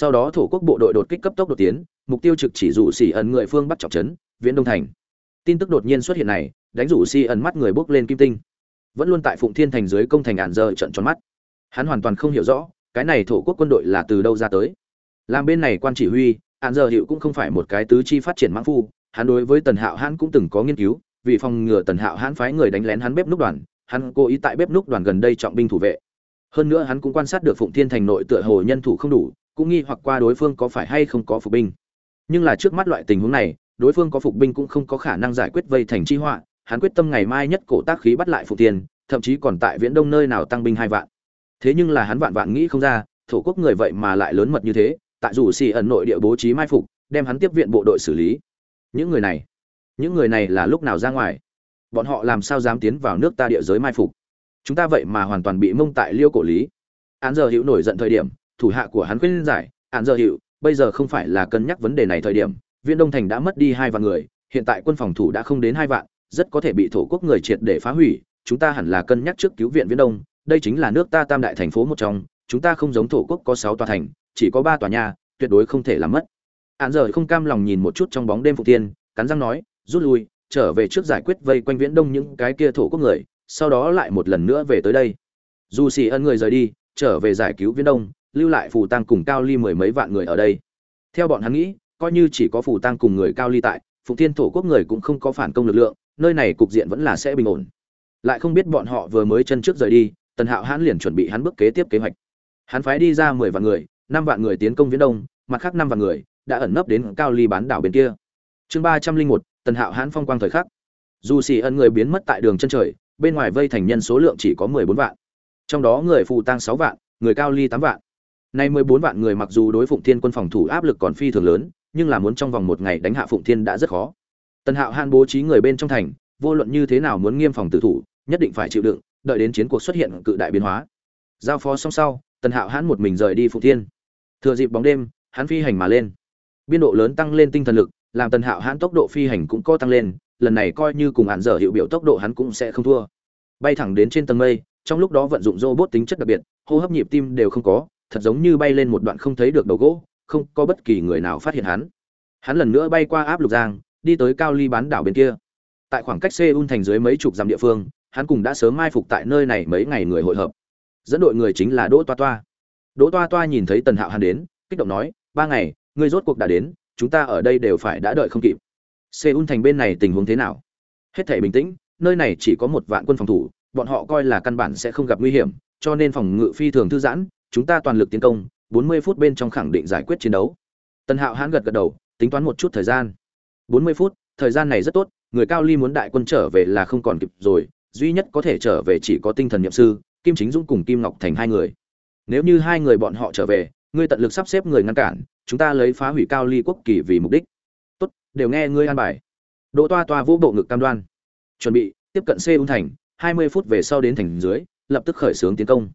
sau đó thổ quốc bộ đội đột kích cấp tốc đột tiến, mục tiêu trực chỉ rủ xì ẩn người phương bắt trọng trấn viễn đông thành. Tin tức đột nhiên xuất hiện này, đánh rủ xì ẩn mắt người bốc lên kim tinh. Vẫn luôn tại phụng thiên thành dưới công thành ản giờ trận tròn mắt. Hắn hoàn toàn không hiểu rõ, cái này thổ quốc quân đội là từ đâu ra tới. Làm bên này quan chỉ huy, ản giờ hiệu cũng không phải một cái tứ chi phát triển mãn phu, hắn đối với tần hạo hắn cũng từng có nghiên cứu, vì phòng ngừa tần hạo hắn phái người đánh lén hắn bếp núc đoàn, hắn cố ý tại bếp núc đoàn gần đây trọng binh thủ vệ. Hơn nữa hắn cũng quan sát được phụng thiên thành nội tựa hồ nhân thủ không đủ cũng nghi hoặc qua đối phương có phải hay không có phục binh. Nhưng là trước mắt loại tình huống này đối phương có phục binh cũng không có khả năng giải quyết vây thành chi họa hắn quyết tâm ngày mai nhất cổ tác khí bắt lại phụ tiền, thậm chí còn tại viễn đông nơi nào tăng binh hai vạn. Thế nhưng là hắn vạn vạn nghĩ không ra thổ quốc người vậy mà lại lớn mật như thế tại dù xì ẩn nội địa bố trí mai phục đem hắn tiếp viện bộ đội xử lý. Những người này những người này là lúc nào ra ngoài? Bọn họ làm sao dám tiến vào nước ta địa giới mai phục? Chúng ta vậy mà hoàn toàn bị mông tại liêu cổ lý. Án giờ hữu nổi giận thời điểm thủ hạ của hắn khuyên giải hạn giờ hiệu bây giờ không phải là cân nhắc vấn đề này thời điểm, viên đông thành đã mất đi hai vạn người, hiện tại quân phòng thủ đã không đến hai vạn, rất có thể bị thổ quốc người triệt để phá hủy, chúng ta hẳn là cân nhắc trước cứu viện viễn đông, đây chính là nước ta tam đại thành phố một trong, chúng ta không giống thổ quốc có sáu tòa thành, chỉ có ba tòa nhà, tuyệt đối không thể làm mất. Hạn giờ không cam lòng nhìn một chút trong bóng đêm phụ tiên cắn răng nói, rút lui, trở về trước giải quyết vây quanh viễn đông những cái kia thổ quốc người, sau đó lại một lần nữa về tới đây. Dù xì ân người rời đi, trở về giải cứu viễn đông lưu lại phù tăng cùng cao ly mười mấy vạn người ở đây. Theo bọn hắn nghĩ, coi như chỉ có phù tăng cùng người cao ly tại phụ thiên thổ quốc người cũng không có phản công lực lượng, nơi này cục diện vẫn là sẽ bình ổn. Lại không biết bọn họ vừa mới chân trước rời đi, tần hạo hãn liền chuẩn bị hắn bước kế tiếp kế hoạch. Hắn phái đi ra mười vạn người, năm vạn người tiến công viễn đông, mặt khác năm vạn người đã ẩn nấp đến cao ly bán đảo bên kia. Chương ba trăm linh một, tần hạo hãn phong quang thời khắc. Dù xì ân người biến mất tại đường chân trời, bên ngoài vây thành nhân số lượng chỉ có mười bốn vạn. Trong đó người phù tăng sáu vạn, người cao ly tám vạn nay mười bốn vạn người mặc dù đối phụng thiên quân phòng thủ áp lực còn phi thường lớn, nhưng là muốn trong vòng một ngày đánh hạ phụng thiên đã rất khó. Tần hạo Hàn bố trí người bên trong thành, vô luận như thế nào muốn nghiêm phòng tử thủ, nhất định phải chịu đựng, đợi đến chiến cuộc xuất hiện cự đại biến hóa. Giao phó xong sau, tần hạo hãn một mình rời đi phụng thiên. Thừa dịp bóng đêm, hắn phi hành mà lên. Biên độ lớn tăng lên tinh thần lực, làm tần hạo hãn tốc độ phi hành cũng có tăng lên, lần này coi như cùng hạn giờ hiệu biểu tốc độ hắn cũng sẽ không thua. Bay thẳng đến trên tầng mây, trong lúc đó vận dụng robot tính chất đặc biệt, hô hấp nhịp tim đều không có thật giống như bay lên một đoạn không thấy được đầu gỗ, không có bất kỳ người nào phát hiện hắn. Hắn lần nữa bay qua áp lục giang, đi tới cao ly bán đảo bên kia. Tại khoảng cách seoul thành dưới mấy chục dặm địa phương, hắn cùng đã sớm mai phục tại nơi này mấy ngày người hội hợp. Dẫn đội người chính là đỗ toa toa. Đỗ toa toa nhìn thấy tần hạo hàn đến, kích động nói, ba ngày, ngươi rốt cuộc đã đến, chúng ta ở đây đều phải đã đợi không kịp. Seoul thành bên này tình huống thế nào? Hết thể bình tĩnh, nơi này chỉ có một vạn quân phòng thủ, bọn họ coi là căn bản sẽ không gặp nguy hiểm, cho nên phòng ngự phi thường thư giãn chúng ta toàn lực tiến công 40 phút bên trong khẳng định giải quyết chiến đấu. Tần hạo hãn gật gật đầu, tính toán một chút thời gian. 40 phút, thời gian này rất tốt, người cao ly muốn đại quân trở về là không còn kịp rồi, duy nhất có thể trở về chỉ có tinh thần nhậm sư, kim chính dũng cùng kim ngọc thành hai người. Nếu như hai người bọn họ trở về, ngươi tận lực sắp xếp người ngăn cản, chúng ta lấy phá hủy cao ly quốc kỳ vì mục đích. Tốt, đều nghe ngươi an bài. Đỗ toa toa vũ bộ ngực cam đoan. Chuẩn bị, tiếp cận c ung thành, hai mươi phút về sau đến thành dưới, lập tức khởi xướng tiến công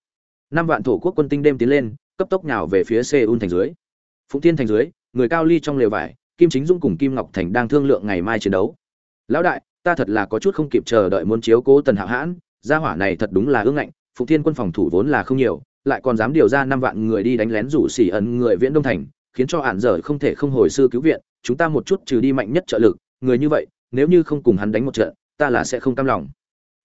năm vạn thổ quốc quân tinh đêm tiến lên, cấp tốc nhào về phía seoul thành dưới. Phụng thiên thành dưới, người cao ly trong lều vải, kim chính dung cùng kim ngọc thành đang thương lượng ngày mai chiến đấu. Lão đại, ta thật là có chút không kịp chờ đợi muốn chiếu cố tần hạo hãn, gia hỏa này thật đúng là ương ngạnh, phụng thiên quân phòng thủ vốn là không nhiều, lại còn dám điều ra năm vạn người đi đánh lén rủ xỉ ẩn người viễn đông thành, khiến cho ản dở không thể không hồi sư cứu viện, chúng ta một chút trừ đi mạnh nhất trợ lực, người như vậy, nếu như không cùng hắn đánh một trận, ta là sẽ không cam lòng.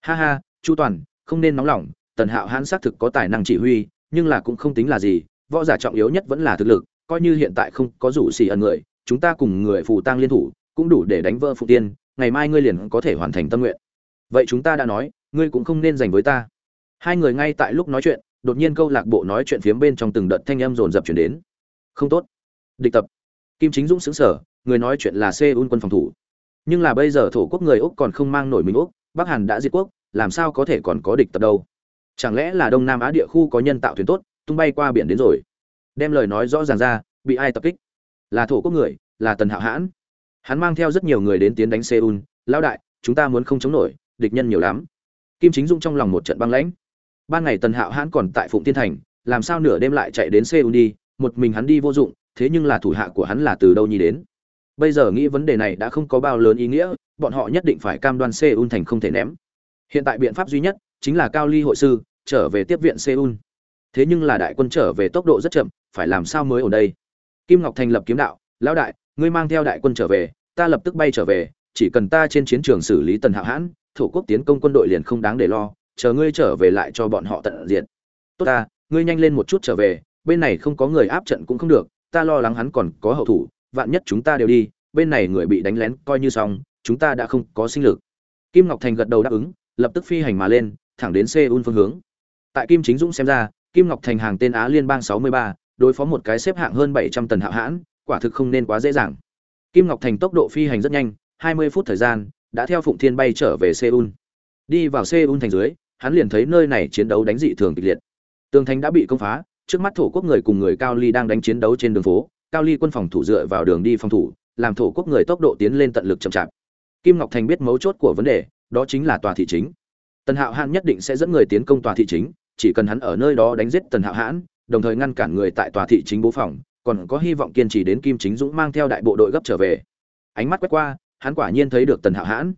Ha ha, chu toàn, không nên nóng lòng tần hạo hãn xác thực có tài năng chỉ huy, nhưng là cũng không tính là gì, võ giả trọng yếu nhất vẫn là thực lực, coi như hiện tại không có rủ xì ẩn người, chúng ta cùng người phù tăng liên thủ, cũng đủ để đánh vỡ phụ tiên, ngày mai ngươi liền có thể hoàn thành tâm nguyện. Vậy chúng ta đã nói, ngươi cũng không nên dành với ta. Hai người ngay tại lúc nói chuyện, đột nhiên câu lạc bộ nói chuyện phiếm bên trong từng đợt thanh âm rồn rập chuyển đến. Không tốt. Địch tập. Kim chính dũng xứng sở người nói chuyện là seoul quân phòng thủ. Nhưng là bây giờ thổ quốc người úc còn không mang nổi mình úc, bắc hàn đã diệt quốc, làm sao có thể còn có địch tập đâu? Chẳng lẽ là đông nam á địa khu có nhân tạo thuyền tốt, tung bay qua biển đến rồi? Đem lời nói rõ ràng ra, bị ai tập kích? Là thổ quốc người, là tần hạo hãn. Hắn mang theo rất nhiều người đến tiến đánh seoul. Lão đại, chúng ta muốn không chống nổi, địch nhân nhiều lắm. Kim chính dung trong lòng một trận băng lãnh. Ban ngày tần hạo hãn còn tại phụng tiên thành, làm sao nửa đêm lại chạy đến seoul đi? Một mình hắn đi vô dụng, thế nhưng là thủ hạ của hắn là từ đâu nhi đến? Bây giờ nghĩ vấn đề này đã không có bao lớn ý nghĩa, bọn họ nhất định phải cam đoan seoul thành không thể ném. Hiện tại biện pháp duy nhất chính là cao ly hội sư trở về tiếp viện seoul. Thế nhưng là đại quân trở về tốc độ rất chậm, phải làm sao mới ở đây? Kim ngọc thành lập kiếm đạo, lão đại, ngươi mang theo đại quân trở về, ta lập tức bay trở về, chỉ cần ta trên chiến trường xử lý tần hạo hãn thủ quốc tiến công quân đội liền không đáng để lo, chờ ngươi trở về lại cho bọn họ tận diện tốt ta, ngươi nhanh lên một chút trở về, bên này không có người áp trận cũng không được, ta lo lắng hắn còn có hậu thủ, vạn nhất chúng ta đều đi, bên này người bị đánh lén coi như xong, chúng ta đã không có sinh lực. Kim ngọc thành gật đầu đáp ứng, lập tức phi hành mà lên, thẳng đến seoul phương hướng tại kim chính dũng xem ra kim ngọc thành hàng tên á liên bang 63, đối phó một cái xếp hạng hơn 700 tần hạo hãn quả thực không nên quá dễ dàng. Kim ngọc thành tốc độ phi hành rất nhanh 20 phút thời gian đã theo phụng thiên bay trở về seoul. Đi vào seoul thành dưới hắn liền thấy nơi này chiến đấu đánh dị thường kịch liệt. Tường thành đã bị công phá trước mắt thổ quốc người cùng người cao ly đang đánh chiến đấu trên đường phố cao ly quân phòng thủ dựa vào đường đi phòng thủ làm thổ quốc người tốc độ tiến lên tận lực chậm chạp. Kim ngọc thành biết mấu chốt của vấn đề đó chính là tòa thị chính tần hạo hãn nhất định sẽ dẫn người tiến công tòa thị chính, chỉ cần hắn ở nơi đó đánh giết tần hạo hãn, đồng thời ngăn cản người tại tòa thị chính bố phòng, còn có hy vọng kiên trì đến kim chính dũng mang theo đại bộ đội gấp trở về. Ánh mắt quét qua, hắn quả nhiên thấy được tần hạo hãn.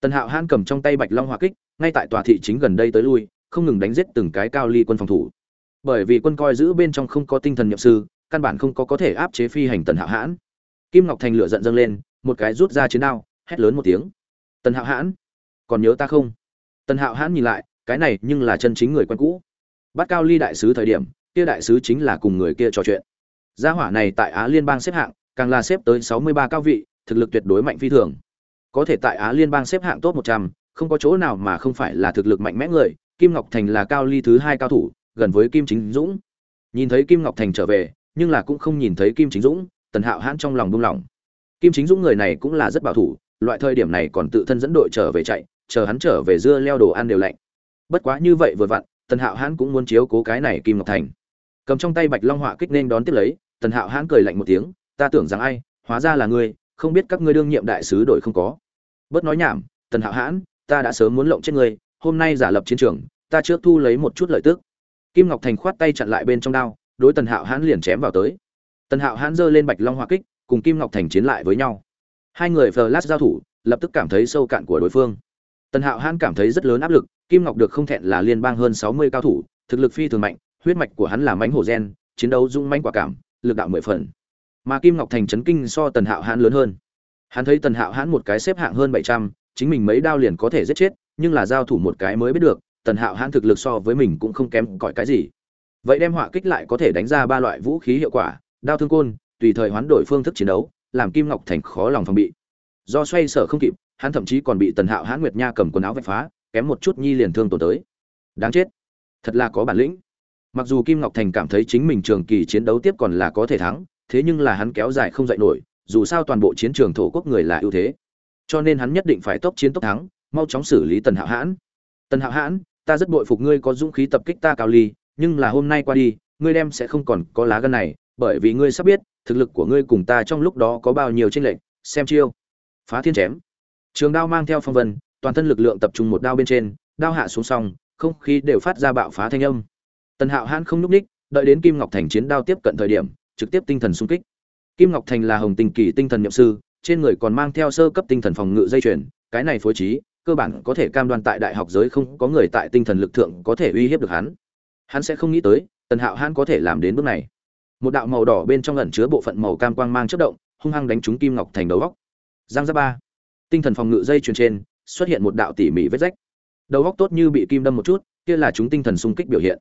Tần hạo hãn cầm trong tay bạch long hoa kích, ngay tại tòa thị chính gần đây tới lui, không ngừng đánh giết từng cái cao ly quân phòng thủ. Bởi vì quân coi giữ bên trong không có tinh thần nhậm sư, căn bản không có có thể áp chế phi hành tần hạo hãn. Kim ngọc thành lửa giận dâng lên, một cái rút ra chiến đao, hét lớn một tiếng. Tần hạo hãn, còn nhớ ta không? Tần hạo hãn nhìn lại, cái này nhưng là chân chính người quen cũ. Bắt cao ly đại sứ thời điểm, kia đại sứ chính là cùng người kia trò chuyện. Gia hỏa này tại á liên bang xếp hạng, càng là xếp tới sáu mươi ba cao vị, thực lực tuyệt đối mạnh phi thường. Có thể tại á liên bang xếp hạng top một trăm, không có chỗ nào mà không phải là thực lực mạnh mẽ người, kim ngọc thành là cao ly thứ hai cao thủ, gần với kim chính dũng. Nhìn thấy kim ngọc thành trở về, nhưng là cũng không nhìn thấy kim chính dũng, tần hạo hãn trong lòng buông lỏng. Kim chính dũng người này cũng là rất bảo thủ, loại thời điểm này còn tự thân dẫn đội trở về chạy chờ hắn trở về dưa leo đồ ăn đều lạnh. Bất quá như vậy vừa vặn, tần hạo hãn cũng muốn chiếu cố cái này kim ngọc thành. Cầm trong tay bạch long họa kích nên đón tiếp lấy, tần hạo hãn cười lạnh một tiếng, ta tưởng rằng ai, hóa ra là ngươi, không biết các ngươi đương nhiệm đại sứ đội không có. Bớt nói nhảm, tần hạo hãn, ta đã sớm muốn lộng chết ngươi, hôm nay giả lập chiến trường, ta trước thu lấy một chút lợi tức. Kim ngọc thành khoát tay chặn lại bên trong đao, đối tần hạo hãn liền chém vào tới. Tần hạo hãn giơ lên bạch long hoa kích, cùng kim ngọc thành chiến lại với nhau. Hai người flash giao thủ, lập tức cảm thấy sâu cạn của đối phương tần hạo hãn cảm thấy rất lớn áp lực, kim ngọc được không thẹn là liên bang hơn sáu mươi cao thủ, thực lực phi thường mạnh, huyết mạch của hắn là mãnh hổ gen, chiến đấu dung mãnh quả cảm, lực đạo mười phần. Mà kim ngọc thành chấn kinh so tần hạo hãn lớn hơn. Hắn thấy tần hạo hãn một cái xếp hạng hơn bảy trăm, chính mình mấy đao liền có thể giết chết, nhưng là giao thủ một cái mới biết được, tần hạo hãn thực lực so với mình cũng không kém cỏi cái gì. Vậy đem họa kích lại có thể đánh ra ba loại vũ khí hiệu quả, đao thương côn, tùy thời hoán đổi phương thức chiến đấu, làm kim ngọc thành khó lòng phòng bị. Do xoay sở không kịp hắn thậm chí còn bị tần hạo hãn nguyệt nha cầm quần áo vạch phá, kém một chút nhi liền thương tổn tới. Đáng chết. Thật là có bản lĩnh. Mặc dù kim ngọc thành cảm thấy chính mình trường kỳ chiến đấu tiếp còn là có thể thắng, thế nhưng là hắn kéo dài không dạy nổi, dù sao toàn bộ chiến trường thổ quốc người là ưu thế. Cho nên hắn nhất định phải tốc chiến tốc thắng, mau chóng xử lý tần hạo hãn. Tần hạo hãn, ta rất bội phục ngươi có dũng khí tập kích ta cao ly, nhưng là hôm nay qua đi, ngươi đem sẽ không còn có lá gân này, bởi vì ngươi sắp biết, thực lực của ngươi cùng ta trong lúc đó có bao nhiêu tranh lệch, xem chiêu. Phá thiên chém trường đao mang theo phong vân toàn thân lực lượng tập trung một đao bên trên đao hạ xuống song, không khí đều phát ra bạo phá thanh âm. Tần hạo hãn không lúc ních đợi đến kim ngọc thành chiến đao tiếp cận thời điểm trực tiếp tinh thần xung kích. Kim ngọc thành là hồng Tinh kỳ tinh thần nhập sư trên người còn mang theo sơ cấp tinh thần phòng ngự dây chuyền cái này phối trí cơ bản có thể cam đoan tại đại học giới không có người tại tinh thần lực thượng có thể uy hiếp được hắn. Hắn sẽ không nghĩ tới tần hạo hãn có thể làm đến bước này. Một đạo màu đỏ bên trong ẩn chứa bộ phận màu cam quang mang chớp động hung hăng đánh trúng kim ngọc thành đầu góc. Giang gia ba tinh thần phòng ngự dây chuyền trên, xuất hiện một đạo tỉ mỉ vết rách. Đầu góc tốt như bị kim đâm một chút, kia là chúng tinh thần xung kích biểu hiện.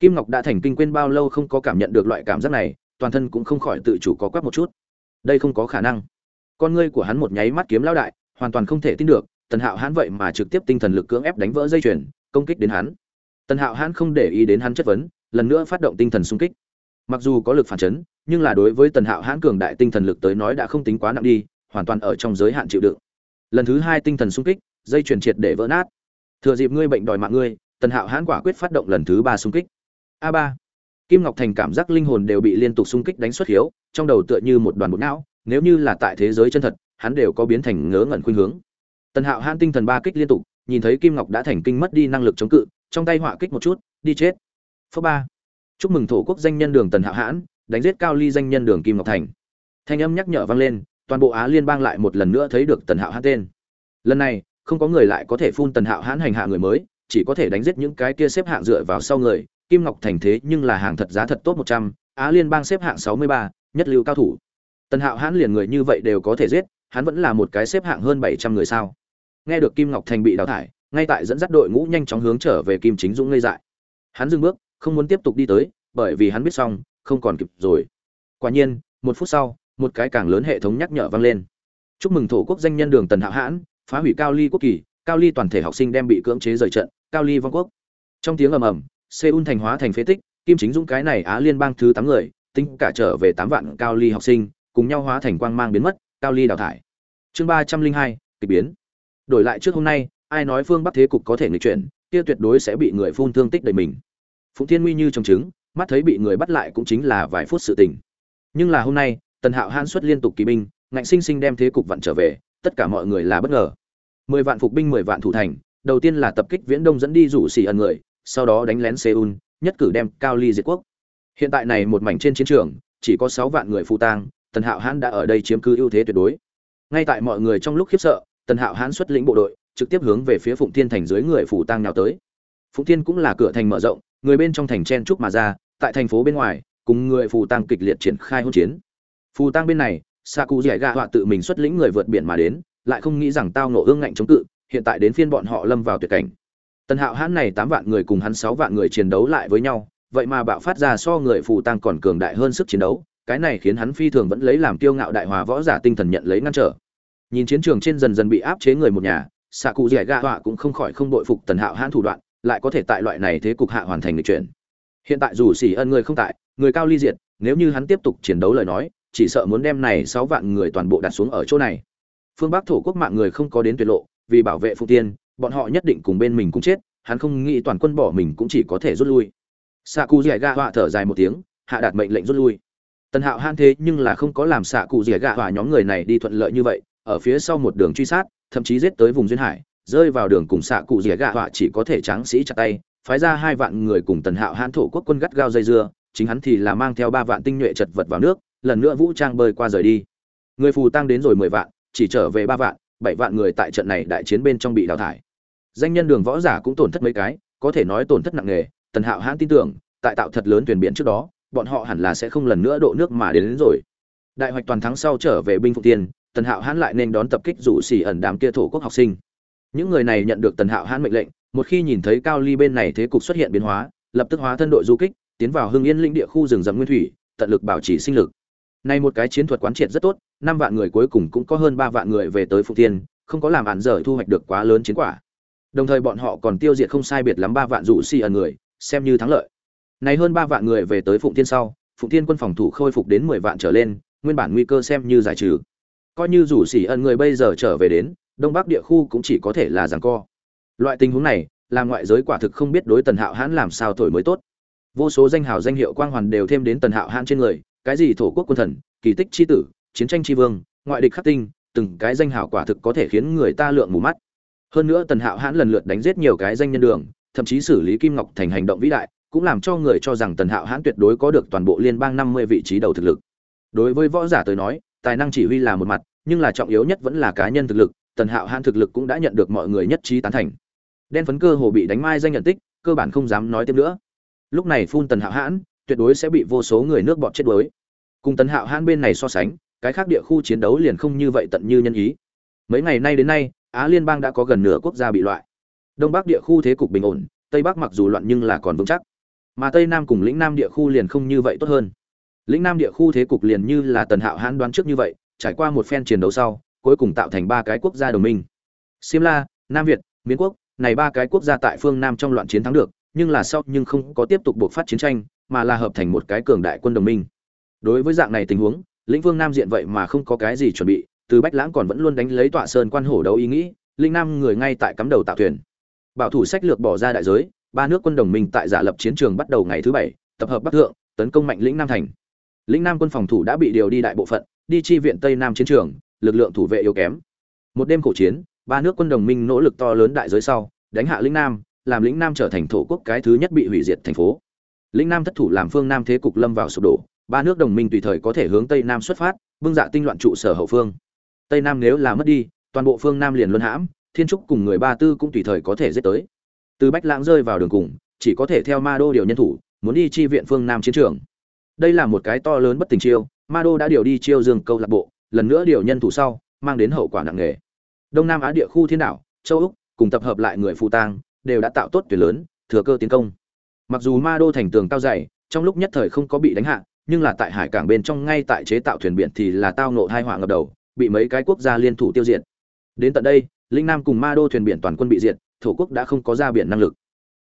Kim ngọc đã thành kinh quên bao lâu không có cảm nhận được loại cảm giác này, toàn thân cũng không khỏi tự chủ có quắc một chút. Đây không có khả năng. Con ngươi của hắn một nháy mắt kiếm lao đại, hoàn toàn không thể tin được, tần hạo hãn vậy mà trực tiếp tinh thần lực cưỡng ép đánh vỡ dây chuyền, công kích đến hắn. Tần hạo hãn không để ý đến hắn chất vấn, lần nữa phát động tinh thần xung kích. Mặc dù có lực phản chấn, nhưng là đối với tần hạo hãn cường đại tinh thần lực tới nói đã không tính quá nặng đi, hoàn toàn ở trong giới hạn chịu đựng lần thứ hai tinh thần sung kích, dây chuyển triệt để vỡ nát. Thừa dịp ngươi bệnh đòi mạng ngươi, tần hạo hãn quả quyết phát động lần thứ ba sung kích. A ba. Kim ngọc thành cảm giác linh hồn đều bị liên tục sung kích đánh xuất hiếu, trong đầu tựa như một đoàn bột não, nếu như là tại thế giới chân thật, hắn đều có biến thành ngớ ngẩn khuynh hướng. Tần hạo hãn tinh thần ba kích liên tục, nhìn thấy kim ngọc đã thành kinh mất đi năng lực chống cự, trong tay họa kích một chút, đi chết. Phớ ba. Chúc mừng thổ quốc danh nhân đường tần hạo hãn, đánh giết cao ly danh nhân đường kim ngọc thành. Thanh âm nhắc nhở vang lên toàn bộ á liên bang lại một lần nữa thấy được tần hạo hãn tên. Lần này, không có người lại có thể phun tần hạo hãn hành hạ người mới, chỉ có thể đánh giết những cái kia xếp hạng dựa vào sau người. Kim ngọc thành thế nhưng là hàng thật giá thật tốt một trăm, á liên bang xếp hạng sáu mươi ba, nhất lưu cao thủ. Tần hạo hãn liền người như vậy đều có thể giết, hắn vẫn là một cái xếp hạng hơn bảy trăm người sao? Nghe được kim ngọc thành bị đào thải, ngay tại dẫn dắt đội ngũ nhanh chóng hướng trở về kim chính dũng ngây dại. Hắn dừng bước, không muốn tiếp tục đi tới, bởi vì hắn biết xong, không còn kịp rồi. Quả nhiên, một phút sau một cái càng lớn hệ thống nhắc nhở vang lên. Chúc mừng thổ quốc danh nhân đường tần hạo hãn, phá hủy cao ly quốc kỳ, cao ly toàn thể học sinh đem bị cưỡng chế rời trận, cao ly vong quốc. Trong tiếng ầm ầm, seoul thành hóa thành phế tích, kim chính dũng cái này á liên bang thứ tám người, tính cả trở về tám vạn cao ly học sinh, cùng nhau hóa thành quang mang biến mất, cao ly đào thải. Chương ba trăm linh hai, kịch biến. Đổi lại trước hôm nay, ai nói phương bắc thế cục có thể nghịch chuyển, kia tuyệt đối sẽ bị người phun thương tích đầy mình. Phụng thiên nguy như trong trứng, mắt thấy bị người bắt lại cũng chính là vài phút sự tình. Nhưng là hôm nay tần hạo hãn xuất liên tục kỳ binh, ngạnh sinh sinh đem thế cục vặn trở về, tất cả mọi người là bất ngờ. Mười vạn phục binh, mười vạn thủ thành, đầu tiên là tập kích viễn đông dẫn đi rủ xì ẩn người, sau đó đánh lén seoul, nhất cử đem cao ly diệt quốc. Hiện tại này một mảnh trên chiến trường, chỉ có sáu vạn người phụ tang, tần hạo hãn đã ở đây chiếm cứ ưu thế tuyệt đối. Ngay tại mọi người trong lúc khiếp sợ, tần hạo hãn xuất lĩnh bộ đội, trực tiếp hướng về phía phụng thiên thành dưới người phủ tang nào tới. Phụng thiên cũng là cửa thành mở rộng, người bên trong thành chen trúc mà ra, tại thành phố bên ngoài, cùng người phù tăng kịch liệt triển khai hỗn chiến phù tăng bên này sa cụ dẻ gạ họa tự mình xuất lĩnh người vượt biển mà đến, lại không nghĩ rằng tao nổ ương ngạnh chống cự, hiện tại đến phiên bọn họ lâm vào tuyệt cảnh. Tần hạo hãn này tám vạn người cùng hắn sáu vạn người chiến đấu lại với nhau, vậy mà bạo phát ra so người phù tăng còn cường đại hơn sức chiến đấu, cái này khiến hắn phi thường vẫn lấy làm kiêu ngạo đại hòa võ giả tinh thần nhận lấy ngăn trở. Nhìn chiến trường trên dần dần bị áp chế người một nhà xạ cụ dẻ gạ họa cũng không khỏi không đội phục tần hạo hãn thủ đoạn, lại có thể tại loại này thế cục hạ hoàn thành lịch chuyển. Hiện tại dù xỉ ân người không tại, người cao ly diệt, nếu như hắn tiếp tục chiến đấu lời nói chỉ sợ muốn đem này sáu vạn người toàn bộ đặt xuống ở chỗ này. Phương bắc thổ quốc mạng người không có đến tuyệt lộ, vì bảo vệ phụ tiên, bọn họ nhất định cùng bên mình cũng chết, hắn không nghĩ toàn quân bỏ mình cũng chỉ có thể rút lui. Xạ cụ dẻ gạ họa thở dài một tiếng, hạ đạt mệnh lệnh rút lui. Tần hạo han thế nhưng là không có làm xạ cụ dẻ gạ họa nhóm người này đi thuận lợi như vậy, ở phía sau một đường truy sát, thậm chí giết tới vùng duyên hải, rơi vào đường cùng xạ cụ dẻ gạ họa chỉ có thể tráng sĩ chặt tay, phái ra hai vạn người cùng tần hạo hãn thổ quốc quân gắt gao dây dưa, chính hắn thì là mang theo ba vạn tinh nhuệ chật vật vào nước lần nữa vũ trang bơi qua rời đi. Người phù tăng đến rồi mười vạn chỉ trở về ba vạn bảy vạn người tại trận này đại chiến bên trong bị đào thải. Danh nhân đường võ giả cũng tổn thất mấy cái có thể nói tổn thất nặng nề tần hạo hãn tin tưởng tại tạo thật lớn thuyền biển trước đó bọn họ hẳn là sẽ không lần nữa độ nước mà đến, đến rồi. Đại hoạch toàn thắng sau trở về binh phụ tiên tần hạo hãn lại nên đón tập kích rủ xỉ ẩn đám kia thổ quốc học sinh. Những người này nhận được tần hạo hãn mệnh lệnh một khi nhìn thấy cao ly bên này thế cục xuất hiện biến hóa lập tức hóa thân đội du kích tiến vào hưng yên linh địa khu rừng rậm nguyên thủy tận lực bảo trì sinh lực này một cái chiến thuật quán triệt rất tốt, năm vạn người cuối cùng cũng có hơn ba vạn người về tới phụ thiên, không có làm án rời thu hoạch được quá lớn chiến quả. Đồng thời bọn họ còn tiêu diệt không sai biệt lắm ba vạn dụ si ẩn người, xem như thắng lợi. Này hơn ba vạn người về tới phụng thiên sau, phụng thiên quân phòng thủ khôi phục đến mười vạn trở lên, nguyên bản nguy cơ xem như giải trừ. Coi như rủ sĩ ẩn người bây giờ trở về đến, đông bắc địa khu cũng chỉ có thể là giằng co. Loại tình huống này làm ngoại giới quả thực không biết đối tần hạo hãn làm sao thổi mới tốt. Vô số danh hào danh hiệu quang hoàn đều thêm đến tần hạo hãn trên người cái gì thổ quốc quân thần, kỳ tích c tử, chiến tranh chi vương, ngoại địch khắc tinh, từng cái danh hào quả thực có thể khiến người ta lượng mù mắt. Hơn nữa tần hạo hãn lần lượt đánh giết nhiều cái danh nhân đường, thậm chí xử lý kim ngọc thành hành động vĩ đại, cũng làm cho người cho rằng tần hạo hãn tuyệt đối có được toàn bộ liên bang năm mươi vị trí đầu thực lực. Đối với võ giả tới nói, tài năng chỉ huy là một mặt, nhưng là trọng yếu nhất vẫn là cá nhân thực lực, tần hạo hãn thực lực cũng đã nhận được mọi người nhất trí tán thành. Đen phấn cơ hồ bị đánh mai danh nhận tích, cơ bản không dám nói tiếp nữa. Lúc này phun tần hạo hãn tuyệt đối sẽ bị vô số người nước bọt chết đuối. Cùng tần hạo hãn bên này so sánh, cái khác địa khu chiến đấu liền không như vậy tận như nhân ý. Mấy ngày nay đến nay, á liên bang đã có gần nửa quốc gia bị loại. Đông bắc địa khu thế cục bình ổn, tây bắc mặc dù loạn nhưng là còn vững chắc. Mà tây nam cùng lĩnh nam địa khu liền không như vậy tốt hơn. Lĩnh nam địa khu thế cục liền như là tần hạo hãn đoán trước như vậy, trải qua một phen chiến đấu sau, cuối cùng tạo thành ba cái quốc gia đồng minh. Simla nam việt, miến quốc, này ba cái quốc gia tại phương nam trong loạn chiến thắng được, nhưng là sau nhưng không có tiếp tục buộc phát chiến tranh mà là hợp thành một cái cường đại quân đồng minh. Đối với dạng này tình huống, lĩnh vương nam diện vậy mà không có cái gì chuẩn bị, từ bách lãng còn vẫn luôn đánh lấy tọa sơn quan hổ đấu ý nghĩ, linh nam người ngay tại cắm đầu tạo thuyền. Bảo thủ sách lược bỏ ra đại giới, ba nước quân đồng minh tại giả lập chiến trường bắt đầu ngày thứ bảy, tập hợp bắc thượng, tấn công mạnh lĩnh nam thành. Lĩnh nam quân phòng thủ đã bị điều đi đại bộ phận, đi chi viện tây nam chiến trường, lực lượng thủ vệ yếu kém. Một đêm khổ chiến, ba nước quân đồng minh nỗ lực to lớn đại giới sau, đánh hạ lĩnh nam, làm lĩnh nam trở thành thổ quốc cái thứ nhất bị hủy diệt thành phố lĩnh nam thất thủ làm phương nam thế cục lâm vào sụp đổ, ba nước đồng minh tùy thời có thể hướng tây nam xuất phát, bưng dạ tinh loạn trụ sở hậu phương. Tây nam nếu là mất đi, toàn bộ phương nam liền luân hãm, thiên trúc cùng người ba tư cũng tùy thời có thể giết tới. Từ bách lãng rơi vào đường cùng, chỉ có thể theo ma đô điều nhân thủ, muốn đi chi viện phương nam chiến trường. Đây là một cái to lớn bất tình chiêu, ma đô đã điều đi chiêu dương câu lạc bộ, lần nữa điều nhân thủ sau, mang đến hậu quả nặng nề. Đông nam á địa khu thiên đảo, châu úc, cùng tập hợp lại người phụ tang, đều đã tạo tốt tuyệt lớn, thừa cơ tiến công mặc dù ma đô thành tường cao dày, trong lúc nhất thời không có bị đánh hạ, nhưng là tại hải cảng bên trong ngay tại chế tạo thuyền biển thì là tao nộ hai họa ngập đầu, bị mấy cái quốc gia liên thủ tiêu diệt. Đến tận đây, linh nam cùng ma đô thuyền biển toàn quân bị diệt, thổ quốc đã không có ra biển năng lực.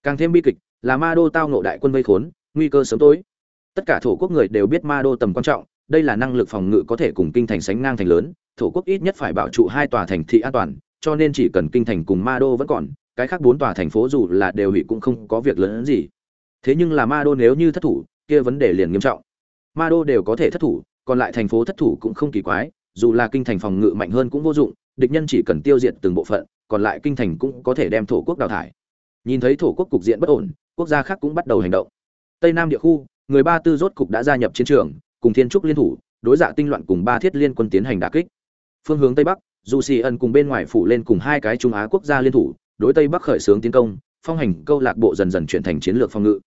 Càng thêm bi kịch là ma đô tao nộ đại quân vây khốn, nguy cơ sớm tối. Tất cả thổ quốc người đều biết ma đô tầm quan trọng, đây là năng lực phòng ngự có thể cùng kinh thành sánh ngang thành lớn, thổ quốc ít nhất phải bảo trụ hai tòa thành thị an toàn, cho nên chỉ cần kinh thành cùng ma đô vẫn còn, cái khác bốn tòa thành phố dù là đều hủy cũng không có việc lớn hơn gì thế nhưng là ma đô nếu như thất thủ, kia vấn đề liền nghiêm trọng. Ma đô đều có thể thất thủ, còn lại thành phố thất thủ cũng không kỳ quái, dù là kinh thành phòng ngự mạnh hơn cũng vô dụng, địch nhân chỉ cần tiêu diệt từng bộ phận, còn lại kinh thành cũng có thể đem thổ quốc đào thải. Nhìn thấy thổ quốc cục diện bất ổn, quốc gia khác cũng bắt đầu hành động. Tây nam địa khu, người ba tư rốt cục đã gia nhập chiến trường, cùng thiên trúc liên thủ, đối dạ tinh loạn cùng ba thiết liên quân tiến hành đả kích. Phương hướng tây bắc dù xì ẩn cùng bên ngoài phủ lên cùng hai cái trung á quốc gia liên thủ, đối tây bắc khởi xướng tiến công, phong hành câu lạc bộ dần dần chuyển thành chiến lược phòng ngự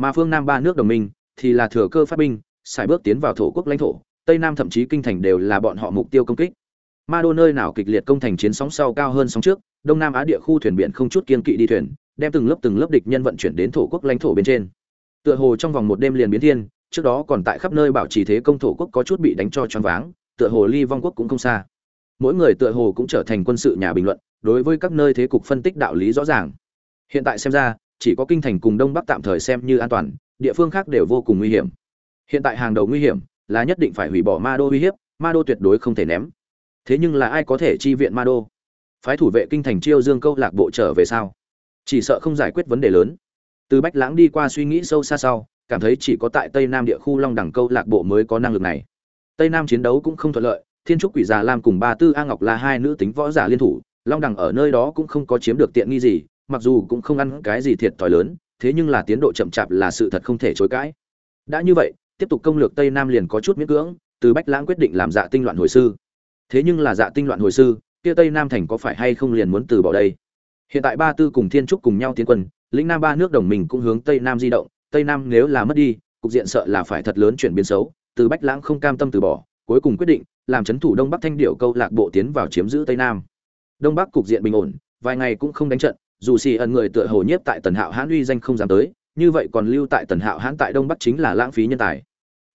mà phương nam ba nước đồng minh thì là thừa cơ phát binh xài bước tiến vào thổ quốc lãnh thổ, tây nam thậm chí kinh thành đều là bọn họ mục tiêu công kích. Ma đô nơi nào kịch liệt công thành chiến sóng sau cao hơn sóng trước, đông nam á địa khu thuyền biển không chút kiên kỵ đi thuyền, đem từng lớp từng lớp địch nhân vận chuyển đến thổ quốc lãnh thổ bên trên. Tựa hồ trong vòng một đêm liền biến thiên, trước đó còn tại khắp nơi bảo trì thế công thổ quốc có chút bị đánh cho choáng váng, tựa hồ ly vong quốc cũng không xa. Mỗi người tựa hồ cũng trở thành quân sự nhà bình luận, đối với các nơi thế cục phân tích đạo lý rõ ràng. Hiện tại xem ra chỉ có kinh thành cùng đông bắc tạm thời xem như an toàn, địa phương khác đều vô cùng nguy hiểm. Hiện tại hàng đầu nguy hiểm là nhất định phải hủy bỏ ma đô uy hiếp, ma đô tuyệt đối không thể ném. Thế nhưng là ai có thể chi viện ma đô? Phái thủ vệ kinh thành chiêu dương câu lạc bộ trở về sao? Chỉ sợ không giải quyết vấn đề lớn. Từ bách lãng đi qua suy nghĩ sâu xa sau, cảm thấy chỉ có tại tây nam địa khu long đẳng câu lạc bộ mới có năng lực này. Tây nam chiến đấu cũng không thuận lợi, thiên trúc quỷ già lam cùng ba tư a ngọc là hai nữ tính võ giả liên thủ, long đẳng ở nơi đó cũng không có chiếm được tiện nghi gì mặc dù cũng không ăn cái gì thiệt thòi lớn, thế nhưng là tiến độ chậm chạp là sự thật không thể chối cãi. Đã như vậy, tiếp tục công lược tây nam liền có chút miễn cưỡng, từ bách lãng quyết định làm dạ tinh loạn hồi sư. Thế nhưng là dạ tinh loạn hồi sư, kia tây nam thành có phải hay không liền muốn từ bỏ đây? Hiện tại ba tư cùng thiên trúc cùng nhau tiến quân, lĩnh nam ba nước đồng minh cũng hướng tây nam di động, tây nam nếu là mất đi, cục diện sợ là phải thật lớn chuyển biến xấu, từ bách lãng không cam tâm từ bỏ, cuối cùng quyết định làm chấn thủ đông bắc thanh điệu câu lạc bộ tiến vào chiếm giữ tây nam. Đông bắc cục diện bình ổn, vài ngày cũng không đánh trận dù xì ẩn người tựa hồ nhiếp tại tần hạo hãn uy danh không dám tới, như vậy còn lưu tại tần hạo hãn tại đông bắc chính là lãng phí nhân tài.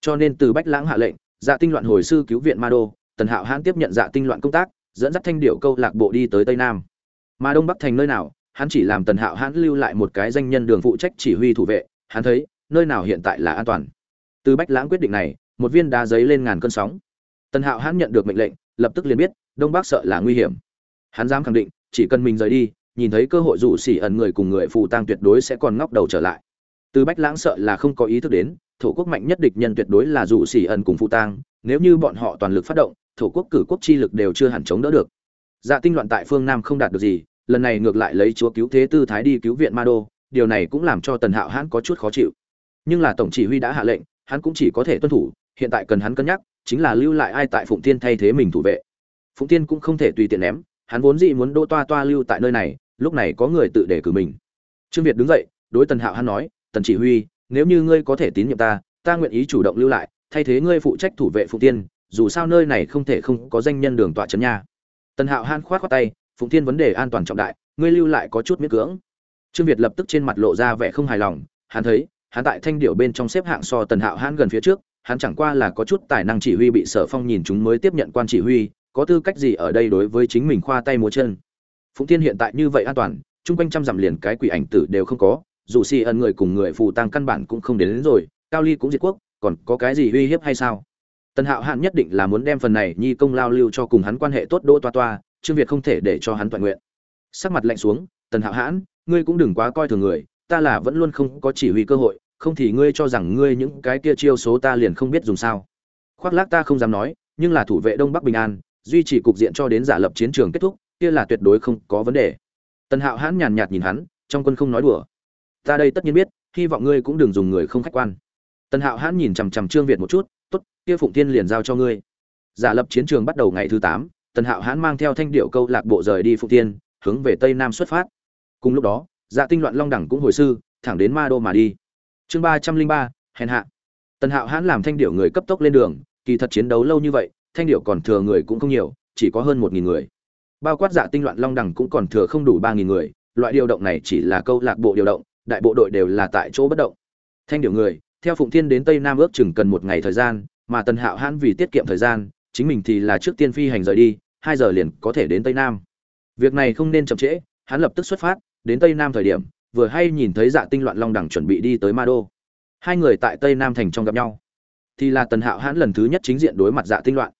Cho nên từ bách lãng hạ lệnh dạ tinh loạn hồi sư cứu viện ma đô, tần hạo hãn tiếp nhận dạ tinh loạn công tác, dẫn dắt thanh điệu câu lạc bộ đi tới tây nam. Mà đông bắc thành nơi nào, hắn chỉ làm tần hạo hãn lưu lại một cái danh nhân đường phụ trách chỉ huy thủ vệ, hắn thấy, nơi nào hiện tại là an toàn. Từ bách lãng quyết định này, một viên đá giấy lên ngàn cơn sóng. Tần hạo hãn nhận được mệnh lệnh, lập tức liền biết, đông bắc sợ là nguy hiểm. Hắn dám khẳng định, chỉ cần mình rời đi nhìn thấy cơ hội rủ xỉ ẩn người cùng người phụ tang tuyệt đối sẽ còn ngóc đầu trở lại. Từ bách lãng sợ là không có ý thức đến, thổ quốc mạnh nhất địch nhân tuyệt đối là rủ xỉ ẩn cùng phụ tang, nếu như bọn họ toàn lực phát động, thổ quốc cử quốc chi lực đều chưa hẳn chống đỡ được. Dạ tinh loạn tại phương nam không đạt được gì, lần này ngược lại lấy chúa cứu thế tư thái đi cứu viện ma đô, điều này cũng làm cho tần hạo hãn có chút khó chịu. Nhưng là tổng chỉ huy đã hạ lệnh, hắn cũng chỉ có thể tuân thủ, hiện tại cần hắn cân nhắc, chính là lưu lại ai tại phụng tiên thay thế mình thủ vệ. Phụng tiên cũng không thể tùy tiện ném, hắn vốn dĩ muốn đỗ toa toa lưu tại nơi này lúc này có người tự đề cử mình. Trương việt đứng dậy, đối tần hạo hắn nói, tần chỉ huy, nếu như ngươi có thể tín nhiệm ta ta nguyện ý chủ động lưu lại, thay thế ngươi phụ trách thủ vệ phụ tiên dù sao nơi này không thể không có danh nhân đường tọa trấn nha. Tần hạo han khoát khoát tay, phụng tiên vấn đề an toàn trọng đại, ngươi lưu lại có chút miễn cưỡng. Trương việt lập tức trên mặt lộ ra vẻ không hài lòng, hắn thấy, hắn tại thanh điệu bên trong xếp hạng so tần hạo hãn gần phía trước, hắn chẳng qua là có chút tài năng chỉ huy bị sở phong nhìn chúng mới tiếp nhận quan chỉ huy, có tư cách gì ở đây đối với chính mình khoa tay múa chân? Phụng thiên hiện tại như vậy an toàn chung quanh trăm dặm liền cái quỷ ảnh tử đều không có dù si ẩn người cùng người phù tăng căn bản cũng không đến, đến rồi cao ly cũng diệt quốc còn có cái gì uy hiếp hay sao? Tần hạo hạn nhất định là muốn đem phần này nhi công lao lưu cho cùng hắn quan hệ tốt đỗ toa toa trương việt không thể để cho hắn toàn nguyện. Sắc mặt lạnh xuống tần hạo hãn ngươi cũng đừng quá coi thường người ta là vẫn luôn không có chỉ huy cơ hội không thì ngươi cho rằng ngươi những cái kia chiêu số ta liền không biết dùng sao. Khoác lác ta không dám nói nhưng là thủ vệ đông bắc bình an duy trì cục diện cho đến giả lập chiến trường kết thúc kia là tuyệt đối không có vấn đề. Tần hạo hãn nhàn nhạt nhìn hắn, trong quân không nói đùa. Ta đây tất nhiên biết, hy vọng ngươi cũng đừng dùng người không khách quan. Tần hạo hãn nhìn chằm chằm trương việt một chút, tốt, kia phụng tiên liền giao cho ngươi. Giả lập chiến trường bắt đầu ngày thứ tám, tần hạo hãn mang theo thanh điệu câu lạc bộ rời đi phụng tiên hướng về tây nam xuất phát. Cùng lúc đó dạ tinh loạn long đẳng cũng hồi sư, thẳng đến ma đô mà đi. Chương ba trăm linh ba, hèn hạ. Tần hạo hãn làm thanh điệu người cấp tốc lên đường, kỳ thật chiến đấu lâu như vậy, thanh điệu còn thừa người cũng không nhiều, chỉ có hơn một nghìn người bao quát dạ tinh loạn long đẳng cũng còn thừa không đủ ba nghìn người, loại điều động này chỉ là câu lạc bộ điều động, đại bộ đội đều là tại chỗ bất động. Thanh điều người, theo phụng thiên đến tây nam ước chừng cần một ngày thời gian, mà tần hạo hãn vì tiết kiệm thời gian, chính mình thì là trước tiên phi hành rời đi, hai giờ liền có thể đến tây nam. Việc này không nên chậm trễ, hắn lập tức xuất phát, đến tây nam thời điểm, vừa hay nhìn thấy dạ tinh loạn long đẳng chuẩn bị đi tới ma đô. Hai người tại tây nam thành trong gặp nhau. Thì là tần hạo hãn lần thứ nhất chính diện đối mặt dạ tinh loạn.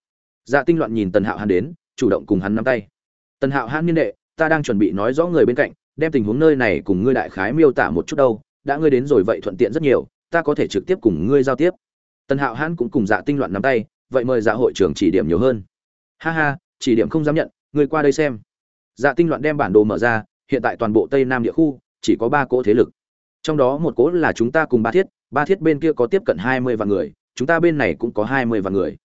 Dạ tinh loạn nhìn tần hạo hãn đến, chủ động cùng hắn nắm tay tần hạo hãn niên đệ, ta đang chuẩn bị nói rõ người bên cạnh, đem tình huống nơi này cùng ngươi đại khái miêu tả một chút đâu. Đã ngươi đến rồi vậy thuận tiện rất nhiều, ta có thể trực tiếp cùng ngươi giao tiếp. Tần hạo hãn cũng cùng dạ tinh loạn nắm tay, vậy mời dạ hội trưởng chỉ điểm nhiều hơn. Ha ha, chỉ điểm không dám nhận, ngươi qua đây xem. Dạ tinh loạn đem bản đồ mở ra, hiện tại toàn bộ tây nam địa khu, chỉ có ba cỗ thế lực. Trong đó một cỗ là chúng ta cùng ba thiết ba thiết bên kia có tiếp cận hai mươi vạn người, chúng ta bên này cũng có hai mươi vạn người.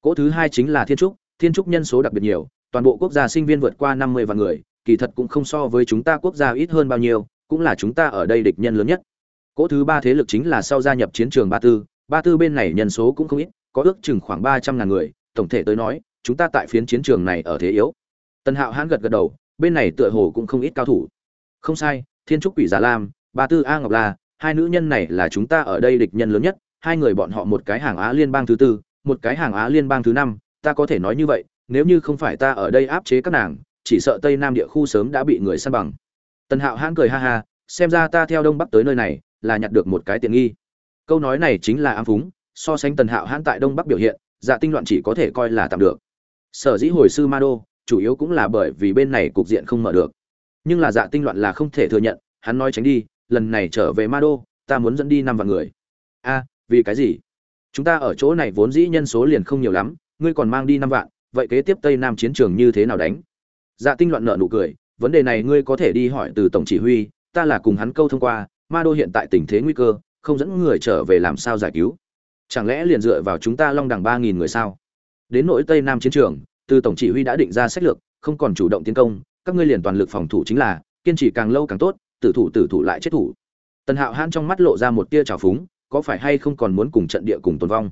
Cỗ thứ hai chính là thiên trúc thiên trúc nhân số đặc biệt nhiều toàn bộ quốc gia sinh viên vượt qua năm mươi vạn người, kỳ thật cũng không so với chúng ta quốc gia ít hơn bao nhiêu, cũng là chúng ta ở đây địch nhân lớn nhất. Cỗ thứ ba thế lực chính là sau gia nhập chiến trường ba tư ba tư bên này nhân số cũng không ít, có ước chừng khoảng ba trăm ngàn người, tổng thể tới nói, chúng ta tại phiến chiến trường này ở thế yếu. Tần hạo hãn gật gật đầu, bên này tựa hồ cũng không ít cao thủ. Không sai, thiên trúc quỷ già lam, ba tư a ngọc la, hai nữ nhân này là chúng ta ở đây địch nhân lớn nhất, hai người bọn họ một cái hàng á liên bang thứ tư, một cái hàng á liên bang thứ năm, ta có thể nói như vậy nếu như không phải ta ở đây áp chế các nàng, chỉ sợ tây nam địa khu sớm đã bị người săn bằng. Tần hạo hãn cười ha ha, xem ra ta theo đông bắc tới nơi này, là nhặt được một cái tiện nghi. Câu nói này chính là ám phúng, so sánh tần hạo hãn tại đông bắc biểu hiện dạ tinh loạn chỉ có thể coi là tạm được. Sở dĩ hồi sư ma đô, chủ yếu cũng là bởi vì bên này cục diện không mở được. Nhưng là dạ tinh loạn là không thể thừa nhận, hắn nói tránh đi, lần này trở về ma đô, ta muốn dẫn đi năm vạn người. A, vì cái gì? Chúng ta ở chỗ này vốn dĩ nhân số liền không nhiều lắm, ngươi còn mang đi năm vạn vậy kế tiếp tây nam chiến trường như thế nào đánh? Dạ tinh loạn nợ nụ cười, vấn đề này ngươi có thể đi hỏi từ tổng chỉ huy, ta là cùng hắn câu thông qua, ma đô hiện tại tình thế nguy cơ, không dẫn người trở về làm sao giải cứu? Chẳng lẽ liền dựa vào chúng ta long đẳng ba nghìn người sao? Đến nỗi tây nam chiến trường, từ tổng chỉ huy đã định ra sách lược, không còn chủ động tiến công, các ngươi liền toàn lực phòng thủ chính là, kiên trì càng lâu càng tốt, tử thủ tử thủ lại chết thủ. Tần hạo hãn trong mắt lộ ra một tia trào phúng, có phải hay không còn muốn cùng trận địa cùng tồn vong?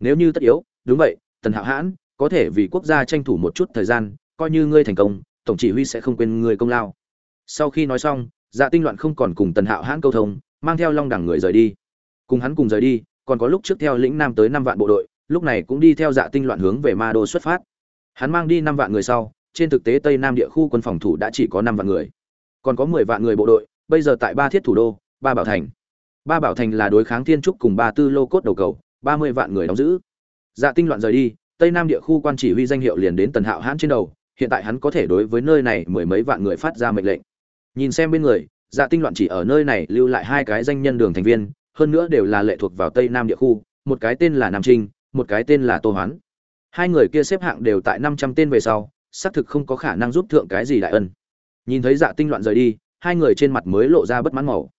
Nếu như tất yếu, đúng vậy, tần hạo hãn có thể vì quốc gia tranh thủ một chút thời gian, coi như ngươi thành công, tổng chỉ huy sẽ không quên ngươi công lao. Sau khi nói xong dạ tinh loạn không còn cùng tần hạo hãn câu thông, mang theo long đẳng người rời đi. Cùng hắn cùng rời đi, còn có lúc trước theo lĩnh nam tới năm vạn bộ đội, lúc này cũng đi theo dạ tinh loạn hướng về ma đô xuất phát. Hắn mang đi năm vạn người sau, trên thực tế tây nam địa khu quân phòng thủ đã chỉ có năm vạn người. Còn có mười vạn người bộ đội, bây giờ tại ba thiết thủ đô, ba bảo thành. Ba bảo thành là đối kháng thiên trúc cùng ba tư lô cốt đầu cầu, ba mươi vạn người đóng giữ. Dạ tinh loạn rời đi tây nam địa khu quan chỉ huy danh hiệu liền đến tần hạo hãn trên đầu, hiện tại hắn có thể đối với nơi này mười mấy vạn người phát ra mệnh lệnh. Nhìn xem bên người dạ tinh loạn chỉ ở nơi này lưu lại hai cái danh nhân đường thành viên, hơn nữa đều là lệ thuộc vào tây nam địa khu, một cái tên là nam trinh, một cái tên là tô hoán. Hai người kia xếp hạng đều tại năm trăm tên về sau, xác thực không có khả năng giúp thượng cái gì đại ân. Nhìn thấy dạ tinh loạn rời đi, hai người trên mặt mới lộ ra bất mãn màu.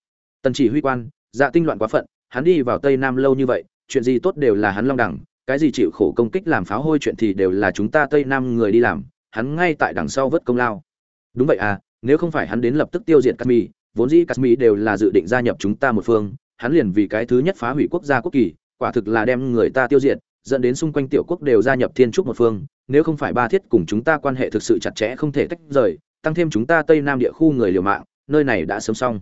Tần chỉ huy quan dạ tinh loạn quá phận, hắn đi vào tây nam lâu như vậy, chuyện gì tốt đều là hắn long đẳng cái gì chịu khổ công kích làm pháo hôi chuyện thì đều là chúng ta tây nam người đi làm hắn ngay tại đằng sau vớt công lao đúng vậy à nếu không phải hắn đến lập tức tiêu diệt Kashmir, vốn dĩ Kashmir đều là dự định gia nhập chúng ta một phương, hắn liền vì cái thứ nhất phá hủy quốc gia quốc kỳ, quả thực là đem người ta tiêu diệt, dẫn đến xung quanh tiểu quốc đều gia nhập Thiên Trúc một phương, nếu không phải ba thiết cùng chúng ta quan hệ thực sự chặt chẽ không thể tách rời, tăng thêm chúng ta Tây Nam địa khu người liều mạng, nơi này đã sớm xong.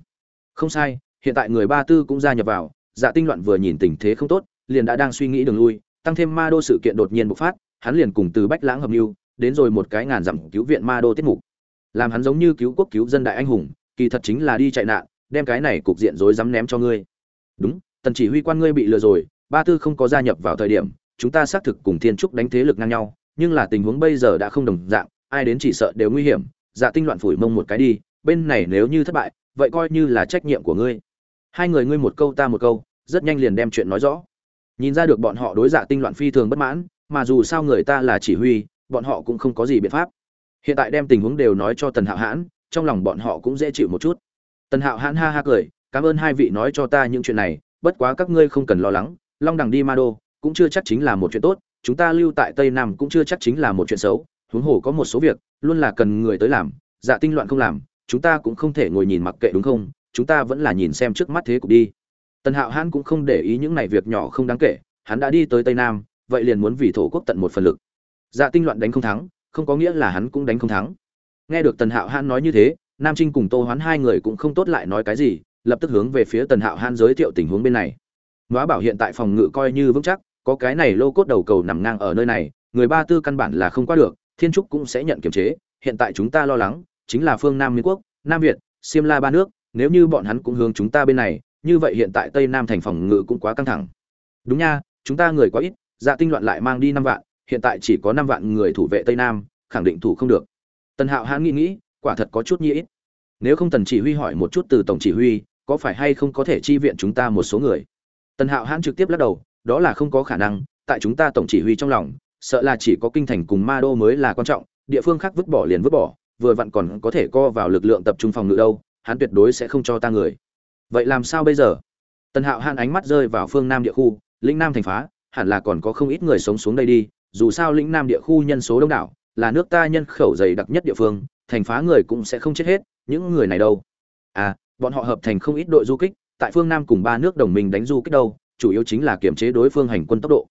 Không sai, hiện tại người ba tư cũng gia nhập vào, Dạ Tinh loạn vừa nhìn tình thế không tốt, liền đã đang suy nghĩ đường lui, tăng thêm Ma Đô sự kiện đột nhiên bộc phát, hắn liền cùng từ Bách Lãng hợp lưu, đến rồi một cái ngàn dặm cứu viện Ma Đô tiết mục. Làm hắn giống như cứu quốc cứu dân đại anh hùng kỳ thật chính là đi chạy nạn đem cái này cục diện rối rắm ném cho ngươi. Đúng tần chỉ huy quan ngươi bị lừa rồi ba tư không có gia nhập vào thời điểm chúng ta xác thực cùng thiên trúc đánh thế lực ngang nhau nhưng là tình huống bây giờ đã không đồng dạng ai đến chỉ sợ đều nguy hiểm dạ tinh loạn phủi mông một cái đi bên này nếu như thất bại vậy coi như là trách nhiệm của ngươi. Hai người ngươi một câu ta một câu rất nhanh liền đem chuyện nói rõ nhìn ra được bọn họ đối dạ tinh loạn phi thường bất mãn, mà dù sao người ta là chỉ huy, bọn họ cũng không có gì biện pháp. Hiện tại đem tình huống đều nói cho tần hạo hãn, trong lòng bọn họ cũng dễ chịu một chút. Tần hạo hãn ha ha cười, cảm ơn hai vị nói cho ta những chuyện này, bất quá các ngươi không cần lo lắng, long đằng đi ma đô cũng chưa chắc chính là một chuyện tốt, chúng ta lưu tại tây nam cũng chưa chắc chính là một chuyện xấu, huống hồ có một số việc, luôn là cần người tới làm dạ tinh loạn không làm, chúng ta cũng không thể ngồi nhìn mặc kệ đúng không? Chúng ta vẫn là nhìn xem trước mắt thế cục đi tần hạo hãn cũng không để ý những này việc nhỏ không đáng kể, hắn đã đi tới tây nam, vậy liền muốn vì thổ quốc tận một phần lực. Dạ tinh loạn đánh không thắng, không có nghĩa là hắn cũng đánh không thắng. Nghe được tần hạo hãn nói như thế, nam trinh cùng tô hoán hai người cũng không tốt lại nói cái gì, lập tức hướng về phía tần hạo hãn giới thiệu tình huống bên này. Nói bảo hiện tại phòng ngự coi như vững chắc, có cái này lô cốt đầu cầu nằm ngang ở nơi này, người ba tư căn bản là không qua được, thiên trúc cũng sẽ nhận kiểm chế, hiện tại chúng ta lo lắng, chính là phương nam miến quốc, nam việt, siêm la ba nước, nếu như bọn hắn cũng hướng chúng ta bên này như vậy hiện tại tây nam thành phòng ngự cũng quá căng thẳng. Đúng nha, chúng ta người quá ít dạ tinh loạn lại mang đi năm vạn, hiện tại chỉ có năm vạn người thủ vệ tây nam, khẳng định thủ không được. Tần hạo hãn nghĩ nghĩ, quả thật có chút nhi ít. Nếu không tần chỉ huy hỏi một chút từ tổng chỉ huy, có phải hay không có thể chi viện chúng ta một số người? Tần hạo hãn trực tiếp lắc đầu, đó là không có khả năng, tại chúng ta tổng chỉ huy trong lòng, sợ là chỉ có kinh thành cùng ma đô mới là quan trọng, địa phương khác vứt bỏ liền vứt bỏ, vừa vặn còn có thể co vào lực lượng tập trung phòng ngự đâu, hắn tuyệt đối sẽ không cho ta người vậy làm sao bây giờ? Tần hạo hạn ánh mắt rơi vào phương nam địa khu, lĩnh nam thành phá, hẳn là còn có không ít người sống xuống đây đi, dù sao lĩnh nam địa khu nhân số đông đảo, là nước ta nhân khẩu dày đặc nhất địa phương, thành phá người cũng sẽ không chết hết, những người này đâu? À bọn họ hợp thành không ít đội du kích, tại phương nam cùng ba nước đồng minh đánh du kích đâu, chủ yếu chính là kiểm chế đối phương hành quân tốc độ.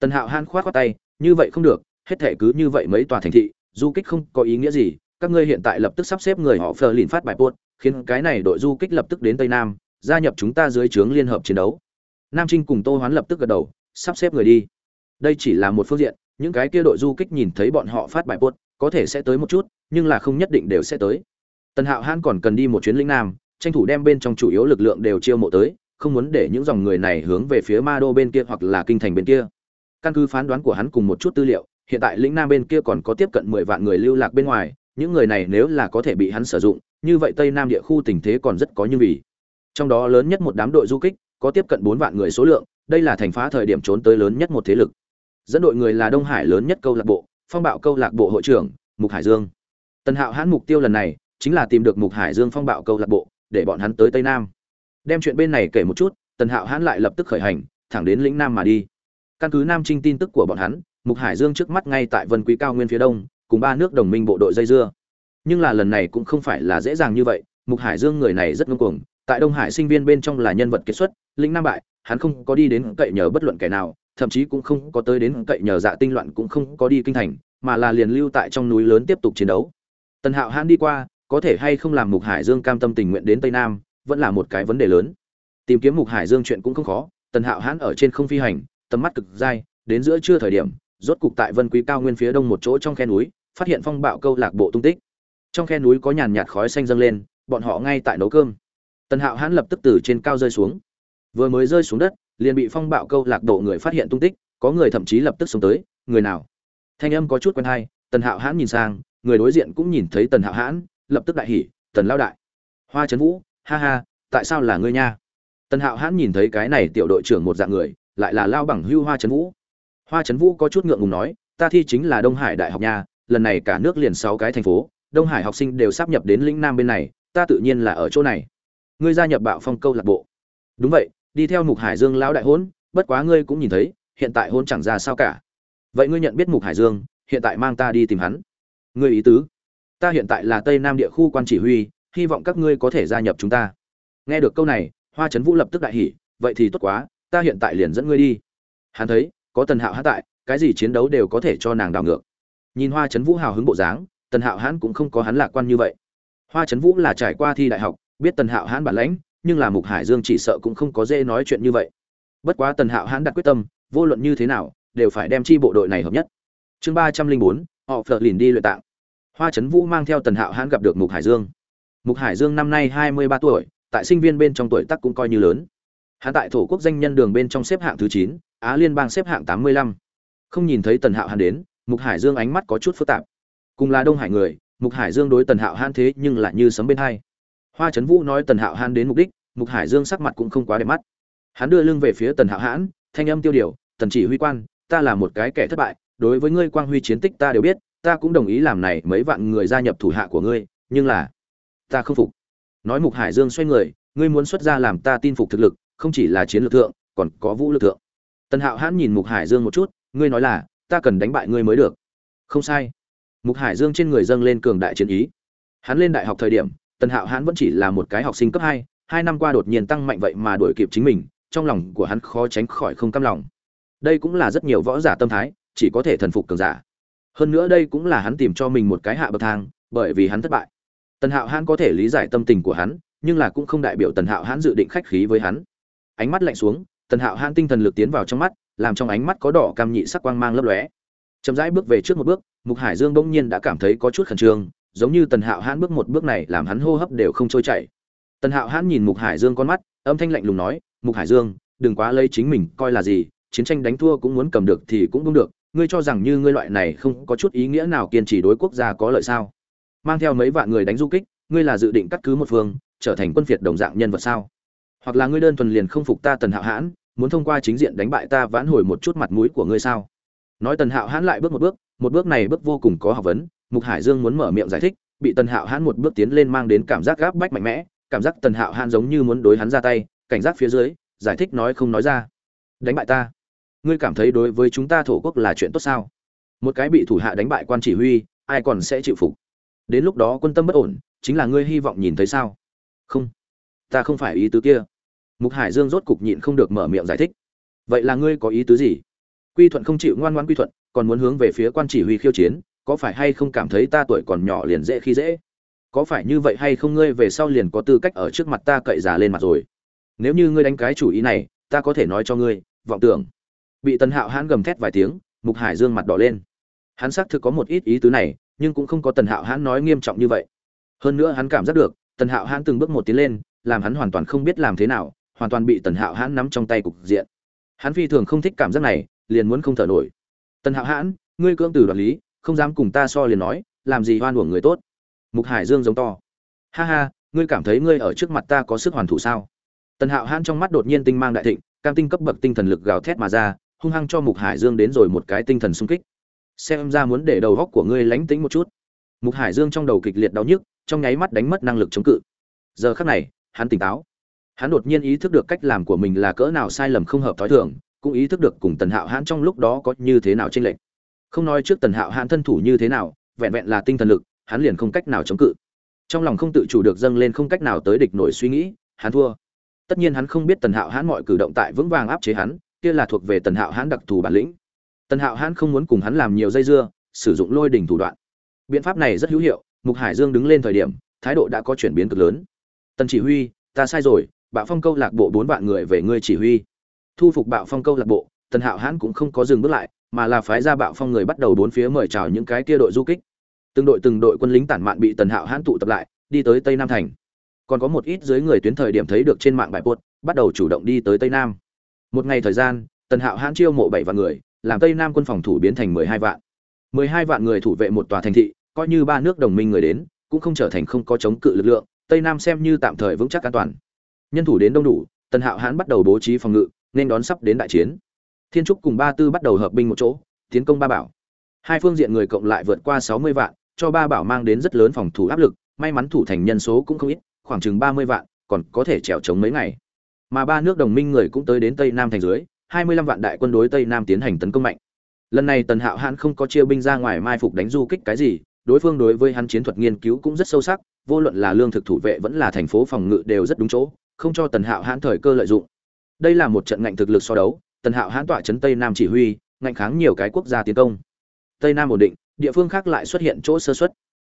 Tần hạo han khoát khoát tay, như vậy không được, hết thể cứ như vậy mấy tòa thành thị, du kích không có ý nghĩa gì, các ngươi hiện tại lập tức sắp xếp người họ phờ lìn phát bài buốt khiến cái này đội du kích lập tức đến tây nam, gia nhập chúng ta dưới trướng liên hợp chiến đấu. Nam trinh cùng tô hoán lập tức gật đầu, sắp xếp người đi. Đây chỉ là một phương diện, những cái kia đội du kích nhìn thấy bọn họ phát bài buốt có thể sẽ tới một chút, nhưng là không nhất định đều sẽ tới. Tần hạo hãn còn cần đi một chuyến lĩnh nam, tranh thủ đem bên trong chủ yếu lực lượng đều chiêu mộ tới, không muốn để những dòng người này hướng về phía ma đô bên kia hoặc là kinh thành bên kia. Căn cứ phán đoán của hắn cùng một chút tư liệu, hiện tại lĩnh nam bên kia còn có tiếp cận mười vạn người lưu lạc bên ngoài những người này nếu là có thể bị hắn sử dụng, như vậy tây nam địa khu tình thế còn rất có như vì. Trong đó lớn nhất một đám đội du kích, có tiếp cận bốn vạn người số lượng, đây là thành phá thời điểm trốn tới lớn nhất một thế lực. Dẫn đội người là đông hải lớn nhất câu lạc bộ, phong bạo câu lạc bộ hội trưởng, mục hải dương. Tần hạo hãn mục tiêu lần này, chính là tìm được mục hải dương phong bạo câu lạc bộ, để bọn hắn tới tây nam. Đem chuyện bên này kể một chút, tần hạo hãn lại lập tức khởi hành, thẳng đến lĩnh nam mà đi. Căn cứ nam trinh tin tức của bọn hắn, mục hải dương trước mắt ngay tại vân quý cao nguyên phía đông cùng ba nước đồng minh bộ đội dây dưa. Nhưng là lần này cũng không phải là dễ dàng như vậy, mục hải dương người này rất ngông cuồng, tại đông hải sinh viên bên trong là nhân vật kiệt xuất, lĩnh nam bại, hắn không có đi đến cậy nhờ bất luận kẻ nào, thậm chí cũng không có tới đến cậy nhờ dạ tinh loạn cũng không có đi kinh thành, mà là liền lưu tại trong núi lớn tiếp tục chiến đấu. Tần hạo hãn đi qua, có thể hay không làm mục hải dương cam tâm tình nguyện đến tây nam, vẫn là một cái vấn đề lớn. Tìm kiếm mục hải dương chuyện cũng không khó, tần hạo hãn ở trên không phi hành, tầm mắt cực dai, đến giữa trưa thời điểm, rốt cục tại vân quý cao nguyên phía đông một chỗ trong khe núi phát hiện phong bạo câu lạc bộ tung tích. Trong khe núi có nhàn nhạt khói xanh dâng lên, bọn họ ngay tại nấu cơm. Tần hạo hãn lập tức từ trên cao rơi xuống. Vừa mới rơi xuống đất, liền bị phong bạo câu lạc bộ người phát hiện tung tích, có người thậm chí lập tức xuống tới, người nào? Thanh âm có chút quen hay, tần hạo hãn nhìn sang, người đối diện cũng nhìn thấy tần hạo hãn, lập tức đại hỉ, tần lao đại. Hoa trấn vũ, ha ha, tại sao là ngươi nha? Tần hạo hãn nhìn thấy cái này tiểu đội trưởng một dạng người, lại là lao bằng hưu hoa trấn vũ. Hoa trấn vũ có chút ngượng ngùng nói, ta thi chính là đông hải đại học nha lần này cả nước liền sáu cái thành phố, đông hải học sinh đều sắp nhập đến lĩnh nam bên này, ta tự nhiên là ở chỗ này. Ngươi gia nhập bạo phong câu lạc bộ. Đúng vậy, đi theo mục hải dương lão đại hôn, bất quá ngươi cũng nhìn thấy, hiện tại hôn chẳng ra sao cả. Vậy ngươi nhận biết mục hải dương, hiện tại mang ta đi tìm hắn. Ngươi ý tứ? Ta hiện tại là tây nam địa khu quan chỉ huy, hy vọng các ngươi có thể gia nhập chúng ta. Nghe được câu này, hoa trấn vũ lập tức đại hỉ, vậy thì tốt quá, ta hiện tại liền dẫn ngươi đi. Hắn thấy, có tần hạo hát tại, cái gì chiến đấu đều có thể cho nàng đảo ngược nhìn hoa trấn vũ hào hứng bộ dáng, tần hạo hãn cũng không có hắn lạc quan như vậy. Hoa trấn vũ là trải qua thi đại học, biết tần hạo hãn bản lãnh, nhưng là mục hải dương chỉ sợ cũng không có dễ nói chuyện như vậy. Bất quá tần hạo hãn đặt quyết tâm, vô luận như thế nào, đều phải đem chi bộ đội này hợp nhất. Chương ba trăm linh bốn, họ phờ lìn đi luyện tạng. Hoa trấn vũ mang theo tần hạo hãn gặp được mục hải dương. Mục hải dương năm nay hai mươi ba tuổi, tại sinh viên bên trong tuổi tắc cũng coi như lớn. Hạ tại thổ quốc danh nhân đường bên trong xếp hạng thứ chín, á liên bang xếp hạng tám mươi lăm. Không nhìn thấy tần hạo hãn đến mục hải dương ánh mắt có chút phức tạp. Cùng là đông hải người, mục hải dương đối tần hạo hãn thế nhưng lại như sấm bên hai. Hoa trấn vũ nói tần hạo hãn đến mục đích, mục hải dương sắc mặt cũng không quá đẹp mắt. Hắn đưa lưng về phía tần hạo hãn thanh âm tiêu điều, tần chỉ huy quan, ta là một cái kẻ thất bại, đối với ngươi quang huy chiến tích ta đều biết, ta cũng đồng ý làm này mấy vạn người gia nhập thủ hạ của ngươi, nhưng là ta không phục. Nói mục hải dương xoay người, ngươi muốn xuất ra làm ta tin phục thực lực, không chỉ là chiến lược thượng, còn có vũ lực thượng. Tần hạo hãn nhìn mục hải dương một chút, ngươi nói là ta cần đánh bại ngươi mới được. Không sai. Mục hải dương trên người dâng lên cường đại chiến ý. Hắn lên đại học thời điểm, tần hạo hắn vẫn chỉ là một cái học sinh cấp hai hai năm qua đột nhiên tăng mạnh vậy mà đuổi kịp chính mình, trong lòng của hắn khó tránh khỏi không căm lòng. Đây cũng là rất nhiều võ giả tâm thái, chỉ có thể thần phục cường giả. Hơn nữa đây cũng là hắn tìm cho mình một cái hạ bậc thang, bởi vì hắn thất bại. Tần hạo hắn có thể lý giải tâm tình của hắn, nhưng là cũng không đại biểu tần hạo hắn dự định khách khí với hắn. Ánh mắt lạnh xuống, tần hạo hắn tinh thần lực tiến vào trong mắt làm trong ánh mắt có đỏ cam nhị sắc quang mang lấp lóe. Chậm rãi bước về trước một bước, mục hải dương bỗng nhiên đã cảm thấy có chút khẩn trương, giống như tần hạo hãn bước một bước này làm hắn hô hấp đều không trôi chảy. Tần hạo hãn nhìn mục hải dương con mắt, âm thanh lạnh lùng nói, mục hải dương, đừng quá lấy chính mình coi là gì, chiến tranh đánh thua cũng muốn cầm được thì cũng không được, ngươi cho rằng như ngươi loại này không có chút ý nghĩa nào kiên trì đối quốc gia có lợi sao? Mang theo mấy vạn người đánh du kích, ngươi là dự định cắt cứ một phương, trở thành quân phiệt đồng dạng nhân vật sao? Hoặc là ngươi đơn thuần liền không phục ta tần hạo hãn muốn thông qua chính diện đánh bại ta vãn hồi một chút mặt mũi của ngươi sao? Nói tần hạo hãn lại bước một bước một bước này bước vô cùng có học vấn, mục hải dương muốn mở miệng giải thích, bị tần hạo hãn một bước tiến lên mang đến cảm giác gáp bách mạnh mẽ, cảm giác tần hạo hãn giống như muốn đối hắn ra tay, cảnh giác phía dưới, giải thích nói không nói ra. Đánh bại ta. Ngươi cảm thấy đối với chúng ta thổ quốc là chuyện tốt sao? Một cái bị thủ hạ đánh bại quan chỉ huy, ai còn sẽ chịu phục? Đến lúc đó quân tâm bất ổn, chính là ngươi hy vọng nhìn thấy sao? Không. Ta không phải ý tứ kia mục hải dương rốt cục nhịn không được mở miệng giải thích. Vậy là ngươi có ý tứ gì? Quy thuận không chịu ngoan ngoan quy thuận, còn muốn hướng về phía quan chỉ huy khiêu chiến, có phải hay không cảm thấy ta tuổi còn nhỏ liền dễ khi dễ? Có phải như vậy hay không ngươi về sau liền có tư cách ở trước mặt ta cậy giả lên mặt rồi? Nếu như ngươi đánh cái chủ ý này, ta có thể nói cho ngươi, vọng tưởng. Bị tần hạo hãn gầm thét vài tiếng, mục hải dương mặt đỏ lên. Hắn xác thực có một ít ý tứ này, nhưng cũng không có tần hạo hãn nói nghiêm trọng như vậy. Hơn nữa hắn cảm giác được, tần hạo hãn từng bước một tiến lên, làm hắn hoàn toàn không biết làm thế nào hoàn toàn bị tần hạo hãn nắm trong tay cục diện. Hắn phi thường không thích cảm giác này, liền muốn không thở nổi. Tần hạo hãn, ngươi cưỡng từ đoạt lý, không dám cùng ta so liền nói, làm gì hoan uổng người tốt? Mục hải dương giống to. Ha ha, ngươi cảm thấy ngươi ở trước mặt ta có sức hoàn thủ sao? Tần hạo hãn trong mắt đột nhiên tinh mang đại thịnh, cam tinh cấp bậc tinh thần lực gào thét mà ra, hung hăng cho mục hải dương đến rồi một cái tinh thần sung kích. Xem ra muốn để đầu góc của ngươi lánh tính một chút. Mục hải dương trong đầu kịch liệt đau nhức, trong nháy mắt đánh mất năng lực chống cự. Giờ khắc này, hắn tỉnh táo hắn đột nhiên ý thức được cách làm của mình là cỡ nào sai lầm không hợp thói thường, cũng ý thức được cùng tần hạo hãn trong lúc đó có như thế nào tranh lệch. Không nói trước tần hạo hãn thân thủ như thế nào, vẹn vẹn là tinh thần lực, hắn liền không cách nào chống cự. Trong lòng không tự chủ được dâng lên không cách nào tới địch nổi suy nghĩ, hắn thua. Tất nhiên hắn không biết tần hạo hãn mọi cử động tại vững vàng áp chế hắn, kia là thuộc về tần hạo hãn đặc thù bản lĩnh. Tần hạo hãn không muốn cùng hắn làm nhiều dây dưa, sử dụng lôi đỉnh thủ đoạn. Biện pháp này rất hữu hiệu, mục hải dương đứng lên thời điểm, thái độ đã có chuyển biến cực lớn. Tần chỉ huy, ta sai rồi bạo phong câu lạc bộ bốn vạn người về ngươi chỉ huy. Thu phục bạo phong câu lạc bộ, tần hạo hãn cũng không có dừng bước lại, mà là phái ra bạo phong người bắt đầu bốn phía mời chào những cái kia đội du kích. Từng đội từng đội quân lính tản mạn bị tần hạo hãn tụ tập lại, đi tới tây nam thành. Còn có một ít dưới người tuyến thời điểm thấy được trên mạng bài buốt bắt đầu chủ động đi tới tây nam. Một ngày thời gian, tần hạo hãn chiêu mộ bảy vạn người, làm tây nam quân phòng thủ biến thành mười hai vạn. Mười hai vạn người thủ vệ một tòa thành thị, coi như ba nước đồng minh người đến, cũng không trở thành không có chống cự lực lượng, tây nam xem như tạm thời vững chắc an toàn nhân thủ đến đông đủ, tần hạo Hán bắt đầu bố trí phòng ngự, nên đón sắp đến đại chiến. Thiên trúc cùng ba tư bắt đầu hợp binh một chỗ, tiến công ba bảo. Hai phương diện người cộng lại vượt qua sáu mươi vạn, cho ba bảo mang đến rất lớn phòng thủ áp lực, may mắn thủ thành nhân số cũng không ít, khoảng chừng ba mươi vạn, còn có thể trèo chống mấy ngày. Mà ba nước đồng minh người cũng tới đến tây nam thành dưới, hai mươi lăm vạn đại quân đối tây nam tiến hành tấn công mạnh. Lần này tần hạo hãn không có chia binh ra ngoài mai phục đánh du kích cái gì, đối phương đối với hắn chiến thuật nghiên cứu cũng rất sâu sắc, vô luận là lương thực thủ vệ vẫn là thành phố phòng ngự đều rất đúng chỗ không cho tần hạo hãn thời cơ lợi dụng. Đây là một trận ngạnh thực lực so đấu, tần hạo hãn tọa chấn tây nam chỉ huy, ngạnh kháng nhiều cái quốc gia tiến công. Tây nam ổn định, địa phương khác lại xuất hiện chỗ sơ xuất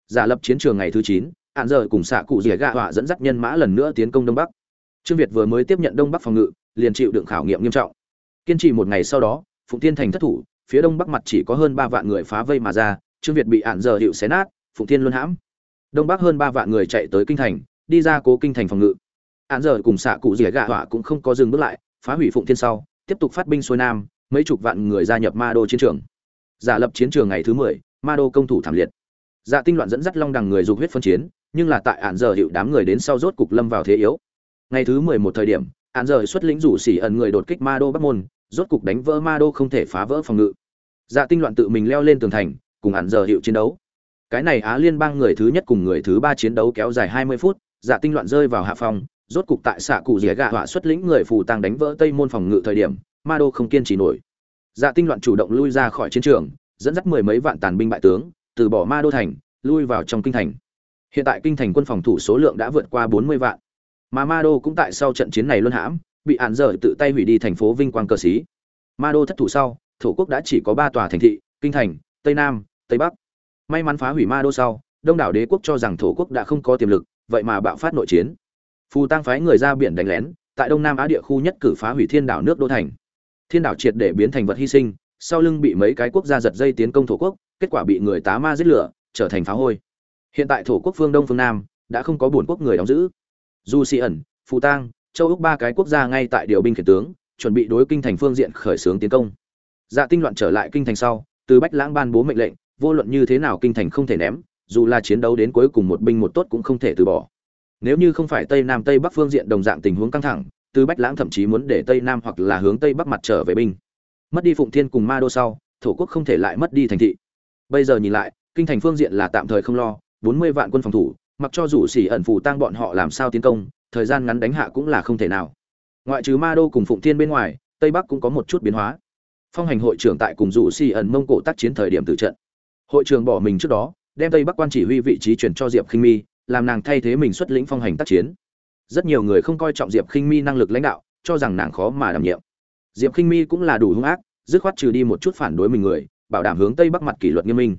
giả lập chiến trường ngày thứ chín, hạn giờ cùng xạ cụ rỉa gạ họa dẫn dắt nhân mã lần nữa tiến công đông bắc. Trương việt vừa mới tiếp nhận đông bắc phòng ngự, liền chịu đựng khảo nghiệm nghiêm trọng. Kiên trì một ngày sau đó, phụng tiên thành thất thủ, phía đông bắc mặt chỉ có hơn ba vạn người phá vây mà ra, trương việt bị hạn giờ hiệu xé nát, phụng tiên luân hãm. Đông bắc hơn ba vạn người chạy tới kinh thành, đi ra cố kinh thành phòng ngự án giờ cùng xạ cụ rỉa gạ họa cũng không có dừng bước lại, phá hủy phụng thiên sau, tiếp tục phát binh xuôi nam, mấy chục vạn người gia nhập ma đô chiến trường. Giả lập chiến trường ngày thứ mười, ma đô công thủ thảm liệt. Dạ tinh loạn dẫn dắt long đằng người dục huyết phân chiến, nhưng là tại hạn giờ hiệu đám người đến sau rốt cục lâm vào thế yếu. Ngày thứ mười một thời điểm hạn giờ xuất lĩnh rủ xỉ ẩn người đột kích ma đô bắc môn, rốt cục đánh vỡ ma đô không thể phá vỡ phòng ngự. Dạ tinh loạn tự mình leo lên tường thành, cùng hạn giờ hiệu chiến đấu. Cái này á liên bang người thứ nhất cùng người thứ ba chiến đấu kéo dài hai mươi phút dạ tinh loạn rơi vào hạ phòng rốt cục tại xạ cụ rỉa gạ họa xuất lĩnh người phù tăng đánh vỡ tây môn phòng ngự thời điểm, ma đô không kiên trì nổi. Dạ tinh loạn chủ động lui ra khỏi chiến trường, dẫn dắt mười mấy vạn tàn binh bại tướng, từ bỏ ma đô thành, lui vào trong kinh thành. Hiện tại kinh thành quân phòng thủ số lượng đã vượt qua bốn mươi vạn. Mà ma đô cũng tại sau trận chiến này luân hãm, bị ạn dở tự tay hủy đi thành phố vinh quang cờ xí. Ma đô thất thủ sau, thổ quốc đã chỉ có ba tòa thành thị, kinh thành, tây nam, tây bắc. May mắn phá hủy ma đô sau, đông đảo đế quốc cho rằng thổ quốc đã không có tiềm lực, vậy mà bạo phát nội chiến phù tăng phái người ra biển đánh lén, tại đông nam á địa khu nhất cử phá hủy thiên đảo nước đô thành. Thiên đảo triệt để biến thành vật hy sinh, sau lưng bị mấy cái quốc gia giật dây tiến công thổ quốc, kết quả bị người tá ma giết lửa, trở thành phá hôi. Hiện tại thổ quốc phương đông phương nam đã không có buồn quốc người đóng giữ. Du xì ẩn, phù tang, châu úc ba cái quốc gia ngay tại điều binh khiển tướng, chuẩn bị đối kinh thành phương diện khởi xướng tiến công. Dạ tinh loạn trở lại kinh thành sau, từ bách lãng ban bố mệnh lệnh, vô luận như thế nào kinh thành không thể ném, dù là chiến đấu đến cuối cùng một binh một tốt cũng không thể từ bỏ nếu như không phải tây nam tây bắc phương diện đồng dạng tình huống căng thẳng từ bách lãng thậm chí muốn để tây nam hoặc là hướng tây bắc mặt trở về binh. Mất đi phụng thiên cùng ma đô sau, thổ quốc không thể lại mất đi thành thị. Bây giờ nhìn lại, kinh thành phương diện là tạm thời không lo, bốn mươi vạn quân phòng thủ, mặc cho dù xỉ ẩn phủ tăng bọn họ làm sao tiến công, thời gian ngắn đánh hạ cũng là không thể nào. Ngoại trừ ma đô cùng phụng thiên bên ngoài, tây bắc cũng có một chút biến hóa. Phong hành hội trưởng tại cùng dù xỉ ẩn mông cổ tác chiến thời điểm tử trận. Hội trưởng bỏ mình trước đó, đem tây bắc quan chỉ huy vị trí chuyển cho diệp khinh mi làm nàng thay thế mình xuất lĩnh phong hành tác chiến. Rất nhiều người không coi trọng diệp khinh mi năng lực lãnh đạo, cho rằng nàng khó mà đảm nhiệm. Diệp khinh mi cũng là đủ hung ác, dứt khoát trừ đi một chút phản đối mình người, bảo đảm hướng tây bắc mặt kỷ luật nghiêm minh.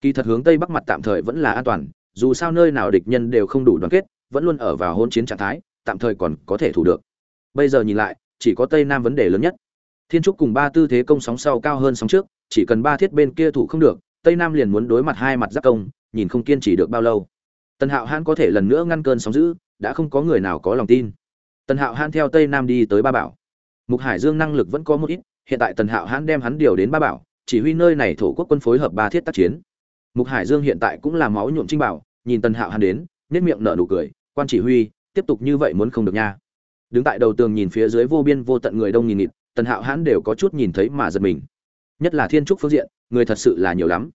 Kỳ thật hướng tây bắc mặt tạm thời vẫn là an toàn, dù sao nơi nào địch nhân đều không đủ đoàn kết, vẫn luôn ở vào hôn chiến trạng thái, tạm thời còn có thể thủ được. Bây giờ nhìn lại, chỉ có tây nam vấn đề lớn nhất. Thiên trúc cùng ba tư thế công sóng sau cao hơn sóng trước, chỉ cần ba thiết bên kia thủ không được, tây nam liền muốn đối mặt hai mặt giáp công, nhìn không kiên trì được bao lâu tần hạo hãn có thể lần nữa ngăn cơn sóng giữ đã không có người nào có lòng tin. Tần hạo hãn theo tây nam đi tới ba bảo. Mục hải dương năng lực vẫn có một ít, hiện tại tần hạo hãn đem hắn điều đến ba bảo, chỉ huy nơi này thổ quốc quân phối hợp ba thiết tác chiến. Mục hải dương hiện tại cũng là máu nhuộm trinh bảo, nhìn tần hạo hãn đến nết miệng nở nụ cười, quan chỉ huy, tiếp tục như vậy muốn không được nha. Đứng tại đầu tường nhìn phía dưới vô biên vô tận người đông nghìn nghịt, tần hạo hãn đều có chút nhìn thấy mà giật mình. Nhất là thiên trúc phương diện, người thật sự là nhiều lắm.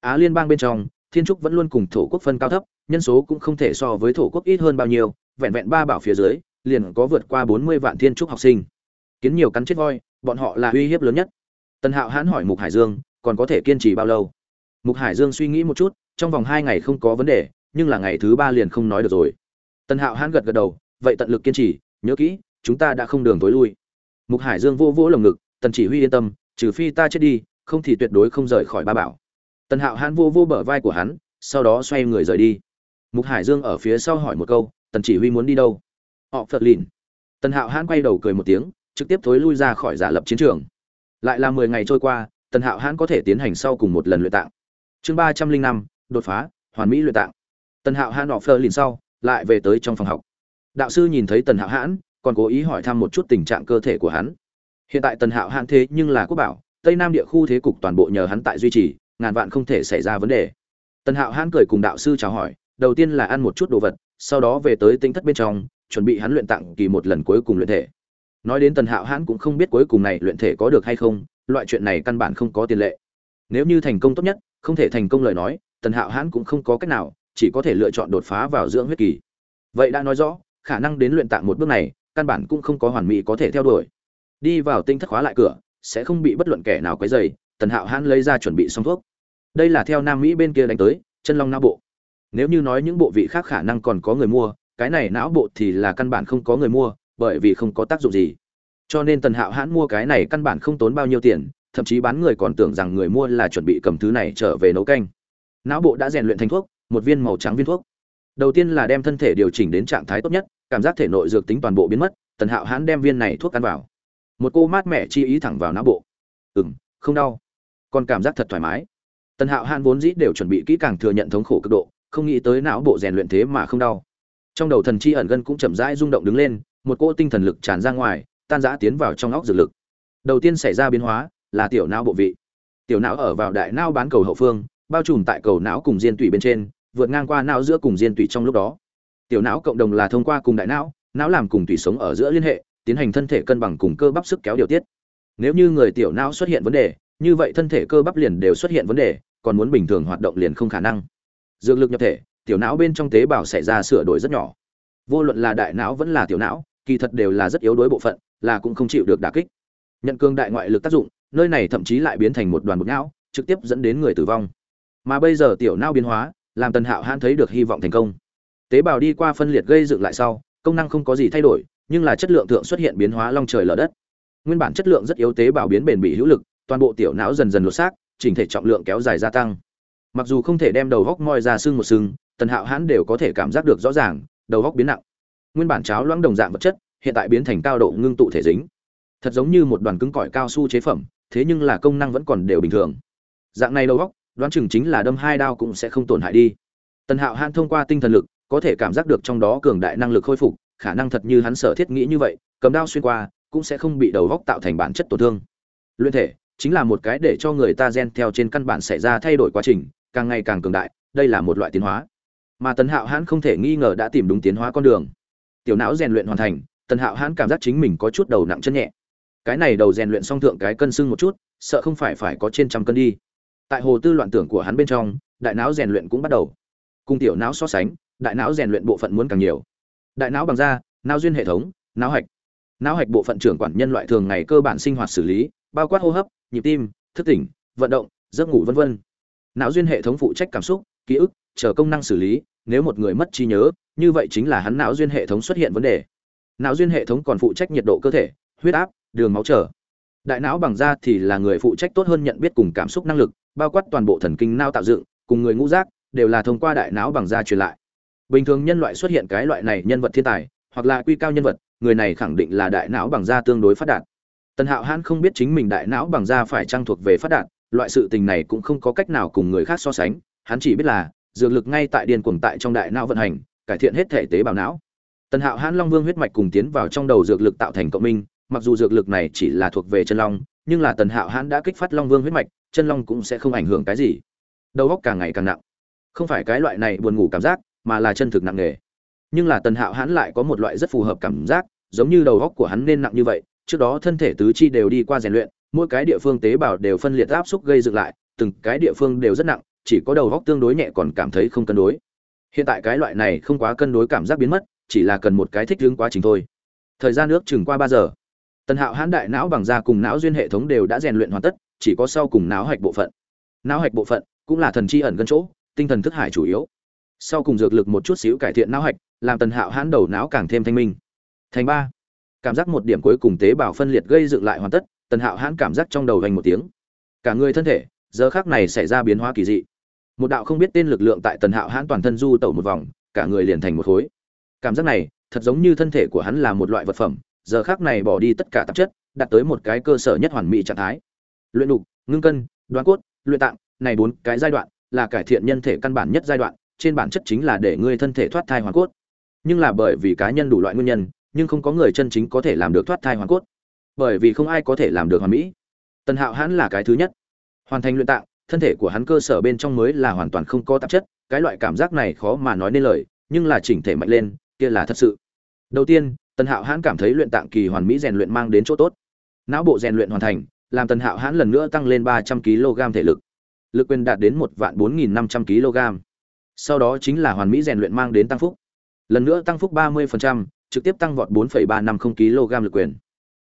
Á liên bang bên trong, thiên trúc vẫn luôn cùng thổ quốc phân cao thấp nhân số cũng không thể so với thổ quốc ít hơn bao nhiêu, vẹn vẹn ba bảo phía dưới, liền có vượt qua bốn mươi vạn thiên trúc học sinh. Kiến nhiều cắn chết voi, bọn họ là uy hiếp lớn nhất. Tần hạo hãn hỏi mục hải dương, còn có thể kiên trì bao lâu? Mục hải dương suy nghĩ một chút, trong vòng hai ngày không có vấn đề, nhưng là ngày thứ ba liền không nói được rồi. Tần hạo hãn gật gật đầu, vậy tận lực kiên trì, nhớ kỹ, chúng ta đã không đường tối lui. Mục hải dương vô vỗ lồng ngực, tần chỉ huy yên tâm, trừ phi ta chết đi, không thì tuyệt đối không rời khỏi ba bảo. Tần hạo hãn vô vô bờ vai của hắn, sau đó xoay người rời đi mục hải dương ở phía sau hỏi một câu, tần chỉ huy muốn đi đâu? Họ phật lìn. Tần hạo hãn quay đầu cười một tiếng, trực tiếp thối lui ra khỏi giả lập chiến trường. Lại là mười ngày trôi qua, tần hạo hãn có thể tiến hành sau cùng một lần luyện tạng. Chương ba trăm linh năm, đột phá, hoàn mỹ luyện tạng. Tần hạo hãn họ phật lìn sau, lại về tới trong phòng học. Đạo sư nhìn thấy tần hạo hãn, còn cố ý hỏi thăm một chút tình trạng cơ thể của hắn. Hiện tại tần hạo hãn thế nhưng là quốc bảo, tây nam địa khu thế cục toàn bộ nhờ hắn tại duy trì, ngàn vạn không thể xảy ra vấn đề. Tần hạo hãn cười cùng đạo sư chào hỏi đầu tiên là ăn một chút đồ vật sau đó về tới tinh thất bên trong chuẩn bị hắn luyện tặng kỳ một lần cuối cùng luyện thể. Nói đến tần hạo hãn cũng không biết cuối cùng này luyện thể có được hay không loại chuyện này căn bản không có tiền lệ. Nếu như thành công tốt nhất không thể thành công lời nói tần hạo hãn cũng không có cách nào chỉ có thể lựa chọn đột phá vào dưỡng huyết kỳ. Vậy đã nói rõ khả năng đến luyện tạng một bước này căn bản cũng không có hoàn mỹ có thể theo đuổi. Đi vào tinh thất khóa lại cửa sẽ không bị bất luận kẻ nào quấy rầy, tần hạo hãn lấy ra chuẩn bị xong thuốc. Đây là theo nam mỹ bên kia đánh tới chân long não bộ nếu như nói những bộ vị khác khả năng còn có người mua, cái này não bộ thì là căn bản không có người mua, bởi vì không có tác dụng gì. Cho nên tần hạo hãn mua cái này căn bản không tốn bao nhiêu tiền, thậm chí bán người còn tưởng rằng người mua là chuẩn bị cầm thứ này trở về nấu canh. Não bộ đã rèn luyện thành thuốc, một viên màu trắng viên thuốc. Đầu tiên là đem thân thể điều chỉnh đến trạng thái tốt nhất, cảm giác thể nội dược tính toàn bộ biến mất, tần hạo hãn đem viên này thuốc ăn vào. Một cô mát mẻ chi ý thẳng vào não bộ. Ừ m không đau. Còn cảm giác thật thoải mái. Tần hạo hãn vốn dĩ đều chuẩn bị kỹ càng thừa nhận thống khổ cực độ không nghĩ tới não bộ rèn luyện thế mà không đau. Trong đầu thần chi ẩn gân cũng chậm rãi rung động đứng lên, một cỗ tinh thần lực tràn ra ngoài, tan rã tiến vào trong óc dược lực. Đầu tiên xảy ra biến hóa, là tiểu não bộ vị. Tiểu não ở vào đại não bán cầu hậu phương, bao trùm tại cầu não cùng diên tủy bên trên, vượt ngang qua não giữa cùng diên tủy trong lúc đó. Tiểu não cộng đồng là thông qua cùng đại não não làm cùng tủy sống ở giữa liên hệ, tiến hành thân thể cân bằng cùng cơ bắp sức kéo điều tiết. Nếu như người tiểu não xuất hiện vấn đề, như vậy thân thể cơ bắp liền đều xuất hiện vấn đề, còn muốn bình thường hoạt động liền không khả năng dược lực nhập thể, tiểu não bên trong tế bào xảy ra sửa đổi rất nhỏ. Vô luận là đại não vẫn là tiểu não, kỳ thật đều là rất yếu đuối bộ phận, là cũng không chịu được đả kích. Nhận cương đại ngoại lực tác dụng, nơi này thậm chí lại biến thành một đoàn bột não, trực tiếp dẫn đến người tử vong. Mà bây giờ tiểu não biến hóa, làm tần hạo hãn thấy được hy vọng thành công. Tế bào đi qua phân liệt gây dựng lại sau, công năng không có gì thay đổi, nhưng là chất lượng thượng xuất hiện biến hóa long trời lở đất. Nguyên bản chất lượng rất yếu tế bào biến bền bỉ hữu lực, toàn bộ tiểu não dần dần lột xác, chỉnh thể trọng lượng kéo dài gia tăng mặc dù không thể đem đầu góc moi ra xương một sưng, tần hạo hãn đều có thể cảm giác được rõ ràng, đầu góc biến nặng. Nguyên bản cháo loãng đồng dạng vật chất, hiện tại biến thành cao độ ngưng tụ thể dính. Thật giống như một đoàn cứng cỏi cao su chế phẩm, thế nhưng là công năng vẫn còn đều bình thường. Dạng này đầu góc, đoán chừng chính là đâm hai đao cũng sẽ không tổn hại đi. Tần hạo hãn thông qua tinh thần lực, có thể cảm giác được trong đó cường đại năng lực khôi phục, khả năng thật như hắn sở thiết nghĩ như vậy, cầm đao xuyên qua, cũng sẽ không bị đầu góc tạo thành bản chất tổn thương. Luyện thể, chính là một cái để cho người ta gen theo trên căn bản xảy ra thay đổi quá trình càng ngày càng cường đại, đây là một loại tiến hóa. Mà tần hạo hãn không thể nghi ngờ đã tìm đúng tiến hóa con đường. Tiểu não rèn luyện hoàn thành, tần hạo hãn cảm giác chính mình có chút đầu nặng chân nhẹ. Cái này đầu rèn luyện song thượng cái cân sưng một chút, sợ không phải phải có trên trăm cân đi. Tại hồ tư loạn tưởng của hắn bên trong, đại não rèn luyện cũng bắt đầu. Cùng tiểu não so sánh, đại não rèn luyện bộ phận muốn càng nhiều. Đại não bằng da, não duyên hệ thống, não hạch. Não hạch bộ phận trưởng quản nhân loại thường ngày cơ bản sinh hoạt xử lý, bao quát hô hấp, nhịp tim, thức tỉnh, vận động, giấc ngủ vân vân não duyên hệ thống phụ trách cảm xúc, ký ức, chờ công năng xử lý, nếu một người mất trí nhớ, như vậy chính là hắn não duyên hệ thống xuất hiện vấn đề. Não duyên hệ thống còn phụ trách nhiệt độ cơ thể, huyết áp, đường máu trở đại não bằng da thì là người phụ trách tốt hơn nhận biết cùng cảm xúc năng lực, bao quát toàn bộ thần kinh não tạo dựng, cùng người ngũ giác, đều là thông qua đại não bằng da truyền lại. Bình thường nhân loại xuất hiện cái loại này nhân vật thiên tài, hoặc là quy cao nhân vật, người này khẳng định là đại não bằng da tương đối phát đạt. Tần hạo hãn không biết chính mình đại não bằng da phải trang thuộc về phát đạt loại sự tình này cũng không có cách nào cùng người khác so sánh, hắn chỉ biết là, dược lực ngay tại điền cuồng tại trong đại não vận hành, cải thiện hết thể tế bào não. Tần hạo hãn long vương huyết mạch cùng tiến vào trong đầu dược lực tạo thành cộng minh, mặc dù dược lực này chỉ là thuộc về chân long, nhưng là tần hạo hãn đã kích phát long vương huyết mạch, chân long cũng sẽ không ảnh hưởng cái gì. Đầu óc càng ngày càng nặng. Không phải cái loại này buồn ngủ cảm giác, mà là chân thực nặng nề. Nhưng là tần hạo hãn lại có một loại rất phù hợp cảm giác, giống như đầu óc của hắn nên nặng như vậy, trước đó thân thể tứ chi đều đi qua rèn luyện mỗi cái địa phương tế bào đều phân liệt áp xúc gây dựng lại, từng cái địa phương đều rất nặng, chỉ có đầu góc tương đối nhẹ còn cảm thấy không cân đối. Hiện tại cái loại này không quá cân đối cảm giác biến mất, chỉ là cần một cái thích ứng quá trình thôi. Thời gian nước chừng qua ba giờ. Tần hạo hãn đại não bằng da cùng não duyên hệ thống đều đã rèn luyện hoàn tất, chỉ có sau cùng não hạch bộ phận. Não hạch bộ phận cũng là thần chi ẩn gần chỗ, tinh thần thức hải chủ yếu. Sau cùng dược lực một chút xíu cải thiện não hạch, làm tần hạo hãn đầu não càng thêm thanh minh. Thành ba. Cảm giác một điểm cuối cùng tế bào phân liệt gây dựng lại hoàn tất tần hạo hãn cảm giác trong đầu vành một tiếng. Cả người thân thể, giờ khác này xảy ra biến hóa kỳ dị. Một đạo không biết tên lực lượng tại tần hạo hãn toàn thân du tẩu một vòng, cả người liền thành một khối. Cảm giác này, thật giống như thân thể của hắn là một loại vật phẩm, giờ khác này bỏ đi tất cả tạp chất, đạt tới một cái cơ sở nhất hoàn mỹ trạng thái. Luyện đục, ngưng cân, đoán cốt, luyện tạng, này bốn cái giai đoạn là cải thiện nhân thể căn bản nhất giai đoạn, trên bản chất chính là để ngươi thân thể thoát thai hoàn cốt. Nhưng là bởi vì cá nhân đủ loại nguyên nhân, nhưng không có người chân chính có thể làm được thoát thai hoàn cốt bởi vì không ai có thể làm được hoàn mỹ. Tần hạo hãn là cái thứ nhất. Hoàn thành luyện tạng, thân thể của hắn cơ sở bên trong mới là hoàn toàn không có tạp chất, cái loại cảm giác này khó mà nói nên lời, nhưng là chỉnh thể mạnh lên, kia là thật sự. Đầu tiên, tần hạo hãn cảm thấy luyện tạng kỳ hoàn mỹ rèn luyện mang đến chỗ tốt. Não bộ rèn luyện hoàn thành, làm tần hạo hãn lần nữa tăng lên ba trăm kg thể lực. Lực quyền đạt đến một vạn bốn nghìn năm trăm kg. Sau đó chính là hoàn mỹ rèn luyện mang đến tăng phúc. Lần nữa tăng phúc ba mươi trực tiếp tăng vọt bốn ba năm không kg lực quyền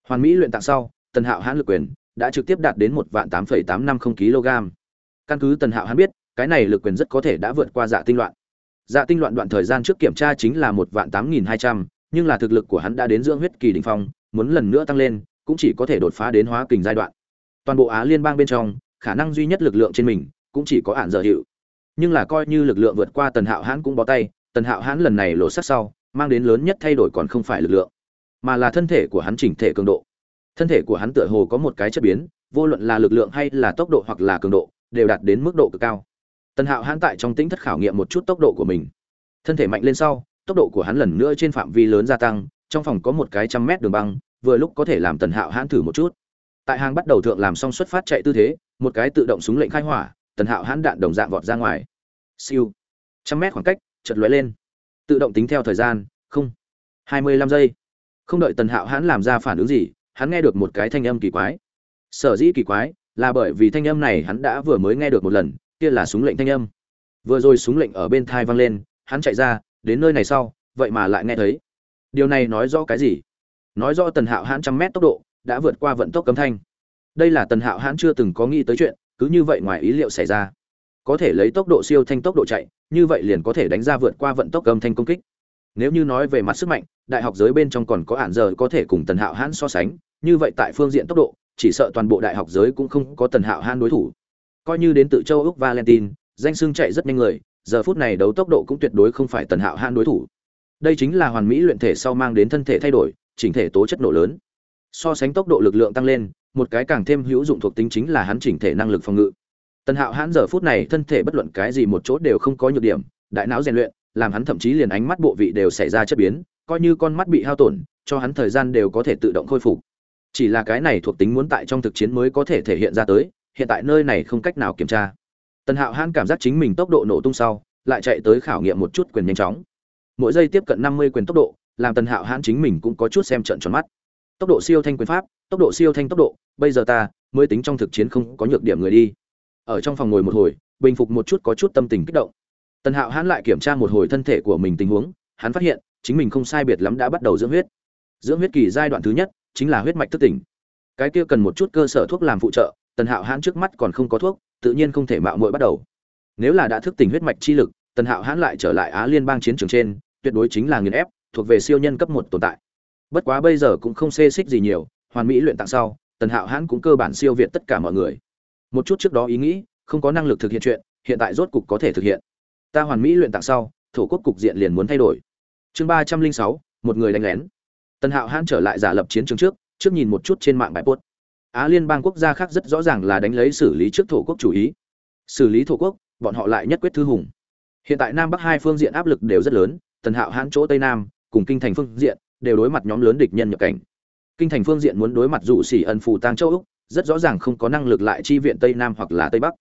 hoàn mỹ luyện tạng sau, tần hạo hãn lực quyền đã trực tiếp đạt đến một vạn tám phẩy tám năm không kg. Căn cứ tần hạo hãn biết, cái này lực quyền rất có thể đã vượt qua dạ tinh loạn. Dạ tinh loạn đoạn thời gian trước kiểm tra chính là một vạn tám nghìn hai trăm, nhưng là thực lực của hắn đã đến dưỡng huyết kỳ đỉnh phong, muốn lần nữa tăng lên, cũng chỉ có thể đột phá đến hóa kình giai đoạn. Toàn bộ á liên bang bên trong, khả năng duy nhất lực lượng trên mình cũng chỉ có ản dở hiệu nhưng là coi như lực lượng vượt qua tần hạo hãn cũng bó tay, tần hạo hãn lần này lộ sắc sau, mang đến lớn nhất thay đổi còn không phải lực lượng mà là thân thể của hắn chỉnh thể cường độ. Thân thể của hắn tựa hồ có một cái chất biến, vô luận là lực lượng hay là tốc độ hoặc là cường độ, đều đạt đến mức độ cực cao. Tần hạo hãn tại trong tính thất khảo nghiệm một chút tốc độ của mình. Thân thể mạnh lên sau, tốc độ của hắn lần nữa trên phạm vi lớn gia tăng, trong phòng có một cái trăm mét đường băng, vừa lúc có thể làm tần hạo hãn thử một chút. Tại hàng bắt đầu thượng làm xong xuất phát chạy tư thế, một cái tự động súng lệnh khai hỏa, tần hạo hãn đạn đồng dạng vọt ra ngoài. Siêu. Trăm mét khoảng cách chật lóe lên. Tự động tính theo thời gian, không. Hai mươi lăm giây không đợi tần hạo hãn làm ra phản ứng gì, hắn nghe được một cái thanh âm kỳ quái. Sở dĩ kỳ quái là bởi vì thanh âm này hắn đã vừa mới nghe được một lần, kia là súng lệnh thanh âm. Vừa rồi súng lệnh ở bên thai vang lên, hắn chạy ra, đến nơi này sau, vậy mà lại nghe thấy. Điều này nói rõ cái gì? Nói rõ tần hạo hãn trăm mét tốc độ, đã vượt qua vận tốc cấm thanh. Đây là tần hạo hãn chưa từng có nghĩ tới chuyện, cứ như vậy ngoài ý liệu xảy ra. Có thể lấy tốc độ siêu thanh tốc độ chạy, như vậy liền có thể đánh ra vượt qua vận tốc âm thanh công kích. Nếu như nói về mặt sức mạnh đại học giới bên trong còn có ản giờ có thể cùng tần hạo hãn so sánh, như vậy tại phương diện tốc độ, chỉ sợ toàn bộ đại học giới cũng không có tần hạo hãn đối thủ. Coi như đến từ châu úc valentine, danh xưng chạy rất nhanh người, giờ phút này đấu tốc độ cũng tuyệt đối không phải tần hạo hãn đối thủ. Đây chính là hoàn mỹ luyện thể sau mang đến thân thể thay đổi, chỉnh thể tố chất nổ lớn. So sánh tốc độ lực lượng tăng lên, một cái càng thêm hữu dụng thuộc tính chính là hắn chỉnh thể năng lực phòng ngự. Tần hạo hãn giờ phút này thân thể bất luận cái gì một chỗ đều không có nhược điểm, đại não rèn luyện, làm hắn thậm chí liền ánh mắt bộ vị đều xảy ra chất biến coi như con mắt bị hao tổn, cho hắn thời gian đều có thể tự động khôi phục. Chỉ là cái này thuộc tính muốn tại trong thực chiến mới có thể thể hiện ra tới, hiện tại nơi này không cách nào kiểm tra. Tần hạo hãn cảm giác chính mình tốc độ nổ tung sau, lại chạy tới khảo nghiệm một chút quyền nhanh chóng. Mỗi giây tiếp cận năm mươi quyền tốc độ, làm tần hạo hãn chính mình cũng có chút xem trận tròn mắt. Tốc độ siêu thanh quyền pháp, tốc độ siêu thanh tốc độ, bây giờ ta mới tính trong thực chiến không có nhược điểm người đi. Ở trong phòng ngồi một hồi, bình phục một chút có chút tâm tình kích động. Tần hạo hãn lại kiểm tra một hồi thân thể của mình tình huống, hắn phát hiện chính mình không sai biệt lắm đã bắt đầu dưỡng huyết. Dưỡng huyết kỳ giai đoạn thứ nhất chính là huyết mạch thức tỉnh. Cái kia cần một chút cơ sở thuốc làm phụ trợ, tần hạo hãn trước mắt còn không có thuốc, tự nhiên không thể mạo muội bắt đầu. Nếu là đã thức tỉnh huyết mạch chi lực, tần hạo hãn lại trở lại á liên bang chiến trường trên, tuyệt đối chính là nghiền ép, thuộc về siêu nhân cấp một tồn tại. Bất quá bây giờ cũng không xê xích gì nhiều, hoàn mỹ luyện tặng sau, tần hạo hãn cũng cơ bản siêu việt tất cả mọi người. Một chút trước đó ý nghĩ, không có năng lực thực hiện chuyện, hiện tại rốt cục có thể thực hiện. Ta hoàn mỹ luyện tặng sau, thổ quốc cục diện liền muốn thay đổi chương ba trăm linh sáu, một người đánh lén. Tần hạo hãn trở lại giả lập chiến trường trước trước nhìn một chút trên mạng bài post. Á liên bang quốc gia khác rất rõ ràng là đánh lấy xử lý trước thổ quốc chủ ý. Xử lý thổ quốc, bọn họ lại nhất quyết thư hùng. Hiện tại nam bắc hai phương diện áp lực đều rất lớn, tần hạo hãn chỗ tây nam, cùng kinh thành phương diện, đều đối mặt nhóm lớn địch nhân nhập cảnh. Kinh thành phương diện muốn đối mặt dụ xỉ ẩn phù tăng châu úc, rất rõ ràng không có năng lực lại chi viện tây nam hoặc là tây bắc.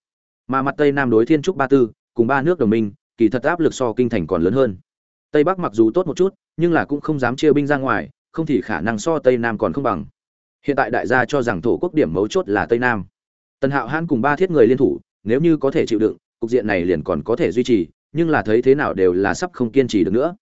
Mà mặt tây nam đối thiên trúc ba tư, cùng ba nước đồng minh, kỳ thật áp lực so kinh thành còn lớn hơn tây bắc mặc dù tốt một chút, nhưng là cũng không dám chia binh ra ngoài, không thì khả năng so tây nam còn không bằng. Hiện tại đại gia cho rằng thổ quốc điểm mấu chốt là tây nam. Tần hạo hãn cùng ba thiết người liên thủ, nếu như có thể chịu đựng, cục diện này liền còn có thể duy trì, nhưng là thấy thế nào đều là sắp không kiên trì được nữa.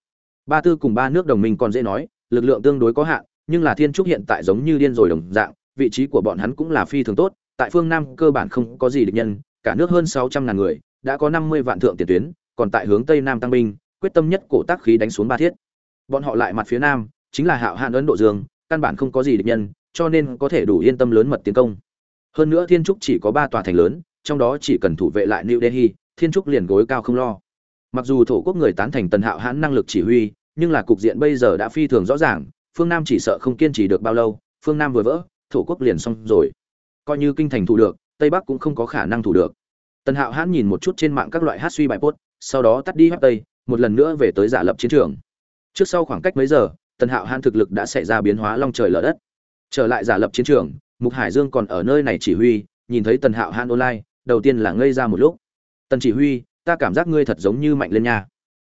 Ba tư cùng ba nước đồng minh còn dễ nói, lực lượng tương đối có hạn, nhưng là thiên trúc hiện tại giống như điên rồi đồng dạng, vị trí của bọn hắn cũng là phi thường tốt, tại phương nam cơ bản không có gì địch nhân, cả nước hơn sáu trăm ngàn người, đã có năm mươi vạn thượng tiền tuyến, còn tại hướng tây nam tăng binh quyết tâm nhất cổ tác khí đánh xuống ba thiết. Bọn họ lại mặt phía nam, chính là hạo hạn ấn độ dương, căn bản không có gì địch nhân, cho nên có thể đủ yên tâm lớn mật tiến công. Hơn nữa thiên trúc chỉ có ba tòa thành lớn, trong đó chỉ cần thủ vệ lại new delhi, thiên trúc liền gối cao không lo. Mặc dù thổ quốc người tán thành tần hạo hãn năng lực chỉ huy, nhưng là cục diện bây giờ đã phi thường rõ ràng, phương nam chỉ sợ không kiên trì được bao lâu, phương nam vừa vỡ, thổ quốc liền xong rồi. Coi như kinh thành thủ được, tây bắc cũng không có khả năng thủ được. Tần hạo hãn nhìn một chút trên mạng các loại hát suy bài post, sau đó tắt đi hát tây một lần nữa về tới giả lập chiến trường. Trước sau khoảng cách mấy giờ, tần hạo hãn thực lực đã xảy ra biến hóa long trời lở đất. Trở lại giả lập chiến trường, mục hải dương còn ở nơi này chỉ huy, nhìn thấy tần hạo hãn online, đầu tiên là ngây ra một lúc. Tần chỉ huy, ta cảm giác ngươi thật giống như mạnh lên nha.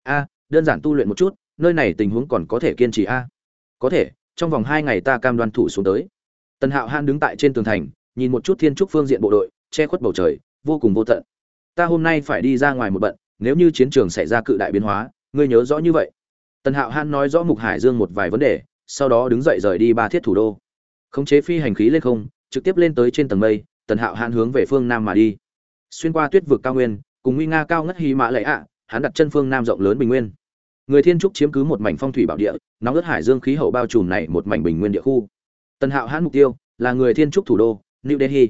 A, đơn giản tu luyện một chút, nơi này tình huống còn có thể kiên trì a? Có thể, trong vòng hai ngày ta cam đoan thủ xuống tới. Tần hạo han đứng tại trên tường thành, nhìn một chút thiên trúc phương diện bộ đội, che khuất bầu trời, vô cùng vô tận. Ta hôm nay phải đi ra ngoài một bận nếu như chiến trường xảy ra cự đại biến hóa, ngươi nhớ rõ như vậy. Tần hạo han nói rõ mục hải dương một vài vấn đề, sau đó đứng dậy rời đi ba thiết thủ đô. Khống chế phi hành khí lên không, trực tiếp lên tới trên tầng mây, tần hạo han hướng về phương nam mà đi. Xuyên qua tuyết vực cao nguyên, cùng nguy nga cao ngất hy mã lệ ạ, hắn đặt chân phương nam rộng lớn bình nguyên. Người thiên trúc chiếm cứ một mảnh phong thủy bảo địa, nóng ớt hải dương khí hậu bao trùm này một mảnh bình nguyên địa khu. Tần hạo hãn mục tiêu là người thiên trúc thủ đô, new delhi.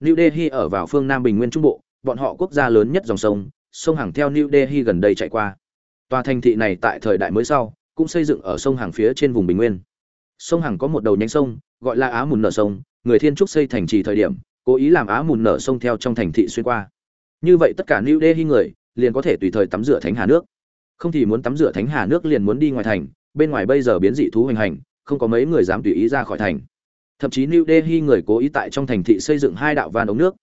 New delhi ở vào phương nam bình nguyên trung bộ, bọn họ quốc gia lớn nhất dòng sông sông hàng theo new delhi gần đây chạy qua. Tòa thành thị này tại thời đại mới sau, cũng xây dựng ở sông hàng phía trên vùng bình nguyên. Sông hàng có một đầu nhánh sông, gọi là á mùn nở sông, người thiên trúc xây thành trì thời điểm, cố ý làm á mùn nở sông theo trong thành thị xuyên qua. Như vậy tất cả new delhi người, liền có thể tùy thời tắm rửa thánh hà nước. Không thì muốn tắm rửa thánh hà nước liền muốn đi ngoài thành, bên ngoài bây giờ biến dị thú hoành hành, không có mấy người dám tùy ý ra khỏi thành. Thậm chí new delhi người cố ý tại trong thành thị xây dựng hai đạo van ống nước.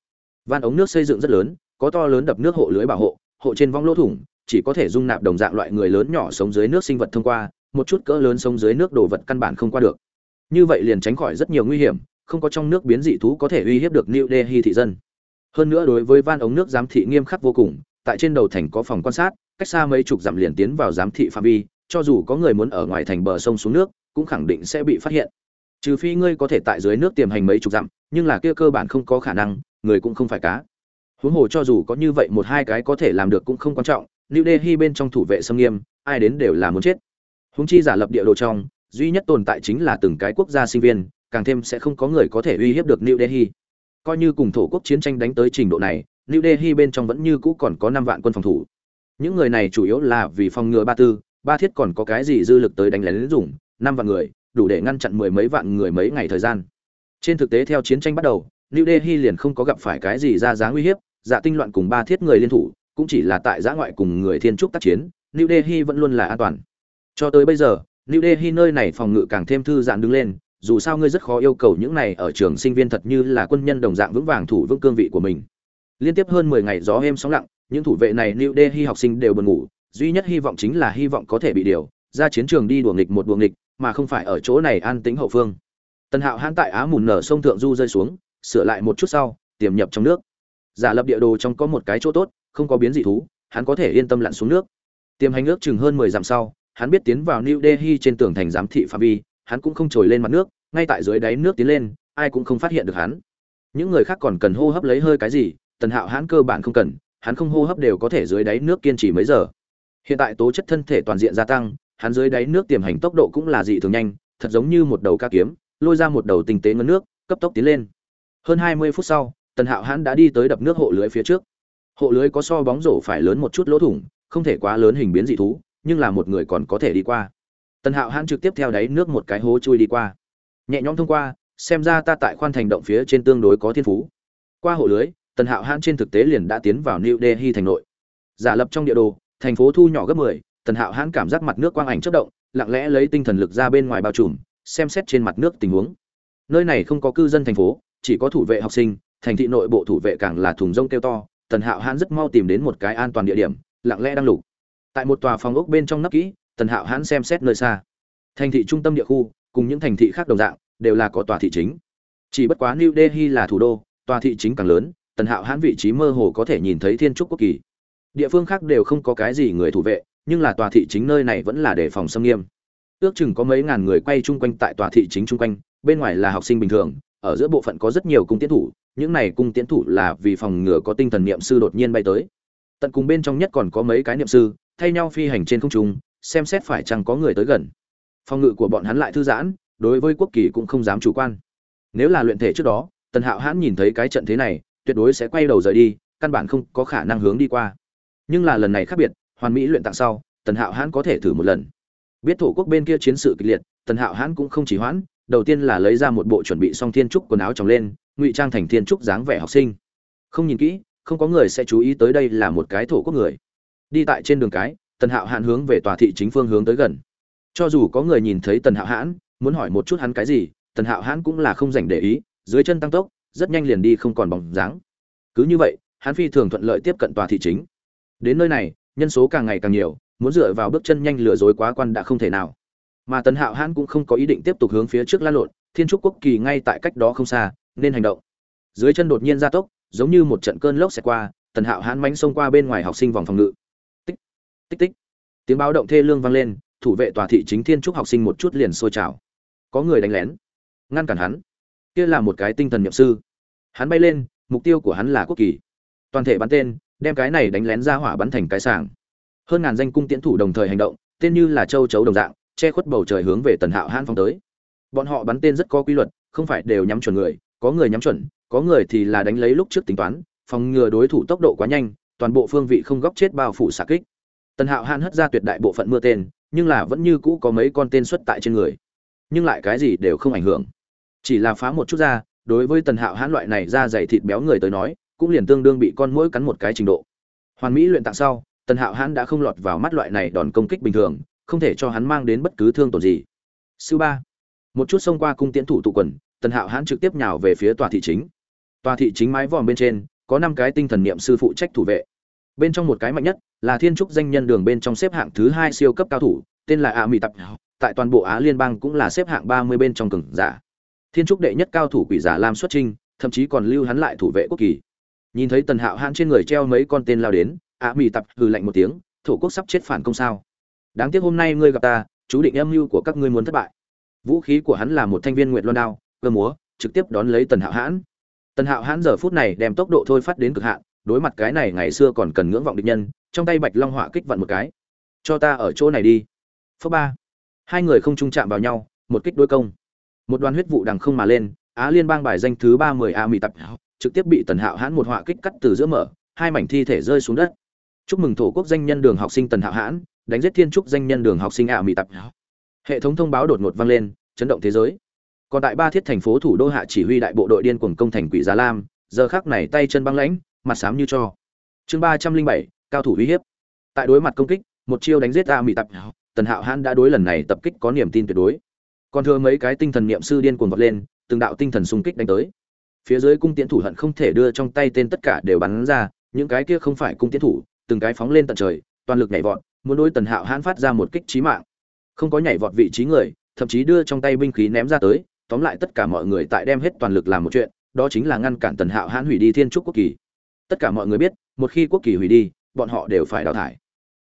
Van ống nước xây dựng rất lớn, có to lớn đập nước hộ lưới bảo hộ hộ trên vong lỗ thủng, chỉ có thể dung nạp đồng dạng loại người lớn nhỏ sống dưới nước sinh vật thông qua, một chút cỡ lớn sống dưới nước đồ vật căn bản không qua được. Như vậy liền tránh khỏi rất nhiều nguy hiểm, không có trong nước biến dị thú có thể uy hiếp được new delhi thị dân. Hơn nữa đối với van ống nước giám thị nghiêm khắc vô cùng, tại trên đầu thành có phòng quan sát, cách xa mấy chục dặm liền tiến vào giám thị phạm vi, cho dù có người muốn ở ngoài thành bờ sông xuống nước, cũng khẳng định sẽ bị phát hiện. Trừ phi ngươi có thể tại dưới nước tiềm hành mấy chục dặm, nhưng là kia cơ bản không có khả năng, người cũng không phải cá huống hồ cho dù có như vậy một hai cái có thể làm được cũng không quan trọng New Delhi bên trong thủ vệ xâm nghiêm, ai đến đều là muốn chết. Huống chi giả lập địa đồ trong, duy nhất tồn tại chính là từng cái quốc gia sinh viên, càng thêm sẽ không có người có thể uy hiếp được New Delhi. Coi như cùng thổ quốc chiến tranh đánh tới trình độ này, New Delhi bên trong vẫn như cũ còn có năm vạn quân phòng thủ. Những người này chủ yếu là vì phòng ngừa ba tư, ba thiết còn có cái gì dư lực tới đánh lén dùng, năm vạn người, đủ để ngăn chặn mười mấy vạn người mấy ngày thời gian. Trên thực tế theo chiến tranh bắt đầu, New Delhi liền không có gặp phải cái gì ra giá nguy hiếp, dạ tinh loạn cùng ba thiết người liên thủ, cũng chỉ là tại giã ngoại cùng người thiên trúc tác chiến, New Delhi vẫn luôn là an toàn. Cho tới bây giờ, New Delhi nơi này phòng ngự càng thêm thư giãn đứng lên, dù sao ngươi rất khó yêu cầu những này ở trường sinh viên thật như là quân nhân đồng dạng vững vàng thủ vững cương vị của mình. Liên tiếp hơn 10 ngày gió êm sóng lặng, những thủ vệ này New Delhi học sinh đều buồn ngủ, duy nhất hy vọng chính là hy vọng có thể bị điều, ra chiến trường đi đùa nghịch một đùa nghịch, mà không phải ở chỗ này an tĩnh hậu phương. Tần Hạo hãn tại Á Mùn nở sông thượng du rơi xuống, sửa lại một chút sau, tiềm nhập trong nước. Giả lập địa đồ trong có một cái chỗ tốt, không có biến dị thú, hắn có thể yên tâm lặn xuống nước. Tiềm hành nước chừng hơn 10 dặm sau, hắn biết tiến vào New Delhi trên tường thành giám thị phạm vi, hắn cũng không trồi lên mặt nước, ngay tại dưới đáy nước tiến lên, ai cũng không phát hiện được hắn. Những người khác còn cần hô hấp lấy hơi cái gì, Tần Hạo hắn cơ bản không cần, hắn không hô hấp đều có thể dưới đáy nước kiên trì mấy giờ. Hiện tại tố chất thân thể toàn diện gia tăng, hắn dưới đáy nước tiềm hành tốc độ cũng là dị thường nhanh, thật giống như một đầu ca kiếm, lôi ra một đầu tinh tế ngân nước, cấp tốc tiến lên. Hơn 20 phút sau, Tần Hạo hãn đã đi tới đập nước hộ lưới phía trước. Hộ lưới có so bóng rổ phải lớn một chút lỗ thủng, không thể quá lớn hình biến dị thú, nhưng là một người còn có thể đi qua. Tần Hạo hãn trực tiếp theo đáy nước một cái hố chui đi qua. Nhẹ nhõm thông qua, xem ra ta tại khoan thành động phía trên tương đối có thiên phú. Qua hộ lưới, Tần Hạo hãn trên thực tế liền đã tiến vào New Delhi thành nội. Giả lập trong địa đồ, thành phố thu nhỏ gấp 10, Tần Hạo hãn cảm giác mặt nước quang ảnh chất động, lặng lẽ lấy tinh thần lực ra bên ngoài bao trùm, xem xét trên mặt nước tình huống. Nơi này không có cư dân thành phố, chỉ có thủ vệ học sinh, thành thị nội bộ thủ vệ càng là thùng rông kêu to, Tần Hạo hãn rất mau tìm đến một cái an toàn địa điểm, lặng lẽ đang lục. Tại một tòa phòng ốc bên trong nấp kỹ, Tần Hạo hãn xem xét nơi xa. Thành thị trung tâm địa khu, cùng những thành thị khác đồng dạng, đều là có tòa thị chính. Chỉ bất quá New Delhi là thủ đô, tòa thị chính càng lớn, Tần Hạo hãn vị trí mơ hồ có thể nhìn thấy thiên trúc quốc kỳ. Địa phương khác đều không có cái gì người thủ vệ, nhưng là tòa thị chính nơi này vẫn là để phòng xâm nghiêm. Ước chừng có mấy ngàn người quay chung quanh tại tòa thị chính chung quanh, bên ngoài là học sinh bình thường, ở giữa bộ phận có rất nhiều cung tiến thủ, những này cung tiễn thủ là vì phòng ngừa có tinh thần niệm sư đột nhiên bay tới. Tận cùng bên trong nhất còn có mấy cái niệm sư, thay nhau phi hành trên không trung, xem xét phải chăng có người tới gần. Phòng ngự của bọn hắn lại thư giãn, đối với quốc kỳ cũng không dám chủ quan. Nếu là luyện thể trước đó, Tần Hạo Hãn nhìn thấy cái trận thế này, tuyệt đối sẽ quay đầu rời đi, căn bản không có khả năng hướng đi qua. Nhưng là lần này khác biệt, hoàn mỹ luyện tặng sau, Tần Hạo Hãn có thể thử một lần. Biết thổ quốc bên kia chiến sự kịch liệt, Tần Hạo Hãn cũng không chỉ hoãn, đầu tiên là lấy ra một bộ chuẩn bị xong thiên trúc quần áo trồng lên, ngụy trang thành thiên trúc dáng vẻ học sinh. Không nhìn kỹ, không có người sẽ chú ý tới đây là một cái thổ quốc người. Đi tại trên đường cái, Tần Hạo Hãn hướng về tòa thị chính phương hướng tới gần. Cho dù có người nhìn thấy Tần Hạo Hãn, muốn hỏi một chút hắn cái gì, Tần Hạo Hãn cũng là không dành để ý, dưới chân tăng tốc, rất nhanh liền đi không còn bóng dáng. Cứ như vậy, hắn phi thường thuận lợi tiếp cận tòa thị chính. Đến nơi này, nhân số càng ngày càng nhiều, muốn dựa vào bước chân nhanh lừa dối quá quan đã không thể nào. Mà Tần Hạo Hãn cũng không có ý định tiếp tục hướng phía trước la lộn, Thiên trúc quốc kỳ ngay tại cách đó không xa, nên hành động. Dưới chân đột nhiên gia tốc, giống như một trận cơn lốc xẹt qua, Tần Hạo Hãn mãnh xông qua bên ngoài học sinh vòng phòng ngự. Tích, tích tích. Tiếng báo động thê lương vang lên, thủ vệ tòa thị chính Thiên trúc học sinh một chút liền sôi trào. Có người đánh lén, ngăn cản hắn. Kia là một cái tinh thần niệm sư. Hắn bay lên, mục tiêu của hắn là quốc kỳ. Toàn thể bắn tên, đem cái này đánh lén ra hỏa bắn thành cái sàng hơn ngàn danh cung tiễn thủ đồng thời hành động tên như là châu chấu đồng dạng che khuất bầu trời hướng về tần hạo hãn phong tới bọn họ bắn tên rất có quy luật không phải đều nhắm chuẩn người có người nhắm chuẩn, có người thì là đánh lấy lúc trước tính toán, phòng ngừa đối thủ tốc độ quá nhanh, toàn bộ phương vị không góc chết bao phủ xạ kích. Tần hạo hạn hất ra tuyệt đại bộ phận mưa tên, nhưng là vẫn như cũ có mấy con tên xuất tại trên người. Nhưng lại cái gì đều không ảnh hưởng. Chỉ là phá một chút ra, đối với tần hạo hãn loại này ra dày thịt béo người tới nói, cũng liền tương đương bị con mũi cắn một cái trình độ. Hoàn mỹ luyện tạng sau, tần hạo hãn đã không lọt vào mắt loại này đòn công kích bình thường, không thể cho hắn mang đến bất cứ thương tổn gì. Sư ba. Một chút xông qua cung tiễn thủ tụ quần tần hạo hãn trực tiếp nhào về phía tòa thị chính. Tòa thị chính mái vòm bên trên, có năm cái tinh thần niệm sư phụ trách thủ vệ. Bên trong một cái mạnh nhất, là thiên trúc danh nhân đường bên trong xếp hạng thứ hai siêu cấp cao thủ, tên là a mỹ tập. Tại toàn bộ á liên bang cũng là xếp hạng ba mươi bên trong cường giả. Thiên trúc đệ nhất cao thủ quỷ giả lam xuất trinh, thậm chí còn lưu hắn lại thủ vệ quốc kỳ. Nhìn thấy tần hạo hãn trên người treo mấy con tên lao đến, a mỹ tập hừ lạnh một tiếng, thổ quốc sắp chết phản công sao? Đáng tiếc hôm nay ngươi gặp ta, chú định âm mưu của các ngươi muốn thất bại. Vũ khí của hắn là một thanh viên nguyện loan đao cơ múa, trực tiếp đón lấy tần hạo hãn. Tần hạo hãn giờ phút này đem tốc độ thôi phát đến cực hạn, đối mặt cái này ngày xưa còn cần ngưỡng vọng địch nhân, trong tay bạch long họa kích vặn một cái. Cho ta ở chỗ này đi. Phớ ba. Hai người không trung chạm vào nhau, một kích đối công. Một đoàn huyết vụ đằng không mà lên, á liên bang bài danh thứ ba mươi a mỹ tập trực tiếp bị tần hạo hãn một họa kích cắt từ giữa mở, hai mảnh thi thể rơi xuống đất. Chúc mừng thổ quốc danh nhân đường học sinh tần hạo hãn, đánh giết thiên trúc danh nhân đường học sinh a mỹ tập hệ thống thông báo đột ngột vang lên, chấn động thế giới còn tại ba thiết thành phố thủ đô hạ chỉ huy đại bộ đội điên cuồng công thành quỷ gia lam, giờ khác này tay chân băng lãnh, mặt xám như cho. Chương ba trăm linh bảy, cao thủ uy hiếp. Tại đối mặt công kích, một chiêu đánh giết ta mỹ tập tần hạo hãn đã đối lần này tập kích có niềm tin tuyệt đối. Còn thừa mấy cái tinh thần niệm sư điên cuồng vọt lên, từng đạo tinh thần xung kích đánh tới. Phía dưới cung tiễn thủ hận không thể đưa trong tay tên tất cả đều bắn ra, những cái kia không phải cung tiễn thủ, từng cái phóng lên tận trời, toàn lực nhảy vọt, muốn đối tần hạo hãn phát ra một kích trí mạng. Không có nhảy vọt vị trí người, thậm chí đưa trong tay binh khí ném ra tới tóm lại tất cả mọi người tại đem hết toàn lực làm một chuyện, đó chính là ngăn cản tần hạo hãn hủy đi thiên trúc quốc kỳ. Tất cả mọi người biết, một khi quốc kỳ hủy đi, bọn họ đều phải đào thải.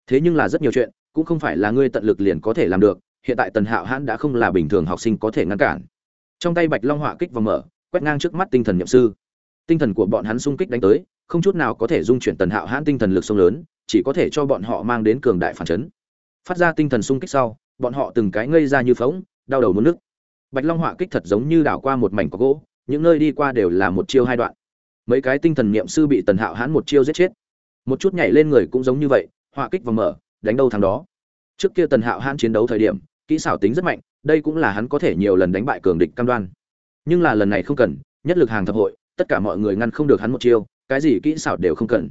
Thế nhưng là rất nhiều chuyện, cũng không phải là ngươi tận lực liền có thể làm được, hiện tại tần hạo hãn đã không là bình thường học sinh có thể ngăn cản. Trong tay bạch long họa kích vòng mở, quét ngang trước mắt tinh thần nhậm sư. Tinh thần của bọn hắn xung kích đánh tới, không chút nào có thể dung chuyển tần hạo hãn tinh thần lực sông lớn, chỉ có thể cho bọn họ mang đến cường đại phản chấn. Phát ra tinh thần xung kích sau, bọn họ từng cái ngây ra như phóng đau đầu muốn nức bạch long họa kích thật giống như đảo qua một mảnh có gỗ, những nơi đi qua đều là một chiêu hai đoạn. Mấy cái tinh thần niệm sư bị tần hạo hãn một chiêu giết chết. Một chút nhảy lên người cũng giống như vậy, họa kích vào mở, đánh đâu thằng đó. Trước kia tần hạo hãn chiến đấu thời điểm, kỹ xảo tính rất mạnh, đây cũng là hắn có thể nhiều lần đánh bại cường địch cam đoan. Nhưng là lần này không cần, nhất lực hàng thập hội, tất cả mọi người ngăn không được hắn một chiêu, cái gì kỹ xảo đều không cần.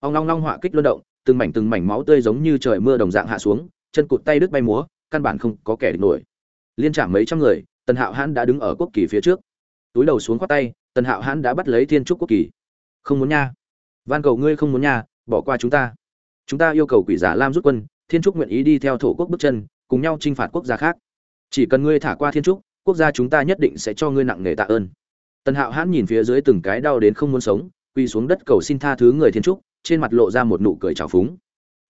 Ông long long họa kích luân động, từng mảnh từng mảnh máu tươi giống như trời mưa đồng dạng hạ xuống, chân cụt tay đứt bay múa, căn bản không có kẻ địch nổi. Liên trạm mấy trăm người tần hạo hãn đã đứng ở quốc kỳ phía trước. Túi đầu xuống khoác tay, tần hạo hãn đã bắt lấy thiên trúc quốc kỳ. Không muốn nha. Van cầu ngươi không muốn nha, bỏ qua chúng ta. Chúng ta yêu cầu quỷ giả lam rút quân, thiên trúc nguyện ý đi theo thổ quốc bước chân, cùng nhau chinh phạt quốc gia khác. Chỉ cần ngươi thả qua thiên trúc, quốc gia chúng ta nhất định sẽ cho ngươi nặng nề tạ ơn. Tần hạo hãn nhìn phía dưới từng cái đau đến không muốn sống, quỳ xuống đất cầu xin tha thứ người thiên trúc, trên mặt lộ ra một nụ cười trào phúng.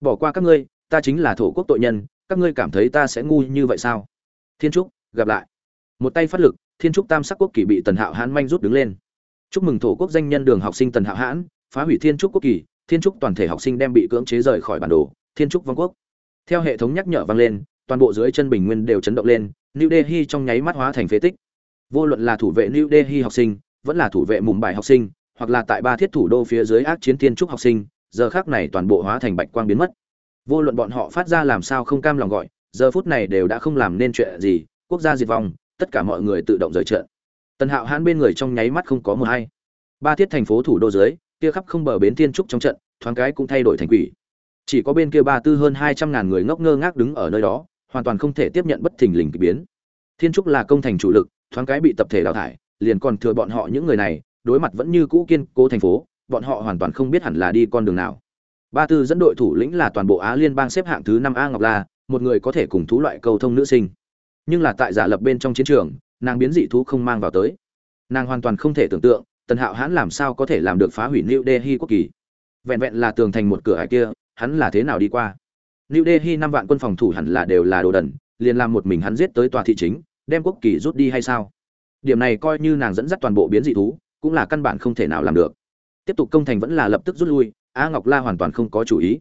Bỏ qua các ngươi, ta chính là thổ quốc tội nhân, các ngươi cảm thấy ta sẽ ngu như vậy sao? Thiên trúc, gặp lại một tay phát lực, thiên trúc tam sắc quốc kỳ bị tần hạo hãn manh rút đứng lên. Chúc mừng thổ quốc danh nhân đường học sinh tần hạo hãn, phá hủy thiên trúc quốc kỳ, thiên trúc toàn thể học sinh đem bị cưỡng chế rời khỏi bản đồ, thiên trúc vương quốc. Theo hệ thống nhắc nhở vang lên, toàn bộ dưới chân bình nguyên đều chấn động lên, new delhi trong nháy mắt hóa thành phế tích. Vô luận là thủ vệ new delhi học sinh, vẫn là thủ vệ mùng bài học sinh, hoặc là tại ba thiết thủ đô phía dưới ác chiến thiên trúc học sinh, giờ khác này toàn bộ hóa thành bạch quang biến mất. Vô luận bọn họ phát ra làm sao không cam lòng gọi, giờ phút này đều đã không làm nên chuyện gì, quốc gia diệt vong tất cả mọi người tự động rời trận. Tần hạo hãn bên người trong nháy mắt không có mờ hay ba thiết thành phố thủ đô dưới, kia khắp không bờ bến thiên trúc trong trận, thoáng cái cũng thay đổi thành quỷ. Chỉ có bên kia ba tư hơn hai trăm ngàn người ngốc ngơ ngác đứng ở nơi đó, hoàn toàn không thể tiếp nhận bất thình lình kỳ biến. Thiên trúc là công thành chủ lực, thoáng cái bị tập thể đào thải, liền còn thừa bọn họ những người này, đối mặt vẫn như cũ kiên cố thành phố, bọn họ hoàn toàn không biết hẳn là đi con đường nào. Ba tư dẫn đội thủ lĩnh là toàn bộ á liên bang xếp hạng thứ năm a ngọc la, một người có thể cùng thú loại cầu thông nữ sinh nhưng là tại giả lập bên trong chiến trường, nàng biến dị thú không mang vào tới. Nàng hoàn toàn không thể tưởng tượng, tần hạo hãn làm sao có thể làm được phá hủy new delhi quốc kỳ. Vẹn vẹn là tường thành một cửa hải kia, hắn là thế nào đi qua? New delhi năm vạn quân phòng thủ hẳn là đều là đồ đần, liền làm một mình hắn giết tới tòa thị chính, đem quốc kỳ rút đi hay sao? Điểm này coi như nàng dẫn dắt toàn bộ biến dị thú, cũng là căn bản không thể nào làm được. Tiếp tục công thành vẫn là lập tức rút lui, a ngọc la hoàn toàn không có chủ ý.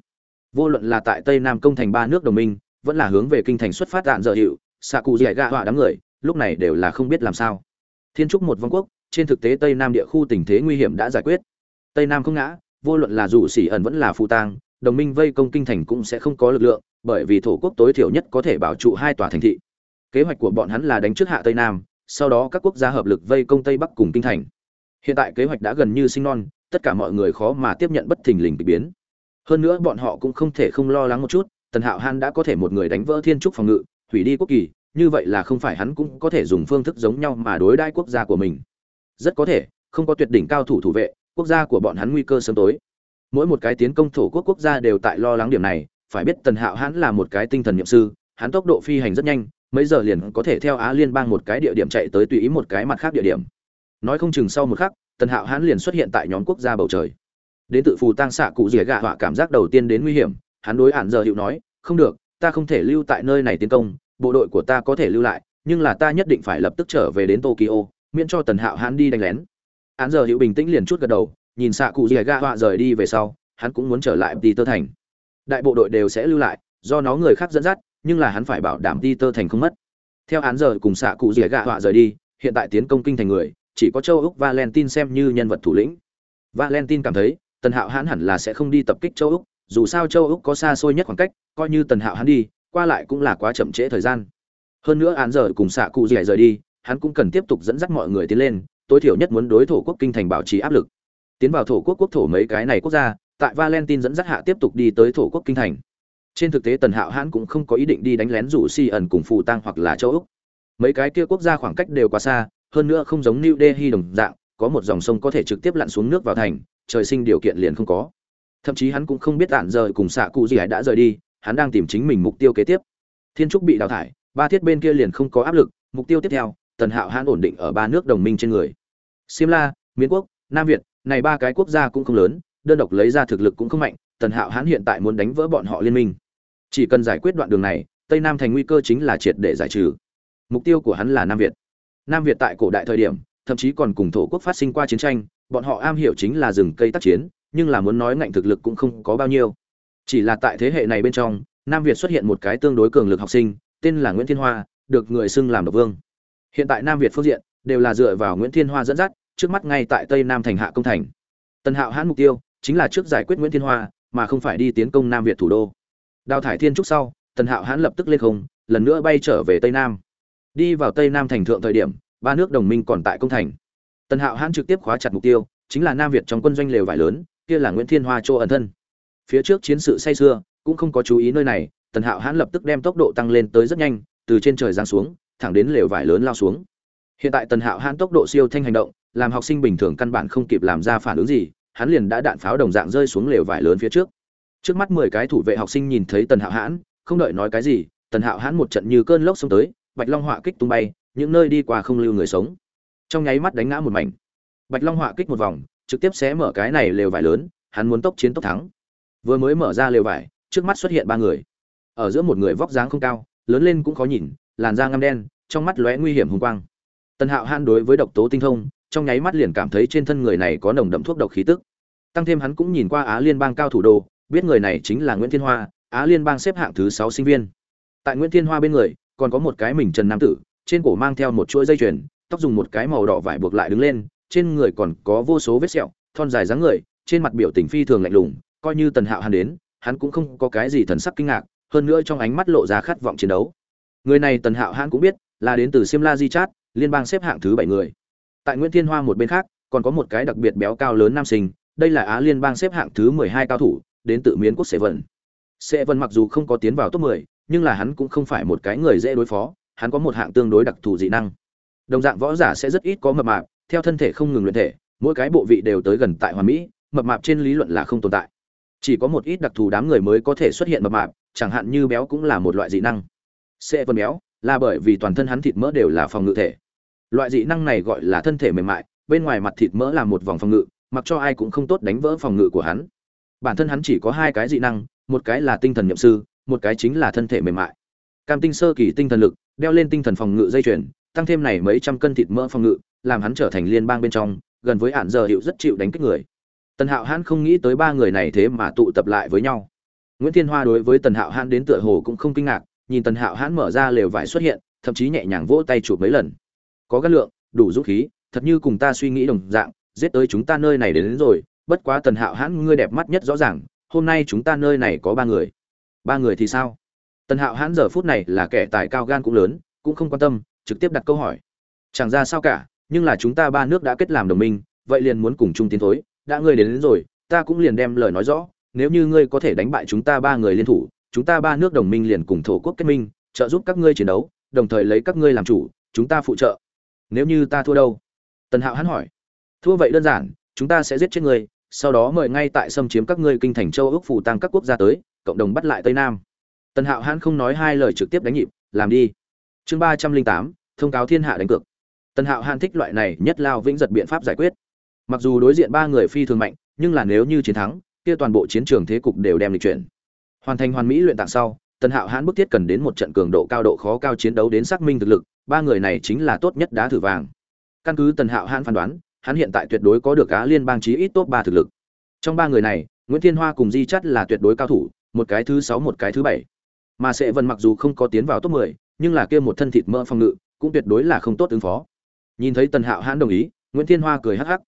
Vô luận là tại tây nam công thành ba nước đồng minh, vẫn là hướng về kinh thành xuất phát đạn dở hiệu xạ cụ dẻ gạ họa đám người, lúc này đều là không biết làm sao. Thiên trúc một vong quốc, trên thực tế tây nam địa khu tình thế nguy hiểm đã giải quyết. Tây nam không ngã, vô luận là dù xỉ ẩn vẫn là phụ tang, đồng minh vây công kinh thành cũng sẽ không có lực lượng, bởi vì thổ quốc tối thiểu nhất có thể bảo trụ hai tòa thành thị. Kế hoạch của bọn hắn là đánh trước hạ tây nam, sau đó các quốc gia hợp lực vây công tây bắc cùng kinh thành. Hiện tại kế hoạch đã gần như sinh non, tất cả mọi người khó mà tiếp nhận bất thình lình kịch biến. Hơn nữa bọn họ cũng không thể không lo lắng một chút, tần hạo han đã có thể một người đánh vỡ thiên trúc phòng ngự hủy đi quốc kỳ, như vậy là không phải hắn cũng có thể dùng phương thức giống nhau mà đối đãi quốc gia của mình. Rất có thể, không có tuyệt đỉnh cao thủ thủ vệ, quốc gia của bọn hắn nguy cơ sớm tối. Mỗi một cái tiến công thổ quốc quốc gia đều tại lo lắng điểm này, phải biết tần hạo hắn là một cái tinh thần nhiệm sư, hắn tốc độ phi hành rất nhanh, mấy giờ liền có thể theo á liên bang một cái địa điểm chạy tới tùy ý một cái mặt khác địa điểm. Nói không chừng sau một khắc, tần hạo hắn liền xuất hiện tại nhóm quốc gia bầu trời. Đến tự phù tăng xạ cụ rỉa gạ họa cảm giác đầu tiên đến nguy hiểm, hắn đối hạn giờ hiệu nói, không được, ta không thể lưu tại nơi này tiến công bộ đội của ta có thể lưu lại, nhưng là ta nhất định phải lập tức trở về đến tokyo, miễn cho tần hạo hắn đi đánh lén. Hắn giờ hữu bình tĩnh liền chút gật đầu, nhìn xạ cụ dì ga họa rời đi về sau, hắn cũng muốn trở lại đi tơ thành. Đại bộ đội đều sẽ lưu lại, do nó người khác dẫn dắt, nhưng là hắn phải bảo đảm đi tơ thành không mất. Theo án giờ cùng xạ cụ dẻ gạ họa rời đi, hiện tại tiến công kinh thành người, chỉ có châu úc valentine xem như nhân vật thủ lĩnh. Valentine cảm thấy, tần hạo hãn hẳn là sẽ không đi tập kích châu úc, dù sao châu úc có xa xôi nhất khoảng cách, coi như tần hạo hãn đi qua lại cũng là quá chậm trễ thời gian. Hơn nữa án giờ cùng xạ cụ dẻ rời đi, hắn cũng cần tiếp tục dẫn dắt mọi người tiến lên, tối thiểu nhất muốn đối thổ quốc kinh thành bảo trì áp lực. Tiến vào thổ quốc quốc thổ mấy cái này quốc gia, tại valentine dẫn dắt hạ tiếp tục đi tới thổ quốc kinh thành. Trên thực tế tần hạo hãn cũng không có ý định đi đánh lén rủ si ẩn cùng phù tăng hoặc là châu úc. Mấy cái kia quốc gia khoảng cách đều quá xa, hơn nữa không giống new delhi đồng dạng, có một dòng sông có thể trực tiếp lặn xuống nước vào thành, trời sinh điều kiện liền không có. Thậm chí hắn cũng không biết tản rời cùng xạ cụ gì đã rời đi hắn đang tìm chính mình mục tiêu kế tiếp. Thiên trúc bị đào thải, ba thiết bên kia liền không có áp lực, mục tiêu tiếp theo, tần hạo hãn ổn định ở ba nước đồng minh trên người. Simla miến quốc, nam việt, này ba cái quốc gia cũng không lớn, đơn độc lấy ra thực lực cũng không mạnh, tần hạo hãn hiện tại muốn đánh vỡ bọn họ liên minh. Chỉ cần giải quyết đoạn đường này, tây nam thành nguy cơ chính là triệt để giải trừ. Mục tiêu của hắn là nam việt. Nam việt tại cổ đại thời điểm, thậm chí còn cùng thổ quốc phát sinh qua chiến tranh, bọn họ am hiểu chính là rừng cây tác chiến, nhưng là muốn nói ngạnh thực lực cũng không có bao nhiêu chỉ là tại thế hệ này bên trong, nam việt xuất hiện một cái tương đối cường lực học sinh, tên là nguyễn thiên hoa, được người xưng làm độc vương. Hiện tại nam việt phương diện, đều là dựa vào nguyễn thiên hoa dẫn dắt, trước mắt ngay tại tây nam thành hạ công thành. Tần hạo hãn mục tiêu, chính là trước giải quyết nguyễn thiên hoa, mà không phải đi tiến công nam việt thủ đô. Đào thải thiên trúc sau, tần hạo hãn lập tức lên không, lần nữa bay trở về tây nam. Đi vào tây nam thành thượng thời điểm, ba nước đồng minh còn tại công thành. Tần hạo hãn trực tiếp khóa chặt mục tiêu, chính là nam việt trong quân doanh lều vải lớn, kia là nguyễn thiên hoa chỗ ẩn thân phía trước chiến sự say xưa cũng không có chú ý nơi này, tần hạo hãn lập tức đem tốc độ tăng lên tới rất nhanh, từ trên trời giáng xuống, thẳng đến lều vải lớn lao xuống. Hiện tại tần hạo hãn tốc độ siêu thanh hành động, làm học sinh bình thường căn bản không kịp làm ra phản ứng gì, hắn liền đã đạn pháo đồng dạng rơi xuống lều vải lớn phía trước. Trước mắt mười cái thủ vệ học sinh nhìn thấy tần hạo hãn, không đợi nói cái gì, tần hạo hãn một trận như cơn lốc xông tới, bạch long họa kích tung bay, những nơi đi qua không lưu người sống. Trong nháy mắt đánh ngã một mảnh. Bạch long họa kích một vòng, trực tiếp xé mở cái này lều vải lớn, hắn muốn tốc chiến tốc thắng vừa mới mở ra lều vải, trước mắt xuất hiện ba người. Ở giữa một người vóc dáng không cao, lớn lên cũng khó nhìn, làn da ngăm đen, trong mắt lóe nguy hiểm hùng quang. Tần hạo han đối với độc tố tinh thông, trong nháy mắt liền cảm thấy trên thân người này có nồng đậm thuốc độc khí tức. Tăng thêm hắn cũng nhìn qua á liên bang cao thủ đô biết người này chính là nguyễn thiên hoa, á liên bang xếp hạng thứ sáu sinh viên. Tại nguyễn thiên hoa bên người, còn có một cái mình trần nam tử, trên cổ mang theo một chuỗi dây chuyền, tóc dùng một cái màu đỏ vải buộc lại đứng lên, trên người còn có vô số vết sẹo, thon dài dáng người, trên mặt biểu tình phi thường lạnh lùng coi như tần hạo hắn đến, hắn cũng không có cái gì thần sắc kinh ngạc, hơn nữa trong ánh mắt lộ ra khát vọng chiến đấu. Người này tần hạo hắn cũng biết, là đến từ simla di chát, liên bang xếp hạng thứ bảy người. Tại nguyễn thiên hoa một bên khác, còn có một cái đặc biệt béo cao lớn nam sinh, đây là á liên bang xếp hạng thứ mười hai cao thủ, đến tự miến quốc sệ vân. Sệ vân mặc dù không có tiến vào top mười, nhưng là hắn cũng không phải một cái người dễ đối phó, hắn có một hạng tương đối đặc thù dị năng. Đồng dạng võ giả sẽ rất ít có mập mạp, theo thân thể không ngừng luyện thể, mỗi cái bộ vị đều tới gần tại hoàn mỹ, mập mạp trên lý luận là không tồn tại chỉ có một ít đặc thù đám người mới có thể xuất hiện mập mạp, chẳng hạn như béo cũng là một loại dị năng. Sẽ vân béo, là bởi vì toàn thân hắn thịt mỡ đều là phòng ngự thể. Loại dị năng này gọi là thân thể mềm mại, bên ngoài mặt thịt mỡ là một vòng phòng ngự, mặc cho ai cũng không tốt đánh vỡ phòng ngự của hắn. Bản thân hắn chỉ có hai cái dị năng, một cái là tinh thần nhậm sư, một cái chính là thân thể mềm mại. Cam tinh sơ kỳ tinh thần lực, đeo lên tinh thần phòng ngự dây chuyền, tăng thêm này mấy trăm cân thịt mỡ phòng ngự, làm hắn trở thành liên bang bên trong, gần với hạn giờ hiệu rất chịu đánh kích người tần hạo hãn không nghĩ tới ba người này thế mà tụ tập lại với nhau. Nguyễn thiên hoa đối với tần hạo hãn đến tựa hồ cũng không kinh ngạc nhìn tần hạo hãn mở ra lều vải xuất hiện thậm chí nhẹ nhàng vỗ tay chụp mấy lần. Có gắt lượng đủ dũng khí thật như cùng ta suy nghĩ đồng dạng giết tới chúng ta nơi này đến, đến rồi bất quá tần hạo hãn ngươi đẹp mắt nhất rõ ràng hôm nay chúng ta nơi này có ba người. Ba người thì sao? Tần hạo hãn giờ phút này là kẻ tài cao gan cũng lớn cũng không quan tâm trực tiếp đặt câu hỏi. Chẳng ra sao cả nhưng là chúng ta ba nước đã kết làm đồng minh vậy liền muốn cùng chung tiến thối đã ngươi đến, đến rồi ta cũng liền đem lời nói rõ nếu như ngươi có thể đánh bại chúng ta ba người liên thủ chúng ta ba nước đồng minh liền cùng thổ quốc kết minh trợ giúp các ngươi chiến đấu đồng thời lấy các ngươi làm chủ chúng ta phụ trợ. Nếu như ta thua đâu? Tần hạo hắn hỏi. Thua vậy đơn giản chúng ta sẽ giết chết ngươi sau đó mời ngay tại xâm chiếm các ngươi kinh thành châu ước phủ tăng các quốc gia tới cộng đồng bắt lại tây nam. Tần hạo hắn không nói hai lời trực tiếp đánh nhịp làm đi. Chương ba trăm linh tám thông cáo thiên hạ đánh cược. Tần hạo han thích loại này nhất lao vĩnh giật biện pháp giải quyết mặc dù đối diện ba người phi thường mạnh, nhưng là nếu như chiến thắng, kia toàn bộ chiến trường thế cục đều đem lịch chuyển. Hoàn thành hoàn mỹ luyện tạng sau, tần hạo hãn bức thiết cần đến một trận cường độ cao độ khó cao chiến đấu đến xác minh thực lực, ba người này chính là tốt nhất đá thử vàng. Căn cứ tần hạo hãn phán đoán, hắn hiện tại tuyệt đối có được cá liên bang chí ít top ba thực lực. Trong ba người này, nguyễn thiên hoa cùng di chắt là tuyệt đối cao thủ, một cái thứ sáu, một cái thứ bảy. Mà sẽ vân mặc dù không có tiến vào top mười, nhưng là kia một thân thịt mỡ phòng ngự, cũng tuyệt đối là không tốt ứng phó. Nhìn thấy tần hạo hãn đồng ý, nguyễn thiên hoa cười hắc hắc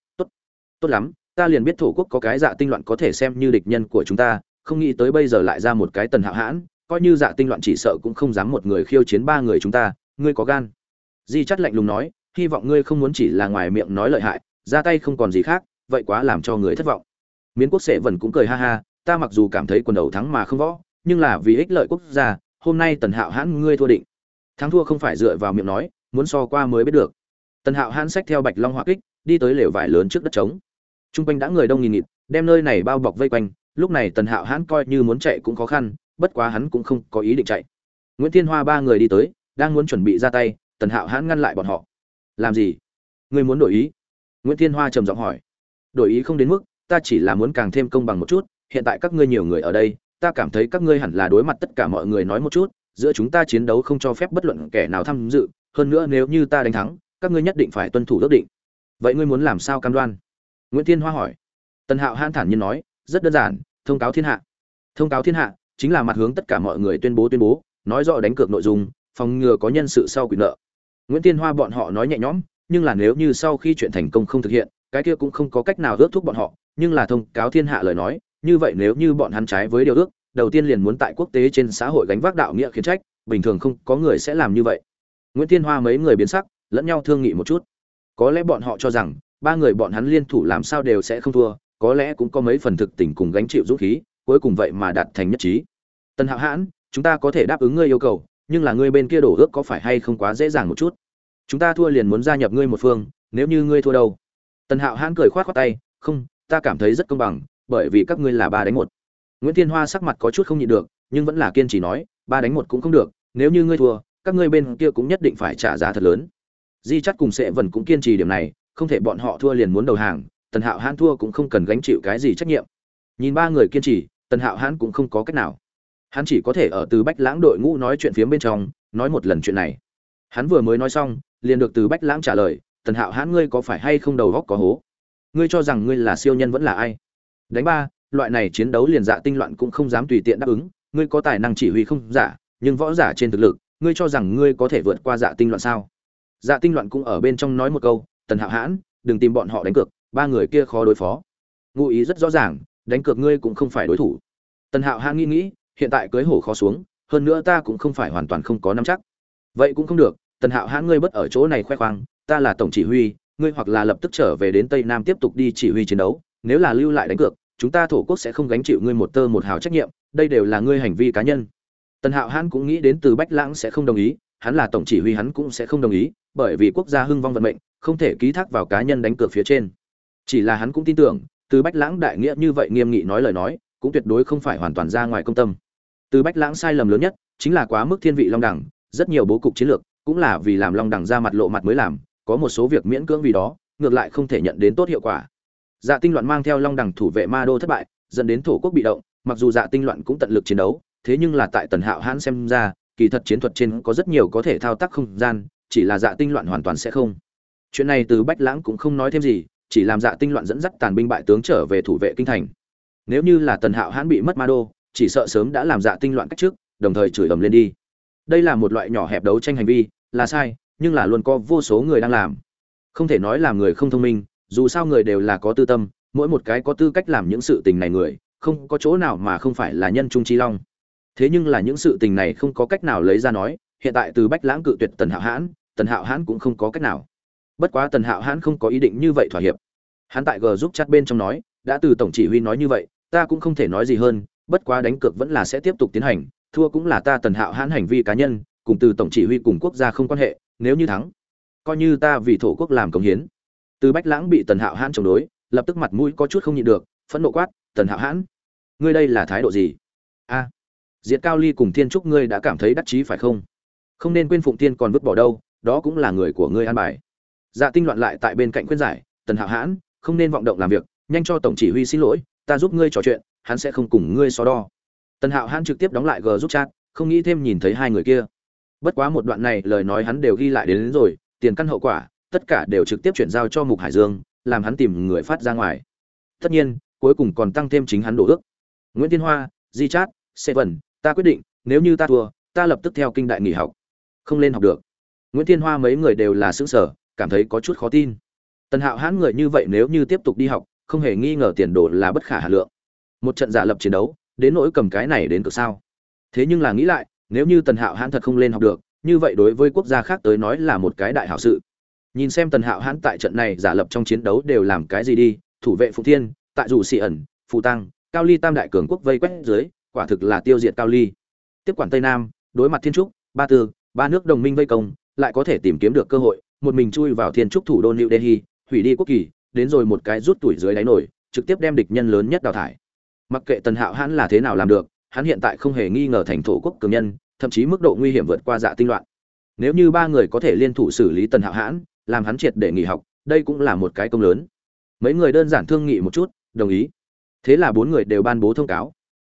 tốt lắm, ta liền biết thổ quốc có cái dạ tinh loạn có thể xem như địch nhân của chúng ta, không nghĩ tới bây giờ lại ra một cái tần hạo hãn, coi như dạ tinh loạn chỉ sợ cũng không dám một người khiêu chiến ba người chúng ta, ngươi có gan. Di chắt lạnh lùng nói, hy vọng ngươi không muốn chỉ là ngoài miệng nói lợi hại, ra tay không còn gì khác, vậy quá làm cho người thất vọng. Miến quốc sệ vẫn cũng cười ha ha, ta mặc dù cảm thấy quần đầu thắng mà không võ, nhưng là vì ích lợi quốc gia, hôm nay tần hạo hãn ngươi thua định. Thắng thua không phải dựa vào miệng nói, muốn so qua mới biết được. Tần hạo hãn xách theo bạch long hoa kích, đi tới lều vải lớn trước đất trống. Trung quanh đã người đông nghìn nghịt, đem nơi này bao bọc vây quanh, lúc này tần hạo hãn coi như muốn chạy cũng khó khăn, bất quá hắn cũng không có ý định chạy. Nguyễn thiên hoa ba người đi tới, đang muốn chuẩn bị ra tay, tần hạo hãn ngăn lại bọn họ. Làm gì? Ngươi muốn đổi ý? Nguyễn thiên hoa trầm giọng hỏi. Đổi ý không đến mức, ta chỉ là muốn càng thêm công bằng một chút, hiện tại các ngươi nhiều người ở đây, ta cảm thấy các ngươi hẳn là đối mặt tất cả mọi người nói một chút, giữa chúng ta chiến đấu không cho phép bất luận kẻ nào tham dự, hơn nữa nếu như ta đánh thắng, các ngươi nhất định phải tuân thủ ước định. Vậy ngươi muốn làm sao cam đoan? Nguyễn thiên hoa hỏi. Tần hạo hãn thản nhiên nói, rất đơn giản, thông cáo thiên hạ. Thông cáo thiên hạ chính là mặt hướng tất cả mọi người tuyên bố tuyên bố, nói rõ đánh cược nội dung, phòng ngừa có nhân sự sau quyền nợ. Nguyễn thiên hoa bọn họ nói nhẹ nhõm, nhưng là nếu như sau khi chuyện thành công không thực hiện, cái kia cũng không có cách nào ước thúc bọn họ, nhưng là thông cáo thiên hạ lời nói, như vậy nếu như bọn hắn trái với điều ước, đầu tiên liền muốn tại quốc tế trên xã hội gánh vác đạo nghĩa khiến trách, bình thường không có người sẽ làm như vậy. Nguyễn thiên hoa mấy người biến sắc, lẫn nhau thương nghị một chút. Có lẽ bọn họ cho rằng ba người bọn hắn liên thủ làm sao đều sẽ không thua, có lẽ cũng có mấy phần thực tình cùng gánh chịu dũng khí, cuối cùng vậy mà đạt thành nhất trí. Tần hạo hãn, chúng ta có thể đáp ứng ngươi yêu cầu, nhưng là ngươi bên kia đổ ước có phải hay không quá dễ dàng một chút? Chúng ta thua liền muốn gia nhập ngươi một phương, nếu như ngươi thua đâu? Tần hạo hãn cười khoát khoát tay, không, ta cảm thấy rất công bằng, bởi vì các ngươi là ba đánh một. Nguyễn thiên hoa sắc mặt có chút không nhịn được, nhưng vẫn là kiên trì nói, ba đánh một cũng không được, nếu như ngươi thua, các ngươi bên kia cũng nhất định phải trả giá thật lớn. Di chắt cùng sệ vần cũng kiên trì điểm này không thể bọn họ thua liền muốn đầu hàng, tần hạo hãn thua cũng không cần gánh chịu cái gì trách nhiệm. Nhìn ba người kiên trì, tần hạo hãn cũng không có cách nào. Hắn chỉ có thể ở từ bách lãng đội ngũ nói chuyện phía bên trong, nói một lần chuyện này. Hắn vừa mới nói xong, liền được từ bách lãng trả lời, tần hạo hãn ngươi có phải hay không đầu góc có hố? Ngươi cho rằng ngươi là siêu nhân vẫn là ai? Đánh ba, loại này chiến đấu liền dạ tinh loạn cũng không dám tùy tiện đáp ứng, ngươi có tài năng chỉ huy không giả, nhưng võ giả trên thực lực, ngươi cho rằng ngươi có thể vượt qua dạ tinh loạn sao? Dạ tinh loạn cũng ở bên trong nói một câu tần hạo hãn, đừng tìm bọn họ đánh cược, ba người kia khó đối phó. Ngụ ý rất rõ ràng, đánh cược ngươi cũng không phải đối thủ. Tần hạo hãn nghĩ nghĩ, hiện tại cưới hổ khó xuống, hơn nữa ta cũng không phải hoàn toàn không có nắm chắc. Vậy cũng không được, tần hạo hãn ngươi bất ở chỗ này khoe khoang, ta là tổng chỉ huy, ngươi hoặc là lập tức trở về đến tây nam tiếp tục đi chỉ huy chiến đấu, nếu là lưu lại đánh cược, chúng ta thổ quốc sẽ không gánh chịu ngươi một tơ một hào trách nhiệm, đây đều là ngươi hành vi cá nhân. Tần hạo hãn cũng nghĩ đến từ bách lãng sẽ không đồng ý, hắn là tổng chỉ huy hắn cũng sẽ không đồng ý, bởi vì quốc gia hưng vong vận mệnh không thể ký thác vào cá nhân đánh cược phía trên. Chỉ là hắn cũng tin tưởng, từ bách lãng đại nghĩa như vậy nghiêm nghị nói lời nói, cũng tuyệt đối không phải hoàn toàn ra ngoài công tâm. Từ bách lãng sai lầm lớn nhất, chính là quá mức thiên vị long đẳng rất nhiều bố cục chiến lược, cũng là vì làm long đẳng ra mặt lộ mặt mới làm, có một số việc miễn cưỡng vì đó, ngược lại không thể nhận đến tốt hiệu quả. Dạ tinh loạn mang theo long đẳng thủ vệ ma đô thất bại, dẫn đến thổ quốc bị động, mặc dù dạ tinh loạn cũng tận lực chiến đấu, thế nhưng là tại tần hạo hãn xem ra, kỳ thật chiến thuật trên có rất nhiều có thể thao tác không gian, chỉ là dạ tinh loạn hoàn toàn sẽ không chuyện này từ bách lãng cũng không nói thêm gì, chỉ làm dạ tinh loạn dẫn dắt tàn binh bại tướng trở về thủ vệ kinh thành. Nếu như là tần hạo hãn bị mất ma đô, chỉ sợ sớm đã làm dạ tinh loạn cách trước, đồng thời chửi ầm lên đi. Đây là một loại nhỏ hẹp đấu tranh hành vi, là sai, nhưng là luôn có vô số người đang làm. Không thể nói là người không thông minh, dù sao người đều là có tư tâm, mỗi một cái có tư cách làm những sự tình này người, không có chỗ nào mà không phải là nhân trung trí long. Thế nhưng là những sự tình này không có cách nào lấy ra nói, hiện tại từ bách lãng cự tuyệt tần hạo hãn, tần hạo hãn cũng không có cách nào bất quá tần hạo hãn không có ý định như vậy thỏa hiệp. Hắn tại g giúp chat bên trong nói, đã từ tổng chỉ huy nói như vậy, ta cũng không thể nói gì hơn, bất quá đánh cược vẫn là sẽ tiếp tục tiến hành, thua cũng là ta tần hạo hãn hành vi cá nhân, cùng từ tổng chỉ huy cùng quốc gia không quan hệ, nếu như thắng, coi như ta vì thổ quốc làm công hiến. Từ bách lãng bị tần hạo hãn chống đối, lập tức mặt mũi có chút không nhịn được, phẫn nộ quát, tần hạo hãn, ngươi đây là thái độ gì? A, diệt cao ly cùng thiên trúc ngươi đã cảm thấy đắc chí phải không? Không nên quên phụng tiên còn vứt bỏ đâu, đó cũng là người của ngươi an bài dạ tinh loạn lại tại bên cạnh khuyên giải tần hạo hãn không nên vọng động làm việc nhanh cho tổng chỉ huy xin lỗi ta giúp ngươi trò chuyện hắn sẽ không cùng ngươi so đo. Tần hạo hãn trực tiếp đóng lại g giúp chat không nghĩ thêm nhìn thấy hai người kia. Bất quá một đoạn này lời nói hắn đều ghi lại đến, đến rồi tiền căn hậu quả tất cả đều trực tiếp chuyển giao cho mục hải dương làm hắn tìm người phát ra ngoài. Tất nhiên cuối cùng còn tăng thêm chính hắn đổ ước. Nguyễn tiên hoa di chát sê vần ta quyết định nếu như ta thua ta lập tức theo kinh đại nghỉ học. Không lên học được. Nguyễn thiên hoa mấy người đều là xứng sở cảm thấy có chút khó tin. Tần hạo hãn người như vậy nếu như tiếp tục đi học, không hề nghi ngờ tiền đồ là bất khả hà lượng. Một trận giả lập chiến đấu, đến nỗi cầm cái này đến cực sao? Thế nhưng là nghĩ lại, nếu như tần hạo hãn thật không lên học được, như vậy đối với quốc gia khác tới nói là một cái đại hảo sự. Nhìn xem tần hạo hãn tại trận này giả lập trong chiến đấu đều làm cái gì đi, thủ vệ phụ thiên, tại dù xị ẩn phụ tăng, cao ly tam đại cường quốc vây quét dưới, quả thực là tiêu diệt cao ly. Tiếp quản tây nam, đối mặt thiên trúc, ba tư, ba nước đồng minh vây công, lại có thể tìm kiếm được cơ hội một mình chui vào thiên trúc thủ đô new delhi, hủy đi quốc kỳ, đến rồi một cái rút tuổi dưới đáy nổi, trực tiếp đem địch nhân lớn nhất đào thải. Mặc kệ tần hạo hãn là thế nào làm được, hắn hiện tại không hề nghi ngờ thành thổ quốc cường nhân, thậm chí mức độ nguy hiểm vượt qua dạ tinh loạn. Nếu như ba người có thể liên thủ xử lý tần hạo hãn, làm hắn triệt để nghỉ học, đây cũng là một cái công lớn. Mấy người đơn giản thương nghị một chút, đồng ý. Thế là bốn người đều ban bố thông cáo.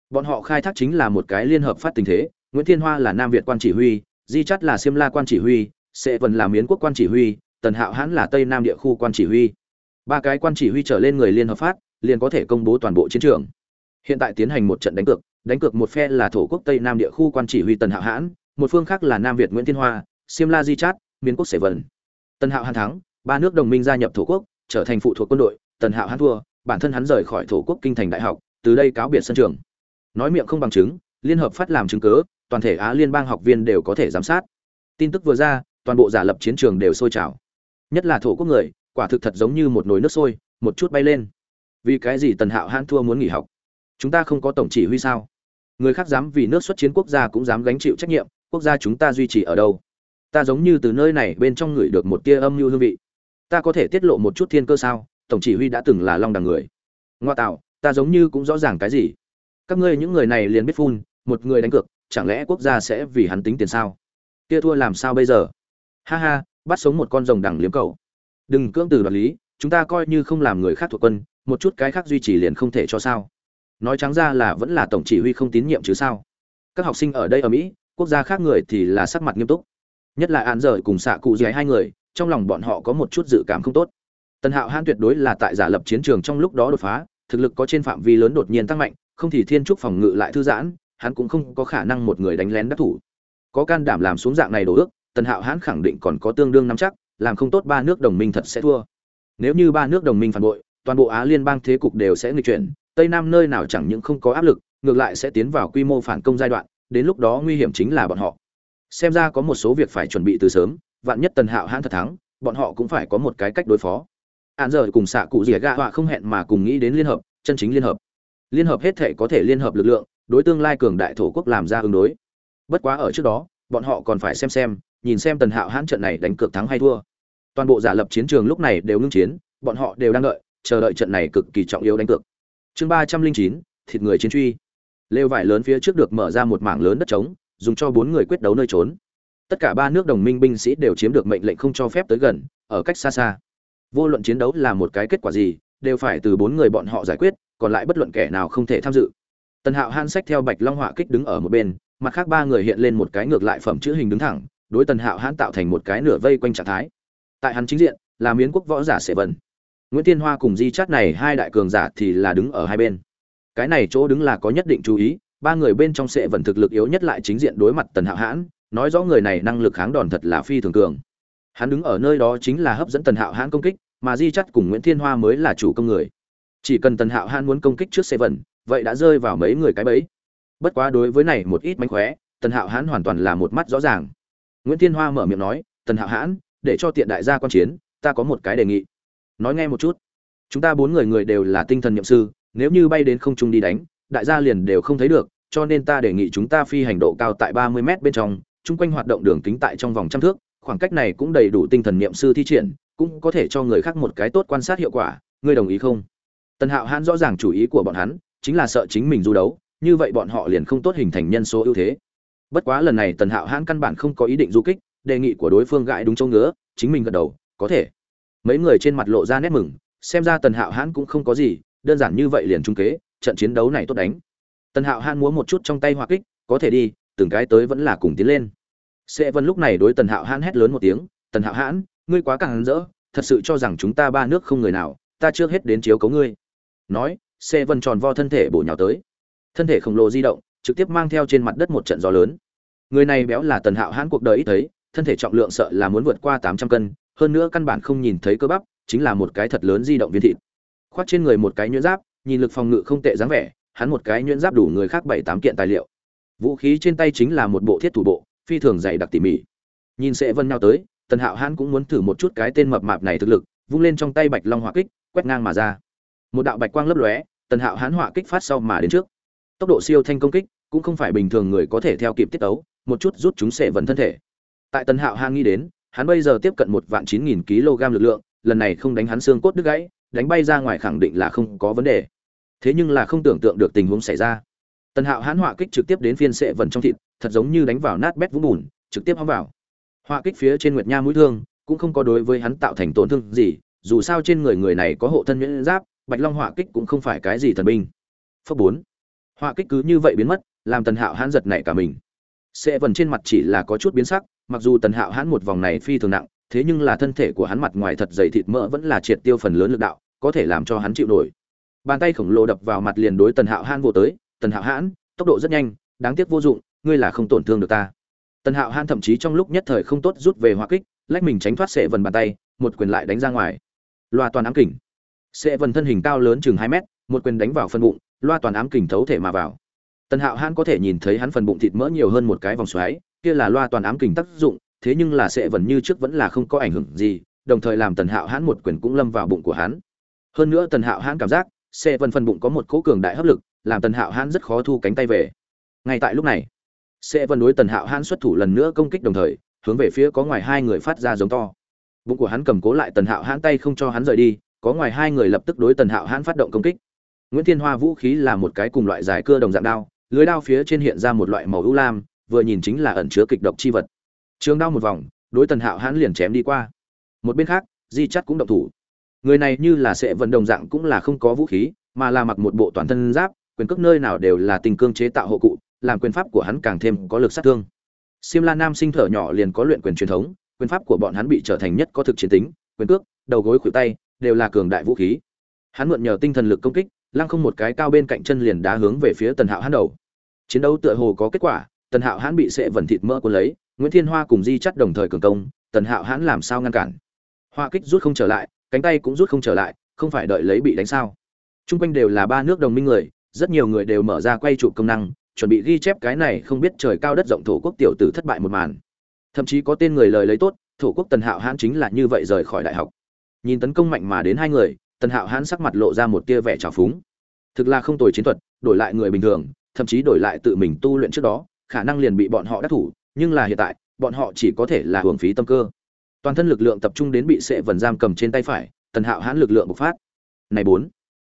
Bọn họ khai thác chính là một cái liên hợp phát tình thế, nguyễn thiên hoa là nam việt quan chỉ huy, di Chát là siêm la quan chỉ huy sẽ Vân là miến quốc quan chỉ huy, tần hạo hãn là tây nam địa khu quan chỉ huy. Ba cái quan chỉ huy trở lên người liên hợp phát, liền có thể công bố toàn bộ chiến trường. Hiện tại tiến hành một trận đánh cược đánh cược một phe là thổ quốc tây nam địa khu quan chỉ huy tần hạo hãn, một phương khác là nam việt nguyễn thiên hoa, siêm la di chát, miến quốc Sẻ vần tần hạo hãn thắng, ba nước đồng minh gia nhập thổ quốc, trở thành phụ thuộc quân đội, tần hạo hãn thua, bản thân hắn rời khỏi thổ quốc kinh thành đại học, từ đây cáo biệt sân trường. Nói miệng không bằng chứng, liên hợp phát làm chứng cớ toàn thể á liên bang học viên đều có thể giám sát. Tin tức vừa ra toàn bộ giả lập chiến trường đều sôi trào. Nhất là thổ quốc người, quả thực thật giống như một nồi nước sôi, một chút bay lên. Vì cái gì tần hạo hãn thua muốn nghỉ học? Chúng ta không có tổng chỉ huy sao? Người khác dám vì nước xuất chiến quốc gia cũng dám gánh chịu trách nhiệm, quốc gia chúng ta duy trì ở đâu? Ta giống như từ nơi này bên trong người được một tia âm mưu hương vị. Ta có thể tiết lộ một chút thiên cơ sao? Tổng chỉ huy đã từng là long đằng người. Ngoa tạo, ta giống như cũng rõ ràng cái gì? Các ngươi những người này liền biết phun, một người đánh cược, chẳng lẽ quốc gia sẽ vì hắn tính tiền sao? Kia thua làm sao bây giờ? Ha ha, bắt sống một con rồng đằng liếm cầu. Đừng cưỡng từ đoạt lý, chúng ta coi như không làm người khác thuộc quân, một chút cái khác duy trì liền không thể cho sao. Nói trắng ra là vẫn là tổng chỉ huy không tín nhiệm chứ sao. Các học sinh ở đây ở mỹ, quốc gia khác người thì là sắc mặt nghiêm túc. Nhất là an dở cùng xạ cụ dưới hai người, trong lòng bọn họ có một chút dự cảm không tốt. Tần hạo hãn tuyệt đối là tại giả lập chiến trường trong lúc đó đột phá, thực lực có trên phạm vi lớn đột nhiên tăng mạnh, không thì thiên trúc phòng ngự lại thư giãn, hắn cũng không có khả năng một người đánh lén đắc thủ. Có can đảm làm xuống dạng này đổ ước tần hạo hãn khẳng định còn có tương đương nắm chắc, làm không tốt ba nước đồng minh thật sẽ thua. Nếu như ba nước đồng minh phản bội, toàn bộ á liên bang thế cục đều sẽ nghịch chuyển, tây nam nơi nào chẳng những không có áp lực, ngược lại sẽ tiến vào quy mô phản công giai đoạn, đến lúc đó nguy hiểm chính là bọn họ. Xem ra có một số việc phải chuẩn bị từ sớm, vạn nhất tần hạo hãn thật thắng, bọn họ cũng phải có một cái cách đối phó. Hạn giờ cùng xạ cụ rỉa gạ họa không hẹn mà cùng nghĩ đến liên hợp, chân chính liên hợp. Liên hợp hết thể có thể liên hợp lực lượng, đối tương lai cường đại thổ quốc làm ra ứng đối. Bất quá ở trước đó, bọn họ còn phải xem xem nhìn xem tần hạo hãn trận này đánh cược thắng hay thua. Toàn bộ giả lập chiến trường lúc này đều ngưng chiến, bọn họ đều đang đợi, chờ đợi trận này cực kỳ trọng yếu đánh cược. Chương ba trăm linh chín, thịt người chiến truy. Lều vải lớn phía trước được mở ra một mảng lớn đất trống, dùng cho bốn người quyết đấu nơi trốn. Tất cả ba nước đồng minh binh sĩ đều chiếm được mệnh lệnh không cho phép tới gần, ở cách xa xa. Vô luận chiến đấu là một cái kết quả gì, đều phải từ bốn người bọn họ giải quyết, còn lại bất luận kẻ nào không thể tham dự. Tần hạo han sách theo bạch long họa kích đứng ở một bên, mặt khác ba người hiện lên một cái ngược lại phẩm chữ hình đứng thẳng đối tần hạo hãn tạo thành một cái nửa vây quanh trạng thái. Tại hắn chính diện, là miến quốc võ giả sệ vần. Nguyễn tiên hoa cùng di chát này hai đại cường giả thì là đứng ở hai bên. Cái này chỗ đứng là có nhất định chú ý, ba người bên trong sệ vần thực lực yếu nhất lại chính diện đối mặt tần hạo hãn, nói rõ người này năng lực kháng đòn thật là phi thường cường. Hắn đứng ở nơi đó chính là hấp dẫn tần hạo hãn công kích, mà di chắt cùng nguyễn thiên hoa mới là chủ công người. Chỉ cần tần hạo hãn muốn công kích trước sệ vần, vậy đã rơi vào mấy người cái bẫy. Bất quá đối với này một ít mánh khóe, tần hạo hãn hoàn toàn là một mắt rõ ràng nguyễn thiên hoa mở miệng nói, tần hạo hãn, để cho tiện đại gia quan chiến, ta có một cái đề nghị. Nói nghe một chút. Chúng ta bốn người người đều là tinh thần nhậm sư, nếu như bay đến không trung đi đánh, đại gia liền đều không thấy được, cho nên ta đề nghị chúng ta phi hành độ cao tại ba mươi m bên trong, chung quanh hoạt động đường kính tại trong vòng trăm thước, khoảng cách này cũng đầy đủ tinh thần niệm sư thi triển, cũng có thể cho người khác một cái tốt quan sát hiệu quả, ngươi đồng ý không? Tần hạo hãn rõ ràng chủ ý của bọn hắn, chính là sợ chính mình du đấu, như vậy bọn họ liền không tốt hình thành nhân số ưu thế bất quá lần này tần hạo hãn căn bản không có ý định du kích, đề nghị của đối phương gãi đúng chỗ ngứa, chính mình gật đầu, có thể. Mấy người trên mặt lộ ra nét mừng, xem ra tần hạo hãn cũng không có gì, đơn giản như vậy liền trung kế, trận chiến đấu này tốt đánh. Tần hạo hãn múa một chút trong tay hoa kích, có thể đi, từng cái tới vẫn là cùng tiến lên. Sẽ vân lúc này đối tần hạo hãn hét lớn một tiếng, tần hạo hãn, ngươi quá càng rỡ, thật sự cho rằng chúng ta ba nước không người nào, ta trước hết đến chiếu cấu ngươi. Nói sẽ vân tròn vo thân thể bổ nhào tới. Thân thể khổng lồ di động trực tiếp mang theo trên mặt đất một trận gió lớn. Người này béo là tần hạo hãn cuộc đời ít thấy, thân thể trọng lượng sợ là muốn vượt qua tám trăm cân, hơn nữa căn bản không nhìn thấy cơ bắp, chính là một cái thật lớn di động viên thịt. Khoác trên người một cái nhuyễn giáp, nhìn lực phòng ngự không tệ dáng vẻ, hắn một cái nhuyễn giáp đủ người khác bảy tám kiện tài liệu. Vũ khí trên tay chính là một bộ thiết thủ bộ, phi thường dày đặc tỉ mỉ. Nhìn sẽ vân nhau tới, tần hạo hãn cũng muốn thử một chút cái tên mập mạp này thực lực, vung lên trong tay bạch long hỏa kích, quét ngang mà ra. Một đạo bạch quang lấp lóe, tần hạo hãn hỏa kích phát sau mà đến trước tốc độ siêu thanh công kích cũng không phải bình thường người có thể theo kịp tiết tấu, một chút rút chúng sẽ vần thân thể. Tại tần hạo hang nghĩ đến, hắn bây giờ tiếp cận một vạn chín nghìn kg lực lượng, lần này không đánh hắn xương cốt đứt gãy, đánh bay ra ngoài khẳng định là không có vấn đề. Thế nhưng là không tưởng tượng được tình huống xảy ra. Tần hạo hãn hỏa kích trực tiếp đến phiên sệ vần trong thịt, thật giống như đánh vào nát bét vũng bùn, trực tiếp hóng vào. Hỏa kích phía trên nguyệt nha mũi thương, cũng không có đối với hắn tạo thành tổn thương gì, dù sao trên người người này có hộ thân nhuyễn giáp, bạch long hỏa kích cũng không phải cái gì thần binh. Phấp bốn họa kích cứ như vậy biến mất, làm tần hạo hãn giật nảy cả mình. Sệ vần trên mặt chỉ là có chút biến sắc, mặc dù tần hạo hãn một vòng này phi thường nặng, thế nhưng là thân thể của hắn mặt ngoài thật dày thịt mỡ vẫn là triệt tiêu phần lớn lực đạo, có thể làm cho hắn chịu nổi. Bàn tay khổng lồ đập vào mặt liền đối tần hạo hãn vô tới, tần hạo hãn, tốc độ rất nhanh, đáng tiếc vô dụng, ngươi là không tổn thương được ta. Tần hạo hãn thậm chí trong lúc nhất thời không tốt rút về hoa kích, lách mình tránh thoát sệ vần bàn tay, một quyền lại đánh ra ngoài. Loa toàn ám kỉnh sệ vần thân hình cao lớn chừng hai mét, một quyền đánh vào phân bụng loa toàn ám kình thấu thể mà vào. Tần hạo hãn có thể nhìn thấy hắn phần bụng thịt mỡ nhiều hơn một cái vòng xoáy, kia là loa toàn ám kình tác dụng, thế nhưng là sẽ vẫn như trước vẫn là không có ảnh hưởng gì, đồng thời làm tần hạo hãn một quyền cũng lâm vào bụng của hắn. Hơn nữa tần hạo hãn cảm giác sệ Vân phần bụng có một cố cường đại hấp lực, làm tần hạo hãn rất khó thu cánh tay về. Ngay tại lúc này sệ Vân đối tần hạo hãn xuất thủ lần nữa công kích đồng thời, hướng về phía có ngoài hai người phát ra giống to. Bụng của hắn cầm cố lại tần hạo hãn tay không cho hắn rời đi, có ngoài hai người lập tức đối tần hạo hãn phát động công kích nguyễn thiên hoa vũ khí là một cái cùng loại dài cưa đồng dạng đao lưới đao phía trên hiện ra một loại màu ưu lam vừa nhìn chính là ẩn chứa kịch độc chi vật. Trường đao một vòng đối tần hạo hãn liền chém đi qua. Một bên khác di Chát cũng động thủ. Người này như là sẽ vận đồng dạng cũng là không có vũ khí mà là mặc một bộ toàn thân giáp quyền cước nơi nào đều là tình cương chế tạo hộ cụ làm quyền pháp của hắn càng thêm có lực sát thương. Siêm La Nam sinh thở nhỏ liền có luyện quyền truyền thống, quyền pháp của bọn hắn bị trở thành nhất có thực chiến tính, quyền cước, đầu gối khuỷu tay đều là cường đại vũ khí. Hắn mượn nhờ tinh thần lực công kích, lăng không một cái cao bên cạnh chân liền đá hướng về phía Tần Hạo Hãn đầu. Chiến đấu tựa hồ có kết quả, Tần Hạo Hãn bị sệ vẩn thịt mỡ cuốn lấy, Nguyễn Thiên Hoa cùng Di chắt đồng thời cường công, Tần Hạo Hãn làm sao ngăn cản? Hoa kích rút không trở lại, cánh tay cũng rút không trở lại, không phải đợi lấy bị đánh sao? Trung quanh đều là ba nước đồng minh người, rất nhiều người đều mở ra quay trụ công năng, chuẩn bị ghi chép cái này không biết trời cao đất rộng thổ quốc tiểu tử thất bại một màn thậm chí có tên người lời lấy tốt thổ quốc tần hạo hãn chính là như vậy rời khỏi đại học nhìn tấn công mạnh mà đến hai người tần hạo hãn sắc mặt lộ ra một tia vẻ trào phúng. Thực là không tồi chiến thuật, đổi lại người bình thường, thậm chí đổi lại tự mình tu luyện trước đó, khả năng liền bị bọn họ đắc thủ, nhưng là hiện tại, bọn họ chỉ có thể là hưởng phí tâm cơ. Toàn thân lực lượng tập trung đến bị sệ vần giam cầm trên tay phải, tần hạo hãn lực lượng bộc phát. Này bốn,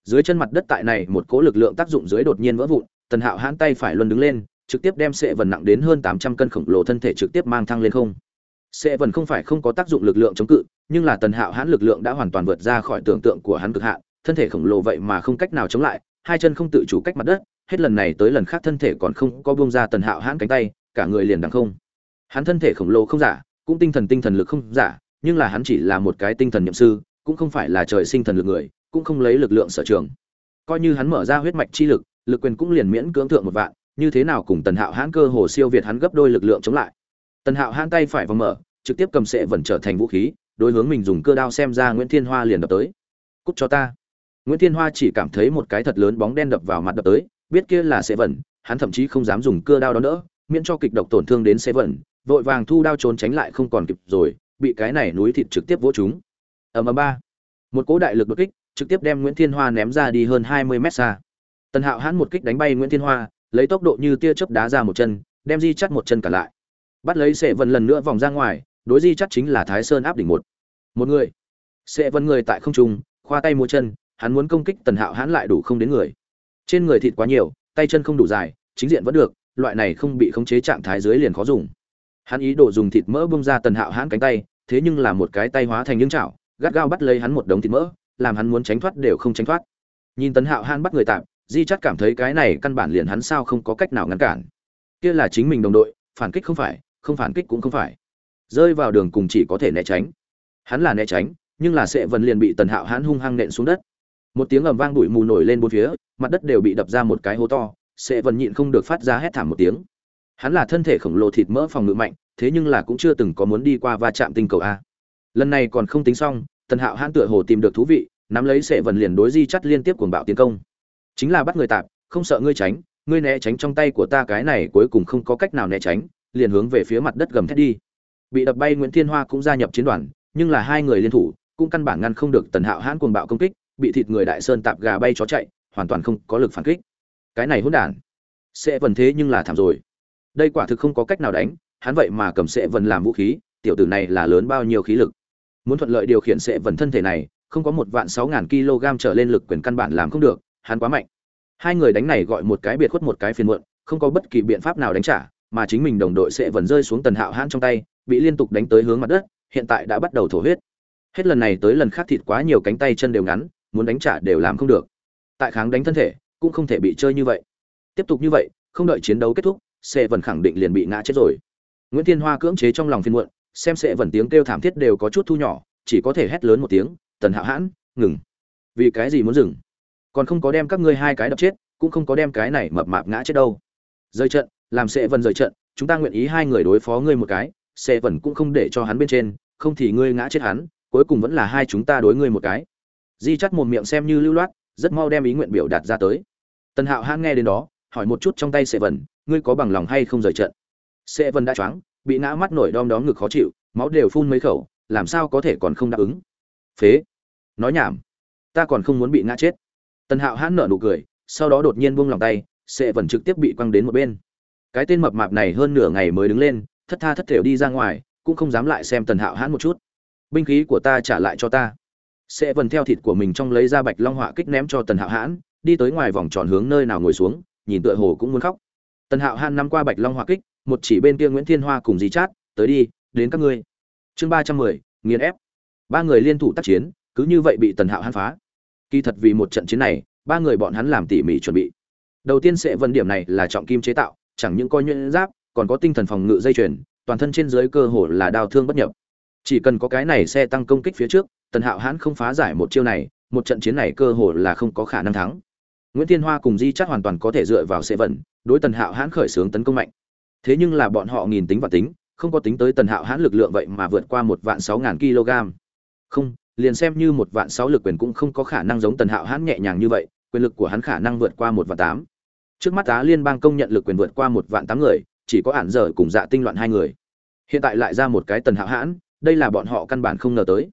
dưới chân mặt đất tại này một cỗ lực lượng tác dụng dưới đột nhiên vỡ vụn, tần hạo hãn tay phải luân đứng lên, trực tiếp đem sệ vần nặng đến hơn tám trăm cân khổng lồ thân thể trực tiếp mang thăng lên không. Sẽ vẫn không phải không có tác dụng lực lượng chống cự, nhưng là tần hạo hãn lực lượng đã hoàn toàn vượt ra khỏi tưởng tượng của hắn cực hạn, thân thể khổng lồ vậy mà không cách nào chống lại, hai chân không tự chủ cách mặt đất, hết lần này tới lần khác thân thể còn không có bông ra tần hạo hãn cánh tay, cả người liền đằng không. Hắn thân thể khổng lồ không giả, cũng tinh thần tinh thần lực không giả, nhưng là hắn chỉ là một cái tinh thần nhậm sư, cũng không phải là trời sinh thần lực người, cũng không lấy lực lượng sở trường. Coi như hắn mở ra huyết mạch chi lực lực quyền cũng liền miễn cưỡng thượng một vạn, như thế nào cùng tần hạo hãn cơ hồ siêu việt hắn gấp đôi lực lượng chống lại tần hạo hãn tay phải vung mở, trực tiếp cầm sệ vẫn trở thành vũ khí, đối hướng mình dùng cơ đao xem ra nguyễn thiên hoa liền đập tới. Cúc cho ta. Nguyễn thiên hoa chỉ cảm thấy một cái thật lớn bóng đen đập vào mặt đập tới, biết kia là sệ vẩn, hắn thậm chí không dám dùng cơ đao đó nữa miễn cho kịch độc tổn thương đến sệ vẩn, vội vàng thu đao trốn tránh lại không còn kịp rồi, bị cái này núi thịt trực tiếp vỗ chúng ầm ầm ba. Một cỗ đại lực đột kích, trực tiếp đem nguyễn thiên hoa ném ra đi hơn hai mươi mét xa. Tần hạo hãn một kích đánh bay nguyễn thiên hoa, lấy tốc độ như tia chớp đá ra một chân, đem di chắt một chân cả lại bắt lấy sệ vân lần nữa vòng ra ngoài, đối di chắt chính là thái sơn áp đỉnh một. Một người. Sệ vân người tại không trung, khoa tay mua chân, hắn muốn công kích tần hạo hãn lại đủ không đến người. Trên người thịt quá nhiều, tay chân không đủ dài, chính diện vẫn được, loại này không bị khống chế trạng thái dưới liền khó dùng. Hắn ý đồ dùng thịt mỡ bung ra tần hạo hãn cánh tay, thế nhưng là một cái tay hóa thành những chảo, gắt gao bắt lấy hắn một đống thịt mỡ, làm hắn muốn tránh thoát đều không tránh thoát. Nhìn tần hạo hãn bắt người tạm, di chắc cảm thấy cái này căn bản liền hắn sao không có cách nào ngăn cản. Kia là chính mình đồng đội, phản kích không phải không phản kích cũng không phải. Rơi vào đường cùng chỉ có thể né tránh. Hắn là né tránh, nhưng là sệ vần liền bị tần hạo hắn hung hăng nện xuống đất. Một tiếng ầm vang bụi mù nổi lên bốn phía, mặt đất đều bị đập ra một cái hố to, sệ vần nhịn không được phát ra hét thảm một tiếng. Hắn là thân thể khổng lồ thịt mỡ phòng ngự mạnh, thế nhưng là cũng chưa từng có muốn đi qua va chạm tinh cầu a. Lần này còn không tính xong, tần hạo hãn tựa hồ tìm được thú vị, nắm lấy sệ vần liền đối di chắt liên tiếp cuồng bạo tiến công. Chính là bắt người tạp, không sợ ngươi tránh, ngươi né tránh trong tay của ta cái này cuối cùng không có cách nào né tránh liền hướng về phía mặt đất gầm thét đi. Bị đập bay nguyễn thiên hoa cũng gia nhập chiến đoàn, nhưng là hai người liên thủ, cũng căn bản ngăn không được tần hạo hãn cuồng bạo công kích, bị thịt người đại sơn tạp gà bay chó chạy, hoàn toàn không có lực phản kích. Cái này hỗn đản. Sẽ vần thế nhưng là thảm rồi. Đây quả thực không có cách nào đánh, hắn vậy mà cầm sẽ vần làm vũ khí, tiểu tử này là lớn bao nhiêu khí lực. Muốn thuận lợi điều khiển sẽ vần thân thể này, không có một vạn sáu ngàn kg trở lên lực quyền căn bản làm không được, hắn quá mạnh. Hai người đánh này gọi một cái biệt khuất một cái phiền muộn, không có bất kỳ biện pháp nào đánh trả mà chính mình đồng đội sẽ vẫn rơi xuống tần hạo hãn trong tay, bị liên tục đánh tới hướng mặt đất, hiện tại đã bắt đầu thổ huyết. Hết lần này tới lần khác thịt quá nhiều cánh tay chân đều ngắn, muốn đánh trả đều làm không được. Tại kháng đánh thân thể, cũng không thể bị chơi như vậy. Tiếp tục như vậy, không đợi chiến đấu kết thúc sẽ vẫn khẳng định liền bị ngã chết rồi. Nguyễn thiên hoa cưỡng chế trong lòng phiên muộn, xem sẽ vẫn tiếng kêu thảm thiết đều có chút thu nhỏ, chỉ có thể hét lớn một tiếng, tần hạo hãn, ngừng. Vì cái gì muốn dừng? Còn không có đem các ngươi hai cái đập chết, cũng không có đem cái này mập mạp ngã chết đâu. Rơi trận làm sệ vần rời trận, chúng ta nguyện ý hai người đối phó ngươi một cái, sệ vần cũng không để cho hắn bên trên, không thì ngươi ngã chết hắn, cuối cùng vẫn là hai chúng ta đối ngươi một cái. Di chắt một miệng xem như lưu loát, rất mau đem ý nguyện biểu đạt ra tới. Tần hạo hãn nghe đến đó, hỏi một chút trong tay sệ vần, ngươi có bằng lòng hay không rời trận? Sệ vần đã choáng, bị ngã mắt nổi đom đóm ngực khó chịu, máu đều phun mấy khẩu, làm sao có thể còn không đáp ứng? Phế! Nói nhảm, ta còn không muốn bị ngã chết. Tần hạo hãn nở nụ cười, sau đó đột nhiên buông lòng tay, sệ vần trực tiếp bị quăng đến một bên cái tên mập mạp này hơn nửa ngày mới đứng lên, thất tha thất thểu đi ra ngoài, cũng không dám lại xem tần hạo hãn một chút. Binh khí của ta trả lại cho ta. Sẽ vần theo thịt của mình trong lấy ra bạch long họa kích ném cho tần hạo hãn, đi tới ngoài vòng tròn hướng nơi nào ngồi xuống, nhìn tựa hồ cũng muốn khóc. Tần hạo hãn nắm qua bạch long họa kích, một chỉ bên kia nguyễn thiên hoa cùng dì chát, tới đi, đến các ngươi. Chương ba trăm mười, nghiền ép. Ba người liên thủ tác chiến, cứ như vậy bị tần hạo hãn phá. Kỳ thật vì một trận chiến này, ba người bọn hắn làm tỉ mỉ chuẩn bị. Đầu tiên sẽ vân điểm này là trọng kim chế tạo chẳng những coi nhuyễn giáp, còn có tinh thần phòng ngự dây chuyền, toàn thân trên dưới cơ hồ là đào thương bất nhập. Chỉ cần có cái này xe tăng công kích phía trước, tần hạo hãn không phá giải một chiêu này, một trận chiến này cơ hồ là không có khả năng thắng. Nguyễn thiên hoa cùng di chắc hoàn toàn có thể dựa vào xe vận, đối tần hạo hãn khởi xướng tấn công mạnh. Thế nhưng là bọn họ nghìn tính và tính, không có tính tới tần hạo hãn lực lượng vậy mà vượt qua một vạn sáu ngàn kg. Không, liền xem như một vạn sáu lực quyền cũng không có khả năng giống tần hạo hãn nhẹ nhàng như vậy, quyền lực của hắn khả năng vượt qua một vạn tám trước mắt á liên bang công nhận lực quyền vượt qua một vạn tám người, chỉ có ản dở cùng dạ tinh loạn hai người. Hiện tại lại ra một cái tần hạo hãn, đây là bọn họ căn bản không ngờ tới.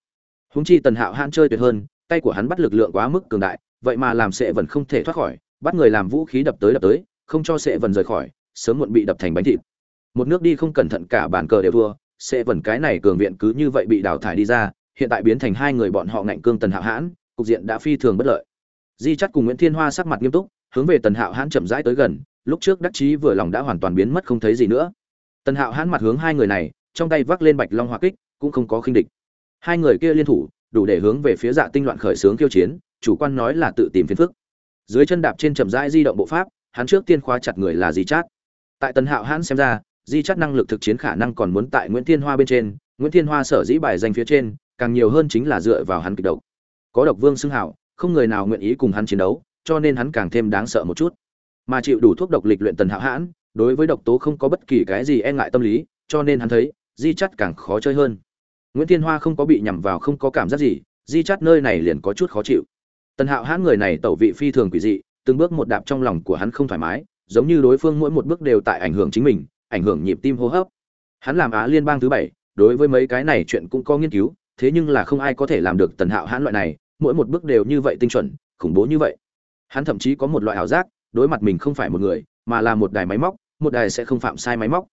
Húng chi tần hạo hãn chơi tuyệt hơn, tay của hắn bắt lực lượng quá mức cường đại, vậy mà làm sệ vần không thể thoát khỏi, bắt người làm vũ khí đập tới đập tới, không cho sệ vần rời khỏi, sớm muộn bị đập thành bánh thịt. Một nước đi không cẩn thận cả bàn cờ đều thua, sệ vần cái này cường viện cứ như vậy bị đào thải đi ra, hiện tại biến thành hai người bọn họ ngạnh cương tần hạo hãn, cục diện đã phi thường bất lợi di chắc cùng nguyễn thiên hoa sắc mặt nghiêm túc, hướng về tần hạo hãn chậm rãi tới gần, lúc trước đắc chí vừa lòng đã hoàn toàn biến mất không thấy gì nữa. Tần hạo hãn mặt hướng hai người này, trong tay vác lên bạch long hoa kích, cũng không có khinh địch. Hai người kia liên thủ, đủ để hướng về phía dạ tinh loạn khởi xướng khiêu chiến, chủ quan nói là tự tìm phiền phức. Dưới chân đạp trên chậm rãi di động bộ pháp, hắn trước tiên khóa chặt người là di chát. Tại tần hạo hãn xem ra, di chát năng lực thực chiến khả năng còn muốn tại nguyễn thiên hoa bên trên, nguyễn thiên hoa sở dĩ bài danh phía trên, càng nhiều hơn chính là dựa vào hắn kịch độc. Có độc vương xưng hảo không người nào nguyện ý cùng hắn chiến đấu, cho nên hắn càng thêm đáng sợ một chút. Mà chịu đủ thuốc độc lịch luyện tần hạo hãn, đối với độc tố không có bất kỳ cái gì e ngại tâm lý, cho nên hắn thấy, di chắt càng khó chơi hơn. Nguyễn thiên hoa không có bị nhằm vào không có cảm giác gì, di chắt nơi này liền có chút khó chịu. Tần hạo hãn người này tẩu vị phi thường quỷ dị, từng bước một đạp trong lòng của hắn không thoải mái, giống như đối phương mỗi một bước đều tại ảnh hưởng chính mình, ảnh hưởng nhịp tim hô hấp. Hắn làm á liên bang thứ bảy, đối với mấy cái này chuyện cũng có nghiên cứu, thế nhưng là không ai có thể làm được tần hạo hãn loại này mỗi một bước đều như vậy tinh chuẩn, khủng bố như vậy. Hắn thậm chí có một loại ảo giác, đối mặt mình không phải một người, mà là một đài máy móc, một đài sẽ không phạm sai máy móc.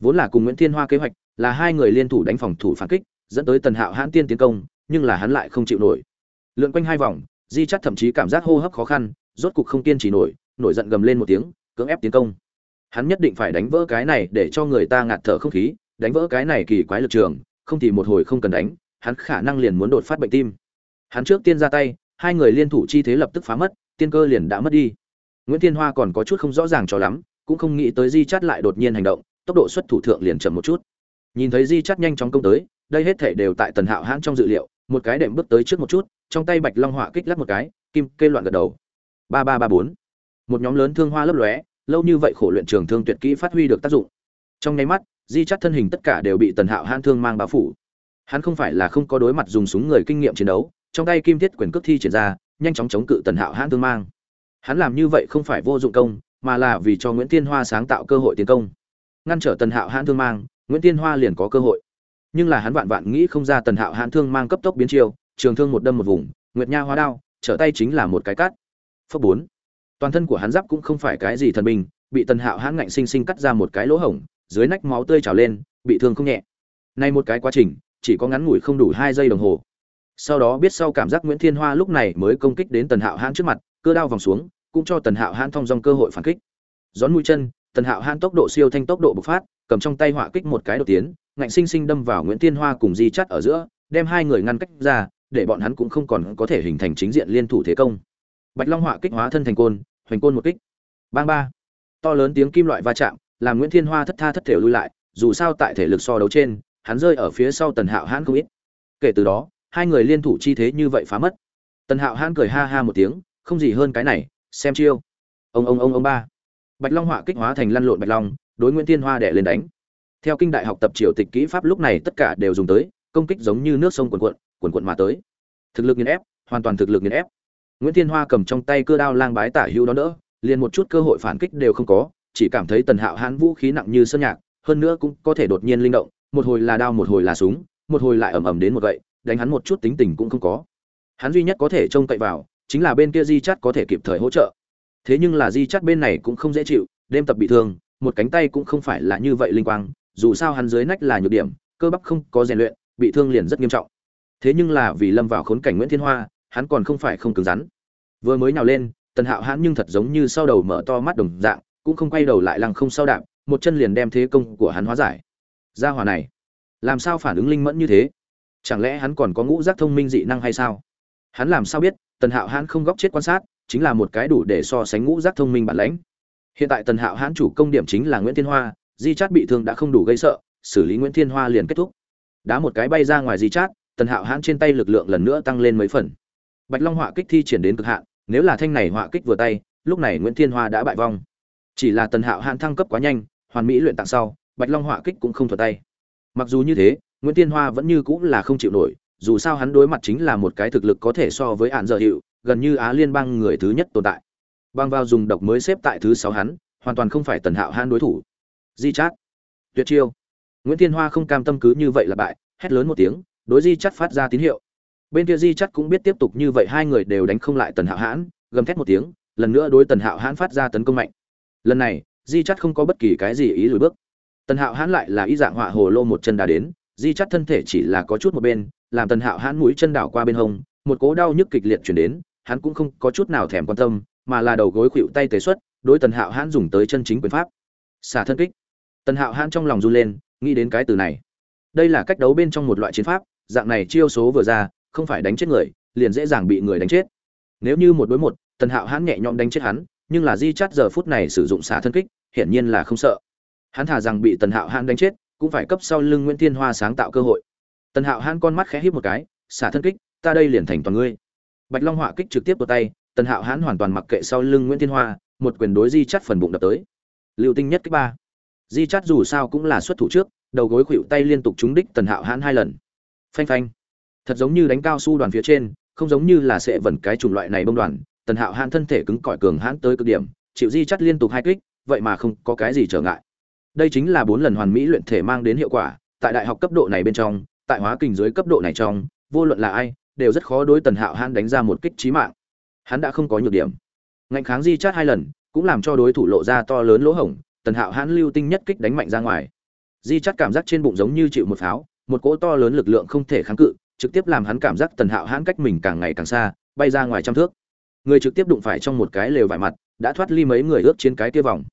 Vốn là cùng nguyễn thiên hoa kế hoạch, là hai người liên thủ đánh phòng thủ phản kích, dẫn tới tần hạo hãn tiên tiến công, nhưng là hắn lại không chịu nổi. Lượn quanh hai vòng, di chắc thậm chí cảm giác hô hấp khó khăn, rốt cục không kiên trì nổi nổi giận gầm lên một tiếng, cưỡng ép tiến công. Hắn nhất định phải đánh vỡ cái này để cho người ta ngạt thở không khí, đánh vỡ cái này kỳ quái lực trường, không thì một hồi không cần đánh, hắn khả năng liền muốn đột phát bệnh tim hắn trước tiên ra tay, hai người liên thủ chi thế lập tức phá mất, tiên cơ liền đã mất đi. Nguyễn thiên hoa còn có chút không rõ ràng cho lắm, cũng không nghĩ tới di chắt lại đột nhiên hành động, tốc độ xuất thủ thượng liền chậm một chút. Nhìn thấy di chắt nhanh chóng công tới, đây hết thể đều tại tần hạo hãn trong dự liệu, một cái đệm bước tới trước một chút, trong tay bạch long họa kích lắc một cái, kim kê loạn gật đầu. Ba ba ba bốn. Một nhóm lớn thương hoa lấp lóe, lâu như vậy khổ luyện trường thương tuyệt kỹ phát huy được tác dụng. Trong nháy mắt, di chắt thân hình tất cả đều bị tần hạo hãn thương mang bao phủ. Hắn không phải là không có đối mặt dùng súng người kinh nghiệm chiến đấu trong tay kim thiết quyền cước thi triển ra, nhanh chóng chống cự tần hạo hãn thương mang. Hắn làm như vậy không phải vô dụng công, mà là vì cho nguyễn tiên hoa sáng tạo cơ hội tiến công. Ngăn trở tần hạo hãn thương mang, nguyễn tiên hoa liền có cơ hội. Nhưng là hắn vạn vạn nghĩ không ra tần hạo hãn thương mang cấp tốc biến chiêu, trường thương một đâm một vùng, nguyệt nha hóa đao, trở tay chính là một cái cắt. Phấp bốn. Toàn thân của hắn giáp cũng không phải cái gì thần bình, bị tần hạo hãn ngạnh sinh sinh cắt ra một cái lỗ hổng, dưới nách máu tươi trào lên, bị thương không nhẹ. Nay một cái quá trình, chỉ có ngắn ngủi không đủ hai giây đồng hồ sau đó biết sau cảm giác nguyễn thiên hoa lúc này mới công kích đến tần hạo hãn trước mặt, cơ đao vòng xuống, cũng cho tần hạo hãn thông dong cơ hội phản kích. Gión mũi chân, tần hạo hãn tốc độ siêu thanh tốc độ bộc phát, cầm trong tay họa kích một cái đầu tiến, ngạnh sinh sinh đâm vào nguyễn thiên hoa cùng di chắt ở giữa, đem hai người ngăn cách ra, để bọn hắn cũng không còn có thể hình thành chính diện liên thủ thế công. Bạch long họa kích hóa thân thành côn, hoành côn một kích. Bang ba. To lớn tiếng kim loại va chạm, làm nguyễn thiên hoa thất tha thất thể lui lại, dù sao tại thể lực so đấu trên, hắn rơi ở phía sau tần hạo hãn không ít. Kể từ đó hai người liên thủ chi thế như vậy phá mất. Tần hạo hãn cười ha ha một tiếng, không gì hơn cái này, xem chiêu. Ông ông ông ông ba. Bạch long họa kích hóa thành lăn lộn bạch long, đối nguyễn thiên hoa đẻ lên đánh. Theo kinh đại học tập triều tịch kỹ pháp lúc này tất cả đều dùng tới, công kích giống như nước sông quần quận quần quận mà tới. Thực lực nghiền ép, hoàn toàn thực lực nghiền ép. Nguyễn thiên hoa cầm trong tay cơ đao lang bái tả hữu đó đỡ, liền một chút cơ hội phản kích đều không có, chỉ cảm thấy tần hạo hãn vũ khí nặng như sơn nhạc, hơn nữa cũng có thể đột nhiên linh động, một hồi là đao một hồi là súng, một hồi lại ầm ầm đến một vậy đánh hắn một chút tính tình cũng không có. Hắn duy nhất có thể trông cậy vào, chính là bên kia di chắt có thể kịp thời hỗ trợ. Thế nhưng là di chắt bên này cũng không dễ chịu, đêm tập bị thương, một cánh tay cũng không phải là như vậy linh quang, dù sao hắn dưới nách là nhược điểm, cơ bắp không có rèn luyện, bị thương liền rất nghiêm trọng. Thế nhưng là vì lâm vào khốn cảnh nguyễn thiên hoa, hắn còn không phải không cứng rắn. Vừa mới nhào lên, tần hạo hắn nhưng thật giống như sau đầu mở to mắt đồng dạng, cũng không quay đầu lại lăng không sau đạp, một chân liền đem thế công của hắn hóa giải. Gia hòa này, làm sao phản ứng linh mẫn như thế? Chẳng lẽ hắn còn có ngũ giác thông minh dị năng hay sao? Hắn làm sao biết, tần hạo hãn không góc chết quan sát, chính là một cái đủ để so sánh ngũ giác thông minh bản lãnh. Hiện tại tần hạo hãn chủ công điểm chính là nguyễn thiên hoa, di chát bị thương đã không đủ gây sợ, xử lý nguyễn thiên hoa liền kết thúc. Đá một cái bay ra ngoài di chát, tần hạo hãn trên tay lực lượng lần nữa tăng lên mấy phần. Bạch long họa kích thi triển đến cực hạn, nếu là thanh này họa kích vừa tay, lúc này nguyễn thiên hoa đã bại vong. Chỉ là tần hạo hãn thăng cấp quá nhanh, hoàn mỹ luyện tặng sau, bạch long họa kích cũng không thuật tay. Mặc dù như thế nguyễn thiên hoa vẫn như cũng là không chịu nổi, dù sao hắn đối mặt chính là một cái thực lực có thể so với án giờ hiệu gần như á liên bang người thứ nhất tồn tại. Bang vào dùng độc mới xếp tại thứ sáu hắn, hoàn toàn không phải tần hạo hãn đối thủ. Di chát. Tuyệt chiêu. Nguyễn thiên hoa không cam tâm cứ như vậy là bại, hét lớn một tiếng, đối di Chát phát ra tín hiệu. Bên kia di Chát cũng biết tiếp tục như vậy hai người đều đánh không lại tần hạo hãn, gầm thét một tiếng, lần nữa đối tần hạo hãn phát ra tấn công mạnh. Lần này, di Chát không có bất kỳ cái gì ý lùi bước. Tần hạo hãn lại là ý dạng họa hồ lô một chân đá đến di chắt thân thể chỉ là có chút một bên, làm tần hạo hãn mũi chân đảo qua bên hông, một cố đau nhức kịch liệt chuyển đến, hắn cũng không có chút nào thèm quan tâm, mà là đầu gối khuỵu tay tế xuất, đối tần hạo hãn dùng tới chân chính quyền pháp. Xả thân kích. Tần hạo hãn trong lòng run lên, nghĩ đến cái từ này. Đây là cách đấu bên trong một loại chiến pháp, dạng này chiêu số vừa ra, không phải đánh chết người, liền dễ dàng bị người đánh chết. Nếu như một đối một, tần hạo hãn nhẹ nhõm đánh chết hắn, nhưng là di chắt giờ phút này sử dụng xả thân kích, hiển nhiên là không sợ. Hắn thả rằng bị tần hạo hãn đánh chết cũng phải cấp sau lưng nguyễn thiên hoa sáng tạo cơ hội. Tần hạo hãn con mắt khẽ híp một cái, xả thân kích, ta đây liền thành toàn ngươi. Bạch long họa kích trực tiếp vào tay, tần hạo hãn hoàn toàn mặc kệ sau lưng nguyễn thiên hoa, một quyền đối di chát phần bụng đập tới. Lưu tinh nhất kích ba. Di chát dù sao cũng là xuất thủ trước, đầu gối khuỵu tay liên tục trúng đích tần hạo hãn hai lần. Phanh phanh. Thật giống như đánh cao su đoàn phía trên, không giống như là sẽ vẩn cái chủng loại này bông đoàn, tần hạo hãn thân thể cứng cỏi cường hãn tới cực điểm, chịu di chát liên tục hai kích, vậy mà không có cái gì trở ngại đây chính là bốn lần hoàn mỹ luyện thể mang đến hiệu quả, tại đại học cấp độ này bên trong, tại hóa kình dưới cấp độ này trong, vô luận là ai, đều rất khó đối tần hạo hãn đánh ra một kích trí mạng. Hắn đã không có nhược điểm. Ngạnh kháng di chát hai lần, cũng làm cho đối thủ lộ ra to lớn lỗ hổng, tần hạo hãn lưu tinh nhất kích đánh mạnh ra ngoài. Di chát cảm giác trên bụng giống như chịu một pháo, một cỗ to lớn lực lượng không thể kháng cự, trực tiếp làm hắn cảm giác tần hạo hãn cách mình càng ngày càng xa, bay ra ngoài trăm thước. Người trực tiếp đụng phải trong một cái lều vải mặt, đã thoát ly mấy người ướp trên cái kia vòng.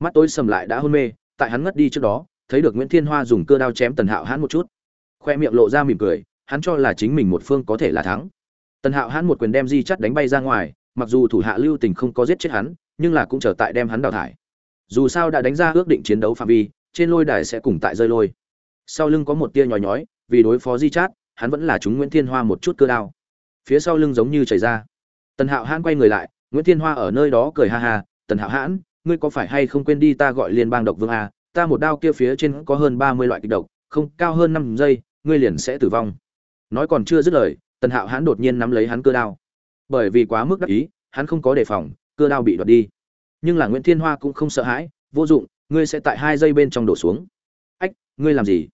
Mắt tôi sầm lại đã hôn mê tại hắn ngất đi trước đó, thấy được nguyễn thiên hoa dùng cơ đao chém tần hạo hãn một chút. Khoe miệng lộ ra mỉm cười, hắn cho là chính mình một phương có thể là thắng. Tần hạo hãn một quyền đem di chắt đánh bay ra ngoài, mặc dù thủ hạ lưu tình không có giết chết hắn, nhưng là cũng trở tại đem hắn đào thải. Dù sao đã đánh ra ước định chiến đấu phạm vi, trên lôi đài sẽ cùng tại rơi lôi. Sau lưng có một tia nhói nhói, vì đối phó di chát hắn vẫn là chúng nguyễn thiên hoa một chút cơ đao. Phía sau lưng giống như chảy ra. Tần hạo hãn quay người lại, nguyễn thiên hoa ở nơi đó cười ha ha, tần hạo hãn ngươi có phải hay không quên đi ta gọi liên bang độc vương a? Ta một đao kia phía trên có hơn ba mươi loại kịch độc, không, cao hơn năm giây, ngươi liền sẽ tử vong. Nói còn chưa dứt lời, tần hạo hãn đột nhiên nắm lấy hắn cơ đao. Bởi vì quá mức đắc ý, hắn không có đề phòng, cơ đao bị đoạt đi. Nhưng là nguyễn thiên hoa cũng không sợ hãi, vô dụng, ngươi sẽ tại hai giây bên trong đổ xuống. Ách, ngươi làm gì?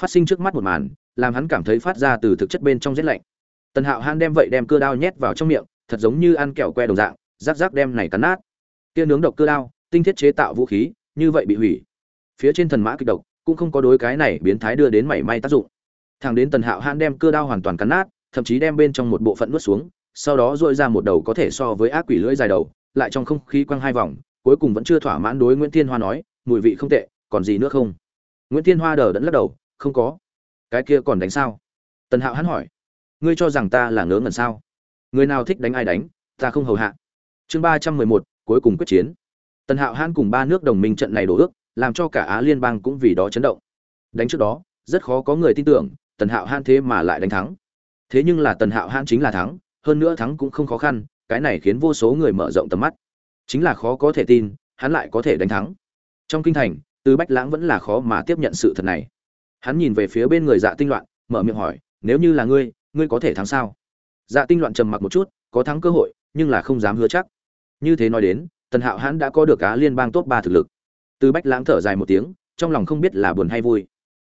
Phát sinh trước mắt một màn, làm hắn cảm thấy phát ra từ thực chất bên trong rét lạnh. Tần hạo hãn đem vậy đem cơ đao nhét vào trong miệng, thật giống như ăn kẹo que đồng dạng rác rác đem này cắn nát kia nướng độc cơ đao, tinh thiết chế tạo vũ khí, như vậy bị hủy. Phía trên thần mã kịch độc, cũng không có đối cái này biến thái đưa đến mảy may tác dụng. Thằng đến tần hạo hãn đem cơ đao hoàn toàn cắn nát, thậm chí đem bên trong một bộ phận nuốt xuống, sau đó dội ra một đầu có thể so với ác quỷ lưỡi dài đầu, lại trong không khí quăng hai vòng, cuối cùng vẫn chưa thỏa mãn đối nguyễn thiên hoa nói, mùi vị không tệ, còn gì nữa không? Nguyễn thiên hoa đờ đẫn lắc đầu, không có. Cái kia còn đánh sao? Tần hạo hắn hỏi. Ngươi cho rằng ta là ngớ ngẩn sao? Người nào thích đánh ai đánh, ta không hầu hạ. Chương ba trăm mười một cuối cùng quyết chiến. Tần hạo hãn cùng ba nước đồng minh trận này đổ ước, làm cho cả á liên bang cũng vì đó chấn động. Đánh trước đó, rất khó có người tin tưởng, tần hạo hãn thế mà lại đánh thắng. Thế nhưng là tần hạo hãn chính là thắng, hơn nữa thắng cũng không khó khăn, cái này khiến vô số người mở rộng tầm mắt. Chính là khó có thể tin, hắn lại có thể đánh thắng. Trong kinh thành từ bách lãng vẫn là khó mà tiếp nhận sự thật này. Hắn nhìn về phía bên người dạ tinh loạn, mở miệng hỏi, nếu như là ngươi ngươi có thể thắng sao? Dạ tinh loạn trầm mặc một chút, có thắng cơ hội, nhưng là không dám hứa chắc như thế nói đến, tần hạo hãn đã có được cá liên bang top ba thực lực. Từ bách lãng thở dài một tiếng, trong lòng không biết là buồn hay vui.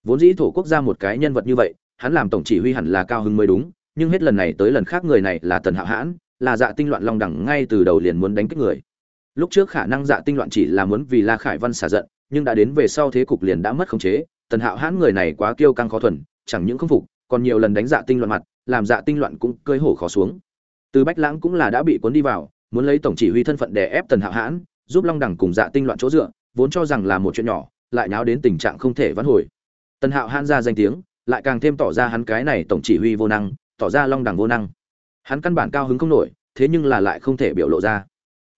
Vốn dĩ thổ quốc gia một cái nhân vật như vậy, hắn làm tổng chỉ huy hẳn là cao hứng mới đúng, nhưng hết lần này tới lần khác người này là tần hạo hãn, là dạ tinh loạn long đẳng ngay từ đầu liền muốn đánh kích người. Lúc trước khả năng dạ tinh loạn chỉ là muốn vì la khải văn xả giận, nhưng đã đến về sau thế cục liền đã mất khống chế, tần hạo hãn người này quá kiêu căng khó thuần, chẳng những không phục, còn nhiều lần đánh dạ tinh loạn mặt, làm dạ tinh loạn cũng cơi hổ khó xuống. Từ bách lãng cũng là đã bị cuốn đi vào muốn lấy tổng chỉ huy thân phận để ép tần hạo hãn, giúp long đẳng cùng dạ tinh loạn chỗ dựa, vốn cho rằng là một chuyện nhỏ, lại nháo đến tình trạng không thể vãn hồi. Tần hạo hãn ra danh tiếng, lại càng thêm tỏ ra hắn cái này tổng chỉ huy vô năng, tỏ ra long đẳng vô năng. Hắn căn bản cao hứng không nổi, thế nhưng là lại không thể biểu lộ ra.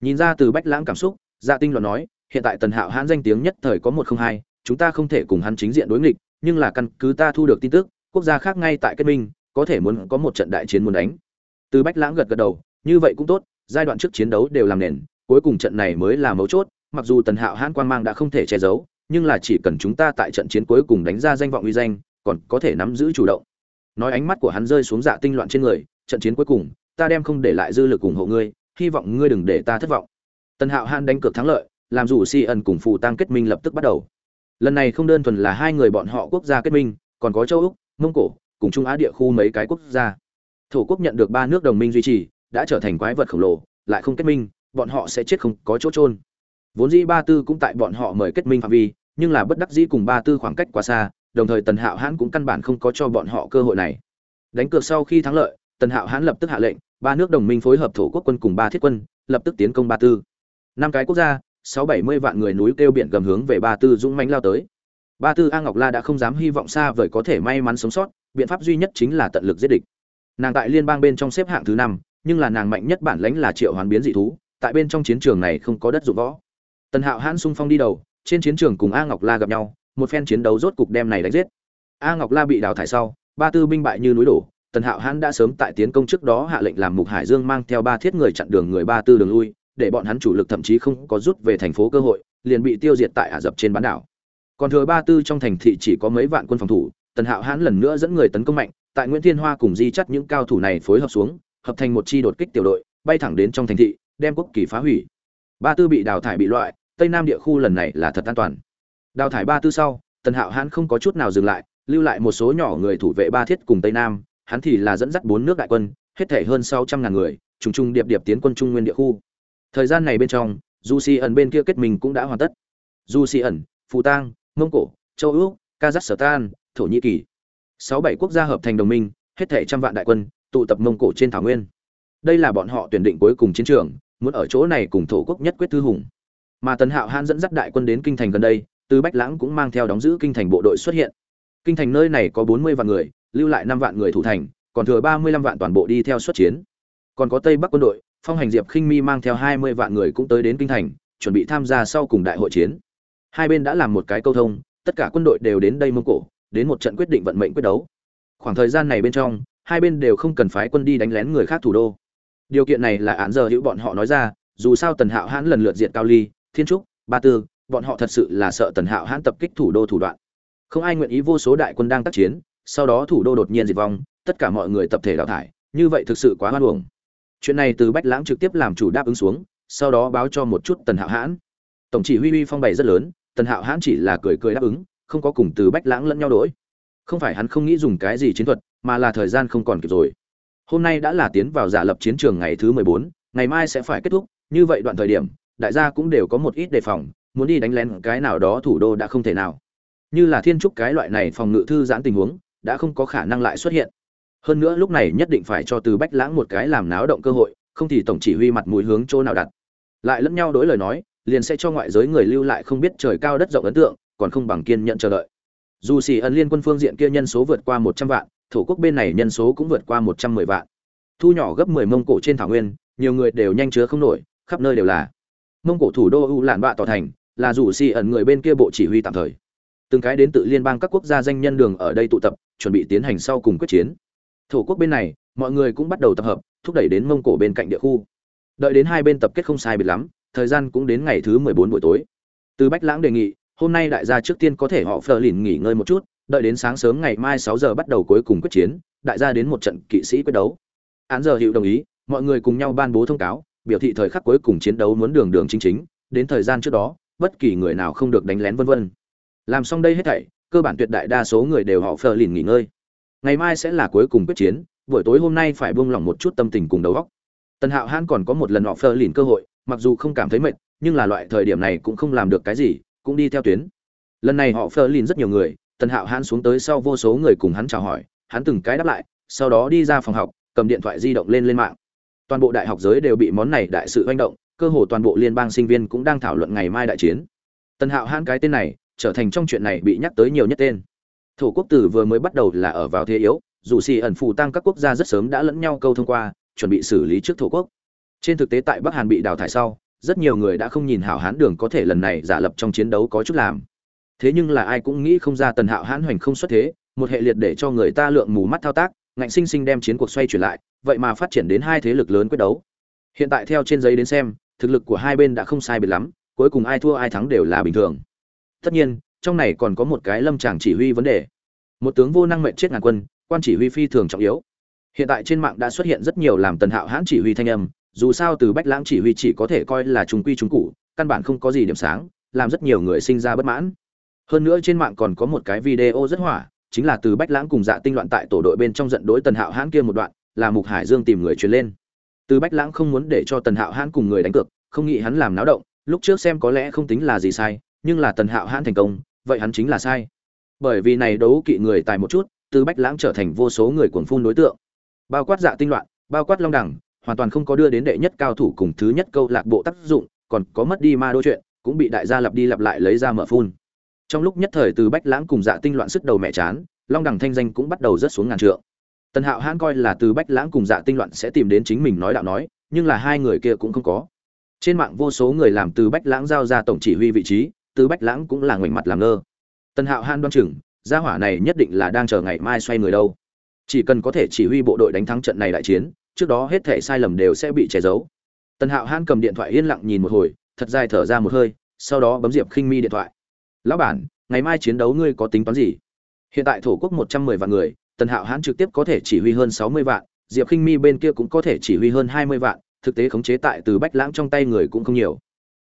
Nhìn ra từ bách lãng cảm xúc dạ tinh loạn nói, hiện tại tần hạo hãn danh tiếng nhất thời có một không hai, chúng ta không thể cùng hắn chính diện đối nghịch, nhưng là căn cứ ta thu được tin tức, quốc gia khác ngay tại kết minh, có thể muốn có một trận đại chiến muốn đánh. Từ bách lãng gật gật đầu, như vậy cũng tốt giai đoạn trước chiến đấu đều làm nền, cuối cùng trận này mới là mấu chốt, mặc dù tần hạo hãn quan mang đã không thể che giấu, nhưng là chỉ cần chúng ta tại trận chiến cuối cùng đánh ra danh vọng uy danh, còn có thể nắm giữ chủ động. Nói ánh mắt của hắn rơi xuống dạ tinh loạn trên người, trận chiến cuối cùng, ta đem không để lại dư lực ủng hộ ngươi, hy vọng ngươi đừng để ta thất vọng. Tần hạo hãn đánh cược thắng lợi, làm dù si ẩn cùng phù tăng kết minh lập tức bắt đầu. Lần này không đơn thuần là hai người bọn họ quốc gia kết minh, còn có châu úc, mông cổ, cùng trung á địa khu mấy cái quốc gia. Thổ quốc nhận được ba nước đồng minh duy trì đã trở thành quái vật khổng lồ, lại không kết minh, bọn họ sẽ chết không có chỗ trôn vốn dĩ ba tư cũng tại bọn họ mời kết minh phạm vi, nhưng là bất đắc dĩ cùng ba tư khoảng cách quá xa, đồng thời tần hạo hãn cũng căn bản không có cho bọn họ cơ hội này. Đánh cược sau khi thắng lợi, tần hạo hãn lập tức hạ lệnh, ba nước đồng minh phối hợp thổ quốc quân cùng ba thiết quân, lập tức tiến công ba tư. Năm cái quốc gia, sáu bảy mươi vạn người núi kêu biển gầm hướng về ba tư dũng mãnh lao tới. Ba tư a ngọc la đã không dám hy vọng xa vời có thể may mắn sống sót, biện pháp duy nhất chính là tận lực giết địch. Nàng tại liên bang bên trong xếp hạng thứ năm nhưng là nàng mạnh nhất bản lãnh là triệu hoán biến dị thú, tại bên trong chiến trường này không có đất dụng võ. Tần hạo hãn sung phong đi đầu, trên chiến trường cùng a ngọc la gặp nhau, một phen chiến đấu rốt cục đem này đánh giết. A ngọc la bị đào thải sau, ba tư binh bại như núi đổ, tần hạo hãn đã sớm tại tiến công trước đó hạ lệnh làm mục hải dương mang theo ba thiết người chặn đường người ba tư đường lui, để bọn hắn chủ lực thậm chí không có rút về thành phố cơ hội, liền bị tiêu diệt tại ả rập trên bán đảo. Còn thừa ba tư trong thành thị chỉ có mấy vạn quân phòng thủ, tần hạo hãn lần nữa dẫn người tấn công mạnh, tại nguyễn thiên hoa cùng di chắt những cao thủ này phối hợp xuống hợp thành một chi đột kích tiểu đội, bay thẳng đến trong thành thị, đem quốc kỳ phá hủy. Ba tư bị đào thải bị loại, tây nam địa khu lần này là thật an toàn. Đào thải ba tư sau, tần hạo hãn không có chút nào dừng lại, lưu lại một số nhỏ người thủ vệ ba thiết cùng tây nam, hắn thì là dẫn dắt bốn nước đại quân, hết thể hơn sáu trăm ngàn người, trùng trùng điệp điệp tiến quân trung nguyên địa khu. Thời gian này bên trong du si ẩn bên kia kết mình cũng đã hoàn tất. Du si ẩn phù tang, mông cổ, châu úc kazakhstan, thổ nhĩ kỳ. Sáu bảy quốc gia hợp thành đồng minh, hết thể trăm vạn đại quân tụ tập mông cổ trên thảo nguyên. Đây là bọn họ tuyển định cuối cùng chiến trường, muốn ở chỗ này cùng thổ quốc nhất quyết thư hùng. Mà tần hạo han dẫn dắt đại quân đến kinh thành gần đây, từ bách lãng cũng mang theo đóng giữ kinh thành bộ đội xuất hiện. Kinh thành nơi này có bốn mươi vạn người, lưu lại năm vạn người thủ thành, còn thừa ba mươi lăm vạn toàn bộ đi theo xuất chiến. Còn có tây bắc quân đội, phong hành diệp khinh mi mang theo hai mươi vạn người cũng tới đến kinh thành, chuẩn bị tham gia sau cùng đại hội chiến. Hai bên đã làm một cái câu thông, tất cả quân đội đều đến đây mông cổ, đến một trận quyết định vận mệnh quyết đấu. Khoảng thời gian này bên trong hai bên đều không cần phái quân đi đánh lén người khác thủ đô. Điều kiện này là án giờ hữu bọn họ nói ra, dù sao tần hạo hãn lần lượt diện cao ly, thiên trúc, ba tư, bọn họ thật sự là sợ tần hạo hãn tập kích thủ đô thủ đoạn. Không ai nguyện ý vô số đại quân đang tác chiến, sau đó thủ đô đột nhiên diệt vong, tất cả mọi người tập thể đào thải, như vậy thực sự quá hoan hồng chuyện này từ bách lãng trực tiếp làm chủ đáp ứng xuống, sau đó báo cho một chút tần hạo hãn. Tổng chỉ huy uy phong bày rất lớn, tần hạo hãn chỉ là cười cười đáp ứng, không có cùng từ bách lãng lẫn nhau đổi không phải hắn không nghĩ dùng cái gì chiến thuật mà là thời gian không còn kịp rồi. Hôm nay đã là tiến vào giả lập chiến trường ngày thứ mười bốn, ngày mai sẽ phải kết thúc, như vậy đoạn thời điểm, đại gia cũng đều có một ít đề phòng, muốn đi đánh lén cái nào đó thủ đô đã không thể nào. Như là thiên trúc cái loại này phòng ngự thư giãn tình huống, đã không có khả năng lại xuất hiện. Hơn nữa lúc này nhất định phải cho từ bách lãng một cái làm náo động cơ hội, không thì tổng chỉ huy mặt mũi hướng chỗ nào đặt. Lại lẫn nhau đối lời nói, liền sẽ cho ngoại giới người lưu lại không biết trời cao đất rộng ấn tượng, còn không bằng kiên nhận chờ đợi. Dù xì ẩn liên quân phương diện kia nhân số vượt qua một trăm vạn thổ quốc bên này nhân số cũng vượt qua một trăm mười vạn. Thu nhỏ gấp mười mông cổ trên thảo nguyên, nhiều người đều nhanh chứa không nổi, khắp nơi đều là. Mông cổ thủ đô u lạn bạ tỏ thành, là rủ xì ẩn người bên kia bộ chỉ huy tạm thời. Từng cái đến tự liên bang các quốc gia danh nhân đường ở đây tụ tập, chuẩn bị tiến hành sau cùng quyết chiến. Thổ quốc bên này, mọi người cũng bắt đầu tập hợp, thúc đẩy đến mông cổ bên cạnh địa khu. Đợi đến hai bên tập kết không sai biệt lắm, thời gian cũng đến ngày thứ mười bốn buổi tối. Từ bách lãng đề nghị, hôm nay đại gia trước tiên có thể họ phờ lìn nghỉ ngơi một chút đợi đến sáng sớm ngày mai sáu giờ bắt đầu cuối cùng quyết chiến, đại gia đến một trận kỵ sĩ quyết đấu. Án giờ hiệu đồng ý, mọi người cùng nhau ban bố thông cáo, biểu thị thời khắc cuối cùng chiến đấu muốn đường đường chính chính, đến thời gian trước đó, bất kỳ người nào không được đánh lén vân vân. Làm xong đây hết thảy, cơ bản tuyệt đại đa số người đều họ phờ lìn nghỉ ngơi. Ngày mai sẽ là cuối cùng quyết chiến, buổi tối hôm nay phải buông lỏng một chút tâm tình cùng đầu óc. Tần hạo hãn còn có một lần họ phờ lìn cơ hội, mặc dù không cảm thấy mệt, nhưng là loại thời điểm này cũng không làm được cái gì, cũng đi theo tuyến. Lần này họ phờ lìn rất nhiều người tần hạo hãn xuống tới sau vô số người cùng hắn chào hỏi, hắn từng cái đáp lại, sau đó đi ra phòng học, cầm điện thoại di động lên lên mạng. Toàn bộ đại học giới đều bị món này đại sự oanh động, cơ hồ toàn bộ liên bang sinh viên cũng đang thảo luận ngày mai đại chiến. Tần hạo hãn cái tên này, trở thành trong chuyện này bị nhắc tới nhiều nhất tên. Thổ quốc tử vừa mới bắt đầu là ở vào thế yếu, dù xì ẩn phù tăng các quốc gia rất sớm đã lẫn nhau câu thông qua, chuẩn bị xử lý trước thổ quốc. Trên thực tế tại bắc hàn bị đào thải sau, rất nhiều người đã không nhìn hảo hán đường có thể lần này giả lập trong chiến đấu có chút làm thế nhưng là ai cũng nghĩ không ra tần hạo hãn hoành không xuất thế, một hệ liệt để cho người ta lượng mù mắt thao tác, ngạnh sinh sinh đem chiến cuộc xoay chuyển lại, vậy mà phát triển đến hai thế lực lớn quyết đấu. Hiện tại theo trên giấy đến xem, thực lực của hai bên đã không sai biệt lắm, cuối cùng ai thua ai thắng đều là bình thường. Tất nhiên, trong này còn có một cái lâm tràng chỉ huy vấn đề. Một tướng vô năng mệnh chết ngàn quân, quan chỉ huy phi thường trọng yếu. Hiện tại trên mạng đã xuất hiện rất nhiều làm tần hạo hãn chỉ huy thanh âm, dù sao từ bách lãng chỉ huy chỉ có thể coi là chúng quy chúng cụ căn bản không có gì điểm sáng, làm rất nhiều người sinh ra bất mãn hơn nữa trên mạng còn có một cái video rất hỏa, chính là từ bách lãng cùng dạ tinh loạn tại tổ đội bên trong giận đối tần hạo hãn kia một đoạn, là mục hải dương tìm người truyền lên. Từ bách lãng không muốn để cho tần hạo hãn cùng người đánh cược, không nghĩ hắn làm náo động, lúc trước xem có lẽ không tính là gì sai, nhưng là tần hạo hãn thành công, vậy hắn chính là sai. Bởi vì này đấu kỵ người tài một chút, từ bách lãng trở thành vô số người cuồng phun đối tượng. Bao quát dạ tinh loạn, bao quát long đẳng, hoàn toàn không có đưa đến đệ nhất cao thủ cùng thứ nhất câu lạc bộ tác dụng, còn có mất đi ma đôi chuyện, cũng bị đại gia lặp đi lặp lại lấy ra mở phun trong lúc nhất thời từ bách lãng cùng dạ tinh loạn sức đầu mẹ chán, long đẳng thanh danh cũng bắt đầu rớt xuống ngàn trượng. Tần hạo hãn coi là từ bách lãng cùng dạ tinh loạn sẽ tìm đến chính mình nói đạo nói, nhưng là hai người kia cũng không có. Trên mạng vô số người làm từ bách lãng giao ra tổng chỉ huy vị trí, từ bách lãng cũng là ngoảnh mặt làm ngơ. Tần hạo hãn đoan chừng, gia hỏa này nhất định là đang chờ ngày mai xoay người đâu. Chỉ cần có thể chỉ huy bộ đội đánh thắng trận này đại chiến, trước đó hết thể sai lầm đều sẽ bị che giấu. Tần hạo hãn cầm điện thoại yên lặng nhìn một hồi, thật dài thở ra một hơi, sau đó bấm diệp khinh mi điện thoại lão bản, ngày mai chiến đấu ngươi có tính toán gì? Hiện tại thổ quốc một trăm mười vạn người, tần hạo hãn trực tiếp có thể chỉ huy hơn sáu mươi vạn, diệp khinh mi bên kia cũng có thể chỉ huy hơn hai mươi vạn, thực tế khống chế tại từ bách lãng trong tay người cũng không nhiều.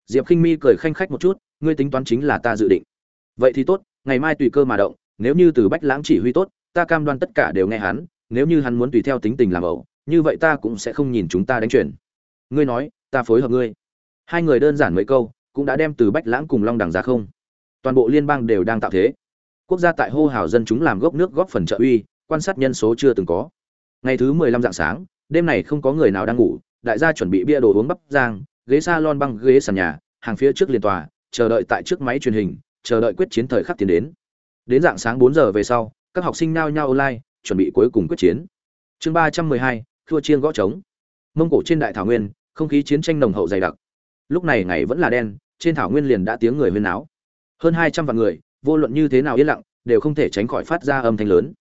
Diệp khinh mi cười khanh khách một chút, ngươi tính toán chính là ta dự định. Vậy thì tốt, ngày mai tùy cơ mà động, nếu như từ bách lãng chỉ huy tốt, ta cam đoan tất cả đều nghe hắn, nếu như hắn muốn tùy theo tính tình làm ẩu, như vậy ta cũng sẽ không nhìn chúng ta đánh chuyển. Ngươi nói, ta phối hợp ngươi. Hai người đơn giản mấy câu, cũng đã đem từ bách lãng cùng long đằng ra không toàn bộ liên bang đều đang tạo thế. Quốc gia tại hô hào dân chúng làm gốc nước góp phần trợ uy, quan sát nhân số chưa từng có. Ngày thứ mười lăm dạng sáng, đêm này không có người nào đang ngủ, đại gia chuẩn bị bia đồ uống bắp giang ghế salon băng ghế sàn nhà, hàng phía trước liền tòa, chờ đợi tại trước máy truyền hình, chờ đợi quyết chiến thời khắc tiến đến. Đến dạng sáng bốn giờ về sau, các học sinh nao nhao online, chuẩn bị cuối cùng quyết chiến. Chương ba trăm mười hai thua chiên gõ trống. Mông cổ trên đại thảo nguyên, không khí chiến tranh nồng hậu dày đặc. Lúc này ngày vẫn là đen, trên thảo nguyên liền đã tiếng người huyên náo hơn hai trăm vạn người, vô luận như thế nào yên lặng, đều không thể tránh khỏi phát ra âm thanh lớn.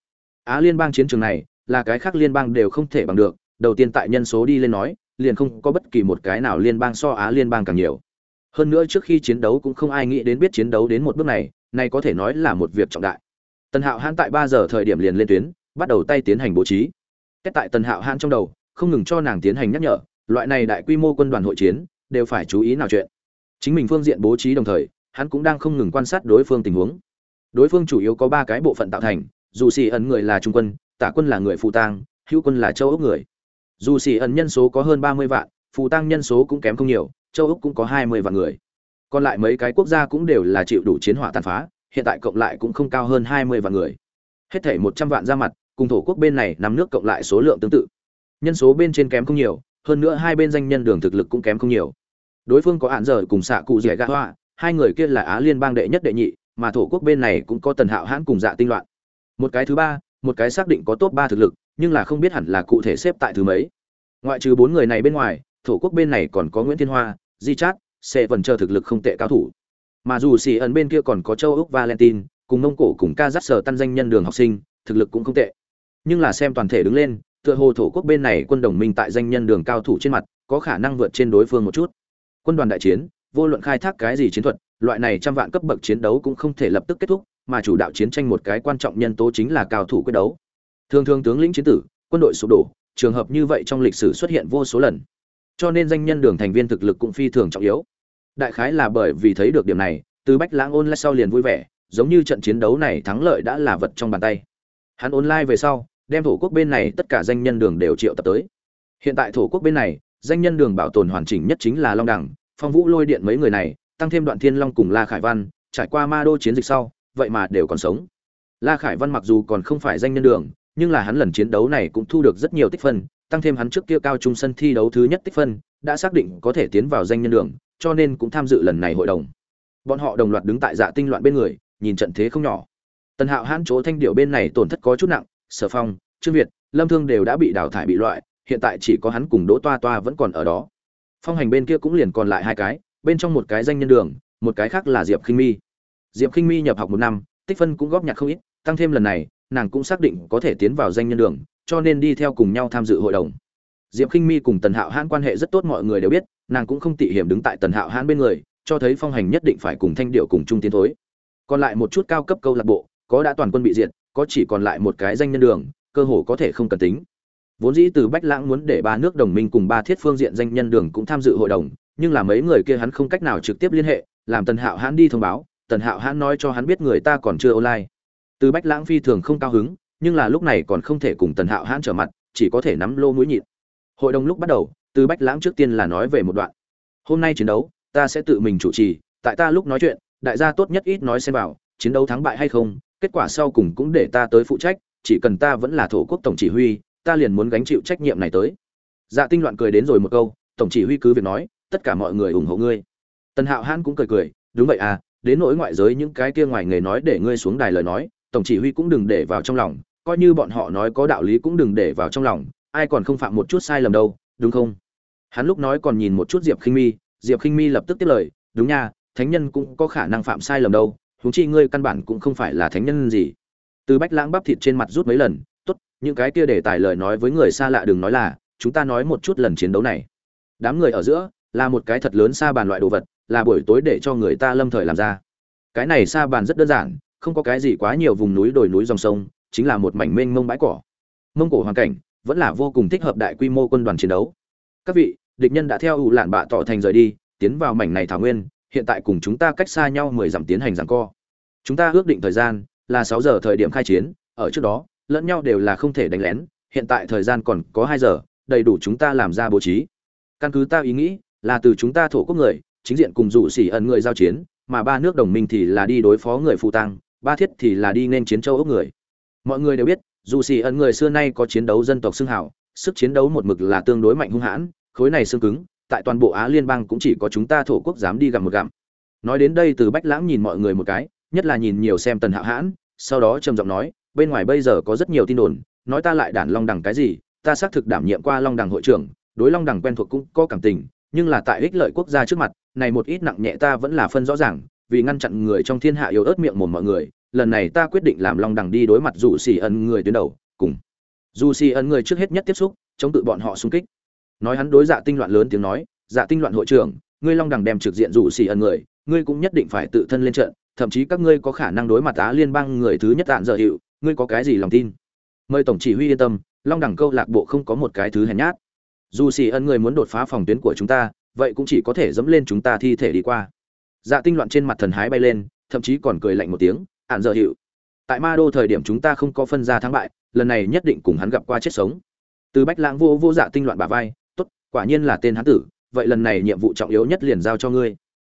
Á liên bang chiến trường này, là cái khác liên bang đều không thể bằng được. Đầu tiên tại nhân số đi lên nói, liền không có bất kỳ một cái nào liên bang so á liên bang càng nhiều. Hơn nữa trước khi chiến đấu cũng không ai nghĩ đến biết chiến đấu đến một bước này này có thể nói là một việc trọng đại. Tần hạo hãn tại ba giờ thời điểm liền lên tuyến, bắt đầu tay tiến hành bố trí. Cách tại tần hạo hãn trong đầu, không ngừng cho nàng tiến hành nhắc nhở, loại này đại quy mô quân đoàn hội chiến, đều phải chú ý nào chuyện. Chính mình phương diện bố trí đồng thời hắn cũng đang không ngừng quan sát đối phương tình huống. Đối phương chủ yếu có ba cái bộ phận tạo thành, dù xì ẩn người là trung quân, tả quân là người phụ tang, hữu quân là châu ốc người. Dù xì ẩn nhân số có hơn ba mươi vạn phụ tang nhân số cũng kém không nhiều, châu ốc cũng có hai mươi vạn người. Còn lại mấy cái quốc gia cũng đều là chịu đủ chiến hỏa tàn phá, hiện tại cộng lại cũng không cao hơn hai mươi vạn người. Hết thảy một trăm vạn ra mặt, cùng thổ quốc bên này nằm nước cộng lại số lượng tương tự. Nhân số bên trên kém không nhiều, hơn nữa hai bên danh nhân đường thực lực cũng kém không nhiều. Đối phương có hạn giờ cùng xạ cụ rẻ gã hoa hai người kia là á liên bang đệ nhất đệ nhị, mà thổ quốc bên này cũng có tần hạo hãn cùng dạ tinh loạn. Một cái thứ ba, một cái xác định có top ba thực lực, nhưng là không biết hẳn là cụ thể xếp tại thứ mấy. Ngoại trừ bốn người này bên ngoài, thổ quốc bên này còn có nguyễn thiên hoa, di chát sẽ vẫn chờ thực lực không tệ cao thủ. Mà dù xì ẩn bên kia còn có châu úc valentine, cùng mông cổ cùng ca dắt sở tăng danh nhân đường học sinh, thực lực cũng không tệ. Nhưng là xem toàn thể đứng lên, tựa hồ thổ quốc bên này quân đồng minh tại danh nhân đường cao thủ trên mặt, có khả năng vượt trên đối phương một chút. Quân đoàn đại chiến vô luận khai thác cái gì chiến thuật, loại này trăm vạn cấp bậc chiến đấu cũng không thể lập tức kết thúc, mà chủ đạo chiến tranh một cái quan trọng nhân tố chính là cao thủ quyết đấu. Thường thường tướng lĩnh chiến tử, quân đội sụp đổ, trường hợp như vậy trong lịch sử xuất hiện vô số lần. Cho nên danh nhân đường thành viên thực lực cũng phi thường trọng yếu. Đại khái là bởi vì thấy được điểm này, từ bách lãng ôn lại sau liền vui vẻ, giống như trận chiến đấu này thắng lợi đã là vật trong bàn tay. Hắn online về sau, đem thổ quốc bên này tất cả danh nhân đường đều triệu tập tới. Hiện tại thổ quốc bên này, danh nhân đường bảo tồn hoàn chỉnh nhất chính là long đẳng phong vũ lôi điện mấy người này, tăng thêm đoạn thiên long cùng la khải văn, trải qua ma đô chiến dịch sau, vậy mà đều còn sống. La khải văn mặc dù còn không phải danh nhân đường, nhưng là hắn lần chiến đấu này cũng thu được rất nhiều tích phân, tăng thêm hắn trước kia cao trung sân thi đấu thứ nhất tích phân, đã xác định có thể tiến vào danh nhân đường, cho nên cũng tham dự lần này hội đồng. Bọn họ đồng loạt đứng tại dạ tinh loạn bên người, nhìn trận thế không nhỏ. Tần hạo hãn chỗ thanh điệu bên này tổn thất có chút nặng, sở phong, trương việt, lâm thương đều đã bị đào thải bị loại, hiện tại chỉ có hắn cùng đỗ toa toa vẫn còn ở đó phong hành bên kia cũng liền còn lại hai cái, bên trong một cái danh nhân đường, một cái khác là diệp khinh mi. Diệp khinh mi nhập học một năm, tích phân cũng góp nhặt không ít, tăng thêm lần này, nàng cũng xác định có thể tiến vào danh nhân đường, cho nên đi theo cùng nhau tham dự hội đồng. Diệp khinh mi cùng tần hạo hãn quan hệ rất tốt mọi người đều biết, nàng cũng không tị hiểm đứng tại tần hạo hãn bên người, cho thấy phong hành nhất định phải cùng thanh điệu cùng chung tiến thối. Còn lại một chút cao cấp câu lạc bộ, có đã toàn quân bị diệt, có chỉ còn lại một cái danh nhân đường, cơ hồ có thể không cần tính vốn dĩ từ bách lãng muốn để ba nước đồng minh cùng ba thiết phương diện danh nhân đường cũng tham dự hội đồng, nhưng là mấy người kia hắn không cách nào trực tiếp liên hệ, làm tần hạo hãn đi thông báo, tần hạo hãn nói cho hắn biết người ta còn chưa online. Từ bách lãng phi thường không cao hứng, nhưng là lúc này còn không thể cùng tần hạo hãn trở mặt, chỉ có thể nắm lô mũi nhịn. Hội đồng lúc bắt đầu, từ bách lãng trước tiên là nói về một đoạn. Hôm nay chiến đấu, ta sẽ tự mình chủ trì, tại ta lúc nói chuyện, đại gia tốt nhất ít nói xem vào, chiến đấu thắng bại hay không, kết quả sau cùng cũng để ta tới phụ trách, chỉ cần ta vẫn là thổ quốc tổng chỉ huy ta liền muốn gánh chịu trách nhiệm này tới. Dạ tinh loạn cười đến rồi một câu, tổng chỉ huy cứ việc nói, tất cả mọi người ủng hộ ngươi. Tần hạo hãn cũng cười cười, đúng vậy à đến nỗi ngoại giới những cái kia ngoài nghề nói để ngươi xuống đài lời nói, tổng chỉ huy cũng đừng để vào trong lòng, coi như bọn họ nói có đạo lý cũng đừng để vào trong lòng, ai còn không phạm một chút sai lầm đâu, đúng không? Hắn lúc nói còn nhìn một chút diệp khinh mi, diệp khinh mi lập tức tiếp lời, đúng nha, thánh nhân cũng có khả năng phạm sai lầm đâu, huống chi ngươi căn bản cũng không phải là thánh nhân gì. Từ bách lãng bắp thịt trên mặt rút mấy lần những cái kia để tài lời nói với người xa lạ đừng nói là, chúng ta nói một chút lần chiến đấu này. Đám người ở giữa, là một cái thật lớn xa bàn loại đồ vật, là buổi tối để cho người ta lâm thời làm ra. Cái này xa bàn rất đơn giản, không có cái gì quá nhiều vùng núi đồi núi dòng sông, chính là một mảnh mênh mông bãi cỏ. Mông cổ hoàn cảnh, vẫn là vô cùng thích hợp đại quy mô quân đoàn chiến đấu. Các vị, địch nhân đã theo ủ lạn bạ tỏ thành rời đi, tiến vào mảnh này thảo nguyên, hiện tại cùng chúng ta cách xa nhau mười dặm tiến hành giảng co. Chúng ta ước định thời gian là sáu giờ thời điểm khai chiến, ở trước đó lẫn nhau đều là không thể đánh lén, hiện tại thời gian còn có hai giờ, đầy đủ chúng ta làm ra bố trí. Căn cứ ta ý nghĩ, là từ chúng ta thổ quốc người, chính diện cùng rủ xỉ ẩn người giao chiến, mà ba nước đồng minh thì là đi đối phó người phụ tăng, ba thiết thì là đi nên chiến châu ốc người. Mọi người đều biết dù xỉ ẩn người xưa nay có chiến đấu dân tộc xưng hảo sức chiến đấu một mực là tương đối mạnh hung hãn, khối này xương cứng, tại toàn bộ á liên bang cũng chỉ có chúng ta thổ quốc dám đi gặm một gặm. Nói đến đây từ bách lãng nhìn mọi người một cái, nhất là nhìn nhiều xem tần hạ hãn, sau đó trầm giọng nói bên ngoài bây giờ có rất nhiều tin đồn, nói ta lại đản long đằng cái gì, ta xác thực đảm nhiệm qua long đằng hội trưởng, đối long đằng quen thuộc cũng có cảm tình, nhưng là tại ích lợi quốc gia trước mặt, này một ít nặng nhẹ ta vẫn là phân rõ ràng, vì ngăn chặn người trong thiên hạ yếu ớt miệng mồm mọi người, lần này ta quyết định làm long đằng đi đối mặt dù xì ẩn người tuyến đầu, cùng. Dù xì ẩn người trước hết nhất tiếp xúc, chống tự bọn họ xung kích. Nói hắn đối dạ tinh loạn lớn tiếng nói dạ tinh loạn hội trưởng, ngươi long đẳng đem trực diện dù xì ẩn người, ngươi cũng nhất định phải tự thân lên trận, thậm chí các ngươi có khả năng đối mặt á liên bang người thứ nhất tạn dở hiệu ngươi có cái gì lòng tin? Mời tổng chỉ huy yên tâm, long đẳng câu lạc bộ không có một cái thứ hèn nhát. Dù xì ân người muốn đột phá phòng tuyến của chúng ta, vậy cũng chỉ có thể dẫm lên chúng ta thi thể đi qua. Dạ tinh loạn trên mặt thần hái bay lên, thậm chí còn cười lạnh một tiếng ạn dợ hiệu tại ma đô thời điểm chúng ta không có phân ra thắng bại, lần này nhất định cùng hắn gặp qua chết sống. Từ bách lãng vô vô dạ tinh loạn bà vai, tốt, quả nhiên là tên hắn tử, vậy lần này nhiệm vụ trọng yếu nhất liền giao cho ngươi.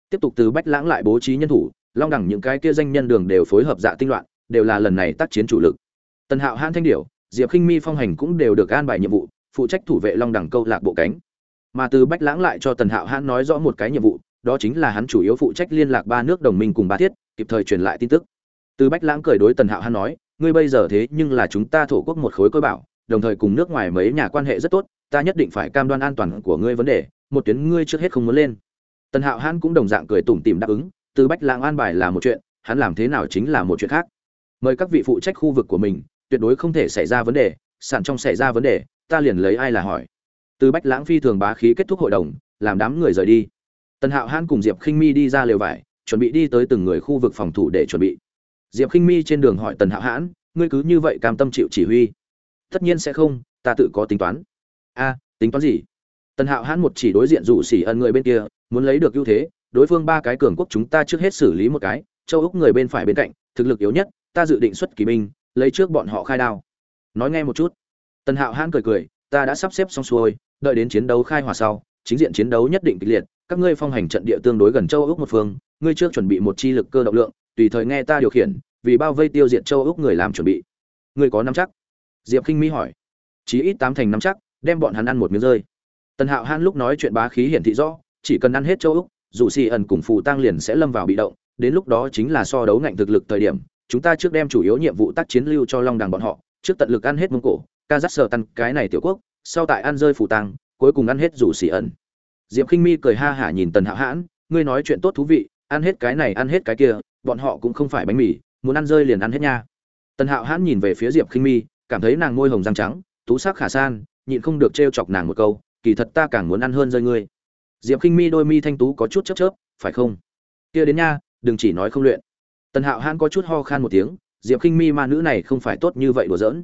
Tiếp tục từ bách lãng lại bố trí nhân thủ, long đẳng những cái kia danh nhân đường đều phối hợp dạ tinh loạn đều là lần này tác chiến chủ lực. Tần hạo hãn thanh điểu, diệp khinh mi phong hành cũng đều được an bài nhiệm vụ, phụ trách thủ vệ long đẳng câu lạc bộ cánh. Mà từ bách lãng lại cho tần hạo hãn nói rõ một cái nhiệm vụ, đó chính là hắn chủ yếu phụ trách liên lạc ba nước đồng minh cùng ba thiết, kịp thời truyền lại tin tức. Từ bách lãng cười đối tần hạo hãn nói, ngươi bây giờ thế nhưng là chúng ta thổ quốc một khối cơ bảo, đồng thời cùng nước ngoài mấy nhà quan hệ rất tốt, ta nhất định phải cam đoan an toàn của ngươi vấn đề, một tuyến ngươi trước hết không muốn lên. Tần hạo hãn cũng đồng dạng cười tủm tỉm đáp ứng, từ bách lãng an bài là một chuyện, hắn làm thế nào chính là một chuyện khác mời các vị phụ trách khu vực của mình, tuyệt đối không thể xảy ra vấn đề sản trong xảy ra vấn đề, ta liền lấy ai là hỏi. Từ bách lãng phi thường bá khí kết thúc hội đồng, làm đám người rời đi. Tần hạo hãn cùng diệp khinh mi đi ra lều vải, chuẩn bị đi tới từng người khu vực phòng thủ để chuẩn bị. Diệp khinh mi trên đường hỏi tần hạo hãn, ngươi cứ như vậy cam tâm chịu chỉ huy, tất nhiên sẽ không, ta tự có tính toán. A, tính toán gì? Tần hạo hãn một chỉ đối diện rủ xỉ ẩn người bên kia, muốn lấy được ưu thế, đối phương ba cái cường quốc chúng ta trước hết xử lý một cái, châu úc người bên phải bên cạnh, thực lực yếu nhất ta dự định xuất kỳ binh lấy trước bọn họ khai đao. Nói nghe một chút. Tần hạo hãn cười cười, ta đã sắp xếp xong xuôi, đợi đến chiến đấu khai hỏa sau, chính diện chiến đấu nhất định kịch liệt, các ngươi phong hành trận địa tương đối gần châu úc một phương, ngươi trước chuẩn bị một chi lực cơ động lượng, tùy thời nghe ta điều khiển, vì bao vây tiêu diệt châu úc người làm chuẩn bị. Ngươi có nắm chắc? Diệp khinh mỹ hỏi. Chí ít tám thành nắm chắc, đem bọn hắn ăn một miếng rơi. Tần hạo hãn lúc nói chuyện bá khí hiển thị rõ, chỉ cần ăn hết châu úc, dù xì ẩn cùng phù tăng liền sẽ lâm vào bị động, đến lúc đó chính là so đấu ngạnh thực lực thời điểm chúng ta trước đem chủ yếu nhiệm vụ tác chiến lưu cho long đằng bọn họ, trước tận lực ăn hết mông cổ ca dắt sờ tăn cái này tiểu quốc, sau tại ăn rơi phủ tăng cuối cùng ăn hết rủ xỉ ẩn. Diệp khinh mi cười ha hả nhìn tần hạo hãn, ngươi nói chuyện tốt thú vị, ăn hết cái này, ăn hết cái kia, bọn họ cũng không phải bánh mì, muốn ăn rơi liền ăn hết nha. Tần hạo hãn nhìn về phía diệp khinh mi, cảm thấy nàng môi hồng răng trắng, tú sắc khả san, nhịn không được trêu chọc nàng một câu, kỳ thật ta càng muốn ăn hơn rơi ngươi. Diệp khinh mi đôi mi thanh tú có chút chớp chớp, phải không? Kia đến nha, đừng chỉ nói không luyện tần hạo hãn có chút ho khan một tiếng, diệp khinh mi ma nữ này không phải tốt như vậy đùa giỡn.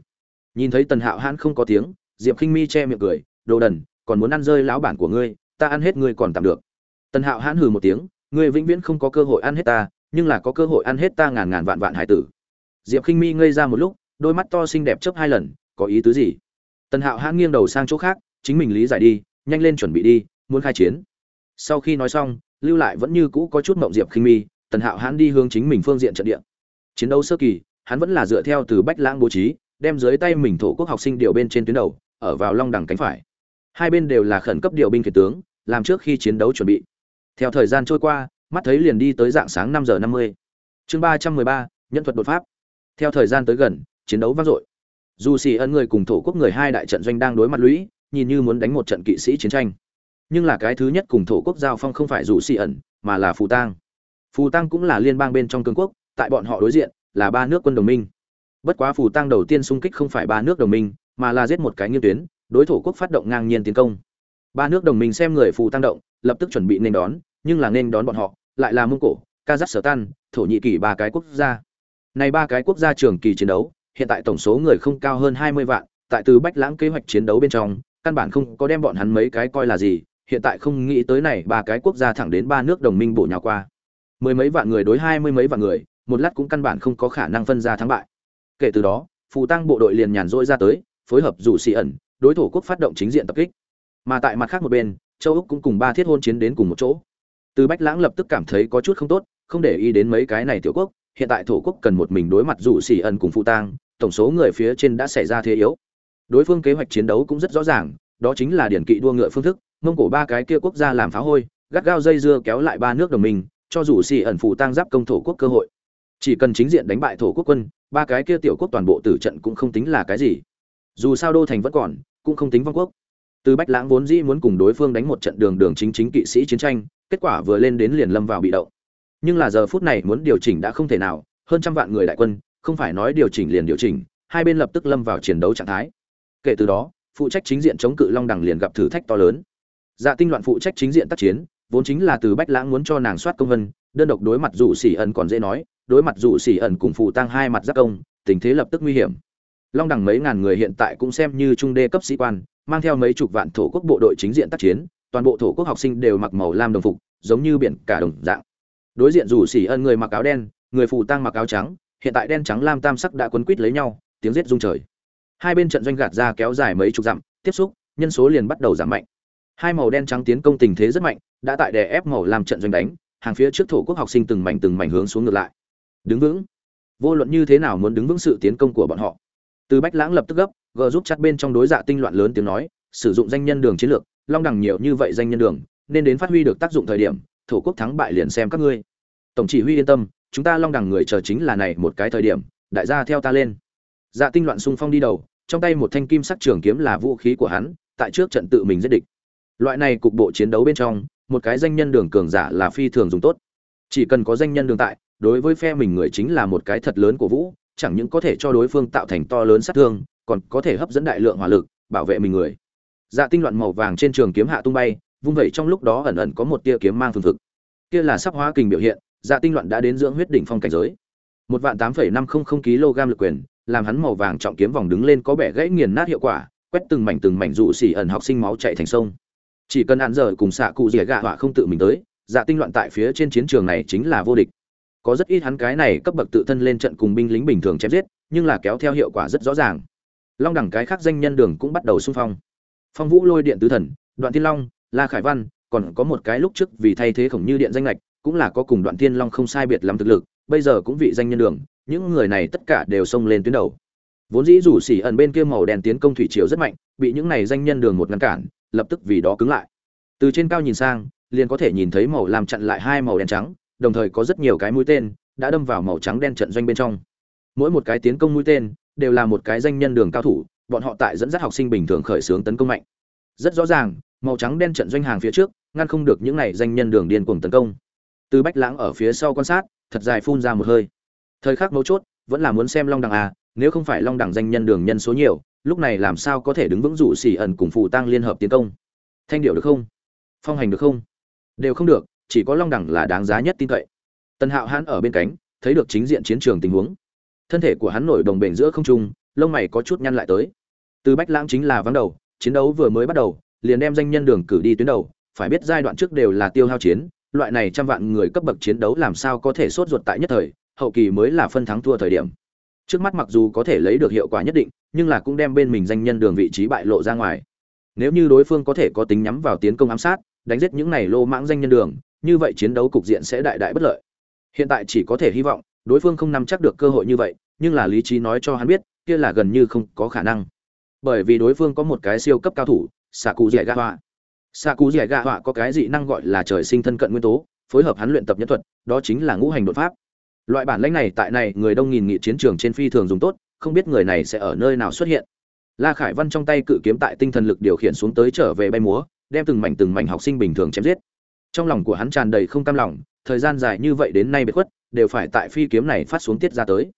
Nhìn thấy tần hạo hãn không có tiếng, diệp khinh mi che miệng cười, đồ đần, còn muốn ăn rơi lão bản của ngươi, ta ăn hết ngươi còn tạm được. Tần hạo hãn hừ một tiếng, ngươi vĩnh viễn không có cơ hội ăn hết ta, nhưng là có cơ hội ăn hết ta ngàn ngàn vạn vạn hải tử. Diệp khinh mi ngây ra một lúc, đôi mắt to xinh đẹp chớp hai lần, có ý tứ gì? Tần hạo hãn nghiêng đầu sang chỗ khác, chính mình lý giải đi, nhanh lên chuẩn bị đi, muốn khai chiến. Sau khi nói xong, lưu lại vẫn như cũ có chút mộng diệp khinh mi tần hạo hãn đi hướng chính mình phương diện trận địa. Chiến đấu sơ kỳ, hắn vẫn là dựa theo từ bách lãng bố trí, đem dưới tay mình thổ quốc học sinh điều bên trên tuyến đầu, ở vào long đẳng cánh phải. Hai bên đều là khẩn cấp điều binh kể tướng, làm trước khi chiến đấu chuẩn bị. Theo thời gian trôi qua, mắt thấy liền đi tới dạng sáng năm giờ năm mươi. Chương ba trăm mười ba, nhân thuật đột pháp. Theo thời gian tới gần, chiến đấu vang dội. Dù xì ân người cùng thổ quốc người hai đại trận doanh đang đối mặt lũy, nhìn như muốn đánh một trận kỵ sĩ chiến tranh. Nhưng là cái thứ nhất cùng thổ quốc giao phong không phải dù xì ẩn mà là phù tang phù tang cũng là liên bang bên trong cường quốc, tại bọn họ đối diện là ba nước quân đồng minh. Bất quá phù tang đầu tiên xung kích không phải ba nước đồng minh, mà là giết một cái nghiêm tuyến, đối thủ quốc phát động ngang nhiên tiến công. Ba nước đồng minh xem người phù tăng động, lập tức chuẩn bị nên đón, nhưng là nên đón bọn họ, lại là mông cổ, kazakhstan, thổ nhĩ kỳ ba cái quốc gia. Này ba cái quốc gia trường kỳ chiến đấu, hiện tại tổng số người không cao hơn hai mươi vạn, tại từ bách lãng kế hoạch chiến đấu bên trong, căn bản không có đem bọn hắn mấy cái coi là gì, hiện tại không nghĩ tới này ba cái quốc gia thẳng đến ba nước đồng minh bổ nhào qua mười mấy vạn người đối hai mươi mấy vạn người, một lát cũng căn bản không có khả năng phân ra thắng bại. Kể từ đó, phù tăng bộ đội liền nhàn rỗi ra tới, phối hợp rủ xì ẩn, đối thủ quốc phát động chính diện tập kích. Mà tại mặt khác một bên, châu úc cũng cùng ba thiết hôn chiến đến cùng một chỗ. Từ bách lãng lập tức cảm thấy có chút không tốt, không để ý đến mấy cái này tiểu quốc, hiện tại thổ quốc cần một mình đối mặt rủ xì ẩn cùng phụ tang tổng số người phía trên đã xảy ra thế yếu. Đối phương kế hoạch chiến đấu cũng rất rõ ràng, đó chính là điển kỵ đua ngựa phương thức, mông cổ ba cái kia quốc gia làm phá hôi, gắt gao dây dưa kéo lại ba nước đồng minh cho dù xì ẩn phụ tang giáp công thổ quốc cơ hội. Chỉ cần chính diện đánh bại thổ quốc quân, ba cái kia tiểu quốc toàn bộ tử trận cũng không tính là cái gì. Dù sao đô thành vẫn còn, cũng không tính vong quốc. Từ bách lãng vốn dĩ muốn cùng đối phương đánh một trận đường đường chính chính kỵ sĩ chiến tranh, kết quả vừa lên đến liền lâm vào bị động. Nhưng là giờ phút này muốn điều chỉnh đã không thể nào, hơn trăm vạn người đại quân, không phải nói điều chỉnh liền điều chỉnh, hai bên lập tức lâm vào chiến đấu trạng thái. Kể từ đó, phụ trách chính diện chống cự long đằng liền gặp thử thách to lớn. Dạ tinh loạn phụ trách chính diện tác chiến vốn chính là từ bách lãng muốn cho nàng soát công vân, đơn độc đối mặt dù xỉ ẩn còn dễ nói, đối mặt dù xỉ ẩn cùng phụ tăng hai mặt giác công, tình thế lập tức nguy hiểm. Long đẳng mấy ngàn người hiện tại cũng xem như trung đê cấp sĩ quan, mang theo mấy chục vạn thổ quốc bộ đội chính diện tác chiến, toàn bộ thổ quốc học sinh đều mặc màu lam đồng phục, giống như biển cả đồng dạng. Đối diện dù xỉ ẩn người mặc áo đen, người phụ tăng mặc áo trắng, hiện tại đen trắng lam tam sắc đã quấn quít lấy nhau, tiếng giết rung trời. Hai bên trận doanh gạt ra kéo dài mấy chục dặm, tiếp xúc, nhân số liền bắt đầu giảm mạnh. Hai màu đen trắng tiến công tình thế rất mạnh đã tại đè ép màu làm trận doanh đánh, hàng phía trước thổ quốc học sinh từng mảnh từng mảnh hướng xuống ngược lại. Đứng vững. Vô luận như thế nào muốn đứng vững sự tiến công của bọn họ. Từ bách lãng lập tức gấp, gờ giúp chặt bên trong đối dạ tinh loạn lớn tiếng nói, sử dụng danh nhân đường chiến lược, long đẳng nhiều như vậy danh nhân đường, nên đến phát huy được tác dụng thời điểm, thổ quốc thắng bại liền xem các ngươi. Tổng chỉ huy yên tâm, chúng ta long đẳng người chờ chính là này một cái thời điểm, đại gia theo ta lên. Dạ tinh loạn xung phong đi đầu, trong tay một thanh kim sắc trường kiếm là vũ khí của hắn, tại trước trận tự mình giết địch. Loại này cục bộ chiến đấu bên trong một cái danh nhân đường cường giả là phi thường dùng tốt. Chỉ cần có danh nhân đường tại, đối với phe mình người chính là một cái thật lớn của vũ, chẳng những có thể cho đối phương tạo thành to lớn sát thương, còn có thể hấp dẫn đại lượng hỏa lực, bảo vệ mình người. Dạ tinh loạn màu vàng trên trường kiếm hạ tung bay, vung vẩy trong lúc đó ẩn ẩn có một tia kiếm mang phương thực kia là sắp hóa kình biểu hiện dạ tinh loạn đã đến dưỡng huyết đỉnh phong cảnh giới. Một vạn tám phẩy năm không không kg lực quyền, làm hắn màu vàng trọng kiếm vòng đứng lên có bẻ gãy nghiền nát hiệu quả, quét từng mảnh từng mảnh rụ xỉ ẩn học sinh máu chạy thành sông chỉ cần ăn dở cùng xạ cụ dẻ gạ họa không tự mình tới dạ tinh loạn tại phía trên chiến trường này chính là vô địch. Có rất ít hắn cái này cấp bậc tự thân lên trận cùng binh lính bình thường chém giết, nhưng là kéo theo hiệu quả rất rõ ràng. Long đẳng cái khác danh nhân đường cũng bắt đầu xung phong. Phong vũ lôi điện tứ thần, đoạn thiên long, la khải văn, còn có một cái lúc trước vì thay thế khổng như điện danh lệch cũng là có cùng đoạn thiên long không sai biệt lắm thực lực, bây giờ cũng vị danh nhân đường, những người này tất cả đều xông lên tuyến đầu. Vốn dĩ rủ xỉ ẩn bên kia màu đen tiến công thủy triều rất mạnh, bị những này danh nhân đường một ngăn cản lập tức vì đó cứng lại. Từ trên cao nhìn sang, liền có thể nhìn thấy màu làm chặn lại hai màu đen trắng, đồng thời có rất nhiều cái mũi tên đã đâm vào màu trắng đen trận doanh bên trong. Mỗi một cái tiến công mũi tên đều là một cái danh nhân đường cao thủ, bọn họ tại dẫn dắt học sinh bình thường khởi xướng tấn công mạnh. Rất rõ ràng, màu trắng đen trận doanh hàng phía trước ngăn không được những này danh nhân đường điên cuồng tấn công. Từ bách lãng ở phía sau quan sát, thật dài phun ra một hơi. Thời khắc mấu chốt, vẫn là muốn xem long đằng à nếu không phải long đẳng danh nhân đường nhân số nhiều lúc này làm sao có thể đứng vững rủ xỉ ẩn cùng phụ tăng liên hợp tiến công? Thanh điệu được không? Phong hành được không? Đều không được, chỉ có long đẳng là đáng giá nhất tin cậy. Tần hạo hãn ở bên cánh, thấy được chính diện chiến trường tình huống. Thân thể của hắn nổi đồng bền giữa không trung, lông mày có chút nhăn lại tới. Từ bách lãng chính là vắng đầu, chiến đấu vừa mới bắt đầu, liền đem danh nhân đường cử đi tuyến đầu, phải biết giai đoạn trước đều là tiêu hao chiến, loại này trăm vạn người cấp bậc chiến đấu làm sao có thể sốt ruột tại nhất thời, hậu kỳ mới là phân thắng thua thời điểm trước mắt mặc dù có thể lấy được hiệu quả nhất định, nhưng là cũng đem bên mình danh nhân đường vị trí bại lộ ra ngoài. Nếu như đối phương có thể có tính nhắm vào tiến công ám sát, đánh giết những này lô mãng danh nhân đường, như vậy chiến đấu cục diện sẽ đại đại bất lợi. Hiện tại chỉ có thể hy vọng, đối phương không nắm chắc được cơ hội như vậy, nhưng là lý trí nói cho hắn biết, kia là gần như không có khả năng. Bởi vì đối phương có một cái siêu cấp cao thủ xạ cụ dẻ gạ họa xạ cụ dẻ gạ họa có cái dị năng gọi là trời sinh thân cận nguyên tố, phối hợp hắn luyện tập nhân thuật, đó chính là ngũ hành đột pháp loại bản lãnh này tại này, người đông nghìn nghị chiến trường trên phi thường dùng tốt, không biết người này sẽ ở nơi nào xuất hiện. La khải văn trong tay cự kiếm tại tinh thần lực điều khiển xuống tới trở về bay múa, đem từng mảnh từng mảnh học sinh bình thường chém giết. Trong lòng của hắn tràn đầy không cam lòng, thời gian dài như vậy đến nay bị khuất, đều phải tại phi kiếm này phát xuống tiết ra tới.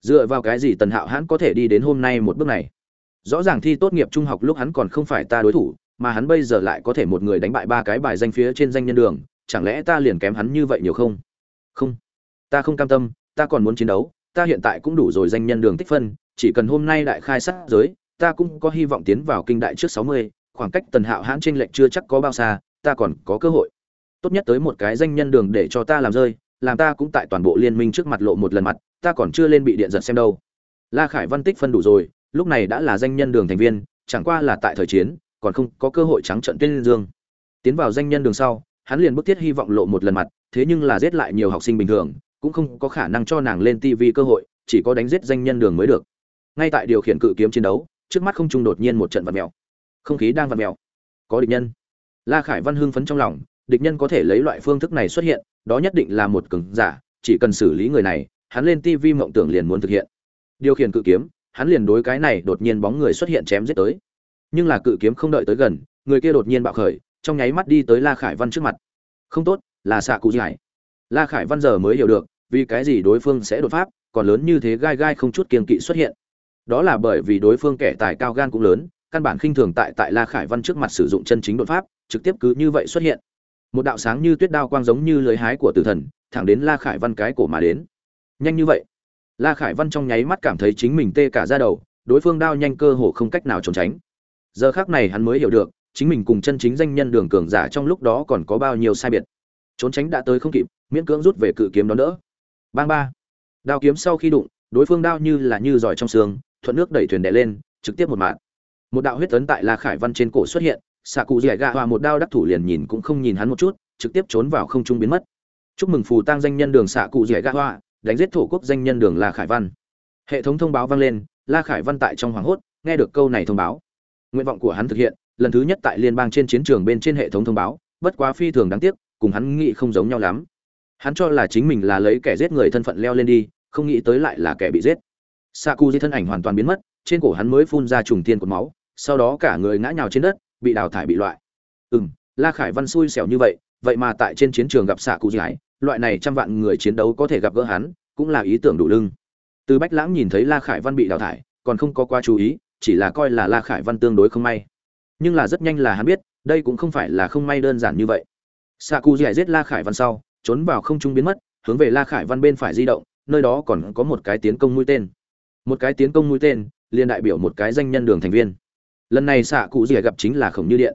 Dựa vào cái gì tần hạo hắn có thể đi đến hôm nay một bước này? Rõ ràng thi tốt nghiệp trung học lúc hắn còn không phải ta đối thủ, mà hắn bây giờ lại có thể một người đánh bại ba cái bài danh phía trên danh nhân đường, chẳng lẽ ta liền kém hắn như vậy nhiều không? Không ta không cam tâm, ta còn muốn chiến đấu, ta hiện tại cũng đủ rồi danh nhân đường tích phân, chỉ cần hôm nay đại khai sát giới, ta cũng có hy vọng tiến vào kinh đại trước sáu mươi, khoảng cách tần hạo hãn trên lệnh chưa chắc có bao xa, ta còn có cơ hội. Tốt nhất tới một cái danh nhân đường để cho ta làm rơi, làm ta cũng tại toàn bộ liên minh trước mặt lộ một lần mặt, ta còn chưa lên bị điện giật xem đâu. La khải văn tích phân đủ rồi, lúc này đã là danh nhân đường thành viên, chẳng qua là tại thời chiến, còn không có cơ hội trắng trận tuyên dương. Tiến vào danh nhân đường sau, hắn liền bức thiết hy vọng lộ một lần mặt, thế nhưng là giết lại nhiều học sinh bình thường cũng không có khả năng cho nàng lên TV cơ hội, chỉ có đánh giết danh nhân đường mới được. Ngay tại điều khiển cự kiếm chiến đấu, trước mắt không trung đột nhiên một trận vặn mèo. Không khí đang vặn mèo. Có địch nhân. La Khải Văn hưng phấn trong lòng, địch nhân có thể lấy loại phương thức này xuất hiện, đó nhất định là một cường giả, chỉ cần xử lý người này, hắn lên TV mộng tưởng liền muốn thực hiện. Điều khiển cự kiếm, hắn liền đối cái này đột nhiên bóng người xuất hiện chém giết tới. Nhưng là cự kiếm không đợi tới gần, người kia đột nhiên bạo khởi, trong nháy mắt đi tới La Khải Văn trước mặt. Không tốt, là xạ cụ giải. La Khải Văn giờ mới hiểu được, vì cái gì đối phương sẽ đột pháp, còn lớn như thế gai gai không chút kiên kỵ xuất hiện. Đó là bởi vì đối phương kẻ tài cao gan cũng lớn, căn bản khinh thường tại tại la khải văn trước mặt sử dụng chân chính đột pháp, trực tiếp cứ như vậy xuất hiện. Một đạo sáng như tuyết đao quang giống như lưới hái của tử thần, thẳng đến la khải văn cái cổ mà đến. Nhanh như vậy, la khải văn trong nháy mắt cảm thấy chính mình tê cả ra đầu, đối phương đao nhanh cơ hồ không cách nào trốn tránh. Giờ khác này hắn mới hiểu được, chính mình cùng chân chính danh nhân đường cường giả trong lúc đó còn có bao nhiêu sai biệt. Trốn tránh đã tới không kịp, miễn cưỡng rút về cự kiếm đón đỡ bang ba. Đao kiếm sau khi đụng, đối phương đao như là như giỏi trong xương, thuận nước đẩy thuyền đè lên, trực tiếp một mạng. Một đạo huyết tấn tại la khải văn trên cổ xuất hiện xạ cụ dẻ gạ hòa một đao đắc thủ liền nhìn cũng không nhìn hắn một chút, trực tiếp trốn vào không trung biến mất. Chúc mừng phù tăng danh nhân đường xạ cụ dẻ gạ hòa đánh giết thổ quốc danh nhân đường la khải văn. Hệ thống thông báo vang lên, la khải văn tại trong hoảng hốt, nghe được câu này thông báo. Nguyện vọng của hắn thực hiện, lần thứ nhất tại liên bang trên chiến trường bên trên hệ thống thông báo, bất quá phi thường đáng tiếc, cùng hắn nghĩ không giống nhau lắm hắn cho là chính mình là lấy kẻ giết người thân phận leo lên đi không nghĩ tới lại là kẻ bị giết. Saku di thân ảnh hoàn toàn biến mất trên cổ hắn mới phun ra trùng tiên cột máu sau đó cả người ngã nhào trên đất bị đào thải bị loại. Ừm, la khải văn xui xẻo như vậy vậy mà tại trên chiến trường gặp xạ cụ giải loại này trăm vạn người chiến đấu có thể gặp gỡ hắn cũng là ý tưởng đủ lưng. Từ bách lãng nhìn thấy la khải văn bị đào thải còn không có quá chú ý chỉ là coi là la khải văn tương đối không may. Nhưng là rất nhanh là hắn biết đây cũng không phải là không may đơn giản như vậy. Xạ cụ giải giết la khải văn sau trốn vào không trung biến mất, hướng về la khải văn bên phải di động, nơi đó còn có một cái tiến công mũi tên. Một cái tiến công mũi tên, liền đại biểu một cái danh nhân đường thành viên. Lần này xạ cụ rỉa gặp chính là khổng như điện.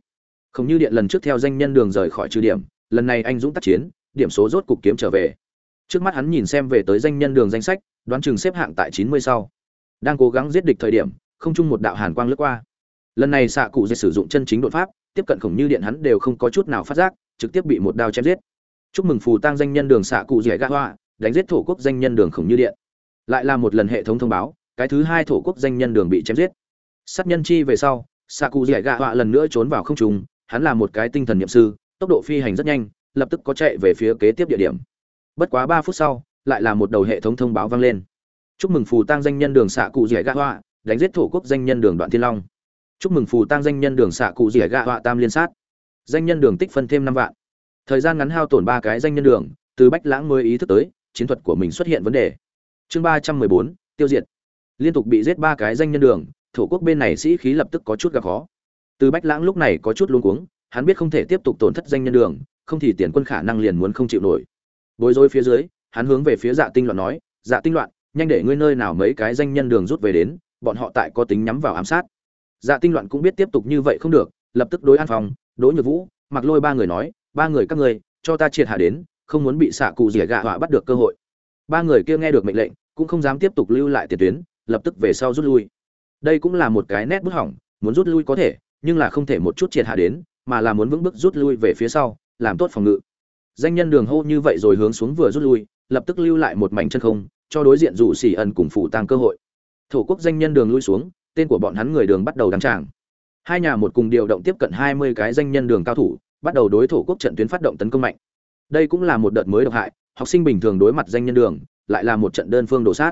Khổng như điện lần trước theo danh nhân đường rời khỏi trừ điểm, lần này anh dũng tác chiến, điểm số rốt cục kiếm trở về. Trước mắt hắn nhìn xem về tới danh nhân đường danh sách, đoán chừng xếp hạng tại chín mươi sau. Đang cố gắng giết địch thời điểm, không chung một đạo hàn quang lướt qua. Lần này xạ cụ dễ sử dụng chân chính đột pháp, tiếp cận khổng như điện hắn đều không có chút nào phát giác, trực tiếp bị một đao chém giết chúc mừng phù tăng danh nhân đường xạ cụ dẻ gã hoa đánh giết thổ quốc danh nhân đường khổng như điện. Lại là một lần hệ thống thông báo cái thứ hai thổ quốc danh nhân đường bị chém giết. Sát nhân chi về sau xạ cụ dẻ gạ hoa lần nữa trốn vào không trùng hắn là một cái tinh thần nhiệm sư tốc độ phi hành rất nhanh lập tức có chạy về phía kế tiếp địa điểm. Bất quá ba phút sau lại là một đầu hệ thống thông báo vang lên. Chúc mừng phù tăng danh nhân đường xạ cụ dẻ gạ hoa, đánh giết thổ quốc danh nhân đường đoạn thiên long. Chúc mừng phù tăng danh nhân đường xạ cụ dẻ gạ họa tam liên sát. Danh nhân đường tích phân thêm năm vạn thời gian ngắn hao tổn ba cái danh nhân đường, từ bách lãng mới ý thức tới, chiến thuật của mình xuất hiện vấn đề. Chương ba trăm mười bốn, tiêu diệt. Liên tục bị giết ba cái danh nhân đường, thổ quốc bên này sĩ khí lập tức có chút gặp khó. Từ bách lãng lúc này có chút luống cuống, hắn biết không thể tiếp tục tổn thất danh nhân đường, không thì tiền quân khả năng liền muốn không chịu nổi. Bối rối phía dưới, hắn hướng về phía dạ tinh loạn nói dạ tinh loạn, nhanh để ngươi nơi nào mấy cái danh nhân đường rút về đến, bọn họ tại có tính nhắm vào ám sát. Dạ tinh loạn cũng biết tiếp tục như vậy không được, lập tức đối an phòng đỗ nhược vũ mặc lôi ba người nói ba người các ngươi, cho ta triệt hạ đến, không muốn bị xạ cụ rỉa gạ họa bắt được cơ hội. Ba người kia nghe được mệnh lệnh, cũng không dám tiếp tục lưu lại tiền tuyến, lập tức về sau rút lui. Đây cũng là một cái nét bút hỏng, muốn rút lui có thể, nhưng là không thể một chút triệt hạ đến, mà là muốn vững bước rút lui về phía sau, làm tốt phòng ngự. Danh nhân đường hô như vậy rồi hướng xuống vừa rút lui, lập tức lưu lại một mảnh chân không, cho đối diện rủ xỉ ẩn cùng phủ tăng cơ hội. Thổ quốc danh nhân đường lui xuống, tên của bọn hắn người đường bắt đầu đăng tràng. Hai nhà một cùng điều động tiếp cận hai mươi cái danh nhân đường cao thủ bắt đầu đối thổ quốc trận tuyến phát động tấn công mạnh. Đây cũng là một đợt mới độc hại, học sinh bình thường đối mặt danh nhân đường, lại là một trận đơn phương đổ sát.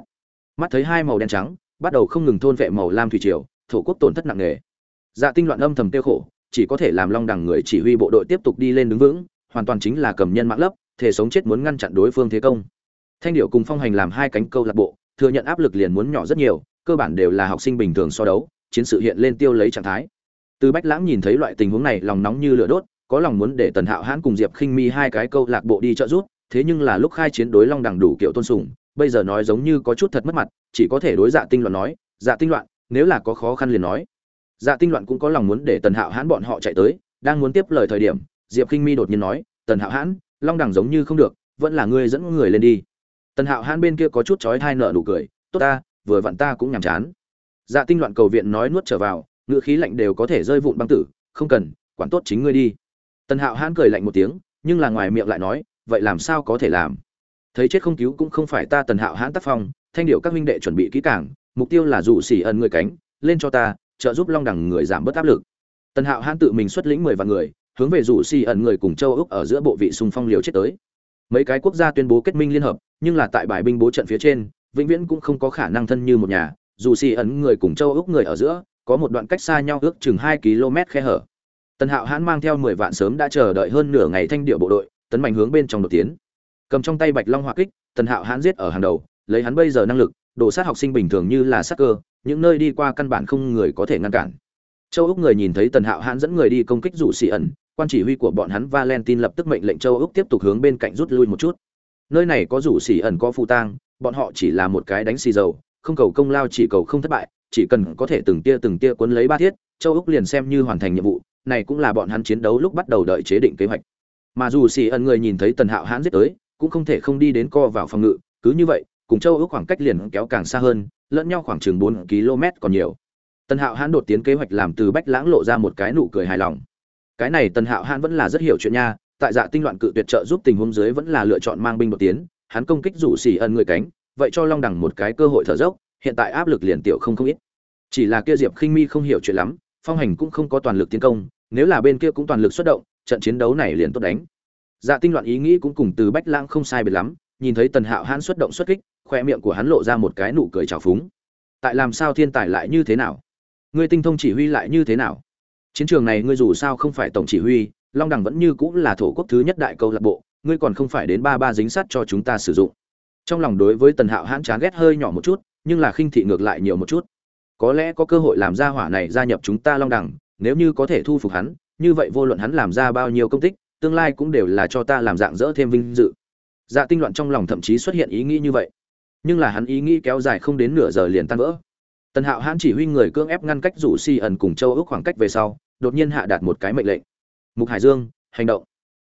Mắt thấy hai màu đen trắng, bắt đầu không ngừng thôn vệ màu lam thủy triều, thổ quốc tổn thất nặng nề. Dạ tinh loạn âm thầm tiêu khổ, chỉ có thể làm long đẳng người chỉ huy bộ đội tiếp tục đi lên đứng vững, hoàn toàn chính là cầm nhân mạng lấp thể sống chết muốn ngăn chặn đối phương thế công. Thanh điệu cùng phong hành làm hai cánh câu lạc bộ, thừa nhận áp lực liền muốn nhỏ rất nhiều, cơ bản đều là học sinh bình thường so đấu, chiến sự hiện lên tiêu lấy trạng thái. Từ bách lãng nhìn thấy loại tình huống này, lòng nóng như lửa đốt có lòng muốn để tần hạo hãn cùng diệp khinh mi hai cái câu lạc bộ đi trợ giúp, thế nhưng là lúc khai chiến đối long đẳng đủ kiểu tôn sùng, bây giờ nói giống như có chút thật mất mặt, chỉ có thể đối dạ tinh loạn nói dạ tinh loạn, nếu là có khó khăn liền nói. Dạ tinh loạn cũng có lòng muốn để tần hạo hãn bọn họ chạy tới, đang muốn tiếp lời thời điểm, diệp khinh mi đột nhiên nói, tần hạo hãn, long đẳng giống như không được, vẫn là ngươi dẫn người lên đi. Tần hạo hãn bên kia có chút chói thai nợ nụ cười, tốt ta, vừa vặn ta cũng nhàm chán. Dạ tinh loạn cầu viện nói nuốt trở vào ngựa khí lạnh đều có thể rơi vụn băng tử, không cần, quản tốt chính ngươi đi tần hạo hãn cười lạnh một tiếng, nhưng là ngoài miệng lại nói, vậy làm sao có thể làm? Thấy chết không cứu cũng không phải ta tần hạo hãn tác phong, thanh điệu các huynh đệ chuẩn bị kỹ càng, mục tiêu là rủ xỉ ẩn người cánh, lên cho ta, trợ giúp long đẳng người giảm bớt áp lực. Tần hạo hãn tự mình xuất lĩnh mười vạn người, hướng về rủ xỉ ẩn người cùng châu úc ở giữa bộ vị xung phong liều chết tới. Mấy cái quốc gia tuyên bố kết minh liên hợp, nhưng là tại bài binh bố trận phía trên, vĩnh viễn cũng không có khả năng thân như một nhà. Dù xỉ ẩn người cùng châu úc người ở giữa, có một đoạn cách xa nhau ước chừng hai km khe hở tần hạo hãn mang theo mười vạn sớm đã chờ đợi hơn nửa ngày thanh điệu bộ đội, tấn mạnh hướng bên trong đột tiến. Cầm trong tay bạch long hỏa kích, tần hạo hãn giết ở hàng đầu, lấy hắn bây giờ năng lực đổ sát học sinh bình thường như là sát cơ, những nơi đi qua căn bản không người có thể ngăn cản. Châu úc người nhìn thấy tần hạo hãn dẫn người đi công kích rủ xì ẩn, quan chỉ huy của bọn hắn valentine lập tức mệnh lệnh châu úc tiếp tục hướng bên cạnh rút lui một chút. Nơi này có rủ xỉ ẩn, có phụ tang, bọn họ chỉ là một cái đánh xì dầu, không cầu công lao, chỉ cầu không thất bại, chỉ cần có thể từng tia từng tia cuốn lấy ba thiết, châu úc liền xem như hoàn thành nhiệm vụ này cũng là bọn hắn chiến đấu lúc bắt đầu đợi chế định kế hoạch. Mà dù xỉ ẩn người nhìn thấy tần hạo hãn giết tới, cũng không thể không đi đến co vào phòng ngự, cứ như vậy, cùng châu ước khoảng cách liền kéo càng xa hơn, lẫn nhau khoảng chừng bốn km còn nhiều. Tần hạo hãn đột tiến kế hoạch làm từ bách lãng lộ ra một cái nụ cười hài lòng. Cái này tần hạo hãn vẫn là rất hiểu chuyện nha, tại dạ tinh loạn cự tuyệt trợ giúp tình huống dưới vẫn là lựa chọn mang binh đột tiến, hắn công kích rủ xỉ ẩn người cánh, vậy cho long đẳng một cái cơ hội thở dốc, hiện tại áp lực liền tiểu không không ít. Chỉ là kia diệp khinh mi không hiểu chuyện lắm, phong hành cũng không có toàn lực tiến công nếu là bên kia cũng toàn lực xuất động, trận chiến đấu này liền tốt đánh. Dạ tinh loạn ý nghĩ cũng cùng từ bách lãng không sai biệt lắm, nhìn thấy tần hạo hãn xuất động xuất kích, khoe miệng của hắn lộ ra một cái nụ cười trào phúng. Tại làm sao thiên tài lại như thế nào? Ngươi tinh thông chỉ huy lại như thế nào? Chiến trường này ngươi dù sao không phải tổng chỉ huy, long đẳng vẫn như cũng là thổ quốc thứ nhất đại câu lạc bộ, ngươi còn không phải đến ba ba dính sắt cho chúng ta sử dụng. Trong lòng đối với tần hạo hãn chán ghét hơi nhỏ một chút, nhưng là khinh thị ngược lại nhiều một chút. Có lẽ có cơ hội làm ra hỏa này gia nhập chúng ta long đẳng nếu như có thể thu phục hắn, như vậy vô luận hắn làm ra bao nhiêu công tích, tương lai cũng đều là cho ta làm dạng dỡ thêm vinh dự. Dạ tinh loạn trong lòng thậm chí xuất hiện ý nghĩ như vậy. Nhưng là hắn ý nghĩ kéo dài không đến nửa giờ liền tan vỡ. Tần hạo hãn chỉ huy người cưỡng ép ngăn cách rủ si ẩn cùng châu ước khoảng cách về sau, đột nhiên hạ đạt một cái mệnh lệnh. Mục hải dương, hành động.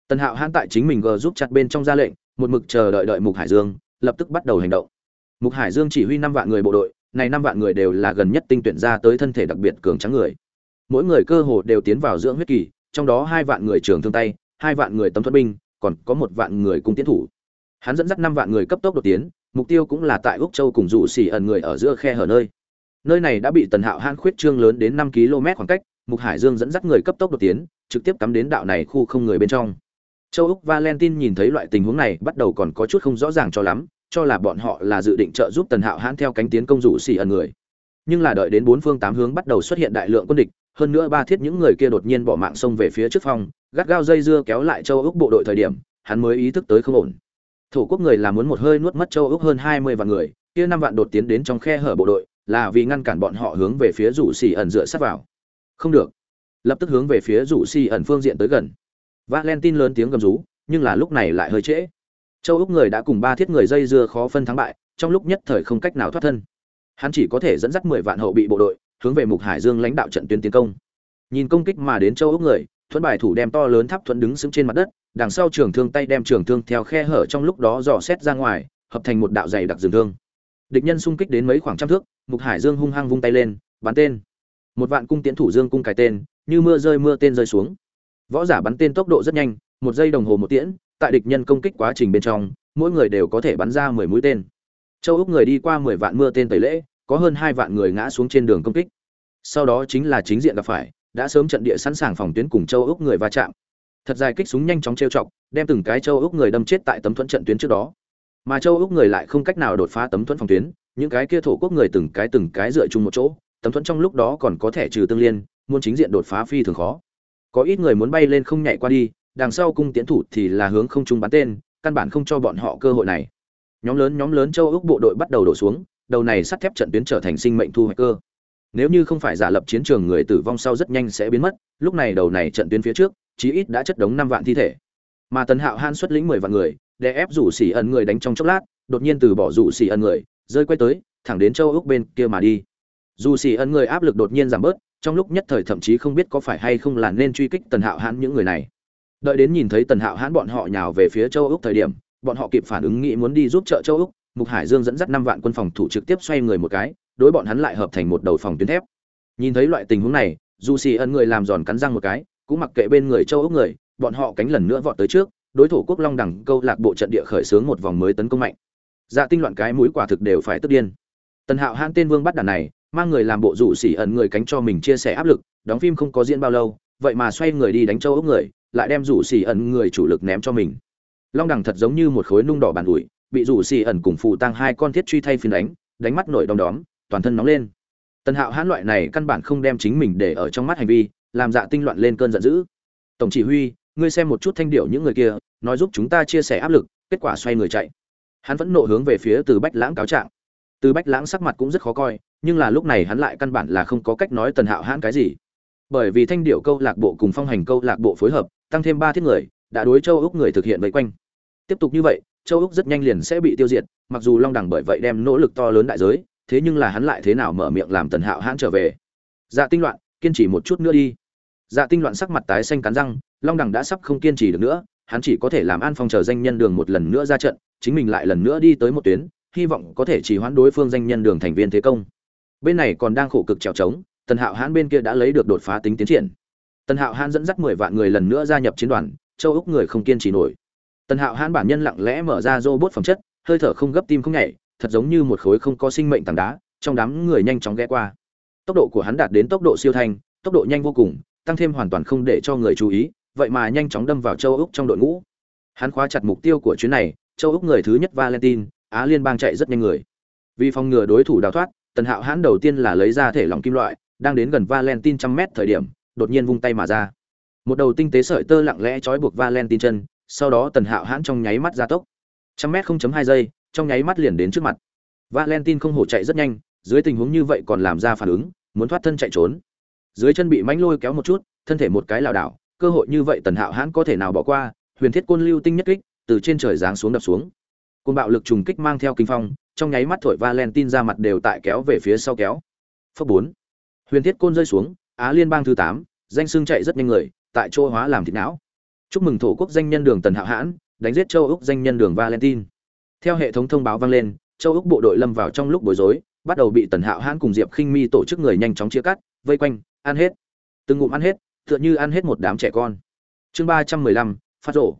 Tần hạo hãn tại chính mình g giúp chặt bên trong ra lệnh, một mực chờ đợi đợi mục hải dương, lập tức bắt đầu hành động. Mục hải dương chỉ huy năm vạn người bộ đội, này năm vạn người đều là gần nhất tinh tuyển ra tới thân thể đặc biệt cường trắng người mỗi người cơ hồ đều tiến vào dưỡng huyết kỳ, trong đó hai vạn người trường thương tay, hai vạn người tấm thuẫn binh, còn có một vạn người cung tiến thủ. Hắn dẫn dắt năm vạn người cấp tốc đột tiến, mục tiêu cũng là tại úc châu cùng dụ xỉ ẩn người ở giữa khe hở nơi. Nơi này đã bị tần hạo Hãn khuyết trương lớn đến năm km khoảng cách, mục hải dương dẫn dắt người cấp tốc đột tiến, trực tiếp cắm đến đạo này khu không người bên trong. Châu úc valentine nhìn thấy loại tình huống này, bắt đầu còn có chút không rõ ràng cho lắm, cho là bọn họ là dự định trợ giúp tần hạo hãn theo cánh tiến công dụ xỉ ẩn người. Nhưng là đợi đến bốn phương tám hướng bắt đầu xuất hiện đại lượng quân địch hơn nữa ba thiết những người kia đột nhiên bỏ mạng xông về phía trước phòng gắt gao dây dưa kéo lại châu úc bộ đội thời điểm, hắn mới ý thức tới không ổn. Thổ quốc người là muốn một hơi nuốt mất châu úc hơn hai mươi vạn người, kia năm vạn đột tiến đến trong khe hở bộ đội, là vì ngăn cản bọn họ hướng về phía rủ xì ẩn dựa sát vào. Không được. Lập tức hướng về phía rủ xì ẩn phương diện tới gần. Valentine lớn tiếng gầm rú, nhưng là lúc này lại hơi trễ. Châu úc người đã cùng ba thiết người dây dưa khó phân thắng bại, trong lúc nhất thời không cách nào thoát thân. Hắn chỉ có thể dẫn dắt mười vạn hậu bị bộ đội hướng về mục hải dương lãnh đạo trận tuyến tiến công. Nhìn công kích mà đến châu úc người, thuẫn bài thủ đem to lớn tháp thuẫn đứng sững trên mặt đất, đằng sau trường thương tay đem trường thương theo khe hở trong lúc đó dò xét ra ngoài, hợp thành một đạo dày đặc rừng thương. Địch nhân xung kích đến mấy khoảng trăm thước, mục hải dương hung hăng vung tay lên, bắn tên. Một vạn cung tiễn thủ dương cung cài tên, như mưa rơi mưa tên rơi xuống. Võ giả bắn tên tốc độ rất nhanh, một giây đồng hồ một tiễn, tại địch nhân công kích quá trình bên trong, mỗi người đều có thể bắn ra mười mũi tên. Châu úc người đi qua mười vạn mưa tên tẩy lễ có hơn hai vạn người ngã xuống trên đường công kích. Sau đó chính là chính diện gặp phải, đã sớm trận địa sẵn sàng phòng tuyến cùng châu úc người va chạm. Thật dài kích súng nhanh chóng trêu chọc, đem từng cái châu úc người đâm chết tại tấm thuẫn trận tuyến trước đó. Mà châu úc người lại không cách nào đột phá tấm thuẫn phòng tuyến, những cái kia thổ quốc người từng cái từng cái dựa chung một chỗ, tấm thuẫn trong lúc đó còn có thể trừ tương liên, muốn chính diện đột phá phi thường khó. Có ít người muốn bay lên không nhảy qua đi, đằng sau cung tiến thủ thì là hướng không trung bắn tên, căn bản không cho bọn họ cơ hội này. Nhóm lớn nhóm lớn châu úc bộ đội bắt đầu đổ xuống đầu này sắt thép trận tuyến trở thành sinh mệnh thu hoạch cơ. Nếu như không phải giả lập chiến trường người tử vong sau rất nhanh sẽ biến mất, lúc này đầu này trận tuyến phía trước, chí ít đã chất đống năm vạn thi thể. Mà tần hạo han xuất lĩnh mười vạn người, để ép rủ xỉ ẩn người đánh trong chốc lát, đột nhiên từ bỏ rủ xỉ ẩn người, rơi quay tới, thẳng đến châu úc bên kia mà đi. Dù xỉ ẩn người áp lực đột nhiên giảm bớt, trong lúc nhất thời thậm chí không biết có phải hay không là nên truy kích tần hạo hãn những người này. Đợi đến nhìn thấy tần hạo hãn bọn họ nhào về phía châu úc thời điểm, bọn họ kịp phản ứng nghĩ muốn đi giúp trợ châu úc mục hải dương dẫn dắt năm vạn quân phòng thủ trực tiếp xoay người một cái, đối bọn hắn lại hợp thành một đầu phòng tuyến thép. Nhìn thấy loại tình huống này, dù xì ẩn người làm giòn cắn răng một cái, cũng mặc kệ bên người châu ốc người, bọn họ cánh lần nữa vọt tới trước, đối thủ quốc long đẳng câu lạc bộ trận địa khởi xướng một vòng mới tấn công mạnh. Dạ tinh loạn cái mũi quả thực đều phải tức điên. Tần hạo hãn tên vương bắt đàn này, mang người làm bộ rủ xỉ ẩn người cánh cho mình chia sẻ áp lực, đóng phim không có diễn bao lâu, vậy mà xoay người đi đánh châu ốc người, lại đem rủ xỉ ẩn người chủ lực ném cho mình. Long đẳng thật giống như một khối nung đỏ bàn ủi bị rủ xì ẩn cùng phụ tăng hai con thiết truy thay phiên đánh đánh mắt nổi đom đóm, toàn thân nóng lên. Tần hạo hãn loại này căn bản không đem chính mình để ở trong mắt hành vi, làm dạ tinh loạn lên cơn giận dữ. Tổng chỉ huy, ngươi xem một chút thanh điệu những người kia, nói giúp chúng ta chia sẻ áp lực, kết quả xoay người chạy. Hắn vẫn nộ hướng về phía từ bách lãng cáo trạng. Từ bách lãng sắc mặt cũng rất khó coi, nhưng là lúc này hắn lại căn bản là không có cách nói tần hạo hãn cái gì. Bởi vì thanh điệu câu lạc bộ cùng phong hành câu lạc bộ phối hợp, tăng thêm ba thiết người, đã đối châu úc người thực hiện vây quanh tiếp tục như vậy, châu úc rất nhanh liền sẽ bị tiêu diệt, mặc dù long đẳng bởi vậy đem nỗ lực to lớn đại giới, thế nhưng là hắn lại thế nào mở miệng làm tần hạo hãn trở về? Dạ tinh loạn, kiên trì một chút nữa đi. Dạ tinh loạn sắc mặt tái xanh cắn răng, long đẳng đã sắp không kiên trì được nữa, hắn chỉ có thể làm an phong chờ danh nhân đường một lần nữa ra trận, chính mình lại lần nữa đi tới một tuyến, hy vọng có thể chỉ hoãn đối phương danh nhân đường thành viên thế công. Bên này còn đang khổ cực trèo trống, tần hạo hãn bên kia đã lấy được đột phá tính tiến triển. Tần hạo hãn dẫn dắt mười vạn người lần nữa gia nhập chiến đoàn, châu úc người không kiên trì nổi tần hạo hãn bản nhân lặng lẽ mở ra robot phẩm chất, hơi thở không gấp tim không nhảy, thật giống như một khối không có sinh mệnh tảng đá, trong đám người nhanh chóng ghé qua. Tốc độ của hắn đạt đến tốc độ siêu thanh, tốc độ nhanh vô cùng, tăng thêm hoàn toàn không để cho người chú ý, vậy mà nhanh chóng đâm vào châu úc trong đội ngũ. Hắn khóa chặt mục tiêu của chuyến này, châu úc người thứ nhất valentine, á liên bang chạy rất nhanh người. Vì phòng ngừa đối thủ đào thoát, tần hạo hãn đầu tiên là lấy ra thể lỏng kim loại, đang đến gần valentine trăm mét thời điểm, đột nhiên vung tay mà ra. Một đầu tinh tế sợi tơ lặng lẽ trói buộc valentine chân sau đó tần hạo hãn trong nháy mắt ra tốc. Trăm mét không chấm hai giây, trong nháy mắt liền đến trước mặt. Valentin không hổ chạy rất nhanh, dưới tình huống như vậy còn làm ra phản ứng, muốn thoát thân chạy trốn. Dưới chân bị mánh lôi kéo một chút, thân thể một cái lảo đảo, cơ hội như vậy tần hạo hãn có thể nào bỏ qua, huyền thiết côn lưu tinh nhất kích, từ trên trời giáng xuống đập xuống. Côn bạo lực trùng kích mang theo kinh phong, trong nháy mắt thổi valentin ra mặt đều tại kéo về phía sau kéo. Phấp bốn. Huyền thiết côn rơi xuống, á liên bang thứ tám, danh xương chạy rất nhanh người, tại chỗ hóa làm thịt não chúc mừng thổ quốc danh nhân đường tần hạo hãn, đánh giết châu úc danh nhân đường valentine. Theo hệ thống thông báo vang lên, châu úc bộ đội lâm vào trong lúc bối rối, bắt đầu bị tần hạo hãn cùng diệp khinh mi tổ chức người nhanh chóng chia cắt, vây quanh, ăn hết. Từng ngụm ăn hết, tựa như ăn hết một đám trẻ con. Chương ba trăm mười lăm, phát rổ.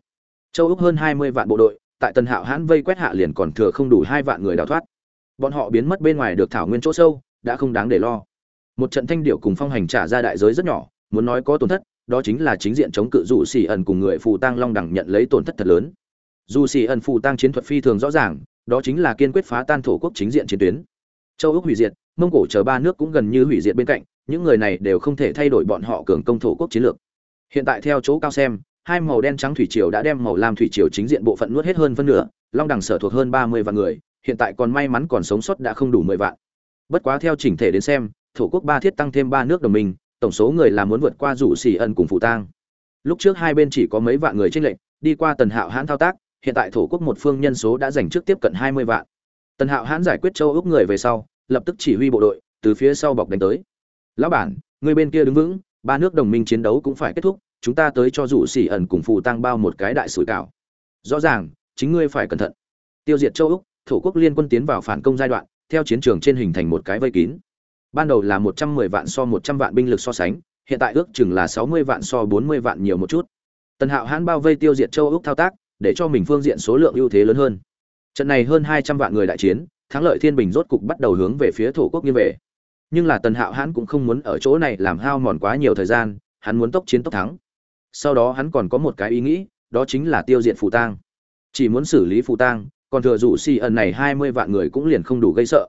Châu úc hơn hai mươi vạn bộ đội, tại tần hạo hãn vây quét hạ liền còn thừa không đủ hai vạn người đào thoát. Bọn họ biến mất bên ngoài được thảo nguyên chỗ sâu, đã không đáng để lo. Một trận thanh điệu cùng phong hành trả ra đại giới rất nhỏ, muốn nói có tổn thất đó chính là chính diện chống cự dù xỉ ẩn cùng người phù tăng long đẳng nhận lấy tổn thất thật lớn. Dù xỉ ẩn phù tăng chiến thuật phi thường rõ ràng, đó chính là kiên quyết phá tan thổ quốc chính diện chiến tuyến. Châu ước hủy diệt, mông cổ chờ ba nước cũng gần như hủy diệt bên cạnh, những người này đều không thể thay đổi bọn họ cường công thổ quốc chiến lược. Hiện tại theo chỗ cao xem, hai màu đen trắng thủy triều đã đem màu lam thủy triều chính diện bộ phận nuốt hết hơn phân nửa, long đẳng sở thuộc hơn ba mươi vạn người, hiện tại còn may mắn còn sống sót đã không đủ mười vạn. Bất quá theo chỉnh thể đến xem, thổ quốc ba thiết tăng thêm ba nước đồng minh tổng số người là muốn vượt qua rủ xỉ ẩn cùng phụ tang. Lúc trước hai bên chỉ có mấy vạn người tranh lệnh đi qua tần hạo hãn thao tác, hiện tại thổ quốc một phương nhân số đã giành trước tiếp cận hai mươi vạn. Tần hạo hãn giải quyết châu úc người về sau, lập tức chỉ huy bộ đội, từ phía sau bọc đánh tới. Lão bản, người bên kia đứng vững, ba nước đồng minh chiến đấu cũng phải kết thúc, chúng ta tới cho rủ xỉ ẩn cùng phụ tăng bao một cái đại sủi cảo. Rõ ràng, chính ngươi phải cẩn thận. Tiêu diệt châu úc, thổ quốc liên quân tiến vào phản công giai đoạn, theo chiến trường trên hình thành một cái vây kín ban đầu là một trăm mười vạn so một trăm vạn binh lực so sánh, hiện tại ước chừng là sáu mươi vạn so bốn mươi vạn nhiều một chút. Tần hạo hãn bao vây tiêu diệt châu úc thao tác, để cho mình phương diện số lượng ưu thế lớn hơn. Trận này hơn hai trăm vạn người đại chiến, thắng lợi thiên bình rốt cục bắt đầu hướng về phía thổ quốc như về. Nhưng là tần hạo hãn cũng không muốn ở chỗ này làm hao mòn quá nhiều thời gian, hắn muốn tốc chiến tốc thắng. Sau đó hắn còn có một cái ý nghĩ, đó chính là tiêu diệt phù tang. Chỉ muốn xử lý phù tang, còn thừa dụ xì ẩn này hai mươi vạn người cũng liền không đủ gây sợ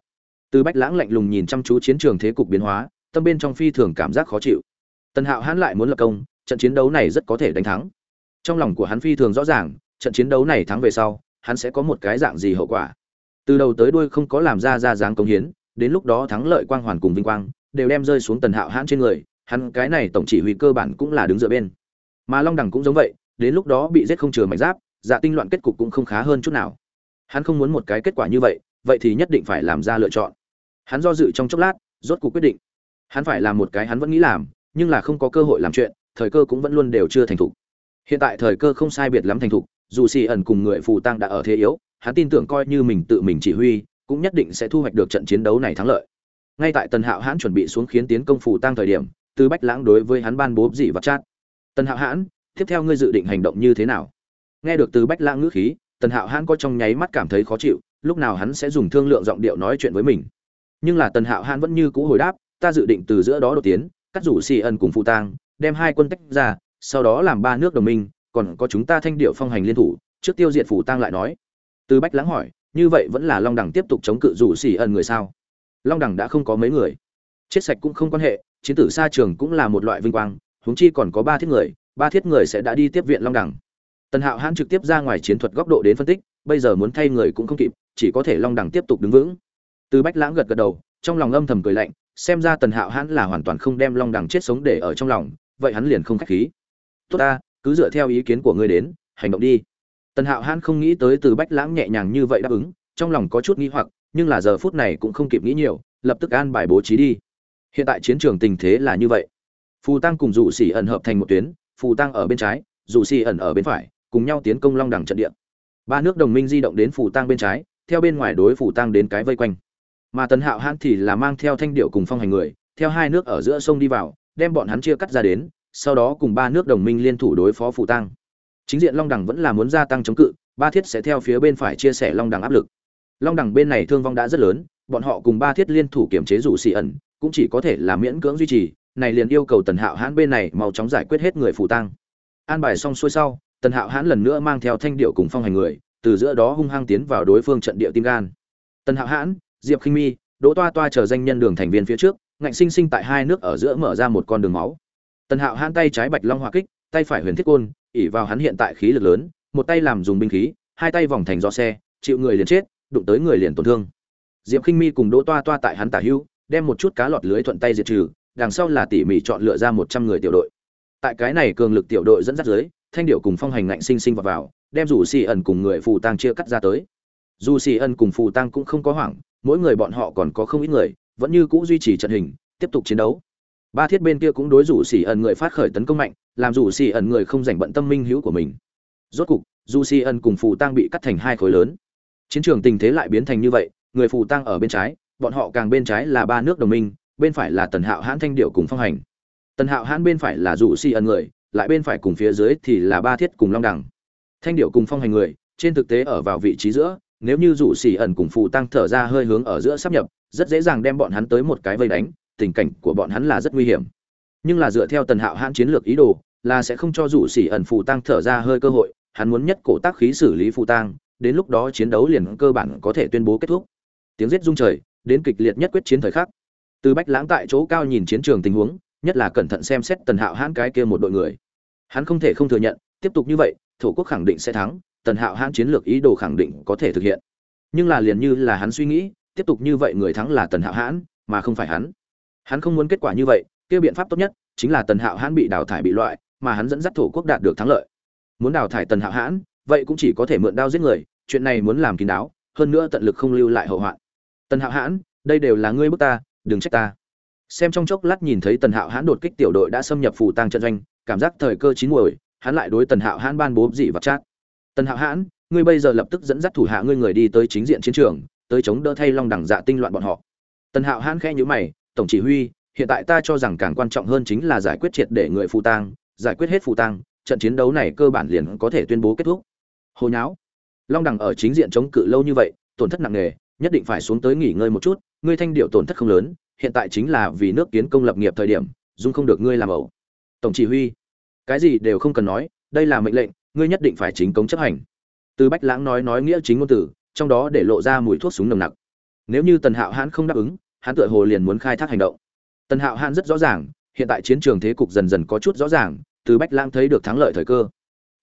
từ bách lãng lạnh lùng nhìn chăm chú chiến trường thế cục biến hóa, tâm bên trong phi thường cảm giác khó chịu. Tần hạo hắn lại muốn lập công, trận chiến đấu này rất có thể đánh thắng. Trong lòng của hắn phi thường rõ ràng, trận chiến đấu này thắng về sau, hắn sẽ có một cái dạng gì hậu quả. Từ đầu tới đuôi không có làm ra ra dáng công hiến, đến lúc đó thắng lợi quang hoàn cùng vinh quang, đều đem rơi xuống tần hạo hãn trên người, hắn cái này tổng chỉ huy cơ bản cũng là đứng dựa bên. Mà long đẳng cũng giống vậy, đến lúc đó bị giết không chừa mảnh giáp dạ tinh loạn kết cục cũng không khá hơn chút nào. Hắn không muốn một cái kết quả như vậy vậy thì nhất định phải làm ra lựa chọn hắn do dự trong chốc lát, rốt cuộc quyết định. Hắn phải làm một cái hắn vẫn nghĩ làm, nhưng là không có cơ hội làm chuyện, thời cơ cũng vẫn luôn đều chưa thành thục. Hiện tại thời cơ không sai biệt lắm thành thục, dù xì ẩn cùng người phù tăng đã ở thế yếu, hắn tin tưởng coi như mình tự mình chỉ huy, cũng nhất định sẽ thu hoạch được trận chiến đấu này thắng lợi. Ngay tại tần hạo hãn chuẩn bị xuống khiến tiến công phù tăng thời điểm từ bách lãng đối với hắn ban bố dị vật chát. Tần hạo hãn, tiếp theo ngươi dự định hành động như thế nào? Nghe được từ bách lãng ngữ khí, tần hạo hãn có trong nháy mắt cảm thấy khó chịu, lúc nào hắn sẽ dùng thương lượng giọng điệu nói chuyện với mình nhưng là tần hạo hãn vẫn như cũ hồi đáp, ta dự định từ giữa đó đột tiến, cắt rủ xì ân cùng phụ tang, đem hai quân tách ra, sau đó làm ba nước đồng minh, còn có chúng ta thanh điệu phong hành liên thủ, trước tiêu diệt phủ tang lại nói. Từ bách lắng hỏi, như vậy vẫn là long đẳng tiếp tục chống cự rủ xì ân người sao? Long đẳng đã không có mấy người. Chết sạch cũng không quan hệ, chiến tử xa trường cũng là một loại vinh quang, huống chi còn có ba thiết người, ba thiết người sẽ đã đi tiếp viện long đẳng tần hạo hãn trực tiếp ra ngoài chiến thuật góc độ đến phân tích, bây giờ muốn thay người cũng không kịp, chỉ có thể long đẳng tiếp tục đứng vững từ bách lãng gật gật đầu, trong lòng âm thầm cười lạnh, xem ra tần hạo hãn là hoàn toàn không đem long Đằng chết sống để ở trong lòng, vậy hắn liền không khách khí. Tốt ta, cứ dựa theo ý kiến của ngươi đến, hành động đi. Tần hạo hãn không nghĩ tới từ bách lãng nhẹ nhàng như vậy đáp ứng, trong lòng có chút nghi hoặc, nhưng là giờ phút này cũng không kịp nghĩ nhiều, lập tức an bài bố trí đi. Hiện tại chiến trường tình thế là như vậy. Phù tăng cùng dụ xỉ ẩn hợp thành một tuyến, phù tăng ở bên trái, dụ xỉ ẩn ở bên phải, cùng nhau tiến công long đẳng trận địa. Ba nước đồng minh di động đến phù tăng bên trái, theo bên ngoài đối phù tăng đến cái vây quanh mà tần hạo hãn thì là mang theo thanh điệu cùng phong hành người, theo hai nước ở giữa sông đi vào, đem bọn hắn chia cắt ra đến, sau đó cùng ba nước đồng minh liên thủ đối phó phụ tăng chính diện long đẳng vẫn là muốn gia tăng chống cự, ba thiết sẽ theo phía bên phải chia sẻ long đẳng áp lực. Long đẳng bên này thương vong đã rất lớn, bọn họ cùng ba thiết liên thủ kiểm chế rủ xì ẩn, cũng chỉ có thể là miễn cưỡng duy trì, này liền yêu cầu tần hạo hãn bên này mau chóng giải quyết hết người phụ tăng an bài xong xuôi sau, tần hạo hãn lần nữa mang theo thanh điệu cùng phong hành người, từ giữa đó hung hăng tiến vào đối phương trận địa tim gan. Tần hạo hãn diệp khinh mi, đỗ toa toa chờ danh nhân đường thành viên phía trước, ngạnh sinh sinh tại hai nước ở giữa mở ra một con đường máu. Tần hạo hãn tay trái bạch long hoa kích, tay phải huyền thiết côn ỉ vào hắn hiện tại khí lực lớn, một tay làm dùng binh khí, hai tay vòng thành do xe, chịu người liền chết, đụng tới người liền tổn thương. Diệp khinh mi cùng đỗ toa toa tại hắn tả hưu, đem một chút cá lọt lưới thuận tay diệt trừ, đằng sau là tỉ mỉ chọn lựa ra một trăm người tiểu đội. Tại cái này cường lực tiểu đội dẫn dắt dưới, thanh điệu cùng phong hành ngạnh sinh sinh vào vào đem rủ xì ẩn cùng người phù tăng chia cắt ra tới. Dù xì ẩn cùng phù tăng cũng không có hoảng mỗi người bọn họ còn có không ít người, vẫn như cũ duy trì trận hình, tiếp tục chiến đấu. Ba thiết bên kia cũng đối rủ xỉ ẩn người phát khởi tấn công mạnh, làm rủ xỉ ẩn người không giành bận tâm minh hữu của mình. Rốt cục dù xỉ ẩn cùng phù tăng bị cắt thành hai khối lớn. Chiến trường tình thế lại biến thành như vậy, người phù tăng ở bên trái, bọn họ càng bên trái là ba nước đồng minh, bên phải là tần hạo hãn thanh điệu cùng phong hành. Tần hạo hãn bên phải là rủ xỉ ẩn người, lại bên phải cùng phía dưới thì là ba thiết cùng long đẳng thanh điệu cùng phong hành người, trên thực tế ở vào vị trí giữa nếu như rủ xỉ ẩn cùng phụ tăng thở ra hơi hướng ở giữa sắp nhập, rất dễ dàng đem bọn hắn tới một cái vây đánh, tình cảnh của bọn hắn là rất nguy hiểm. Nhưng là dựa theo tần hạo hãn chiến lược ý đồ, là sẽ không cho rủ xỉ ẩn phụ tăng thở ra hơi cơ hội, hắn muốn nhất cổ tác khí xử lý phụ tăng, đến lúc đó chiến đấu liền cơ bản có thể tuyên bố kết thúc. Tiếng giết rung trời, đến kịch liệt nhất quyết chiến thời khắc. Từ bách lãng tại chỗ cao nhìn chiến trường tình huống, nhất là cẩn thận xem xét tần hạo hãn cái kia một đội người. Hắn không thể không thừa nhận, tiếp tục như vậy, thổ quốc khẳng định sẽ thắng tần hạo hãn chiến lược ý đồ khẳng định có thể thực hiện. Nhưng là liền như là hắn suy nghĩ, tiếp tục như vậy người thắng là tần hạo hãn, mà không phải hắn. Hắn không muốn kết quả như vậy, kia biện pháp tốt nhất chính là tần hạo hãn bị đào thải bị loại, mà hắn dẫn dắt thổ quốc đạt được thắng lợi. Muốn đào thải tần hạo hãn, vậy cũng chỉ có thể mượn đao giết người, chuyện này muốn làm kín đáo, hơn nữa tận lực không lưu lại hậu hoạn. Tần hạo hãn, đây đều là ngươi bức ta, đừng trách ta. Xem trong chốc lát nhìn thấy tần hạo hãn đột kích tiểu đội đã xâm nhập phủ tăng trận doanh, cảm giác thời cơ chín muồi, hắn lại đối tần hạo hãn ban bố dị vật chát tần hạo hãn, ngươi bây giờ lập tức dẫn dắt thủ hạ ngươi người đi tới chính diện chiến trường, tới chống đỡ thay long đẳng dạ tinh loạn bọn họ. Tần hạo hãn khẽ nhữ mày, tổng chỉ huy, hiện tại ta cho rằng càng quan trọng hơn chính là giải quyết triệt để người phù tang, giải quyết hết phù tang, trận chiến đấu này cơ bản liền có thể tuyên bố kết thúc. Hồi nháo, long đẳng ở chính diện chống cự lâu như vậy, tổn thất nặng nề, nhất định phải xuống tới nghỉ ngơi một chút, ngươi thanh điệu tổn thất không lớn, hiện tại chính là vì nước kiến công lập nghiệp thời điểm dung không được ngươi làm ẩu. Tổng chỉ huy, cái gì đều không cần nói, đây là mệnh lệnh ngươi nhất định phải chính công chấp hành. Từ bách lãng nói nói nghĩa chính ngôn từ, trong đó để lộ ra mùi thuốc súng nồng nặc. Nếu như tần hạo hãn không đáp ứng, hắn tựa hồ liền muốn khai thác hành động. Tần hạo hãn rất rõ ràng, hiện tại chiến trường thế cục dần dần có chút rõ ràng, từ bách lãng thấy được thắng lợi thời cơ.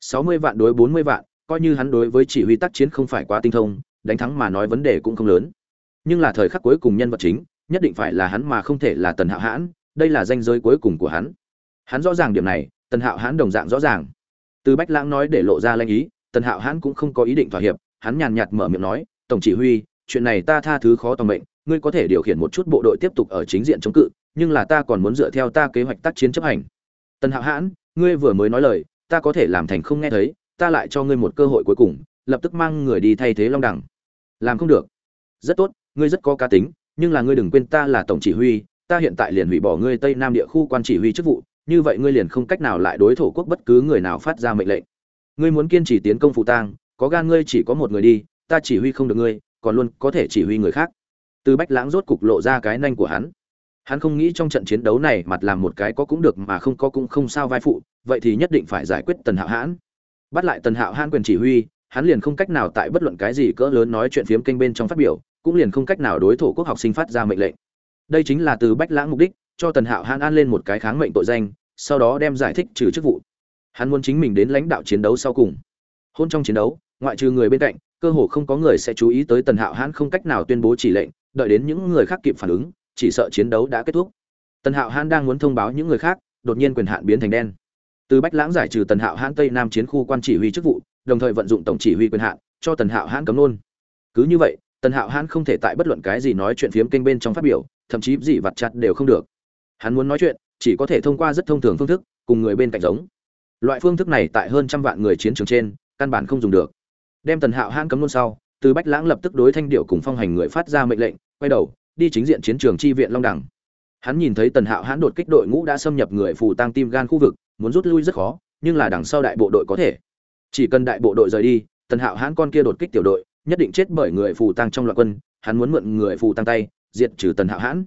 Sáu mươi vạn đối bốn mươi vạn, coi như hắn đối với chỉ huy tác chiến không phải quá tinh thông, đánh thắng mà nói vấn đề cũng không lớn. Nhưng là thời khắc cuối cùng nhân vật chính, nhất định phải là hắn mà không thể là tần hạo hãn, đây là danh giới cuối cùng của hắn. Hắn rõ ràng điểm này, tần hạo hãn đồng dạng rõ ràng từ bách lãng nói để lộ ra lanh ý, tần hạo hãn cũng không có ý định thỏa hiệp, hắn nhàn nhạt mở miệng nói, tổng chỉ huy, chuyện này ta tha thứ khó toàn mệnh, ngươi có thể điều khiển một chút bộ đội tiếp tục ở chính diện chống cự, nhưng là ta còn muốn dựa theo ta kế hoạch tác chiến chấp hành. Tần hạo hãn, ngươi vừa mới nói lời, ta có thể làm thành không nghe thấy, ta lại cho ngươi một cơ hội cuối cùng, lập tức mang người đi thay thế long đẳng làm không được. Rất tốt, ngươi rất có cá tính, nhưng là ngươi đừng quên ta là tổng chỉ huy, ta hiện tại liền hủy bỏ ngươi tây nam địa khu quan chỉ huy chức vụ như vậy ngươi liền không cách nào lại đối thổ quốc bất cứ người nào phát ra mệnh lệnh. Ngươi muốn kiên trì tiến công phụ tang, có gan ngươi chỉ có một người đi, ta chỉ huy không được ngươi, còn luôn có thể chỉ huy người khác. Từ bách lãng rốt cục lộ ra cái nanh của hắn. Hắn không nghĩ trong trận chiến đấu này mặt làm một cái có cũng được mà không có cũng không sao vai phụ, vậy thì nhất định phải giải quyết tần hạo hãn. Bắt lại tần hạo hãn quyền chỉ huy, hắn liền không cách nào tại bất luận cái gì cỡ lớn nói chuyện phiếm kênh bên trong phát biểu, cũng liền không cách nào đối thủ quốc học sinh phát ra mệnh lệnh. Đây chính là từ bách lãng mục đích cho tần hạo hãn an lên một cái kháng mệnh tội danh, sau đó đem giải thích trừ chức vụ. Hắn muốn chính mình đến lãnh đạo chiến đấu sau cùng. Hôn trong chiến đấu, ngoại trừ người bên cạnh, cơ hồ không có người sẽ chú ý tới tần hạo hãn không cách nào tuyên bố chỉ lệnh, đợi đến những người khác kịp phản ứng, chỉ sợ chiến đấu đã kết thúc. Tần hạo hãn đang muốn thông báo những người khác, đột nhiên quyền hạn biến thành đen. Từ bách lãng giải trừ tần hạo hãn tây nam chiến khu quan chỉ huy chức vụ, đồng thời vận dụng tổng chỉ huy quyền hạn, cho tần hạo hãn cấm nôn cứ như vậy, tần hạo hãn không thể tại bất luận cái gì nói chuyện phiếm kênh bên trong phát biểu, thậm chí gì vặt chặt đều không được hắn muốn nói chuyện, chỉ có thể thông qua rất thông thường phương thức, cùng người bên cạnh giống. Loại phương thức này tại hơn trăm vạn người chiến trường trên, căn bản không dùng được. Đem tần hạo hãn cấm luôn sau, từ bách lãng lập tức đối thanh điệu cùng phong hành người phát ra mệnh lệnh, quay đầu, đi chính diện chiến trường tri viện long đẳng. Hắn nhìn thấy tần hạo hãn đột kích đội ngũ đã xâm nhập người phù tăng tim gan khu vực, muốn rút lui rất khó, nhưng là đằng sau đại bộ đội có thể. Chỉ cần đại bộ đội rời đi, tần hạo hãn con kia đột kích tiểu đội, nhất định chết bởi người phù tăng trong loại quân, hắn muốn mượn người phù tăng tay, diệt trừ tần hạo hãn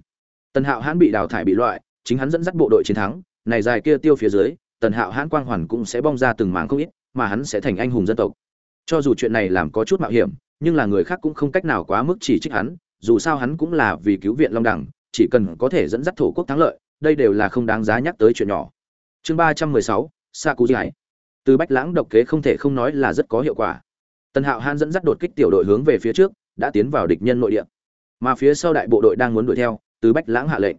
tần hạo hãn bị đào thải bị loại, chính hắn dẫn dắt bộ đội chiến thắng, này dài kia tiêu phía dưới, tần hạo hãn quang hoàn cũng sẽ bong ra từng mảng không ít, mà hắn sẽ thành anh hùng dân tộc. Cho dù chuyện này làm có chút mạo hiểm, nhưng là người khác cũng không cách nào quá mức chỉ trích hắn, dù sao hắn cũng là vì cứu viện long đẳng, chỉ cần có thể dẫn dắt thổ quốc thắng lợi, đây đều là không đáng giá nhắc tới chuyện nhỏ. Chương ba trăm mười sáu sa cú giải từ bách lãng độc kế không thể không nói là rất có hiệu quả. Tần hạo hãn dẫn dắt đột kích tiểu đội hướng về phía trước, đã tiến vào địch nhân nội địa. Mà phía sau đại bộ đội đang muốn đuổi theo từ bách lãng hạ lệnh.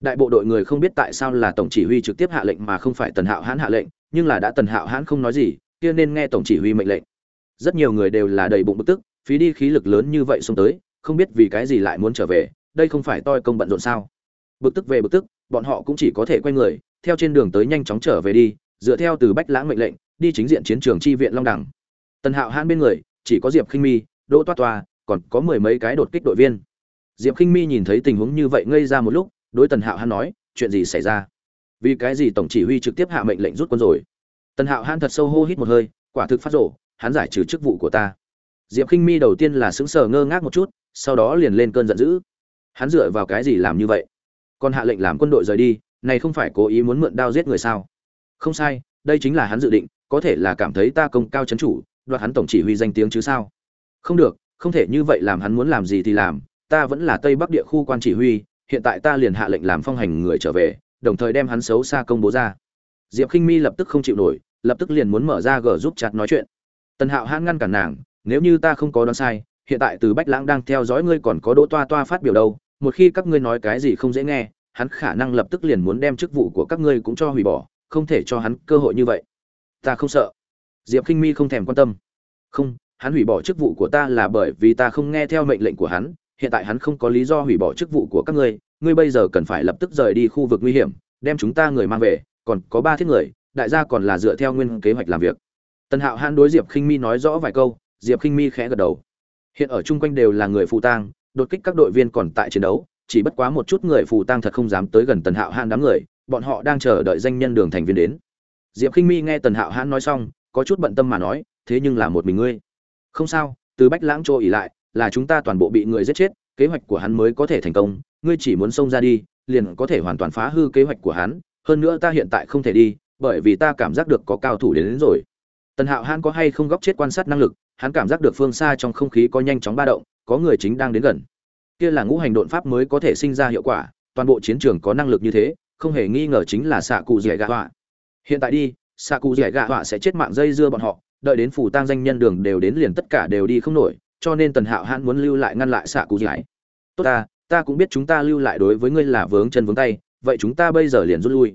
Đại bộ đội người không biết tại sao là tổng chỉ huy trực tiếp hạ lệnh mà không phải tần hạo hãn hạ lệnh, nhưng là đã tần hạo hãn không nói gì, kia nên nghe tổng chỉ huy mệnh lệnh. Rất nhiều người đều là đầy bụng bực tức, phí đi khí lực lớn như vậy xuống tới, không biết vì cái gì lại muốn trở về, đây không phải toi công bận rộn sao. Bực tức về bực tức, bọn họ cũng chỉ có thể quay người, theo trên đường tới nhanh chóng trở về đi, dựa theo từ bách lãng mệnh lệnh, đi chính diện chiến trường chi viện long đẳng. Tần hạo hãn bên người, chỉ có diệp khinh mi, đỗ toa toa, còn có mười mấy cái đột kích đội viên diệp khinh mi nhìn thấy tình huống như vậy ngây ra một lúc đối tần hạo hãn nói chuyện gì xảy ra? Vì cái gì tổng chỉ huy trực tiếp hạ mệnh lệnh rút quân rồi? Tần hạo hãn thật sâu hô hít một hơi quả thực phát rồ, hắn giải trừ chức vụ của ta. Diệp khinh mi đầu tiên là sững sờ ngơ ngác một chút sau đó liền lên cơn giận dữ. Hắn dựa vào cái gì làm như vậy? Còn hạ lệnh làm quân đội rời đi này không phải cố ý muốn mượn đao giết người sao? Không sai đây chính là hắn dự định có thể là cảm thấy ta công cao chấn chủ đoạt hắn tổng chỉ huy danh tiếng chứ sao? Không được không thể như vậy làm hắn muốn làm gì thì làm ta vẫn là tây bắc địa khu quan chỉ huy, hiện tại ta liền hạ lệnh làm phong hành người trở về, đồng thời đem hắn xấu xa công bố ra. Diệp khinh mi lập tức không chịu nổi, lập tức liền muốn mở ra gờ giúp chặt nói chuyện. Tần hạo hãn ngăn cản nàng, nếu như ta không có đoán sai, hiện tại từ bách lãng đang theo dõi ngươi còn có đỗ toa toa phát biểu đâu, một khi các ngươi nói cái gì không dễ nghe, hắn khả năng lập tức liền muốn đem chức vụ của các ngươi cũng cho hủy bỏ, không thể cho hắn cơ hội như vậy. Ta không sợ. Diệp khinh mi không thèm quan tâm. Không, hắn hủy bỏ chức vụ của ta là bởi vì ta không nghe theo mệnh lệnh của hắn hiện tại hắn không có lý do hủy bỏ chức vụ của các ngươi ngươi bây giờ cần phải lập tức rời đi khu vực nguy hiểm, đem chúng ta người mang về, còn có ba thiết người, đại gia còn là dựa theo nguyên kế hoạch làm việc. Tần hạo hãn đối diệp khinh mi nói rõ vài câu, diệp khinh mi khẽ gật đầu. Hiện ở chung quanh đều là người phụ tang, đột kích các đội viên còn tại chiến đấu, chỉ bất quá một chút người phụ tang thật không dám tới gần tần hạo hãn đám người, bọn họ đang chờ đợi danh nhân đường thành viên đến. Diệp khinh mi nghe tần hạo hãn nói xong, có chút bận tâm mà nói, thế nhưng là một mình ngươi. Không sao, từ bách lãng trôi ỉ lại là chúng ta toàn bộ bị người giết chết kế hoạch của hắn mới có thể thành công ngươi chỉ muốn xông ra đi liền có thể hoàn toàn phá hư kế hoạch của hắn hơn nữa ta hiện tại không thể đi bởi vì ta cảm giác được có cao thủ đến, đến rồi. Tần hạo hãn có hay không góc chết quan sát năng lực hắn cảm giác được phương xa trong không khí có nhanh chóng ba động có người chính đang đến gần. Kia là ngũ hành độn pháp mới có thể sinh ra hiệu quả toàn bộ chiến trường có năng lực như thế không hề nghi ngờ chính là xạ cụ dẻ gạ họa. Hiện tại đi xạ cụ dẻ gạ họa sẽ chết mạng dây dưa bọn họ đợi đến phủ tang danh nhân đường đều đến liền tất cả đều đi không nổi cho nên tần hạo hãn muốn lưu lại ngăn lại xạ cụ giải. tốt ta ta cũng biết chúng ta lưu lại đối với ngươi là vướng chân vướng tay, vậy chúng ta bây giờ liền rút lui.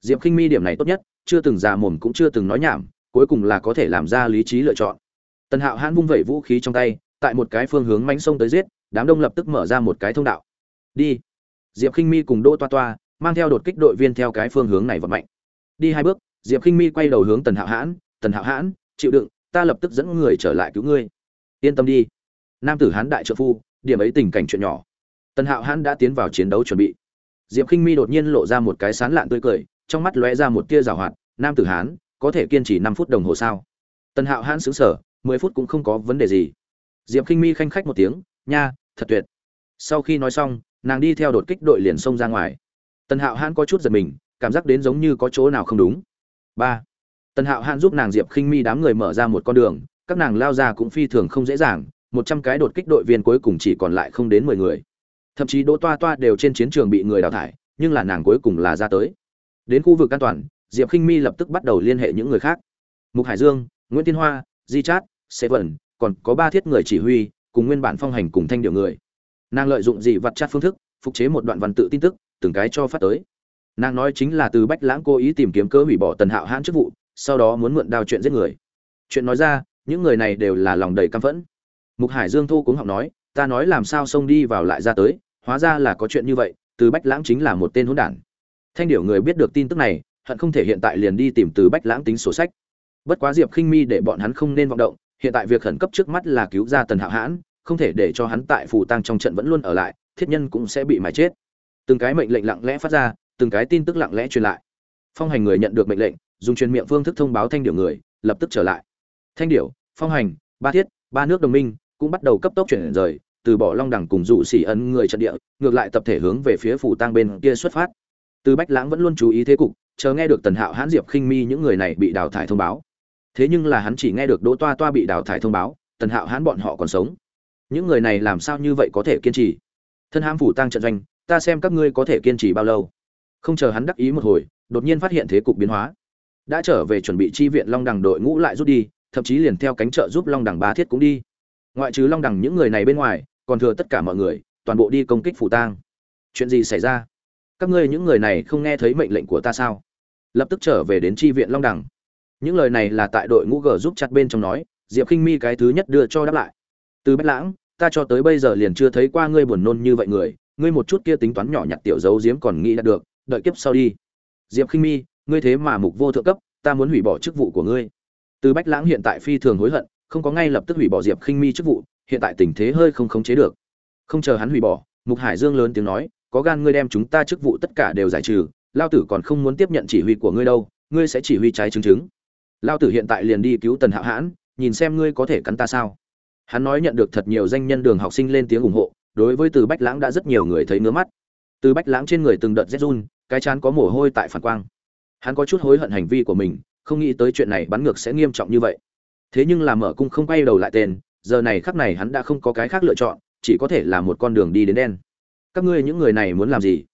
Diệp khinh mi điểm này tốt nhất, chưa từng già mồm cũng chưa từng nói nhảm, cuối cùng là có thể làm ra lý trí lựa chọn. Tần hạo hãn vung vẩy vũ khí trong tay, tại một cái phương hướng mánh sông tới giết, đám đông lập tức mở ra một cái thông đạo. Đi. Diệp khinh mi cùng đỗ toa toa, mang theo đột kích đội viên theo cái phương hướng này vận mạnh. Đi hai bước, diệp khinh mi quay đầu hướng tần hạo hãn, tần hạo hãn, chịu đựng, ta lập tức dẫn người trở lại cứu ngươi yên tâm đi. Nam tử hán đại trợ phu, điểm ấy tình cảnh chuyện nhỏ. Tần hạo hán đã tiến vào chiến đấu chuẩn bị. Diệp khinh mi đột nhiên lộ ra một cái sán lạn tươi cười, trong mắt lóe ra một tia rào hoạt, nam tử hán, có thể kiên trì năm phút đồng hồ sao? Tần hạo hán xứng sở mười phút cũng không có vấn đề gì. Diệp khinh mi khanh khách một tiếng, nha, thật tuyệt. Sau khi nói xong, nàng đi theo đột kích đội liền xông ra ngoài. Tần hạo hãn có chút giật mình, cảm giác đến giống như có chỗ nào không đúng. Ba. Tần hạo hãn giúp nàng diệp khinh mi đám người mở ra một con đường các nàng lao ra cũng phi thường không dễ dàng, một trăm cái đột kích đội viên cuối cùng chỉ còn lại không đến mười người. Thậm chí đỗ toa toa đều trên chiến trường bị người đào thải, nhưng là nàng cuối cùng là ra tới. Đến khu vực an toàn, diệp khinh mi lập tức bắt đầu liên hệ những người khác. Mục hải dương, nguyễn tiên hoa, di chát seven còn có ba thiết người chỉ huy, cùng nguyên bản phong hành cùng thanh điều người. Nàng lợi dụng dị vật chat phương thức, phục chế một đoạn văn tự tin tức, từng cái cho phát tới. Nàng nói chính là từ bách lãng cố ý tìm kiếm cơ hủy bỏ tần hạo hãn chức vụ, sau đó muốn mượn đao chuyện giết người. Chuyện nói ra những người này đều là lòng đầy căm phẫn. Mục hải dương thu cũng học nói, ta nói làm sao xông đi vào lại ra tới, hóa ra là có chuyện như vậy, từ bách lãng chính là một tên hỗn đản. Thanh điểu người biết được tin tức này, hận không thể hiện tại liền đi tìm từ bách lãng tính sổ sách. Bất quá diệp khinh mi để bọn hắn không nên vọng động, hiện tại việc khẩn cấp trước mắt là cứu ra tần hạo hãn, không thể để cho hắn tại phù tăng trong trận vẫn luôn ở lại, thiết nhân cũng sẽ bị mái chết. Từng cái mệnh lệnh lặng lẽ phát ra, từng cái tin tức lặng lẽ truyền lại. Phong hành người nhận được mệnh lệnh, dùng truyền miệng phương thức thông báo thanh điểu người, lập tức trở lại thanh điểu, phong hành, ba thiết, ba nước đồng minh cũng bắt đầu cấp tốc chuyển rời, từ bỏ long đẳng cùng dụ xỉ ấn người trận địa, ngược lại tập thể hướng về phía phủ tang bên kia xuất phát. Từ bách lãng vẫn luôn chú ý thế cục, chờ nghe được tần hạo hãn diệp khinh mi những người này bị đào thải thông báo. Thế nhưng là hắn chỉ nghe được đỗ toa toa bị đào thải thông báo, tần hạo hãn bọn họ còn sống. Những người này làm sao như vậy có thể kiên trì? Thân hãm phủ tăng trận doanh, ta xem các ngươi có thể kiên trì bao lâu. Không chờ hắn đắc ý một hồi, đột nhiên phát hiện thế cục biến hóa. Đã trở về chuẩn bị chi viện long đằng đội ngũ lại rút đi thậm chí liền theo cánh trợ giúp long đằng ba thiết cũng đi. Ngoại trừ long đằng những người này bên ngoài, còn thừa tất cả mọi người, toàn bộ đi công kích phủ tang. Chuyện gì xảy ra? Các ngươi những người này không nghe thấy mệnh lệnh của ta sao? Lập tức trở về đến tri viện long đẳng những lời này là tại đội ngũ g giúp chặt bên trong nói, diệp khinh mi cái thứ nhất đưa cho đáp lại. Từ bách lãng, ta cho tới bây giờ liền chưa thấy qua ngươi buồn nôn như vậy người, ngươi một chút kia tính toán nhỏ nhặt tiểu dấu diếm còn nghĩ đạt được, đợi kiếp sau đi. Diệp khinh mi, ngươi thế mà mục vô thượng cấp, ta muốn hủy bỏ chức vụ của ngươi từ bách lãng hiện tại phi thường hối hận, không có ngay lập tức hủy bỏ diệp khinh mi chức vụ, hiện tại tình thế hơi không khống chế được. Không chờ hắn hủy bỏ, mục hải dương lớn tiếng nói, có gan ngươi đem chúng ta chức vụ tất cả đều giải trừ, lao tử còn không muốn tiếp nhận chỉ huy của ngươi đâu, ngươi sẽ chỉ huy trái chứng chứng. Lao tử hiện tại liền đi cứu tần hạo hãn, nhìn xem ngươi có thể cắn ta sao. Hắn nói nhận được thật nhiều danh nhân đường học sinh lên tiếng ủng hộ, đối với từ bách lãng đã rất nhiều người thấy ngứa mắt. Từ bách lãng trên người từng đợt rét run, cái chán có mồ hôi tại phản quang. Hắn có chút hối hận hành vi của mình không nghĩ tới chuyện này bắn ngược sẽ nghiêm trọng như vậy. Thế nhưng là mở cung không quay đầu lại tên, giờ này khắc này hắn đã không có cái khác lựa chọn, chỉ có thể là một con đường đi đến đen. Các ngươi những người này muốn làm gì?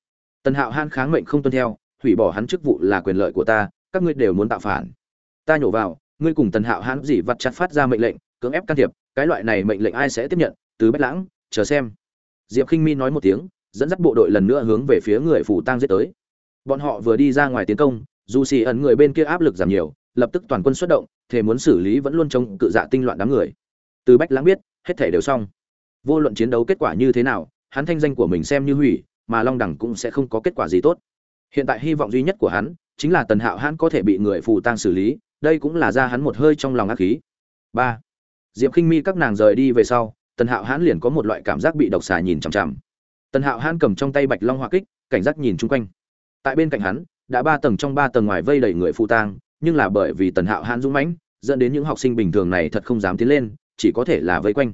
Tần hạo han kháng mệnh không tuân theo, hủy bỏ hắn chức vụ là quyền lợi của ta, các ngươi đều muốn tạo phản. Ta nhổ vào, ngươi cùng tần hạo hãn gì vặt chặt phát ra mệnh lệnh, cưỡng ép can thiệp, cái loại này mệnh lệnh ai sẽ tiếp nhận? Từ bách lãng, chờ xem. Diệp k i n h mi nói một tiếng, dẫn dắt bộ đội lần nữa hướng về phía người phủ tang giết tới. Bọn họ vừa đi ra ngoài tiến công dù xì ẩn người bên kia áp lực giảm nhiều, lập tức toàn quân xuất động thể muốn xử lý vẫn luôn chống cự dạ tinh loạn đám người. Từ bách lãng biết, hết thể đều xong. Vô luận chiến đấu kết quả như thế nào, hắn thanh danh của mình xem như hủy, mà long đẳng cũng sẽ không có kết quả gì tốt. Hiện tại hy vọng duy nhất của hắn, chính là tần hạo hắn có thể bị người phù tang xử lý, đây cũng là ra hắn một hơi trong lòng ác khí. Ba. Diệp khinh mi các nàng rời đi về sau, tần hạo hắn liền có một loại cảm giác bị độc xà nhìn chằm chằm. Tần hạo hắn cầm trong tay bạch long hoa kích, cảnh giác nhìn chung quanh. Tại bên cạnh hắn đã ba tầng trong ba tầng ngoài vây đầy người phù tang, nhưng là bởi vì tần hạo hãn dũng mãnh, dẫn đến những học sinh bình thường này thật không dám tiến lên, chỉ có thể là vây quanh.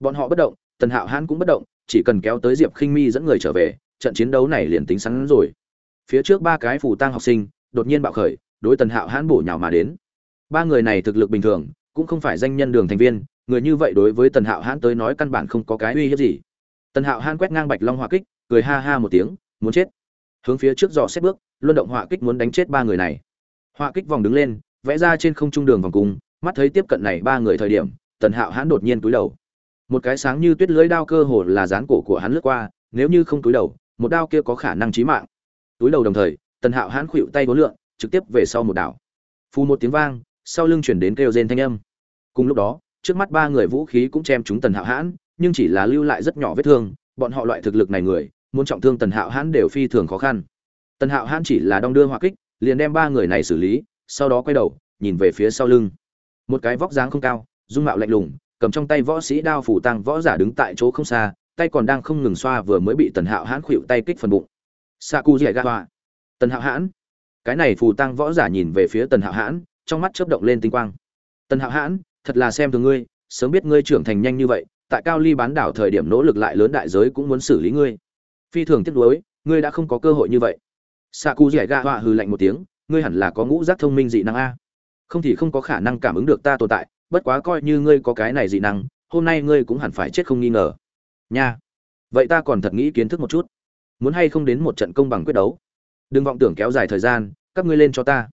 Bọn họ bất động, tần hạo hãn cũng bất động, chỉ cần kéo tới diệp khinh mi dẫn người trở về, trận chiến đấu này liền tính sẵn rồi. Phía trước ba cái phù tang học sinh, đột nhiên bạo khởi, đối tần hạo hãn bổ nhào mà đến. Ba người này thực lực bình thường, cũng không phải danh nhân đường thành viên, người như vậy đối với tần hạo hãn tới nói căn bản không có cái uy hiếp gì. Tần hạo hãn quét ngang bạch long hỏa kích, cười ha ha một tiếng, muốn chết. Hướng phía trước dò xét bước luân động họa kích muốn đánh chết ba người này. Họa kích vòng đứng lên, vẽ ra trên không trung đường vòng cung, mắt thấy tiếp cận này ba người thời điểm, tần hạo hãn đột nhiên túi đầu. Một cái sáng như tuyết lưới đao cơ hồ là dán cổ của hắn lướt qua, nếu như không túi đầu, một đao kia có khả năng chí mạng. Túi đầu đồng thời, tần hạo hãn khuỵu tay vốn lượn, trực tiếp về sau một đảo. Phù một tiếng vang, sau lưng chuyển đến kêu rên thanh âm. Cùng lúc đó, trước mắt ba người vũ khí cũng chém chúng tần hạo hãn, nhưng chỉ là lưu lại rất nhỏ vết thương, bọn họ loại thực lực này người, muốn trọng thương tần hạo hãn đều phi thường khó khăn tần hạo hãn chỉ là đong đưa hoa kích, liền đem ba người này xử lý, sau đó quay đầu, nhìn về phía sau lưng. Một cái vóc dáng không cao, dung mạo lạnh lùng, cầm trong tay võ sĩ đao phủ tăng võ giả đứng tại chỗ không xa, tay còn đang không ngừng xoa vừa mới bị tần hạo hãn khuỵu tay kích phần bụng. Sa cu dẻ ga hoa. Tần hạo hãn. Cái này phù tăng võ giả nhìn về phía tần hạo hãn, trong mắt chớp động lên tinh quang. Tần hạo hãn, thật là xem thường ngươi, sớm biết ngươi trưởng thành nhanh như vậy, tại cao ly bán đảo thời điểm nỗ lực lại lớn đại giới cũng muốn xử lý ngươi. Phi thường tiếc nuối, ngươi đã không có cơ hội như vậy sa cu dẻ ga họa hừ lạnh một tiếng, ngươi hẳn là có ngũ giác thông minh dị năng a. Không thì không có khả năng cảm ứng được ta tồn tại, bất quá coi như ngươi có cái này dị năng, hôm nay ngươi cũng hẳn phải chết không nghi ngờ. Nha. Vậy ta còn thật nghĩ kiến thức một chút. Muốn hay không đến một trận công bằng quyết đấu? Đừng vọng tưởng kéo dài thời gian, các ngươi lên cho ta.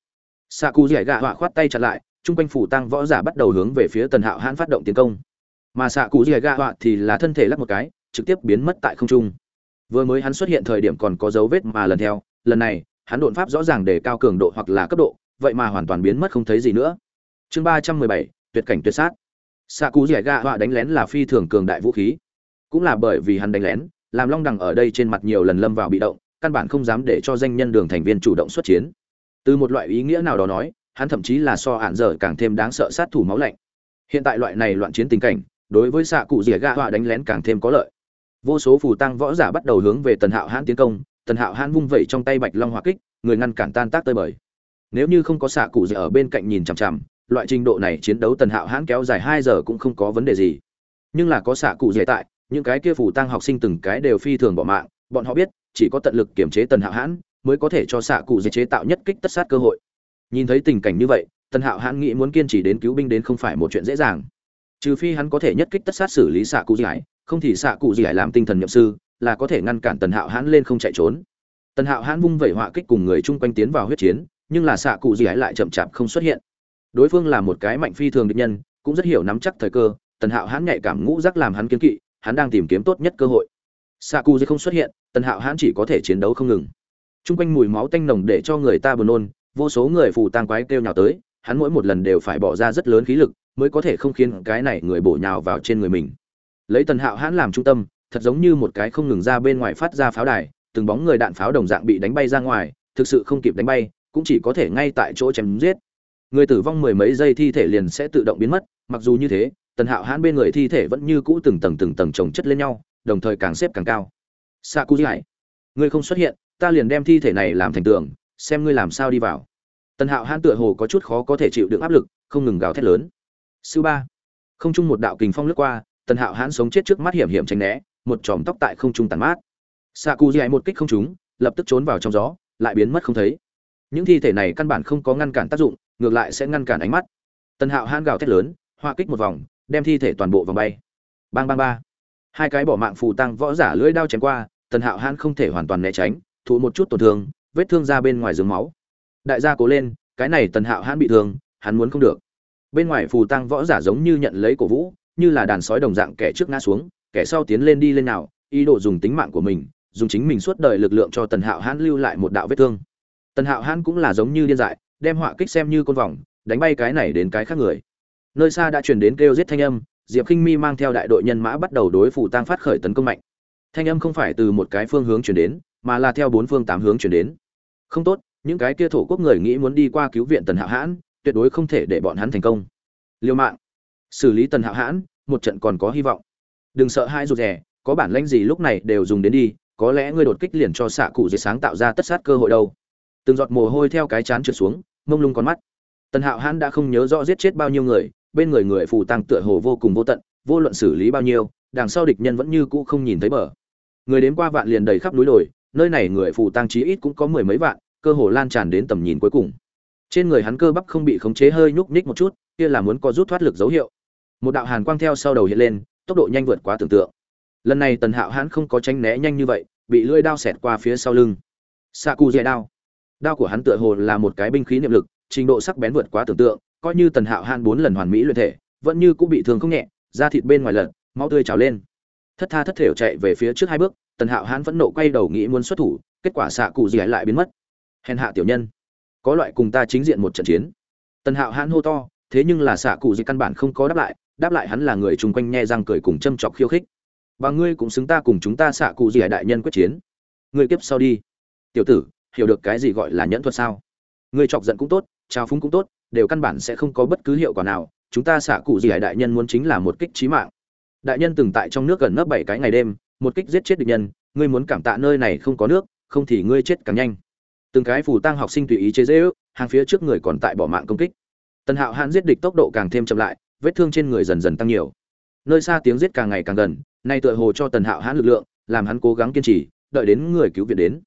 Xạ cụ dẻ gạ họa khoát tay chặt lại, chung quanh phủ tăng võ giả bắt đầu hướng về phía tần hạo hãn phát động tiến công. Mà xạ cụ dẻ gạ họa thì là thân thể lắc một cái, trực tiếp biến mất tại không trung. Vừa mới hắn xuất hiện thời điểm còn có dấu vết mà lần theo lần này, hắn đột pháp rõ ràng để cao cường độ hoặc là cấp độ, vậy mà hoàn toàn biến mất không thấy gì nữa. Chương ba trăm mười bảy, tuyệt cảnh tuyệt sát. Xạ cú dẻ gạ họa đánh lén là phi thường cường đại vũ khí. Cũng là bởi vì hắn đánh lén, làm long đằng ở đây trên mặt nhiều lần lâm vào bị động, căn bản không dám để cho danh nhân đường thành viên chủ động xuất chiến. Từ một loại ý nghĩa nào đó nói, hắn thậm chí là so hạn dở càng thêm đáng sợ sát thủ máu lạnh. Hiện tại loại này loạn chiến tình cảnh, đối với xạ cụ rỉa gạ họa đánh lén càng thêm có lợi. Vô số phù tăng võ giả bắt đầu hướng về tần hạo hãn tiến công tần hạo hãn vung vẩy trong tay bạch long hỏa kích, người ngăn cản tan tác tơi bời. Nếu như không có xạ cụ dẻ ở bên cạnh nhìn chằm chằm, loại trình độ này chiến đấu tần hạo hãn kéo dài hai giờ cũng không có vấn đề gì. Nhưng là có xạ cụ dẻ tại, những cái kia phù tăng học sinh từng cái đều phi thường bỏ mạng, bọn họ biết, chỉ có tận lực kiểm chế tần hạo hãn mới có thể cho xạ cụ dẻ chế tạo nhất kích tất sát cơ hội. Nhìn thấy tình cảnh như vậy, tần hạo hãn nghĩ muốn kiên trì đến cứu binh đến không phải một chuyện dễ dàng. Trừ phi hắn có thể nhất kích tất sát xử lý xạ cụ dẻ không thì xạ cụ dẻ làm tinh thần nhậm sư là có thể ngăn cản tần hạo hãn lên không chạy trốn. Tần hạo hãn vung vẩy họa kích cùng người chung quanh tiến vào huyết chiến, nhưng là xạ cụ dẻ lại chậm chạp không xuất hiện. Đối phương là một cái mạnh phi thường địch nhân, cũng rất hiểu nắm chắc thời cơ, tần hạo hãn nhạy cảm ngũ giác làm hắn kiếm kỵ, hắn đang tìm kiếm tốt nhất cơ hội. Xạ cụ gì không xuất hiện, tần hạo hãn chỉ có thể chiến đấu không ngừng. Chung quanh mùi máu tanh nồng để cho người ta buồn nôn, vô số người phù tang quái kêu nhào tới, hắn mỗi một lần đều phải bỏ ra rất lớn khí lực, mới có thể không khiến cái này người bổ nhào vào trên người mình. Lấy tần hạo hãn làm trung tâm thật giống như một cái không ngừng ra bên ngoài phát ra pháo đài từng bóng người đạn pháo đồng dạng bị đánh bay ra ngoài thực sự không kịp đánh bay cũng chỉ có thể ngay tại chỗ chém giết. Người tử vong mười mấy giây thi thể liền sẽ tự động biến mất mặc dù như thế tần hạo hãn bên người thi thể vẫn như cũ từng tầng từng tầng chồng chất lên nhau đồng thời càng xếp càng cao. Sa ngươi không xuất hiện ta liền đem thi thể này làm thành tượng, xem ngươi làm sao đi vào. Tần hạo hãn tựa hồ có chút khó có thể chịu được áp lực không ngừng gào thét lớn. Sư ba không chung một đạo kình phong lướt qua tần hạo hãn sống chết trước mắt hiểm hiểm tránh né một chòm tóc tại không trung tàn mát. Sa cu dạy một kích không trúng, lập tức trốn vào trong gió, lại biến mất không thấy. Những thi thể này căn bản không có ngăn cản tác dụng, ngược lại sẽ ngăn cản ánh mắt. Tần hạo hãn gào thét lớn, hoa kích một vòng, đem thi thể toàn bộ vòng bay. Bang bang ba. Hai cái bỏ mạng phù tăng võ giả lưỡi đao chém qua, tần hạo hãn không thể hoàn toàn né tránh, thụ một chút tổn thương, vết thương ra bên ngoài giường máu. Đại gia cố lên, cái này tần hạo hãn bị thương, hắn muốn không được. Bên ngoài phù tăng võ giả giống như nhận lấy cổ vũ, như là đàn sói đồng dạng kẻ trước ngã xuống kẻ sau tiến lên đi lên nào, ý đồ dùng tính mạng của mình, dùng chính mình suốt đời lực lượng cho tần hạo hãn lưu lại một đạo vết thương. Tần hạo hãn cũng là giống như điên dại, đem họa kích xem như côn vòng đánh bay cái này đến cái khác người. Nơi xa đã truyền đến kêu giết thanh âm, diệp k i n h mi mang theo đại đội nhân mã bắt đầu đối phủ tăng phát khởi tấn công mạnh. Thanh âm không phải từ một cái phương hướng chuyển đến, mà là theo bốn phương tám hướng chuyển đến. Không tốt, những cái kia thổ quốc người nghĩ muốn đi qua cứu viện tần hạo hãn, tuyệt đối không thể để bọn hắn thành công. Liêu mạng. Xử lý tần hạo hãn, một trận còn có hy vọng đừng sợ hai rụt rè, có bản lãnh gì lúc này đều dùng đến đi, có lẽ ngươi đột kích liền cho xạ cụ diệt sáng tạo ra tất sát cơ hội đâu. Từng giọt mồ hôi theo cái chán trượt xuống, mông lung con mắt. Tần hạo hãn đã không nhớ rõ giết chết bao nhiêu người, bên người người phù tăng tựa hồ vô cùng vô tận, vô luận xử lý bao nhiêu, đằng sau địch nhân vẫn như cũ không nhìn thấy bờ. Người đến qua vạn liền đầy khắp núi đồi, nơi này người phù tăng chí ít cũng có mười mấy vạn, cơ hồ lan tràn đến tầm nhìn cuối cùng. Trên người hắn cơ bắp không bị khống chế hơi nhúc nhích một chút, kia là muốn có rút thoát lực dấu hiệu. Một đạo hàn quang theo sau đầu hiện lên tốc độ nhanh vượt quá tưởng tượng. Lần này tần hạo hãn không có tránh né nhanh như vậy, bị lưỡi đao xẹt qua phía sau lưng. Sa cụ dè đao. Đao của hắn tựa hồ là một cái binh khí niệm lực, trình độ sắc bén vượt quá tưởng tượng, coi như tần hạo hãn bốn lần hoàn mỹ luyện thể, vẫn như cũng bị thương không nhẹ, da thịt bên ngoài lật, máu tươi trào lên. Thất tha thất thểu chạy về phía trước hai bước, tần hạo hãn phẫn nộ quay đầu nghĩ muốn xuất thủ, kết quả xạ cụ gì lại biến mất. Hèn hạ tiểu nhân, có loại cùng ta chính diện một trận chiến. Tần hạo hãn hô to, thế nhưng là xạ cụ gì căn bản không có đáp lại đáp lại hắn là người chung quanh nhe răng cười cùng châm chọc khiêu khích. Và ngươi cũng xứng ta cùng chúng ta xạ cụ gì à, đại nhân quyết chiến. Ngươi kiếp sau đi. Tiểu tử, hiểu được cái gì gọi là nhẫn thuật sao? Ngươi chọc giận cũng tốt, trao phúng cũng tốt, đều căn bản sẽ không có bất cứ hiệu quả nào. Chúng ta xạ cụ gì hải đại nhân muốn chính là một kích trí mạng. Đại nhân từng tại trong nước gần nấp bảy cái ngày đêm, một kích giết chết địch nhân, ngươi muốn cảm tạ nơi này không có nước, không thì ngươi chết càng nhanh. Từng cái phù tăng học sinh tùy ý chế dễ ước hàng phía trước người còn tại bỏ mạng công kích. Tần hạo hãn giết địch tốc độ càng thêm chậm lại vết thương trên người dần dần tăng nhiều. Nơi xa tiếng giết càng ngày càng gần, nay tựa hồ cho tần hạo hãn lực lượng, làm hắn cố gắng kiên trì, đợi đến người cứu viện đến.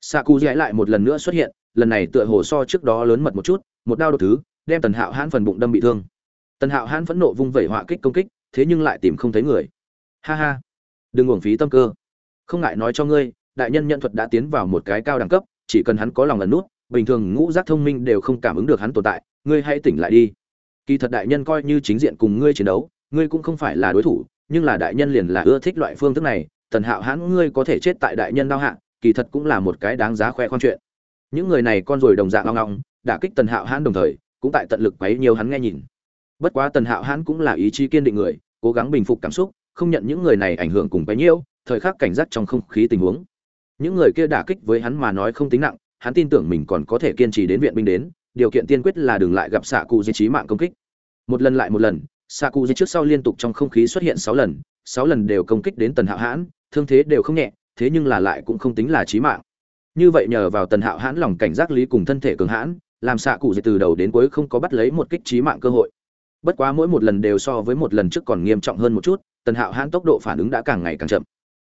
Xạ cụ lại một lần nữa xuất hiện, lần này tựa hồ so trước đó lớn mật một chút, một đao đột thứ, đem tần hạo hãn phần bụng đâm bị thương. Tần hạo hãn phẫn nộ vung vẩy họa kích công kích, thế nhưng lại tìm không thấy người. Ha ha, đừng uổng phí tâm cơ. Không ngại nói cho ngươi, đại nhân nhận thuật đã tiến vào một cái cao đẳng cấp, chỉ cần hắn có lòng lần nút, bình thường ngũ giác thông minh đều không cảm ứng được hắn tồn tại, ngươi hãy tỉnh lại đi kỳ thật đại nhân coi như chính diện cùng ngươi chiến đấu, ngươi cũng không phải là đối thủ, nhưng là đại nhân liền là ưa thích loại phương thức này, tần hạo hãn ngươi có thể chết tại đại nhân đau hạ, kỳ thật cũng là một cái đáng giá khoe khoang chuyện. Những người này con rồi đồng dạng ngong ngong đả kích tần hạo hãn đồng thời, cũng tại tận lực quấy nhiều hắn nghe nhìn. Bất quá tần hạo hãn cũng là ý chí kiên định người, cố gắng bình phục cảm xúc, không nhận những người này ảnh hưởng cùng quấy nhiễu, thời khắc cảnh giác trong không khí tình huống. Những người kia đả kích với hắn mà nói không tính nặng, hắn tin tưởng mình còn có thể kiên trì đến viện binh đến điều kiện tiên quyết là đừng lại gặp xạ cụ di trí mạng công kích. Một lần lại một lần xạ cụ di trước sau liên tục trong không khí xuất hiện sáu lần sáu lần đều công kích đến tần hạo hãn, thương thế đều không nhẹ, thế nhưng là lại cũng không tính là trí mạng. Như vậy nhờ vào tần hạo hãn lòng cảnh giác lý cùng thân thể cường hãn, làm xạ cụ di từ đầu đến cuối không có bắt lấy một kích trí mạng cơ hội. Bất quá mỗi một lần đều so với một lần trước còn nghiêm trọng hơn một chút, tần hạo hãn tốc độ phản ứng đã càng ngày càng chậm.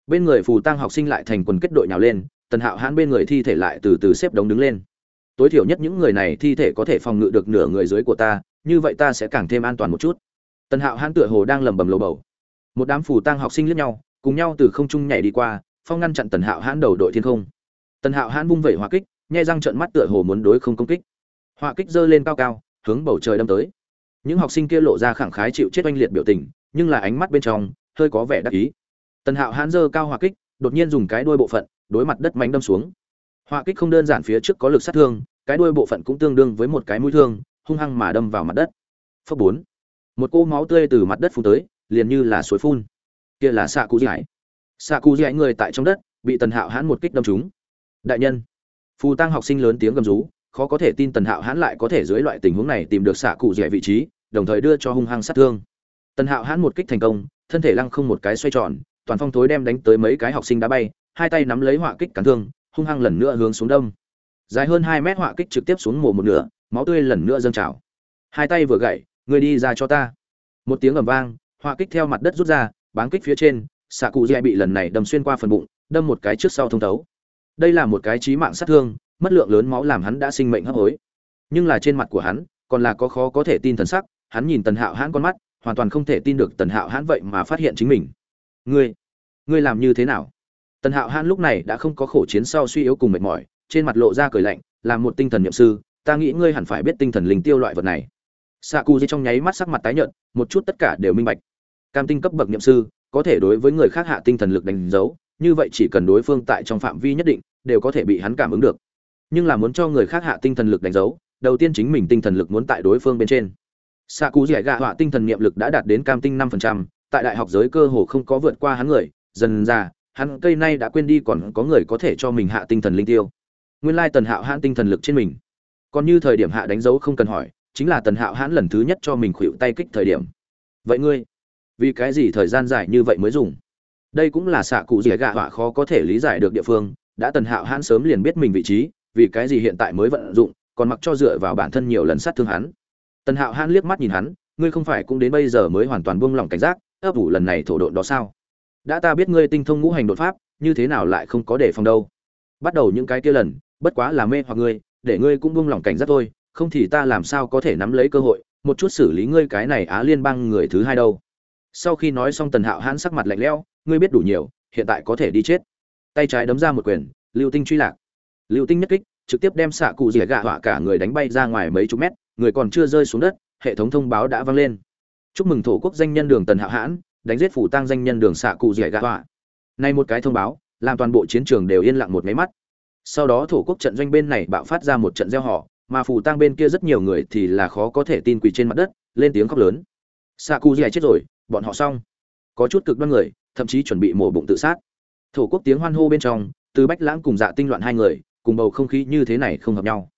Bên người phù tăng học sinh lại thành quần kết đội nhào lên, tần hạo hãn bên người thi thể lại từ từ xếp đống đứng lên tối thiểu nhất những người này thi thể có thể phòng ngự được nửa người dưới của ta, như vậy ta sẽ càng thêm an toàn một chút. Tần hạo hãn tựa hồ đang lẩm bẩm lầu bầu. Một đám phù tăng học sinh liếc nhau, cùng nhau từ không trung nhảy đi qua, phong ngăn chặn tần hạo hãn đầu đội thiên không. Tần hạo hãn vung vẩy hỏa kích nhai răng trợn mắt tựa hồ muốn đối không công kích. Hỏa kích giơ lên cao cao, hướng bầu trời đâm tới. Những học sinh kia lộ ra khẳng khái chịu chết oanh liệt biểu tình, nhưng là ánh mắt bên trong, hơi có vẻ đắc ý. Tần hạo hãn giơ cao hỏa kích, đột nhiên dùng cái đuôi bộ phận, đối mặt đất mánh đâm xuống. Hỏa kích không đơn giản phía trước có lực sát thương cái đuôi bộ phận cũng tương đương với một cái mũi thương hung hăng mà đâm vào mặt đất. Phấp bốn. Một cô máu tươi từ mặt đất phun tới liền như là suối phun. Kia là xạ cụ giải, xạ cụ giải người tại trong đất bị tần hạo hãn một kích đâm trúng. Đại nhân. Phù tăng học sinh lớn tiếng gầm rú khó có thể tin tần hạo hãn lại có thể dưới loại tình huống này tìm được xạ cụ giải vị trí đồng thời đưa cho hung hăng sát thương. Tần hạo hãn một kích thành công thân thể lăng không một cái xoay tròn toàn phong thối đem đánh tới mấy cái học sinh đá bay hai tay nắm lấy họa kích cán thương hung hăng lần nữa hướng xuống đông dài hơn hai mét họa kích trực tiếp xuống mồ một nửa, máu tươi lần nữa dâng trào. Hai tay vừa gậy người đi ra cho ta. Một tiếng ầm vang, họa kích theo mặt đất rút ra báng kích phía trên, xạ cụ dẻ bị lần này đâm xuyên qua phần bụng, đâm một cái trước sau thông thấu. Đây là một cái chí mạng sát thương, mất lượng lớn máu làm hắn đã sinh mệnh hấp hối. Nhưng là trên mặt của hắn, còn là có khó có thể tin thần sắc, hắn nhìn tần hạo hãn con mắt, hoàn toàn không thể tin được tần hạo hãn vậy mà phát hiện chính mình. Ngươi ngươi làm như thế nào? Tần hạo hãn lúc này đã không có khổ chiến sau suy yếu cùng mệt mỏi trên mặt lộ ra cười lạnh làm một tinh thần nhậm sư, ta nghĩ ngươi hẳn phải biết tinh thần linh tiêu loại vật này. Xạ cụ di trong nháy mắt sắc mặt tái nhợt, một chút tất cả đều minh bạch. Cam tinh cấp bậc nhậm sư, có thể đối với người khác hạ tinh thần lực đánh dấu, như vậy chỉ cần đối phương tại trong phạm vi nhất định, đều có thể bị hắn cảm ứng được. Nhưng là muốn cho người khác hạ tinh thần lực đánh dấu, đầu tiên chính mình tinh thần lực muốn tại đối phương bên trên. Xạ cụ dẻ gạ họa tinh thần niệm lực đã đạt đến cam tinh năm phần trăm, tại đại học giới cơ hồ không có vượt qua hắn người, dần ra hắn cây nay đã quên đi còn có người có thể cho mình hạ tinh thần linh tiêu nguyên lai tần hạo hãn tinh thần lực trên mình. Còn như thời điểm hạ đánh dấu không cần hỏi, chính là tần hạo hãn lần thứ nhất cho mình khuỵu tay kích thời điểm. Vậy ngươi, vì cái gì thời gian dài như vậy mới dùng? Đây cũng là xạ cụ dỉa gạ họa khó có thể lý giải được địa phương, đã tần hạo hãn sớm liền biết mình vị trí, vì cái gì hiện tại mới vận dụng, còn mặc cho dựa vào bản thân nhiều lần sát thương hắn. Tần hạo hãn liếc mắt nhìn hắn, ngươi không phải cũng đến bây giờ mới hoàn toàn buông lỏng cảnh giác, ấp ủ lần này thổ độn đó sao? Đã ta biết ngươi tinh thông ngũ hành đột pháp, như thế nào lại không có đề phòng đâu. Bắt đầu những cái kia lần bất quá là mê hoặc ngươi, để ngươi cũng buông lỏng cảnh giác thôi, không thì ta làm sao có thể nắm lấy cơ hội, một chút xử lý ngươi cái này á liên bang người thứ hai đâu. Sau khi nói xong tần hạo hãn sắc mặt lạnh lẽo, ngươi biết đủ nhiều, hiện tại có thể đi chết. Tay trái đấm ra một quyền, lưu tinh truy lạc. Lưu tinh nhất kích, trực tiếp đem xạ cụ rỉa gạ họa cả người đánh bay ra ngoài mấy chục mét, người còn chưa rơi xuống đất, hệ thống thông báo đã vang lên. Chúc mừng thổ quốc danh nhân đường tần hạo hãn, đánh giết phủ tăng danh nhân đường xạ cụ rỉa gạ họa. Nay một cái thông báo, làm toàn bộ chiến trường đều yên lặng một máy mắt sau đó thổ quốc trận doanh bên này bạo phát ra một trận gieo họ mà phù tăng bên kia rất nhiều người thì là khó có thể tin quỳ trên mặt đất lên tiếng khóc lớn. Xạ cu rỉa chết rồi bọn họ xong. Có chút cực đoan người thậm chí chuẩn bị mổ bụng tự sát. Thổ quốc tiếng hoan hô bên trong từ bách lãng cùng dạ tinh loạn hai người cùng bầu không khí như thế này không hợp nhau.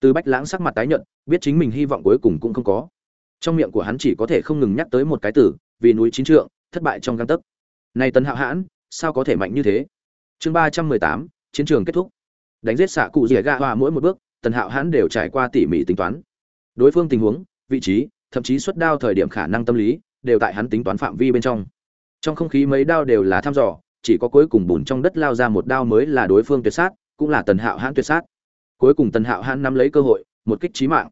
Từ bách lãng sắc mặt tái nhợt biết chính mình hy vọng cuối cùng cũng không có. Trong miệng của hắn chỉ có thể không ngừng nhắc tới một cái tử, vì núi chín trượng thất bại trong găng tấc. Nay tấn hạo hãn sao có thể mạnh như thế? Chương ba trăm mười tám chiến trường kết thúc đánh giết xạ cụ rỉa ga hoa mỗi một bước, tần hạo hãn đều trải qua tỉ mỉ tính toán. Đối phương tình huống, vị trí, thậm chí xuất đao thời điểm khả năng tâm lý, đều tại hắn tính toán phạm vi bên trong. Trong không khí mấy đao đều là thăm dò, chỉ có cuối cùng bùn trong đất lao ra một đao mới là đối phương tuyệt sát, cũng là tần hạo hãn tuyệt sát. Cuối cùng tần hạo hãn nắm lấy cơ hội, một kích trí mạng.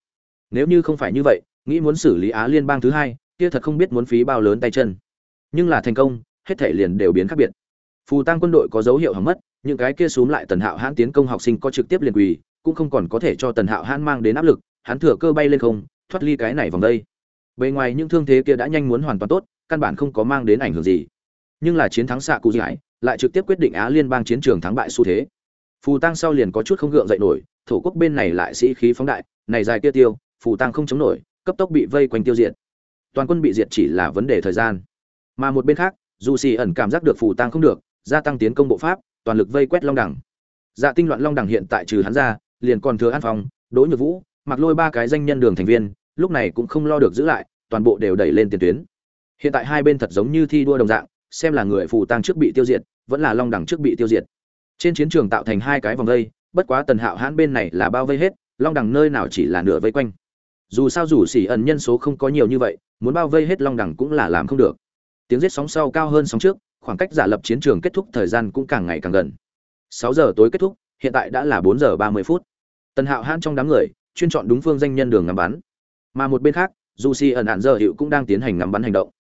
Nếu như không phải như vậy, nghĩ muốn xử lý á liên bang thứ hai, kia thật không biết muốn phí bao lớn tay chân. Nhưng là thành công, hết thể liền đều biến khác biệt. Phù tăng quân đội có dấu hiệu hỏng mất những cái kia xúm lại tần hạo hãn tiến công học sinh có trực tiếp liền quỳ, cũng không còn có thể cho tần hạo hãn mang đến áp lực, hắn thừa cơ bay lên không, thoát ly cái này vòng đây. Bề ngoài những thương thế kia đã nhanh muốn hoàn toàn tốt, căn bản không có mang đến ảnh hưởng gì. Nhưng là chiến thắng xạ cụ giải lại trực tiếp quyết định á liên bang chiến trường thắng bại xu thế. Phù tăng sau liền có chút không gượng dậy nổi, thổ quốc bên này lại sĩ khí phóng đại, này dài kia tiêu, phù tăng không chống nổi, cấp tốc bị vây quanh tiêu diệt. Toàn quân bị diệt chỉ là vấn đề thời gian. Mà một bên khác, dù xì ẩn cảm giác được phù tăng không được, gia tăng tiến công bộ pháp toàn lực vây quét long đẳng dạ tinh loạn long đẳng hiện tại trừ hắn ra, liền còn thừa an phòng đỗ nhược vũ, mặc lôi ba cái danh nhân đường thành viên, lúc này cũng không lo được giữ lại, toàn bộ đều đẩy lên tiền tuyến. Hiện tại hai bên thật giống như thi đua đồng dạng, xem là người phù tăng trước bị tiêu diệt, vẫn là long đẳng trước bị tiêu diệt. Trên chiến trường tạo thành hai cái vòng vây, bất quá tần hạo hãn bên này là bao vây hết, long đẳng nơi nào chỉ là nửa vây quanh. Dù sao dù xỉ ẩn nhân số không có nhiều như vậy, muốn bao vây hết long đẳng cũng là làm không được. Tiếng giết sóng sau cao hơn sóng trước khoảng cách giả lập chiến trường kết thúc thời gian cũng càng ngày càng gần. Sáu giờ tối kết thúc, hiện tại đã là bốn giờ ba mươi phút. Tần hạo hãn trong đám người, chuyên chọn đúng phương danh nhân đường ngắm bắn. Mà một bên khác, dù Si ẩn ạn giờ hiệu cũng đang tiến hành ngắm bắn hành động.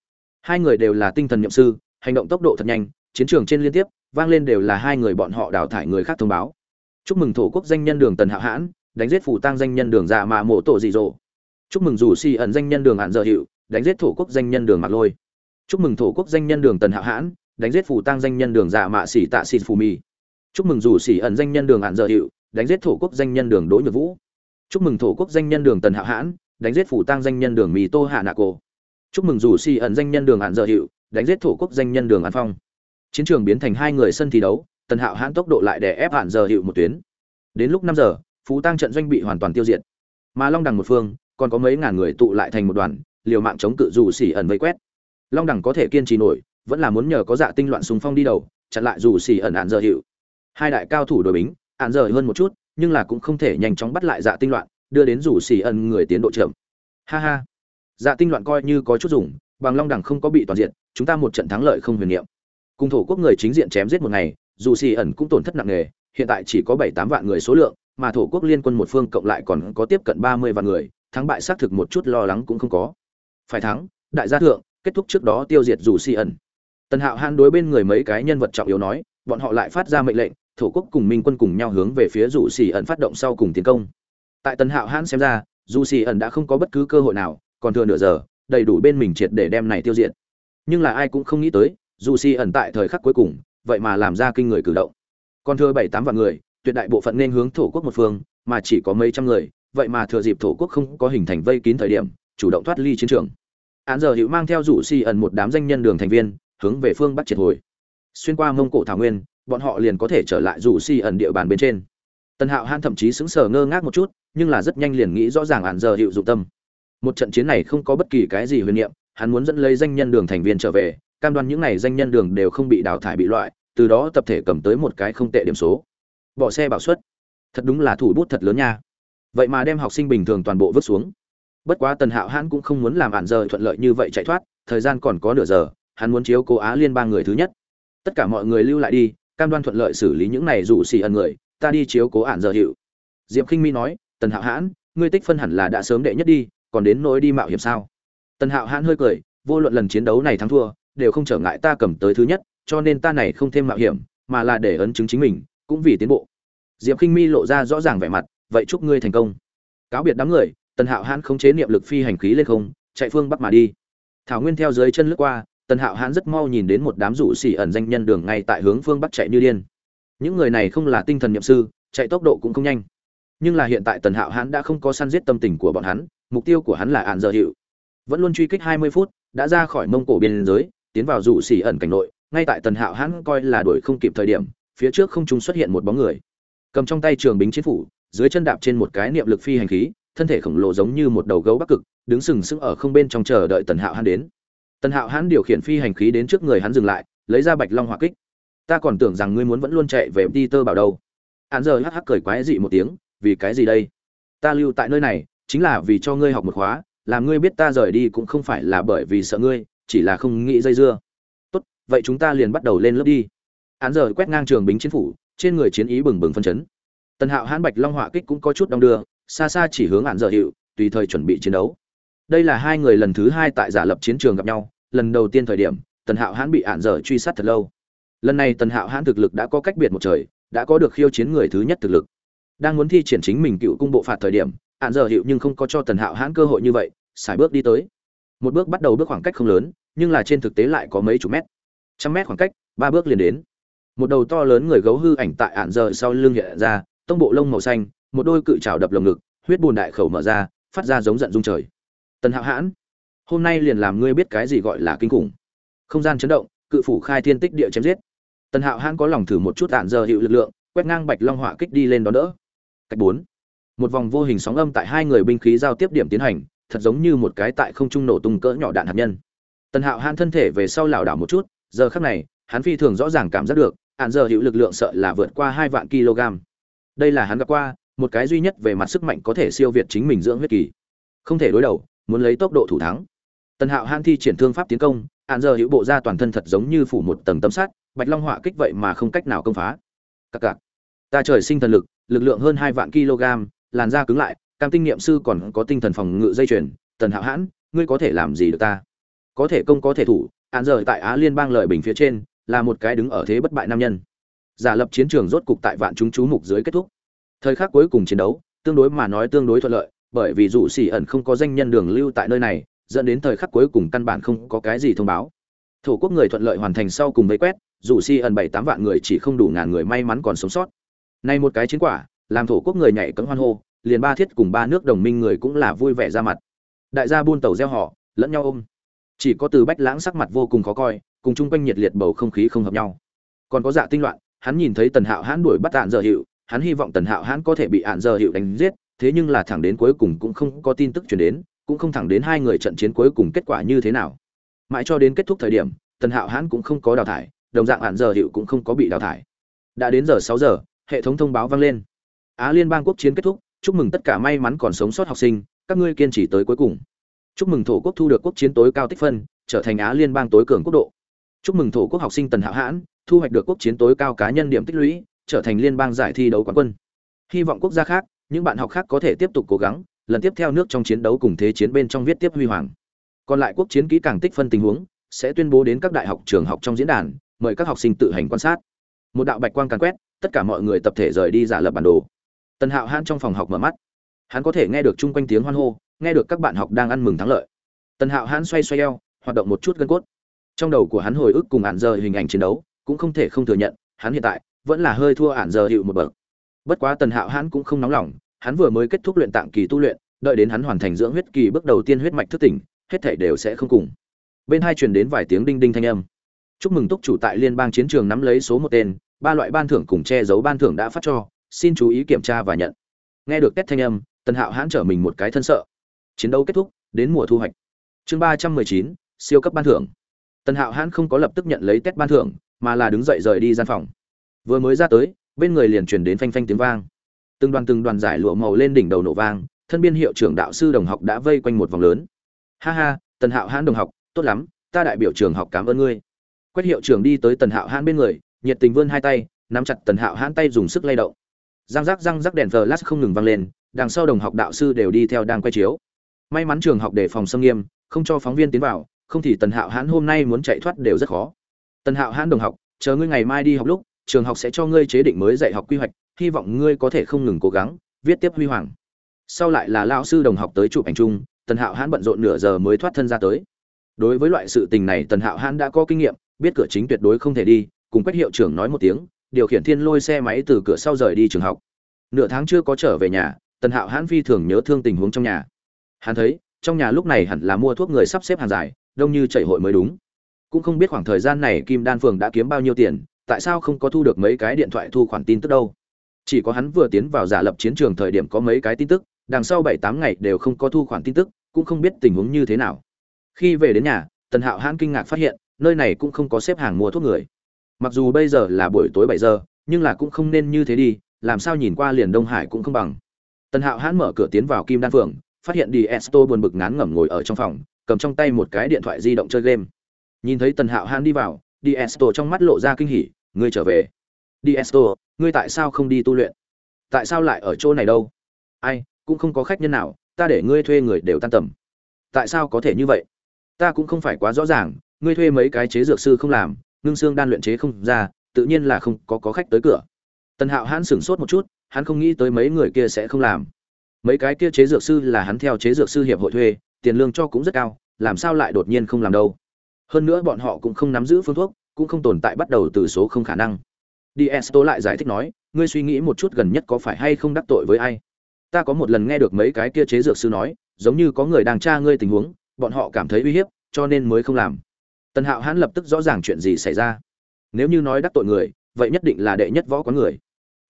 Hai người đều là tinh thần nhậm sư, hành động tốc độ thật nhanh, chiến trường trên liên tiếp, vang lên đều là hai người bọn họ đào thải người khác thông báo. Chúc mừng thổ quốc danh nhân đường tần hạo hãn, đánh giết phủ tang danh nhân đường dạ mạ mộ tổ dị dỗ. Chúc mừng dù si ẩn danh nhân đường ẩn giờ hiệu, đánh giết thổ quốc danh nhân đường mạc lôi. Chúc mừng thổ quốc danh nhân đường tần hạo hãn đánh giết phù tăng danh nhân đường dạ mạ xỉ tạ xịt phù mi chúc mừng dù xỉ ẩn danh nhân đường hạn dợ hiệu, đánh giết thổ quốc danh nhân đường đỗ nhược vũ. Chúc mừng thổ quốc danh nhân đường tần hạo hãn, đánh giết phù tăng danh nhân đường mì tô hạ nạ cổ. Chúc mừng dù xỉ ẩn danh nhân đường hạn dợ hiệu, đánh giết thổ quốc danh nhân đường an phong. Chiến trường biến thành hai người sân thi đấu, tần hạo hãn tốc độ lại để ép hạn giờ hiệu một tuyến. Đến lúc năm giờ phú tăng trận doanh bị hoàn toàn tiêu diệt. Mà long đằng một phương, còn có mấy ngàn người tụ lại thành một đoàn, liều mạng chống cự dù xỉ ẩn vây quét. Long đằng có thể kiên trì nổi vẫn là muốn nhờ có dạ tinh loạn súng phong đi đầu, chặn lại dù xì ẩn ạn giờ hiệu. Hai đại cao thủ đội bính, ạn giờ hơn một chút, nhưng là cũng không thể nhanh chóng bắt lại dạ tinh loạn, đưa đến rủ xì ẩn người tiến độ chậm. Ha ha. Dạ tinh loạn coi như có chút dùng, bằng long đẳng không có bị toàn diện, chúng ta một trận thắng lợi không huyền niệm. Cùng thổ quốc người chính diện chém giết một ngày, dù xì ẩn cũng tổn thất nặng nề, hiện tại chỉ có bảy tám vạn người số lượng, mà thổ quốc liên quân một phương cộng lại còn có tiếp cận ba mươi vạn người, thắng bại xác thực một chút lo lắng cũng không có. Phải thắng, đại gia thượng, kết thúc trước đó tiêu diệt dù xì ẩn tần hạo hãn đối bên người mấy cái nhân vật trọng yếu nói, bọn họ lại phát ra mệnh lệnh, thổ quốc cùng minh quân cùng nhau hướng về phía dù xì ẩn phát động sau cùng tiến công. Tại tần hạo hãn xem ra dù xì ẩn đã không có bất cứ cơ hội nào, còn thừa nửa giờ, đầy đủ bên mình triệt để đem này tiêu diệt. Nhưng là ai cũng không nghĩ tới dù si ẩn tại thời khắc cuối cùng, vậy mà làm ra kinh người cử động. Còn thừa bảy tám vạn người, tuyệt đại bộ phận nên hướng thổ quốc một phương, mà chỉ có mấy trăm người, vậy mà thừa dịp thổ quốc không có hình thành vây kín thời điểm, chủ động thoát ly chiến trường. Án giờ hữu mang theo rủ si ẩn một đám danh nhân đường thành viên hướng về phương bắc triệt hồi. Xuyên qua mông cổ thảo nguyên, bọn họ liền có thể trở lại rủ si ẩn địa bàn bên trên. Tần hạo han thậm chí sững sờ ngơ ngác một chút, nhưng là rất nhanh liền nghĩ rõ ràng ạn giờ hiệu dụng tâm. Một trận chiến này không có bất kỳ cái gì huyền niệm, hắn muốn dẫn lấy danh nhân đường thành viên trở về, cam đoan những này danh nhân đường đều không bị đào thải bị loại, từ đó tập thể cầm tới một cái không tệ điểm số. Bỏ xe bảo suất thật đúng là thủ bút thật lớn nha. Vậy mà đem học sinh bình thường toàn bộ vứt xuống. Bất quá tần hạo hãn cũng không muốn làm ạn giờ thuận lợi như vậy chạy thoát, thời gian còn có nửa giờ hắn muốn chiếu cố á liên bang người thứ nhất. Tất cả mọi người lưu lại đi, cam đoan thuận lợi xử lý những này rủ xì ẩn người, ta đi chiếu cố ản giờ hiệu. Diệp k i n h mi nói, tần hạo hãn, ngươi tích phân hẳn là đã sớm đệ nhất đi, còn đến nỗi đi mạo hiểm sao? Tần hạo hãn hơi cười, vô luận lần chiến đấu này thắng thua, đều không trở ngại ta cầm tới thứ nhất, cho nên ta này không thêm mạo hiểm, mà là để ấn chứng chính mình, cũng vì tiến bộ. Diệp k i n h mi lộ ra rõ ràng vẻ mặt, vậy chúc ngươi thành công. Cáo biệt đám người, tần hạo hãn khống chế niệm lực phi hành khí lên không, chạy phương bắc mà đi. Thảo nguyên theo dưới chân lướt qua tần hạo hãn rất mau nhìn đến một đám rủ xỉ ẩn danh nhân đường ngay tại hướng phương bắc chạy như điên những người này không là tinh thần nhậm sư chạy tốc độ cũng không nhanh nhưng là hiện tại tần hạo hãn đã không có săn giết tâm tình của bọn hắn mục tiêu của hắn là ạn dợ hiệu vẫn luôn truy kích 20 phút, đã ra khỏi mông cổ biên giới, tiến vào rủ xỉ ẩn cảnh nội, ngay tại Tần Hạo hãn coi là đuổi không kịp thời điểm, phía trước không trung xuất hiện một bóng người. Cầm trong tay trường bính chiến phủ, dưới chân đạp trên một cái niệm lực phi hành khí, thân thể khổng lồ giống như một đầu gấu bắc cực, đứng sừng sững ở không bên trong chờ đợi Tần Hạo hãn đến. Tần Hạo hãn điều khiển phi hành khí đến trước người hắn dừng lại, lấy ra Bạch Long hỏa kích. Ta còn tưởng rằng ngươi muốn vẫn luôn chạy về Peter bảo đâu. Hắn giờ hắc hắc cười quái dị một tiếng, vì cái gì đây? Ta lưu tại nơi này, chính là vì cho ngươi học một khóa, làm ngươi biết ta rời đi cũng không phải là bởi vì sợ ngươi chỉ là không nghĩ dây dưa tốt vậy chúng ta liền bắt đầu lên lớp đi hắn giờ quét ngang trường bính chiến phủ trên người chiến ý bừng bừng phân chấn tần hạo hãn bạch long hỏa kích cũng có chút đong đưa xa xa chỉ hướng hạn giờ hiệu tùy thời chuẩn bị chiến đấu đây là hai người lần thứ hai tại giả lập chiến trường gặp nhau, lần đầu tiên thời điểm, tần hạo hãn bị ạn dở truy sát thật lâu. Lần này tần hạo hãn thực lực đã có cách biệt một trời, đã có được khiêu chiến người thứ nhất thực lực. Đang muốn thi triển chính mình cựu cung bộ phạt thời điểm ạn dở hiệu nhưng không có cho tần hạo hãn cơ hội như vậy, xài bước đi tới. Một bước bắt đầu bước khoảng cách không lớn, nhưng là trên thực tế lại có mấy chục mét. Trăm mét khoảng cách, ba bước liền đến. Một đầu to lớn người gấu hư ảnh tại ạn Dở sau lưng hiện ra, tông bộ lông màu xanh, một đôi cự trào đập lồng ngực, huyết bùn đại khẩu mở ra, phát ra giống giận dung trời tần hạo hãn, hôm nay liền làm ngươi biết cái gì gọi là kinh khủng. Không gian chấn động, cự phủ khai thiên tích địa chém giết. Tần hạo hãn có lòng thử một chút tản giờ hiệu lực lượng, quét ngang bạch long hỏa kích đi lên đón đỡ. Cách bốn. Một vòng vô hình sóng âm tại hai người binh khí giao tiếp điểm tiến hành, thật giống như một cái tại không trung nổ tung cỡ nhỏ đạn hạt nhân. Tần hạo hãn thân thể về sau lảo đảo một chút, giờ khắc này, hắn phi thường rõ ràng cảm giác được hạn giờ hữu lực lượng sợ là vượt qua hai vạn kg. Đây là hắn gặp qua, một cái duy nhất về mặt sức mạnh có thể siêu việt chính mình dưỡng huyết kỳ. Không thể đối đầu muốn lấy tốc độ thủ thắng. Tần hạo hãn thi triển thương pháp tiến công ạn giờ hữu bộ ra toàn thân thật giống như phủ một tầng tấm sắt, bạch long họa kích vậy mà không cách nào công phá. Cặc cặc. Ta trời sinh thần lực lực lượng hơn hai vạn kg, làn da cứng lại, cam tinh niệm sư còn có tinh thần phòng ngự dây chuyền. Tần hạo hãn, ngươi có thể làm gì được ta? Có thể công có thể thủ ạn giờ tại á liên bang lợi bình phía trên, là một cái đứng ở thế bất bại nam nhân. Giả lập chiến trường rốt cục tại vạn chúng chú mục dưới kết thúc. Thời khắc cuối cùng chiến đấu, tương đối mà nói tương đối thuận lợi bởi vì dù xỉ ẩn không có danh nhân đường lưu tại nơi này, dẫn đến thời khắc cuối cùng căn bản không có cái gì thông báo. Thổ quốc người thuận lợi hoàn thành sau cùng vây quét, dù xỉ ẩn bảy tám vạn người chỉ không đủ ngàn người may mắn còn sống sót. Nay một cái chiến quả, làm thổ quốc người nhảy cẫng hoan hô, liền ba thiết cùng ba nước đồng minh người cũng là vui vẻ ra mặt. Đại gia buôn tàu gieo họ, lẫn nhau ôm. Chỉ có từ bách lãng sắc mặt vô cùng khó coi, cùng chung quanh nhiệt liệt bầu không khí không hợp nhau. Còn có dạ tinh loạn, hắn nhìn thấy tần hạo hãn đuổi bắt ạn giờ hiệu hắn hy vọng tần hạo hãn có thể bị ạn giờ hiệu đánh giết thế nhưng là thẳng đến cuối cùng cũng không có tin tức chuyển đến, cũng không thẳng đến hai người trận chiến cuối cùng kết quả như thế nào. Mãi cho đến kết thúc thời điểm, tần hạo hãn cũng không có đào thải, đồng dạng hạn giờ hiệu cũng không có bị đào thải. Đã đến giờ sáu giờ, hệ thống thông báo vang lên. Á liên bang quốc chiến kết thúc, chúc mừng tất cả may mắn còn sống sót học sinh, các ngươi kiên trì tới cuối cùng. Chúc mừng thổ quốc thu được quốc chiến tối cao tích phân, trở thành á liên bang tối cường quốc độ. Chúc mừng thổ quốc học sinh tần hạo hãn, thu hoạch được quốc chiến tối cao cá nhân điểm tích lũy, trở thành liên bang giải thi đấu quán quân. Hy vọng quốc gia khác những bạn học khác có thể tiếp tục cố gắng, lần tiếp theo nước trong chiến đấu cùng thế chiến bên trong viết tiếp huy hoàng. Còn lại quốc chiến kỹ càng tích phân tình huống sẽ tuyên bố đến các đại học trường học trong diễn đàn, mời các học sinh tự hành quan sát. Một đạo bạch quang càn quét, tất cả mọi người tập thể rời đi giả lập bản đồ. Tần hạo hãn trong phòng học mở mắt. Hắn có thể nghe được chung quanh tiếng hoan hô, nghe được các bạn học đang ăn mừng thắng lợi. Tần hạo hãn xoay xoay eo, hoạt động một chút gân cốt. Trong đầu của hắn hồi ức cùng ạn giờ hình ảnh chiến đấu, cũng không thể không thừa nhận, hắn hiện tại vẫn là hơi thua ạn giờ hiệu một bậc bất quá tần hạo Hãn cũng không nóng lòng, hắn vừa mới kết thúc luyện tạng kỳ tu luyện, đợi đến hắn hoàn thành dưỡng huyết kỳ bước đầu tiên huyết mạch thức tỉnh, hết thể đều sẽ không cùng. Bên hai truyền đến vài tiếng đinh đinh thanh âm. Chúc mừng túc chủ tại liên bang chiến trường nắm lấy số một tên, ba loại ban thưởng cùng che giấu ban thưởng đã phát cho, xin chú ý kiểm tra và nhận. Nghe được kết thanh âm, tần hạo hãn trở mình một cái thân sợ. Chiến đấu kết thúc, đến mùa thu hoạch. Chương ba trăm mười chín, siêu cấp ban thưởng. Tần hạo hãn không có lập tức nhận lấy kết ban thưởng, mà là đứng dậy rời đi gian phòng. Vừa mới ra tới bên người liền truyền đến phanh phanh tiếng vang. Từng đoàn từng đoàn giải lụa màu lên đỉnh đầu nổ vang, thân biên hiệu trưởng đạo sư đồng học đã vây quanh một vòng lớn. Ha ha, tần hạo hãn đồng học, tốt lắm, ta đại biểu trường học cảm ơn ngươi. Quét hiệu trưởng đi tới tần hạo hãn bên người, nhiệt tình vươn hai tay, nắm chặt tần hạo hãn tay dùng sức lay động. Răng rắc răng rắc đèn flash không ngừng vang lên, đằng sau đồng học đạo sư đều đi theo đang quay chiếu. May mắn trường học để phòng xâm nghiêm, không cho phóng viên tiến vào, không thì tần hạo hãn hôm nay muốn chạy thoát đều rất khó. Tần hạo hãn đồng học, chờ ngươi ngày mai đi học lúc trường học sẽ cho ngươi chế định mới dạy học quy hoạch, hy vọng ngươi có thể không ngừng cố gắng, viết tiếp huy hoàng. Sau lại là lao sư đồng học tới chụp ảnh chung, tần hạo hãn bận rộn nửa giờ mới thoát thân ra tới. Đối với loại sự tình này tần hạo hãn đã có kinh nghiệm, biết cửa chính tuyệt đối không thể đi, cùng quách hiệu trưởng nói một tiếng, điều khiển thiên lôi xe máy từ cửa sau rời đi trường học. Nửa tháng chưa có trở về nhà, tần hạo hãn phi thường nhớ thương tình huống trong nhà. Hắn thấy, trong nhà lúc này hẳn là mua thuốc người sắp xếp hàng dài, đông như chảy hội mới đúng. Cũng không biết khoảng thời gian này kim đan phường đã kiếm bao nhiêu tiền tại sao không có thu được mấy cái điện thoại thu khoản tin tức đâu? Chỉ có hắn vừa tiến vào giả lập chiến trường thời điểm có mấy cái tin tức, đằng sau bảy tám ngày đều không có thu khoản tin tức, cũng không biết tình huống như thế nào. Khi về đến nhà, tần hạo hãn kinh ngạc phát hiện, nơi này cũng không có xếp hàng mua thuốc người. Mặc dù bây giờ là buổi tối bảy giờ, nhưng là cũng không nên như thế đi, làm sao nhìn qua liền đông hải cũng không bằng. Tần hạo hãn mở cửa tiến vào kim đan phường phát hiện đi esto buồn bực ngán ngẩm ngồi ở trong phòng, cầm trong tay một cái điện thoại di động chơi game. Nhìn thấy tần hạo hãn đi vào, đi esto trong mắt lộ ra kinh hỉ ngươi trở về. Đi esto ngươi tại sao không đi tu luyện? Tại sao lại ở chỗ này đâu? Ai cũng không có khách nhân nào ta để ngươi thuê người đều tan tầm. Tại sao có thể như vậy? Ta cũng không phải quá rõ ràng ngươi thuê mấy cái chế dược sư không làm ngưng xương đan luyện chế không ra tự nhiên là không có, có khách tới cửa. Tần hạo hãn sửng sốt một chút hắn không nghĩ tới mấy người kia sẽ không làm. Mấy cái kia chế dược sư là hắn theo chế dược sư hiệp hội thuê tiền lương cho cũng rất cao làm sao lại đột nhiên không làm đâu? Hơn nữa bọn họ cũng không nắm giữ phương thuốc cũng không tồn tại bắt đầu từ số không khả năng. Diesto lại giải thích nói, ngươi suy nghĩ một chút gần nhất có phải hay không đắc tội với ai? Ta có một lần nghe được mấy cái kia chế dược sư nói, giống như có người đang tra ngươi tình huống, bọn họ cảm thấy uy hiếp, cho nên mới không làm. Tần hạo hãn lập tức rõ ràng chuyện gì xảy ra. Nếu như nói đắc tội người, vậy nhất định là đệ nhất võ quán người.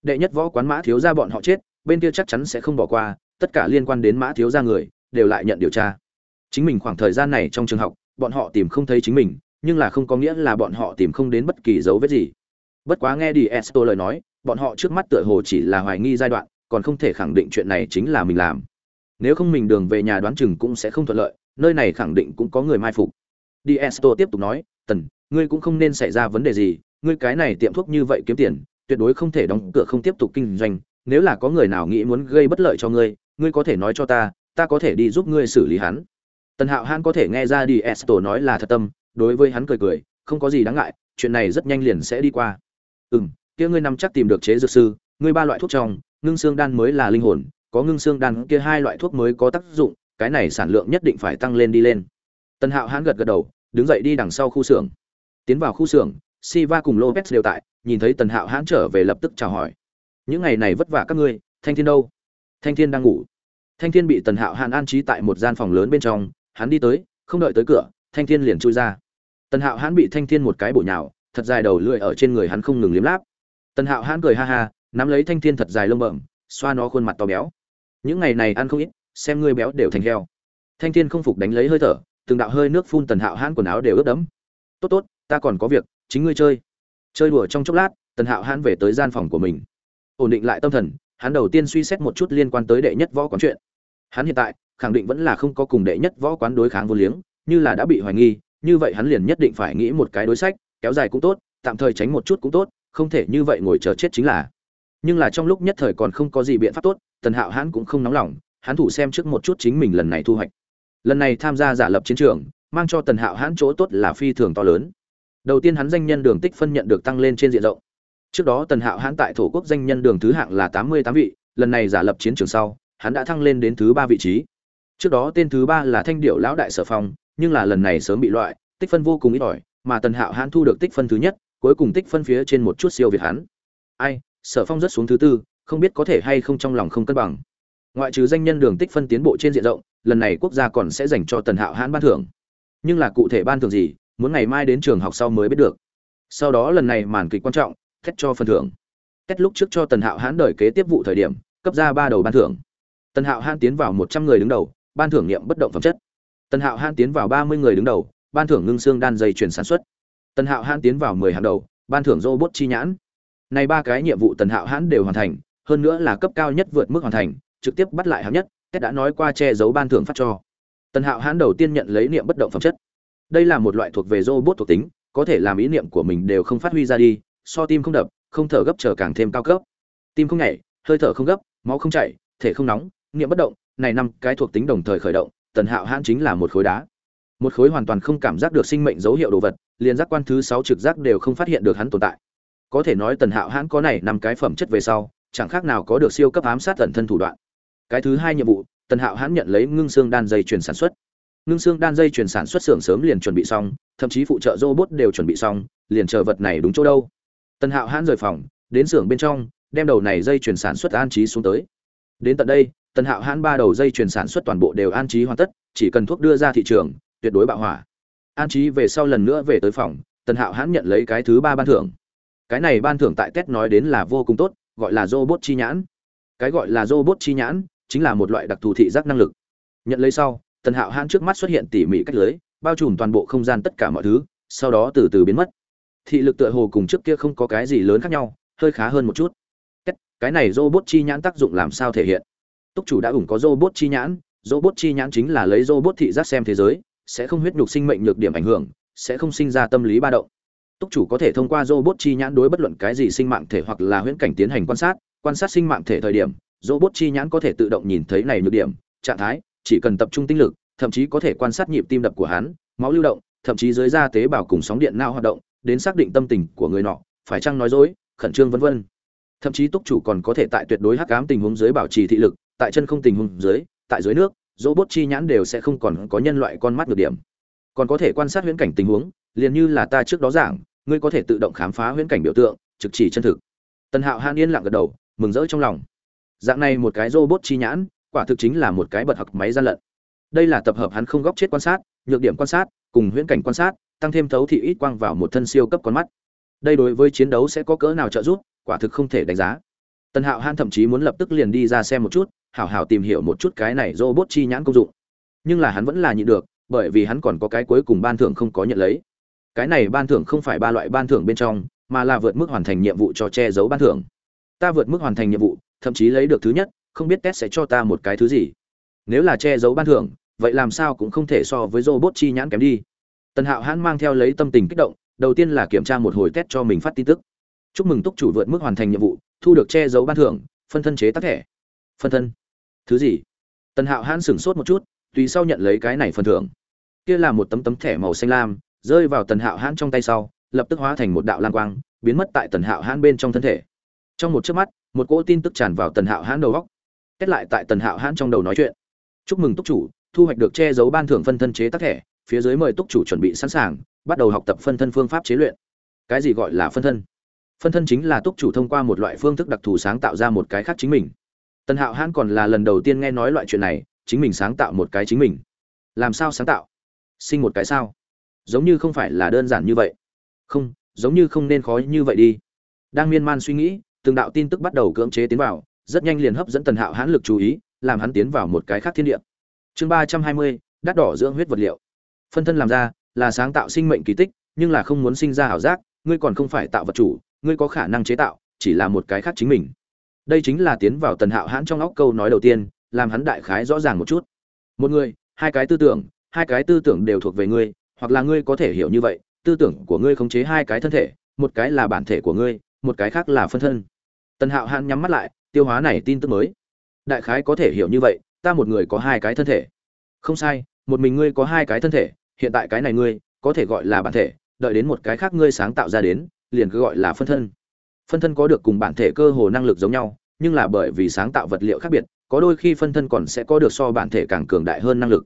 Đệ nhất võ quán mã thiếu ra bọn họ chết, bên kia chắc chắn sẽ không bỏ qua, tất cả liên quan đến mã thiếu ra người, đều lại nhận điều tra. Chính mình khoảng thời gian này trong trường học, bọn họ tìm không thấy chính mình nhưng là không có nghĩa là bọn họ tìm không đến bất kỳ dấu vết gì. Bất quá nghe đi esto lời nói, bọn họ trước mắt tựa hồ chỉ là hoài nghi giai đoạn, còn không thể khẳng định chuyện này chính là mình làm. Nếu không mình đường về nhà đoán chừng cũng sẽ không thuận lợi, nơi này khẳng định cũng có người mai phục. Đi esto tiếp tục nói, tần, ngươi cũng không nên xảy ra vấn đề gì, ngươi cái này tiệm thuốc như vậy kiếm tiền, tuyệt đối không thể đóng cửa không tiếp tục kinh doanh, nếu là có người nào nghĩ muốn gây bất lợi cho ngươi ngươi có thể nói cho ta ta có thể đi giúp ngươi xử lý hắn. Tần hạo hãn có thể nghe ra đi esto nói là thật tâm đối với hắn cười cười, không có gì đáng ngại, chuyện này rất nhanh liền sẽ đi qua. Ừ m kia ngươi nằm chắc tìm được chế dược sư, ngươi ba loại thuốc trong, ngưng xương đan mới là linh hồn, có ngưng xương đan kia hai loại thuốc mới có tác dụng, cái này sản lượng nhất định phải tăng lên đi lên. Tần hạo hãn gật gật đầu, đứng dậy đi đằng sau khu xưởng. Tiến vào khu xưởng, siva cùng lopez đều tại, nhìn thấy tần hạo hãn trở về lập tức chào hỏi. Những ngày này vất vả các ngươi, thanh thiên đâu? Thanh thiên đang ngủ. Thanh thiên bị tần hạo Hàn an trí tại một gian phòng lớn bên trong, hắn đi tới, không đợi tới cửa, thanh thiên liền chui ra tần hạo hãn bị thanh thiên một cái bổ nhào, thật dài đầu lưỡi ở trên người hắn không ngừng liếm láp. Tần hạo hãn cười ha ha, nắm lấy thanh thiên thật dài lông bẩm, xoa nó khuôn mặt to béo. Những ngày này ăn không ít, xem ngươi béo đều thành heo. Thanh thiên không phục đánh lấy hơi thở, từng đạo hơi nước phun tần hạo hãn quần áo đều ướt đẫm. Tốt tốt, ta còn có việc, chính ngươi chơi. Chơi đùa trong chốc lát, tần hạo hãn về tới gian phòng của mình. Ổn định lại tâm thần, hắn đầu tiên suy xét một chút liên quan tới đệ nhất võ quán chuyện. Hắn hiện tại, khẳng định vẫn là không có cùng đệ nhất võ quán đối kháng vô liếng, như là đã bị hoài nghi như vậy hắn liền nhất định phải nghĩ một cái đối sách, kéo dài cũng tốt, tạm thời tránh một chút cũng tốt, không thể như vậy ngồi chờ chết chính là. Nhưng là trong lúc nhất thời còn không có gì biện pháp tốt, tần hạo hãn cũng không nóng lòng, hắn thủ xem trước một chút chính mình lần này thu hoạch. Lần này tham gia giả lập chiến trường, mang cho tần hạo hãn chỗ tốt là phi thường to lớn. Đầu tiên hắn danh nhân đường tích phân nhận được tăng lên trên diện rộng. Trước đó tần hạo hãn tại thổ quốc danh nhân đường thứ hạng là tám mươi tám vị, lần này giả lập chiến trường sau, hắn đã thăng lên đến thứ ba vị trí. Trước đó tên thứ ba là thanh điệu lão đại sở phong nhưng là lần này sớm bị loại, tích phân vô cùng ít ỏi, mà tần hạo hãn thu được tích phân thứ nhất, cuối cùng tích phân phía trên một chút siêu việt hắn. Ai, sở phong rất xuống thứ tư, không biết có thể hay không trong lòng không cân bằng. Ngoại trừ danh nhân đường tích phân tiến bộ trên diện rộng, lần này quốc gia còn sẽ dành cho tần hạo hãn ban thưởng. Nhưng là cụ thể ban thưởng gì, muốn ngày mai đến trường học sau mới biết được. Sau đó lần này màn kịch quan trọng kết cho phần thưởng. Kết lúc trước cho tần hạo hãn đời kế tiếp vụ thời điểm, cấp ra ba đầu ban thưởng. Tần hạo hãn tiến vào một trăm người đứng đầu, ban thưởng niệm bất động phẩm chất tần hạo hãn tiến vào ba mươi người đứng đầu, ban thưởng ngưng xương đan dây chuyển sản xuất. Tần hạo hãn tiến vào mười hàng đầu, ban thưởng robot chi nhãn. Này ba cái nhiệm vụ tần hạo hãn đều hoàn thành, hơn nữa là cấp cao nhất vượt mức hoàn thành, trực tiếp bắt lại hạng nhất kết đã nói qua che giấu ban thưởng phát cho. Tần hạo hãn đầu tiên nhận lấy niệm bất động phẩm chất. Đây là một loại thuộc về robot thuộc tính, có thể làm ý niệm của mình đều không phát huy ra đi, so tim không đập, không thở gấp trở càng thêm cao cấp. Tim không nhảy, hơi thở không gấp, máu không chảy, thể không nóng, niệm bất động, này năm cái thuộc tính đồng thời khởi động tần hạo hãn chính là một khối đá. Một khối hoàn toàn không cảm giác được sinh mệnh dấu hiệu đồ vật, liền giác quan thứ sáu trực giác đều không phát hiện được hắn tồn tại. Có thể nói tần hạo hãn có này năm cái phẩm chất về sau, chẳng khác nào có được siêu cấp ám sát tần thân thủ đoạn. Cái thứ hai nhiệm vụ, tần hạo hãn nhận lấy ngưng xương đan dây chuyển sản xuất. Ngưng xương đan dây chuyển sản xuất xưởng sớm liền chuẩn bị xong, thậm chí phụ trợ robot đều chuẩn bị xong, liền chờ vật này đúng chỗ đâu. Tần hạo hãn rời phòng, đến xưởng bên trong, đem đầu này dây chuyển sản xuất an trí xuống tới. Đến tận đây tần hạo hãn ba đầu dây chuyển sản xuất toàn bộ đều an trí hoàn tất, chỉ cần thuốc đưa ra thị trường, tuyệt đối bạo hỏa. An trí về sau lần nữa về tới phòng, tần hạo hãn nhận lấy cái thứ ba ban thưởng. Cái này ban thưởng tại tết nói đến là vô cùng tốt, gọi là robot chi nhãn. Cái gọi là robot chi nhãn chính là một loại đặc thù thị giác năng lực. Nhận lấy sau, tần hạo hãn trước mắt xuất hiện tỉ mỉ cách lưới, bao trùm toàn bộ không gian tất cả mọi thứ, sau đó từ từ biến mất. Thị lực tựa hồ cùng trước kia không có cái gì lớn khác nhau, hơi khá hơn một chút. Cái này robot chi nhãn tác dụng làm sao thể hiện? Túc chủ đã ủng có robot chi nhãn, robot chi nhãn chính là lấy robot thị giác xem thế giới, sẽ không huyết nhục sinh mệnh nhược điểm ảnh hưởng, sẽ không sinh ra tâm lý ba động. Túc chủ có thể thông qua robot chi nhãn đối bất luận cái gì sinh mạng thể hoặc là huyễn cảnh tiến hành quan sát quan sát sinh mạng thể thời điểm, robot chi nhãn có thể tự động nhìn thấy này nhược điểm, trạng thái, chỉ cần tập trung tinh lực, thậm chí có thể quan sát nhịp tim đập của hắn, máu lưu động, thậm chí dưới da tế bào cùng sóng điện não hoạt động, đến xác định tâm tình của người nọ, phải chăng nói dối, khẩn trương vân vân. Thậm chí túc chủ còn có thể tại tuyệt đối hắc ám tình huống dưới bảo trì thị lực tại chân không tình huống dưới, tại dưới nước, robot chi nhãn đều sẽ không còn có nhân loại con mắt được điểm. Còn có thể quan sát huyễn cảnh tình huống, liền như là ta trước đó giảng, ngươi có thể tự động khám phá huyễn cảnh biểu tượng, trực chỉ chân thực. Tần hạo han yên lặng gật đầu, mừng rỡ trong lòng. Dạng này một cái robot chi nhãn, quả thực chính là một cái bật học máy gian lận. Đây là tập hợp hắn không góc chết quan sát, nhược điểm quan sát, cùng huyễn cảnh quan sát, tăng thêm thấu thị ít quang vào một thân siêu cấp con mắt. Đây đối với chiến đấu sẽ có cỡ nào trợ giúp, quả thực không thể đánh giá tần hạo han thậm chí muốn lập tức liền đi ra xem một chút, hảo hảo tìm hiểu một chút cái này robot chi nhãn công dụng. Nhưng là hắn vẫn là nhịn được, bởi vì hắn còn có cái cuối cùng ban thưởng không có nhận lấy. Cái này ban thưởng không phải ba loại ban thưởng bên trong, mà là vượt mức hoàn thành nhiệm vụ cho che giấu ban thưởng. Ta vượt mức hoàn thành nhiệm vụ, thậm chí lấy được thứ nhất, không biết test sẽ cho ta một cái thứ gì. Nếu là che giấu ban thưởng, vậy làm sao cũng không thể so với robot chi nhãn kém đi. Tần hạo hãn mang theo lấy tâm tình kích động, đầu tiên là kiểm tra một hồi test cho mình phát tin tức. Chúc mừng túc chủ vượt mức hoàn thành nhiệm vụ thu được che giấu ban thưởng, phân thân chế tác thẻ. Phân thân? Thứ gì? Tần hạo hãn sửng sốt một chút, tùy sau nhận lấy cái này phần thưởng. Kia là một tấm tấm thẻ màu xanh lam, rơi vào tần hạo hãn trong tay sau, lập tức hóa thành một đạo lang quang, biến mất tại tần hạo hãn bên trong thân thể. Trong một chớp mắt, một cỗ tin tức tràn vào tần hạo hãn đầu góc kết lại tại tần hạo hãn trong đầu nói chuyện. Chúc mừng túc chủ, thu hoạch được che giấu ban thưởng phân thân chế tác thẻ. Phía dưới mời túc chủ chuẩn bị sẵn sàng, bắt đầu học tập phân thân phương pháp chế luyện. Cái gì gọi là phân thân? Phân thân chính là túc chủ thông qua một loại phương thức đặc thù sáng tạo ra một cái khác chính mình. Tần hạo hãn còn là lần đầu tiên nghe nói loại chuyện này, chính mình sáng tạo một cái chính mình. Làm sao sáng tạo? Sinh một cái sao? Giống như không phải là đơn giản như vậy. Không, giống như không nên khó như vậy đi. Đang miên man suy nghĩ, từng đạo tin tức bắt đầu cưỡng chế tiến vào, rất nhanh liền hấp dẫn tần hạo hãn lực chú ý, làm hắn tiến vào một cái khác thiên địa. Chương ba trăm hai mươi, đắt đỏ dưỡng huyết vật liệu. Phân thân làm ra là sáng tạo sinh mệnh kỳ tích, nhưng là không muốn sinh ra ảo giác, ngươi còn không phải tạo vật chủ ngươi có khả năng chế tạo, chỉ là một cái khác chính mình. Đây chính là tiến vào tần hạo hãn trong óc câu nói đầu tiên, làm hắn đại khái rõ ràng một chút. Một người, hai cái tư tưởng, hai cái tư tưởng đều thuộc về ngươi, hoặc là ngươi có thể hiểu như vậy, tư tưởng của ngươi khống chế hai cái thân thể, một cái là bản thể của ngươi, một cái khác là phân thân. Tần hạo hãn nhắm mắt lại, tiêu hóa này tin tức mới. Đại khái có thể hiểu như vậy, ta một người có hai cái thân thể. Không sai, một mình ngươi có hai cái thân thể, hiện tại cái này ngươi, có thể gọi là bản thể, đợi đến một cái khác ngươi sáng tạo ra đến liền cứ gọi là phân thân. Phân thân có được cùng bản thể cơ hồ năng lực giống nhau, nhưng là bởi vì sáng tạo vật liệu khác biệt, có đôi khi phân thân còn sẽ có được so bản thể càng cường đại hơn năng lực.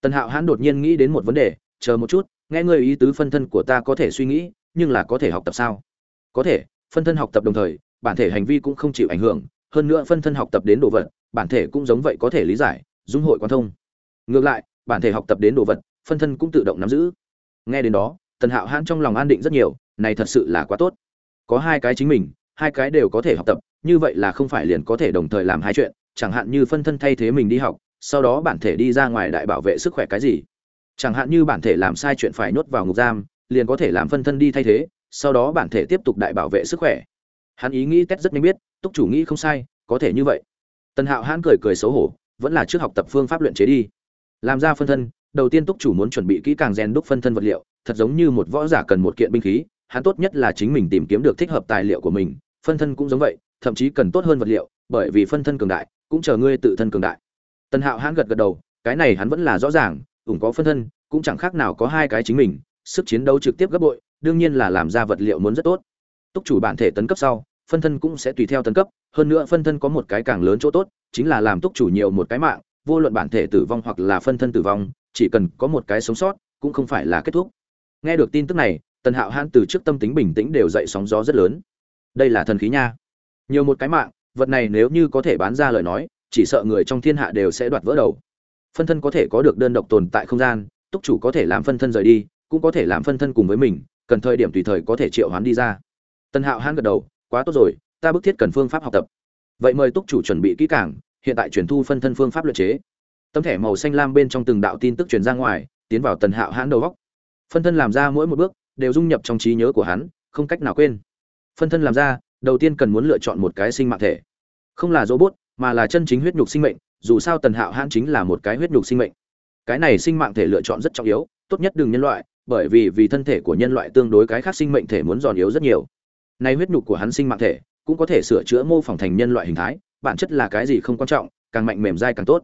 Tần hạo hãn đột nhiên nghĩ đến một vấn đề, chờ một chút, nghe ngươi ý tứ phân thân của ta có thể suy nghĩ, nhưng là có thể học tập sao? Có thể, phân thân học tập đồng thời, bản thể hành vi cũng không chịu ảnh hưởng, hơn nữa phân thân học tập đến đồ vật, bản thể cũng giống vậy có thể lý giải, dung hội quan thông. Ngược lại, bản thể học tập đến đồ vật, phân thân cũng tự động nắm giữ. Nghe đến đó, tần hạo hãn trong lòng an định rất nhiều này thật sự là quá tốt. Có hai cái chính mình, hai cái đều có thể học tập, như vậy là không phải liền có thể đồng thời làm hai chuyện, chẳng hạn như phân thân thay thế mình đi học, sau đó bản thể đi ra ngoài đại bảo vệ sức khỏe cái gì. Chẳng hạn như bản thể làm sai chuyện phải nhốt vào ngục giam, liền có thể làm phân thân đi thay thế, sau đó bản thể tiếp tục đại bảo vệ sức khỏe. Hắn ý nghĩ test rất nhanh biết, túc chủ nghĩ không sai, có thể như vậy. Tần hạo hãn cười cười xấu hổ, vẫn là trước học tập phương pháp luyện chế đi. Làm ra phân thân, đầu tiên túc chủ muốn chuẩn bị kỹ càng rèn đúc phân thân vật liệu, thật giống như một võ giả cần một kiện binh khí hắn tốt nhất là chính mình tìm kiếm được thích hợp tài liệu của mình, phân thân cũng giống vậy, thậm chí cần tốt hơn vật liệu, bởi vì phân thân cường đại, cũng chờ ngươi tự thân cường đại. Tần hạo hắn gật gật đầu, cái này hắn vẫn là rõ ràng, ủng có phân thân, cũng chẳng khác nào có hai cái chính mình, sức chiến đấu trực tiếp gấp bội, đương nhiên là làm ra vật liệu muốn rất tốt. Túc chủ bản thể tấn cấp sau, phân thân cũng sẽ tùy theo tấn cấp, hơn nữa phân thân có một cái càng lớn chỗ tốt, chính là làm túc chủ nhiều một cái mạng, vô luận bản thể tử vong hoặc là phân thân tử vong, chỉ cần có một cái sống sót, cũng không phải là kết thúc. Nghe được tin tức này tần hạo hãn từ trước tâm tính bình tĩnh đều dậy sóng gió rất lớn. Đây là thần khí nha. Nhiều một cái mạng, vật này nếu như có thể bán ra lời nói, chỉ sợ người trong thiên hạ đều sẽ đoạt vỡ đầu. Phân thân có thể có được đơn độc tồn tại không gian, túc chủ có thể làm phân thân rời đi, cũng có thể làm phân thân cùng với mình, cần thời điểm tùy thời có thể triệu hoán đi ra. Tần hạo hãn gật đầu, quá tốt rồi, ta bức thiết cần phương pháp học tập. Vậy mời túc chủ chuẩn bị kỹ càng, hiện tại chuyển thu phân thân phương pháp luyện chế. Tấm thẻ màu xanh lam bên trong từng đạo tin tức truyền ra ngoài, tiến vào tần hạo hãn đầu góc. Phân thân làm ra mỗi một bước đều dung nhập trong trí nhớ của hắn, không cách nào quên. Phân thân làm ra, đầu tiên cần muốn lựa chọn một cái sinh mạng thể. Không là robot, mà là chân chính huyết nhục sinh mệnh, dù sao tần hạo hãn chính là một cái huyết nhục sinh mệnh. Cái này sinh mạng thể lựa chọn rất trọng yếu, tốt nhất đừng nhân loại, bởi vì vì thân thể của nhân loại tương đối cái khác sinh mệnh thể muốn giòn yếu rất nhiều. Nay huyết nhục của hắn sinh mạng thể, cũng có thể sửa chữa mô phỏng thành nhân loại hình thái, bản chất là cái gì không quan trọng, càng mạnh mềm dai càng tốt.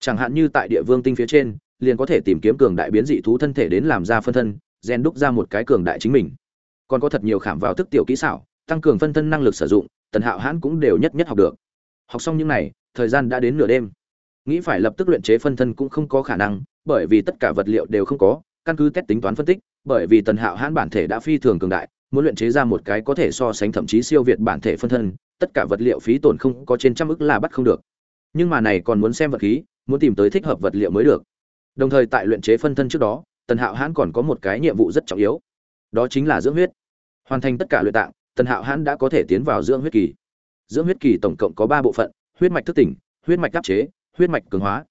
Chẳng hạn như tại địa vương tinh phía trên, liền có thể tìm kiếm cường đại biến dị thú thân thể đến làm ra phân thân rèn đúc ra một cái cường đại chính mình. Còn có thật nhiều khảm vào thức tiểu kỹ xảo, tăng cường phân thân năng lực sử dụng, tần hạo hãn cũng đều nhất nhất học được. Học xong những này, thời gian đã đến nửa đêm. Nghĩ phải lập tức luyện chế phân thân cũng không có khả năng, bởi vì tất cả vật liệu đều không có, căn cứ test tính toán phân tích, bởi vì tần hạo hãn bản thể đã phi thường cường đại, muốn luyện chế ra một cái có thể so sánh thậm chí siêu việt bản thể phân thân, tất cả vật liệu phí tổn không có trên trăm ức là bắt không được. Nhưng mà này còn muốn xem vật khí, muốn tìm tới thích hợp vật liệu mới được. Đồng thời tại luyện chế phân thân trước đó tần hạo hãn còn có một cái nhiệm vụ rất trọng yếu. Đó chính là dưỡng huyết. Hoàn thành tất cả luyện tạng, tần hạo hãn đã có thể tiến vào dưỡng huyết kỳ. Dưỡng huyết kỳ tổng cộng có ba bộ phận, huyết mạch thức tỉnh, huyết mạch đáp chế, huyết mạch cường hóa.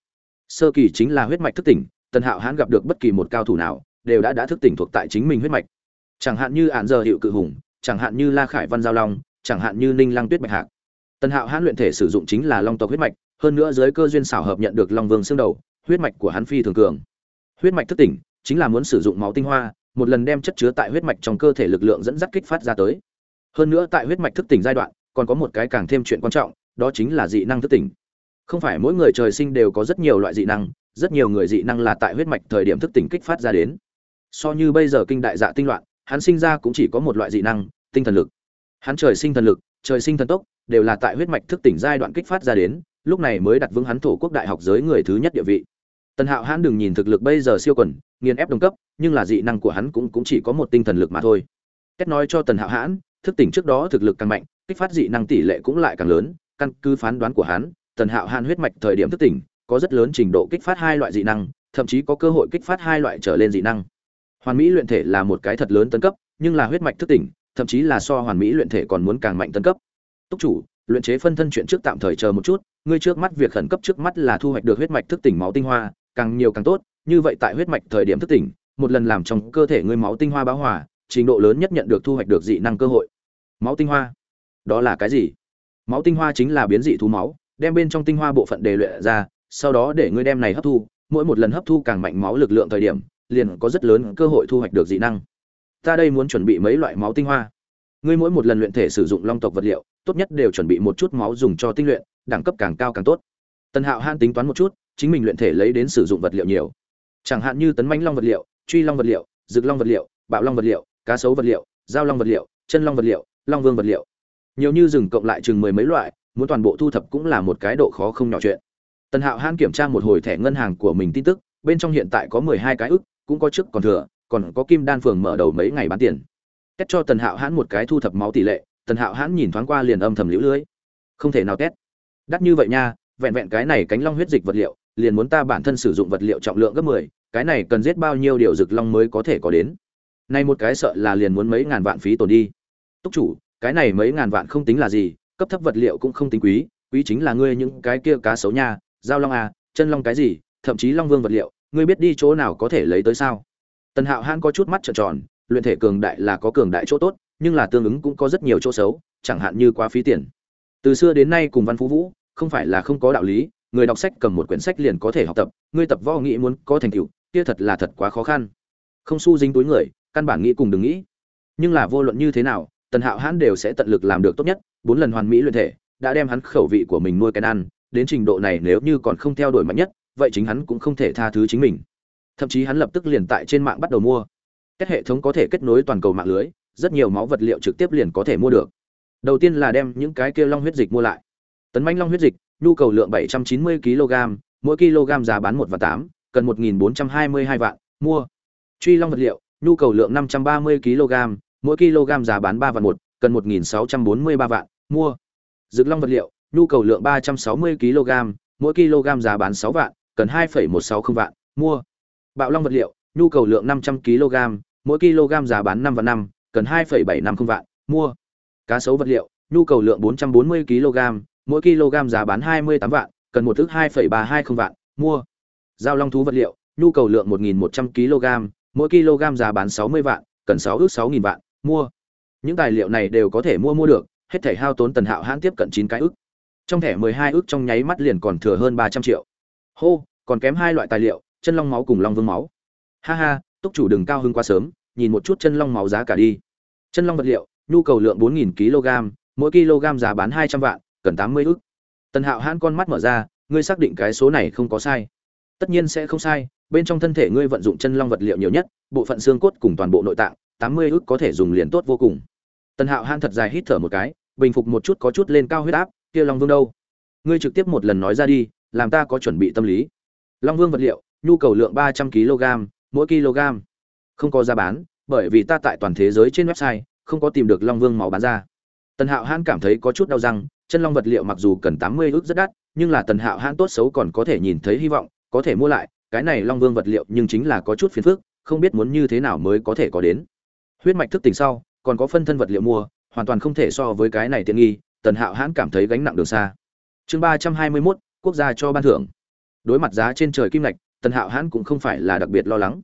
Sơ kỳ chính là huyết mạch thức tỉnh, tần hạo hãn gặp được bất kỳ một cao thủ nào, đều đã đã thức tỉnh thuộc tại chính mình huyết mạch. Chẳng hạn như ạn giờ hiệu cự hùng, chẳng hạn như la khải văn giao long, chẳng hạn như ninh lăng tuyết bạch hạc. Tần hạo hãn luyện thể sử dụng chính là long tộc huyết mạch, hơn nữa dưới cơ duyên xảo hợp nhận được long vương xương đầu, huyết mạch của hắn phi thường cường. Huyết mạch thức tỉnh chính là muốn sử dụng máu tinh hoa, một lần đem chất chứa tại huyết mạch trong cơ thể lực lượng dẫn dắt kích phát ra tới. Hơn nữa tại huyết mạch thức tỉnh giai đoạn, còn có một cái càng thêm chuyện quan trọng, đó chính là dị năng thức tỉnh. Không phải mỗi người trời sinh đều có rất nhiều loại dị năng, rất nhiều người dị năng là tại huyết mạch thời điểm thức tỉnh kích phát ra đến. So như bây giờ kinh đại dạ tinh loạn, hắn sinh ra cũng chỉ có một loại dị năng, tinh thần lực. Hắn trời sinh thần lực, trời sinh thần tốc, đều là tại huyết mạch thức tỉnh giai đoạn kích phát ra đến, lúc này mới đặt vững hắn thổ quốc đại học giới người thứ nhất địa vị tần hạo hãn đừng nhìn thực lực bây giờ siêu quần, nghiền ép đồng cấp, nhưng là dị năng của hắn cũng cũng chỉ có một tinh thần lực mà thôi. Kết nói cho tần hạo hãn, thức tỉnh trước đó thực lực càng mạnh, kích phát dị năng tỷ lệ cũng lại càng lớn. Căn cứ phán đoán của hắn, tần hạo hãn huyết mạch thời điểm thức tỉnh, có rất lớn trình độ kích phát hai loại dị năng, thậm chí có cơ hội kích phát hai loại trở lên dị năng. Hoàn mỹ luyện thể là một cái thật lớn tấn cấp, nhưng là huyết mạch thức tỉnh, thậm chí là so hoàn mỹ luyện thể còn muốn càng mạnh tấn cấp. Túc chủ, luyện chế phân thân chuyện trước tạm thời chờ một chút, ngươi trước mắt việc khẩn cấp trước mắt là thu hoạch được huyết mạch thức tỉnh máu tinh hoa càng nhiều càng tốt, như vậy tại huyết mạch thời điểm thức tỉnh, một lần làm trong cơ thể ngươi máu tinh hoa báo hòa, trình độ lớn nhất nhận được thu hoạch được dị năng cơ hội. Máu tinh hoa? Đó là cái gì? Máu tinh hoa chính là biến dị thú máu, đem bên trong tinh hoa bộ phận đề luyện ra, sau đó để ngươi đem này hấp thu, mỗi một lần hấp thu càng mạnh máu lực lượng thời điểm, liền có rất lớn cơ hội thu hoạch được dị năng. Ta đây muốn chuẩn bị mấy loại máu tinh hoa? Ngươi mỗi một lần luyện thể sử dụng long tộc vật liệu, tốt nhất đều chuẩn bị một chút máu dùng cho tinh luyện, đẳng cấp càng cao càng tốt. Tần hạo han tính toán một chút chính mình luyện thể lấy đến sử dụng vật liệu nhiều. Chẳng hạn như tấn mãnh long vật liệu, truy long vật liệu, rực long vật liệu, bạo long vật liệu, cá sấu vật liệu giao long vật liệu, chân long vật liệu, long vương vật liệu. Nhiều như rừng cộng lại chừng mười mấy loại, muốn toàn bộ thu thập cũng là một cái độ khó không nhỏ chuyện. Tần hạo han kiểm tra một hồi thẻ ngân hàng của mình tin tức, bên trong hiện tại có mười hai cái ức, cũng có trước, còn thừa, còn có kim đan phường mở đầu mấy ngày bán tiền. Tét cho tần hạo hãn một cái thu thập máu tỷ lệ, tần hạo hãn nhìn thoáng qua liền âm thầm lũ lưới. Không thể nào tét. đắt như vậy nha, vẹn vẹn cái này cánh long huyết dịch vật liệu liền muốn ta bản thân sử dụng vật liệu trọng lượng gấp mười, cái này cần giết bao nhiêu điều rực long mới có thể có đến? Nay một cái sợ là liền muốn mấy ngàn vạn phí tổn đi. Túc chủ, cái này mấy ngàn vạn không tính là gì, cấp thấp vật liệu cũng không tính quý quý chính là ngươi những cái kia cá sấu nha, giao long à chân long cái gì, thậm chí long vương vật liệu, ngươi biết đi chỗ nào có thể lấy tới sao? Tần hạo hãn có chút mắt trợn tròn, luyện thể cường đại là có cường đại chỗ tốt, nhưng là tương ứng cũng có rất nhiều chỗ xấu, chẳng hạn như quá phí tiền. Từ xưa đến nay cùng văn phú vũ, không phải là không có đạo lý người đọc sách cầm một quyển sách liền có thể học tập, ngươi tập võ nghĩ muốn có thành tựu, kia thật là thật quá khó khăn. Không su dính túi người, căn bản nghĩ cùng đừng nghĩ. Nhưng là vô luận như thế nào, tần hạo hãn đều sẽ tận lực làm được tốt nhất, bốn lần hoàn mỹ luyện thể, đã đem hắn khẩu vị của mình nuôi cái ăn, đến trình độ này nếu như còn không theo đuổi mạnh nhất, vậy chính hắn cũng không thể tha thứ chính mình. Thậm chí hắn lập tức liền tại trên mạng bắt đầu mua. Các hệ thống có thể kết nối toàn cầu mạng lưới, rất nhiều máu vật liệu trực tiếp liền có thể mua được. Đầu tiên là đem những cái kia long huyết dịch mua lại. Tấn manh long huyết dịch nhu cầu lượng 790 kg mỗi kg giá bán 1 và 8, cần 1.422 vạn mua. Truy long vật liệu nhu cầu lượng 530 kg mỗi kg giá bán 3 và 1, cần 1.643 vạn mua. Dược long vật liệu nhu cầu lượng 360 kg mỗi kg giá bán 6 vạn cần 2,160 vạn mua. Bạo long vật liệu nhu cầu lượng 500 kg mỗi kg giá bán 5 và 5, cần 2,750 vạn mua. Cá sấu vật liệu nhu cầu lượng 440 kg mỗi kg giá bán 28 vạn cần một thước 2,320 vạn mua. Giao long thú vật liệu nhu cầu lượng 1.100 kg mỗi kg giá bán 60 vạn cần 6 ước 6.000 vạn mua. Những tài liệu này đều có thể mua mua được hết thể hao tốn tần hạo hãn tiếp cận 9 cái ước. Trong thẻ 12 ước trong nháy mắt liền còn thừa hơn 300 triệu. Hô còn kém hai loại tài liệu chân long máu cùng long vương máu. Ha ha túc chủ đừng cao hứng quá sớm nhìn một chút chân long máu giá cả đi. Chân long vật liệu nhu cầu lượng 4.000 kg mỗi kg giá bán 200 vạn cần 80 ức. Tần hạo hãn con mắt mở ra, ngươi xác định cái số này không có sai. Tất nhiên sẽ không sai, bên trong thân thể ngươi vận dụng chân long vật liệu nhiều nhất, bộ phận xương cốt cùng toàn bộ nội tạng 80 ức có thể dùng liền tốt vô cùng. Tần hạo hãn thật dài hít thở một cái, bình phục một chút có chút lên cao huyết áp, kia long vương đâu? Ngươi trực tiếp một lần nói ra đi, làm ta có chuẩn bị tâm lý. Long vương vật liệu, nhu cầu lượng ba trăm kg, mỗi kg. Không có giá bán, bởi vì ta tại toàn thế giới trên website, không có tìm được long vương máu bán ra. Tần hạo hãn cảm thấy có chút đau răng chân long vật liệu mặc dù cần tám mươi ước rất đắt, nhưng là tần hạo hãn tốt xấu còn có thể nhìn thấy hy vọng, có thể mua lại. Cái này long vương vật liệu nhưng chính là có chút phiền phức, không biết muốn như thế nào mới có thể có đến. Huyết mạch thức tỉnh sau, còn có phân thân vật liệu mua, hoàn toàn không thể so với cái này tiện nghi, tần hạo hãn cảm thấy gánh nặng đường xa. Chương ba trăm hai mươi mốt, quốc gia cho ban thưởng. Đối mặt giá trên trời kim lạch tần hạo hãn cũng không phải là đặc biệt lo lắng.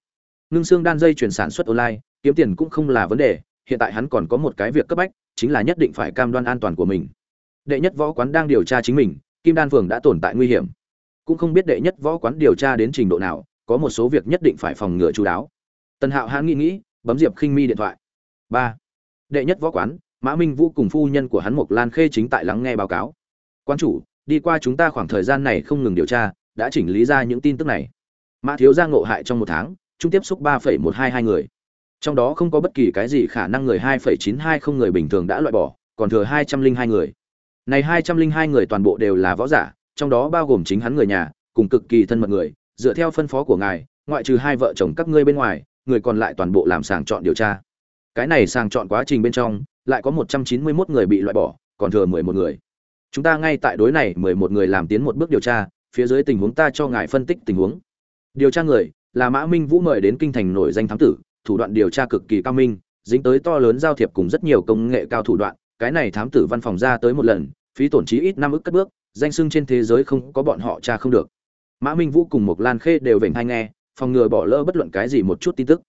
Ngưng xương đan dây chuyển sản xuất online, kiếm tiền cũng không là vấn đề, hiện tại hắn còn có một cái việc cấp bách, chính là nhất định phải cam đoan an toàn của mình đệ nhất võ quán đang điều tra chính mình, kim đan phường đã tồn tại nguy hiểm. Cũng không biết đệ nhất võ quán điều tra đến trình độ nào, có một số việc nhất định phải phòng ngừa chú đáo. Tần hạo hãn nghĩ nghĩ, bấm diệp khinh mi điện thoại. Ba. Đệ nhất võ quán, mã minh vũ cùng phu nhân của hắn mộc lan khê chính tại lắng nghe báo cáo. Quan chủ, đi qua chúng ta khoảng thời gian này không ngừng điều tra, đã chỉnh lý ra những tin tức này. Mã thiếu gia ngộ hại trong một tháng chúng tiếp xúc ba phẩy một hai hai người. Trong đó không có bất kỳ cái gì khả năng người hai phẩy chín hai không người bình thường đã loại bỏ, còn thừa hai trăm linh hai người này hai trăm linh hai người toàn bộ đều là võ giả, trong đó bao gồm chính hắn người nhà, cùng cực kỳ thân mật người. Dựa theo phân phó của ngài, ngoại trừ hai vợ chồng các ngươi bên ngoài, người còn lại toàn bộ làm sàng chọn điều tra. Cái này sàng chọn quá trình bên trong, lại có một trăm chín mươi 191 người bị loại bỏ, còn thừa mười một người. Chúng ta ngay tại đối này mười một người làm tiến một bước điều tra, phía dưới tình huống ta cho ngài phân tích tình huống. Điều tra người là mã minh vũ mời đến kinh thành nổi danh thám tử, thủ đoạn điều tra cực kỳ cao minh, dính tới to lớn giao thiệp cùng rất nhiều công nghệ cao thủ đoạn cái này thám tử văn phòng ra tới một lần, phí tổn trí ít năm ức cất bước, danh sưng trên thế giới không có bọn họ tra không được. Mã minh vũ cùng một lan khê đều vểnh hay nghe, phòng ngừa bỏ lỡ bất luận cái gì một chút tin tức.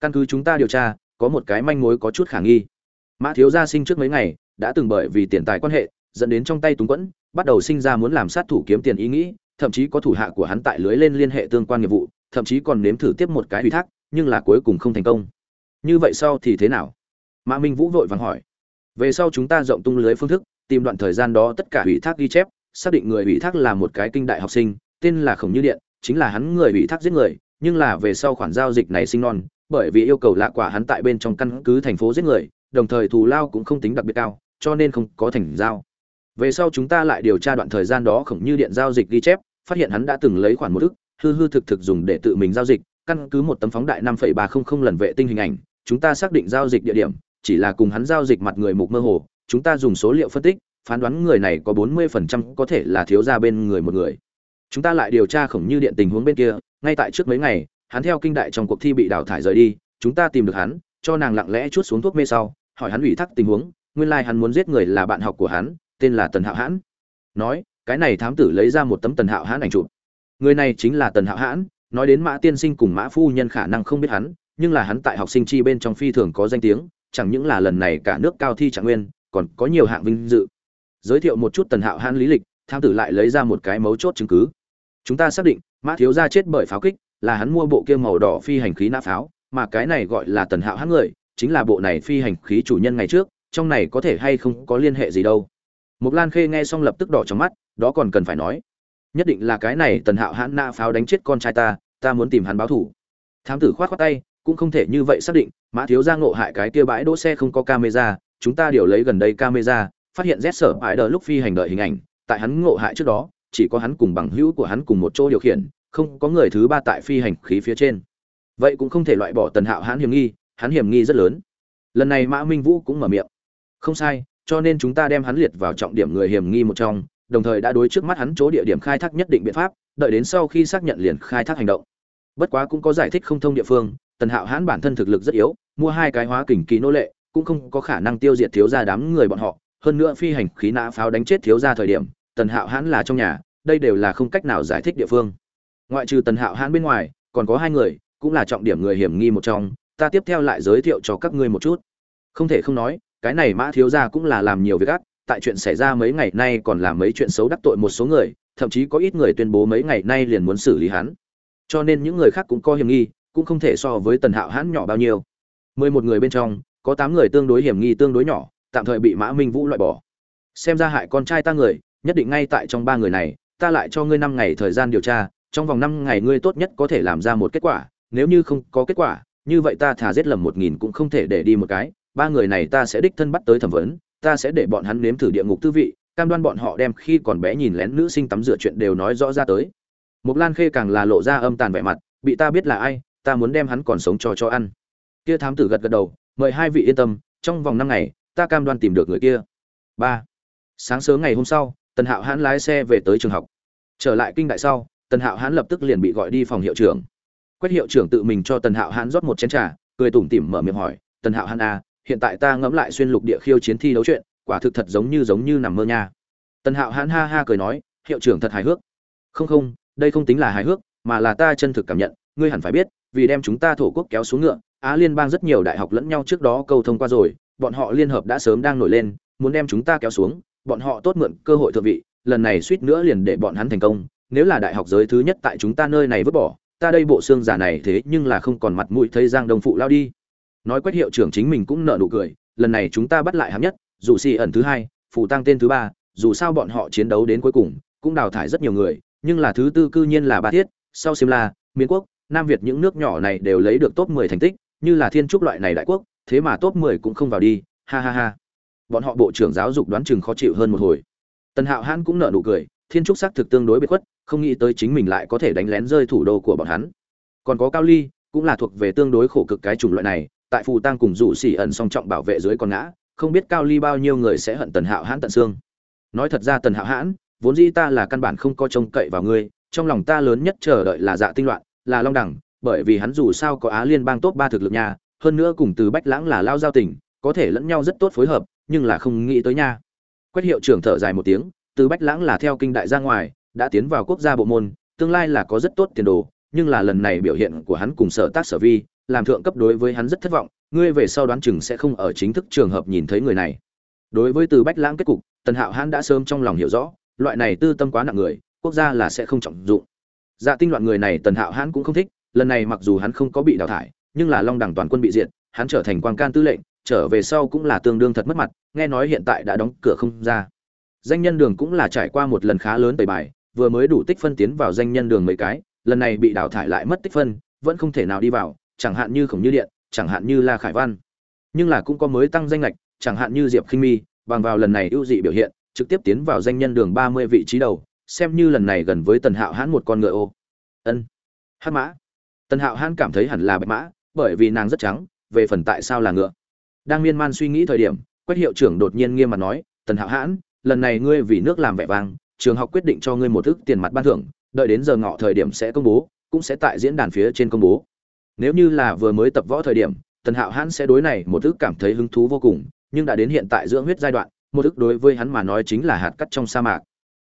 Căn cứ chúng ta điều tra, có một cái manh mối có chút khả nghi. Mã thiếu gia sinh trước mấy ngày, đã từng bởi vì tiền tài quan hệ, dẫn đến trong tay túng quẫn, bắt đầu sinh ra muốn làm sát thủ kiếm tiền ý nghĩ, thậm chí có thủ hạ của hắn tại lưới lên liên hệ tương quan nghiệp vụ, thậm chí còn nếm thử tiếp một cái ủy thác, nhưng là cuối cùng không thành công. Như vậy sau thì thế nào? Mã minh vũ vội vàng hỏi về sau chúng ta rộng tung lưới phương thức, tìm đoạn thời gian đó tất cả ủy thác ghi chép, xác định người ủy thác là một cái kinh đại học sinh, tên là khổng như điện, chính là hắn người ủy thác giết người, nhưng là về sau khoản giao dịch này sinh non, bởi vì yêu cầu lạ quả hắn tại bên trong căn cứ thành phố giết người, đồng thời thù lao cũng không tính đặc biệt cao, cho nên không có thành giao. Về sau chúng ta lại điều tra đoạn thời gian đó khổng như điện giao dịch ghi chép, phát hiện hắn đã từng lấy khoản một ức, hư hư thực thực dùng để tự mình giao dịch, căn cứ một tấm phóng đại năm ba không không lần vệ tinh hình ảnh, chúng ta xác định giao dịch địa điểm chỉ là cùng hắn giao dịch mặt người mục mơ hồ, chúng ta dùng số liệu phân tích, phán đoán người này có bốn mươi phần trăm có thể là thiếu gia bên người một người. Chúng ta lại điều tra khổng như điện tình huống bên kia, ngay tại trước mấy ngày, hắn theo kinh đại trong cuộc thi bị đào thải rời đi, chúng ta tìm được hắn, cho nàng lặng lẽ chuốt xuống thuốc mê sau, hỏi hắn ủy thác tình huống, nguyên lai hắn muốn giết người là bạn học của hắn, tên là tần hạo hãn. Nói, cái này thám tử lấy ra một tấm tần hạo hãn ảnh chụp. Người này chính là tần hạo hãn, nói đến mã tiên sinh cùng mã phu nhân khả năng không biết hắn, nhưng là hắn tại học sinh chi bên trong phi thường có danh tiếng chẳng những là lần này cả nước cao thi trạng nguyên còn có nhiều hạng vinh dự giới thiệu một chút tần hạo hãn lý lịch thám tử lại lấy ra một cái mấu chốt chứng cứ chúng ta xác định mã thiếu gia chết bởi pháo kích là hắn mua bộ kia màu đỏ phi hành khí nã pháo mà cái này gọi là tần hạo hãn người chính là bộ này phi hành khí chủ nhân ngày trước trong này có thể hay không có liên hệ gì đâu Mục Lan Khê nghe xong lập tức đỏ trong mắt, đó còn cần phải nói. Nhất định là cái này Tần Hạo hãn nã pháo đánh chết con trai ta, ta muốn tìm hắn báo thù. Thám tử khoát khoát tay, cũng không thể như vậy xác định, Mã thiếu gia ngộ hại cái kia bãi đỗ xe không có camera, chúng ta điều lấy gần đây camera, phát hiện Z sở ải đờ lúc phi hành đợi hình ảnh, tại hắn ngộ hại trước đó, chỉ có hắn cùng bằng hữu của hắn cùng một chỗ điều khiển, không có người thứ ba tại phi hành khí phía trên. Vậy cũng không thể loại bỏ Tần Hạo hắn hiểm nghi, hắn hiểm nghi rất lớn. Lần này Mã Minh Vũ cũng mở miệng. Không sai, cho nên chúng ta đem hắn liệt vào trọng điểm người hiểm nghi một trong, đồng thời đã đối trước mắt hắn chỗ địa điểm khai thác nhất định biện pháp, đợi đến sau khi xác nhận liền khai thác hành động. Bất quá cũng có giải thích không thông địa phương, Tần Hạo Hãn bản thân thực lực rất yếu, mua hai cái hóa kình kỳ nô lệ, cũng không có khả năng tiêu diệt thiếu gia đám người bọn họ, hơn nữa phi hành khí nã pháo đánh chết thiếu gia thời điểm, Tần Hạo Hãn là trong nhà, đây đều là không cách nào giải thích địa phương. Ngoại trừ Tần Hạo Hãn bên ngoài, còn có hai người, cũng là trọng điểm người hiểm nghi một trong, ta tiếp theo lại giới thiệu cho các ngươi một chút. Không thể không nói, cái này mã thiếu gia cũng là làm nhiều việc ác tại chuyện xảy ra mấy ngày nay còn làm mấy chuyện xấu đắc tội một số người thậm chí có ít người tuyên bố mấy ngày nay liền muốn xử lý hắn cho nên những người khác cũng có hiểm nghi cũng không thể so với tần hạo hãn nhỏ bao nhiêu. Mười một người bên trong, có tám người tương đối hiểm nghi tương đối nhỏ, tạm thời bị mã minh vũ loại bỏ. Xem ra hại con trai ta người, nhất định ngay tại trong ba người này, ta lại cho ngươi năm ngày thời gian điều tra, trong vòng năm ngày ngươi tốt nhất có thể làm ra một kết quả, nếu như không có kết quả, như vậy ta thả giết lầm một nghìn cũng không thể để đi một cái, ba người này ta sẽ đích thân bắt tới thẩm vấn, ta sẽ để bọn hắn nếm thử địa ngục tư vị, cam đoan bọn họ đem khi còn bé nhìn lén nữ sinh tắm rửa chuyện đều nói rõ ra tới. Mục lan khê càng là lộ ra âm tàn vẻ mặt, bị ta biết là ai ta muốn đem hắn còn sống cho cho ăn. Kia thám tử gật gật đầu, mời hai vị yên tâm, trong vòng năm ngày, ta cam đoan tìm được người kia. Ba. Sáng sớm ngày hôm sau, tần hạo hãn lái xe về tới trường học. Trở lại kinh đại sau, tần hạo hãn lập tức liền bị gọi đi phòng hiệu trưởng. Quét hiệu trưởng tự mình cho tần hạo hãn rót một chén t r à cười tủm tỉm mở miệng hỏi, tần hạo hãn à hiện tại ta ngẫm lại xuyên lục địa khiêu chiến thi đấu chuyện, quả thực thật giống như giống như nằm mơ nha. Tần hạo hãn ha ha cười nói, hiệu trưởng thật hài hước. Không không, đây không tính là hài hước, mà là ta chân thực cảm nhận, ngươi hẳn phải biết vì đem chúng ta thổ quốc kéo xuống ngựa, á liên bang rất nhiều đại học lẫn nhau trước đó câu thông qua rồi, bọn họ liên hợp đã sớm đang nổi lên, muốn đem chúng ta kéo xuống, bọn họ tốt mượn cơ hội thượng vị, lần này suýt nữa liền để bọn hắn thành công, nếu là đại học giới thứ nhất tại chúng ta nơi này vứt bỏ, ta đây bộ xương giả này thế nhưng là không còn mặt mũi thấy giang đông phụ lao đi. Nói quét hiệu trưởng chính mình cũng nợ nụ cười, lần này chúng ta bắt lại hạng nhất, dù xì ẩn thứ hai phụ tăng tên thứ ba, dù sao bọn họ chiến đấu đến cuối cùng, cũng đào thải rất nhiều người, nhưng là thứ tư cư nhiên là ba thiết, sau simla miến quốc nam việt những nước nhỏ này đều lấy được top 10 thành tích, như là thiên trúc loại này đại quốc, thế mà top 10 cũng không vào đi, ha ha ha. Bọn họ bộ trưởng giáo dục đoán chừng khó chịu hơn một hồi. Tần hạo hãn cũng nở nụ cười, thiên trúc xác thực tương đối biệt khuất, không nghĩ tới chính mình lại có thể đánh lén rơi thủ đô của bọn hắn. Còn có cao ly, cũng là thuộc về tương đối khổ cực cái chủng loại này, tại phù tang cùng rủ sĩ ẩn song trọng bảo vệ dưới con ngã, không biết cao ly bao nhiêu người sẽ hận tần hạo hãn tận xương. Nói thật ra tần hạo hãn, vốn dĩ ta là căn bản không có trông cậy vào ngươi, trong lòng ta lớn nhất chờ đợi là dạ tinh loạn là long đẳng, bởi vì hắn dù sao có á liên bang tốt ba thực lực nha, hơn nữa cùng từ bách lãng là lao giao tình, có thể lẫn nhau rất tốt phối hợp, nhưng là không nghĩ tới nha. Quét hiệu trưởng thở dài một tiếng, từ bách lãng là theo kinh đại ra ngoài, đã tiến vào quốc gia bộ môn, tương lai là có rất tốt tiền đồ, nhưng là lần này biểu hiện của hắn cùng sở tác sở vi, làm thượng cấp đối với hắn rất thất vọng, ngươi về sau đoán chừng sẽ không ở chính thức trường hợp nhìn thấy người này. Đối với từ bách lãng kết cục, tần hạo hắn đã sớm trong lòng hiểu rõ, loại này tư tâm quá nặng người, quốc gia là sẽ không trọng dụng dạ tinh loạn người này tần hạo hắn cũng không thích, lần này mặc dù hắn không có bị đào thải, nhưng là long đẳng toàn quân bị diệt, hắn trở thành quan can tư lệnh, trở về sau cũng là tương đương thật mất mặt, nghe nói hiện tại đã đóng cửa không ra. Danh nhân đường cũng là trải qua một lần khá lớn tẩy bài, vừa mới đủ tích phân tiến vào danh nhân đường mấy cái, lần này bị đào thải lại mất tích phân, vẫn không thể nào đi vào, chẳng hạn như khổng như điện, chẳng hạn như la khải văn. Nhưng là cũng có mới tăng danh lệch chẳng hạn như diệp khinh mi, bằng vào lần này ưu dị biểu hiện, trực tiếp tiến vào danh nhân đường ba mươi vị trí đầu xem như lần này gần với tần hạo hãn một con ngựa ô. Ân. Hát mã. Tần hạo hãn cảm thấy hẳn là bạch mã, bởi vì nàng rất trắng, về phần tại sao là ngựa. Đang miên man suy nghĩ thời điểm, quách hiệu trưởng đột nhiên nghiêm mặt nói, tần hạo hãn, lần này ngươi vì nước làm vẻ vang, trường học quyết định cho ngươi một thức tiền mặt ban thưởng, đợi đến giờ ngọ thời điểm sẽ công bố, cũng sẽ tại diễn đàn phía trên công bố. Nếu như là vừa mới tập võ thời điểm, tần hạo hãn sẽ đối này một thức cảm thấy hứng thú vô cùng, nhưng đã đến hiện tại dưỡng huyết giai đoạn, một thức đối với hắn mà nói chính là hạt cắt trong sa mạc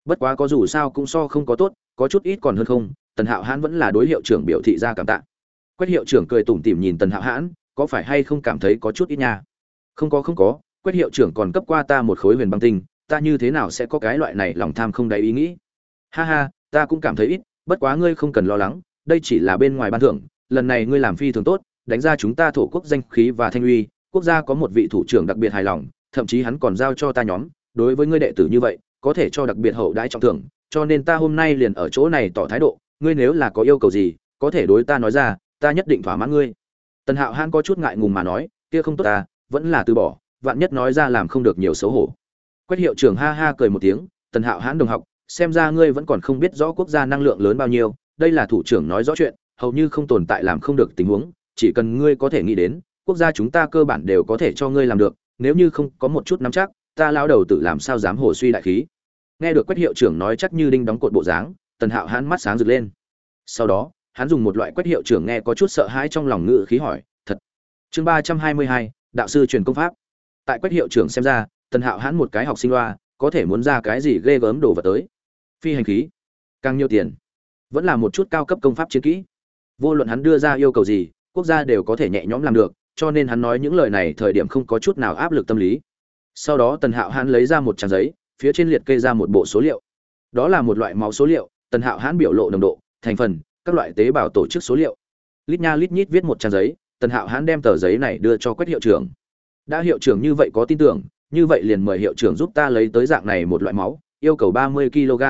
bất quá có dù sao cũng so không có tốt, có chút ít còn hơn không, tần hạo hãn vẫn là đối hiệu trưởng biểu thị ra cảm tạ. Quét hiệu trưởng cười tủm tỉm nhìn tần hạo hãn, có phải hay không cảm thấy có chút ít nha? Không có không có quét hiệu trưởng còn cấp qua ta một khối huyền băng tinh, ta như thế nào sẽ có cái loại này lòng tham không đầy ý nghĩ? Ha ha, ta cũng cảm thấy ít, bất quá ngươi không cần lo lắng, đây chỉ là bên ngoài ban thưởng, lần này ngươi làm phi thường tốt, đánh ra chúng ta thổ quốc danh khí và thanh uy, quốc gia có một vị thủ trưởng đặc biệt hài lòng, thậm chí hắn còn giao cho ta nhóm, đối với ngươi đệ tử như vậy có thể cho đặc biệt hậu đãi trọng thưởng, cho nên ta hôm nay liền ở chỗ này tỏ thái độ, ngươi nếu là có yêu cầu gì, có thể đối ta nói ra, ta nhất định thỏa mãn ngươi. Tần hạo Hãn có chút ngại ngùng mà nói, kia không tốt ta, vẫn là từ bỏ, vạn nhất nói ra làm không được nhiều xấu hổ. Quách hiệu trưởng ha ha cười một tiếng, tần hạo hãn đồng học, xem ra ngươi vẫn còn không biết rõ quốc gia năng lượng lớn bao nhiêu, đây là thủ trưởng nói rõ chuyện, hầu như không tồn tại làm không được tình huống, chỉ cần ngươi có thể nghĩ đến, quốc gia chúng ta cơ bản đều có thể cho ngươi làm được, nếu như không có một chút nắm chắc ta lao đầu tự làm sao dám hồ suy đại khí? Nghe được quét hiệu trưởng nói chắc như đinh đóng cột bộ dáng, tần hạo hãn mắt sáng rực lên. Sau đó, hắn dùng một loại quét hiệu trưởng nghe có chút sợ hãi trong lòng ngự khí hỏi, thật. Chương ba trăm hai mươi hai, đạo sư truyền công pháp. Tại quét hiệu trưởng xem ra, tần hạo hãn một cái học sinh loa có thể muốn ra cái gì ghê gớm đồ vật tới. Phi hành khí, càng nhiều tiền, vẫn là một chút cao cấp công pháp chiến kỹ. Vô luận hắn đưa ra yêu cầu gì, quốc gia đều có thể nhẹ nhõm làm được, cho nên hắn nói những lời này thời điểm không có chút nào áp lực tâm lý sau đó tần hạo hãn lấy ra một trang giấy, phía trên liệt kê ra một bộ số liệu. Đó là một loại máu số liệu, tần hạo hãn biểu lộ nồng độ, thành phần, các loại tế bào tổ chức số liệu. Lít nha lít nhít viết một trang giấy, tần hạo hãn đem tờ giấy này đưa cho quét hiệu trưởng. Đã hiệu trưởng như vậy có tin tưởng, như vậy liền mời hiệu trưởng giúp ta lấy tới dạng này một loại máu, yêu cầu ba mươi kg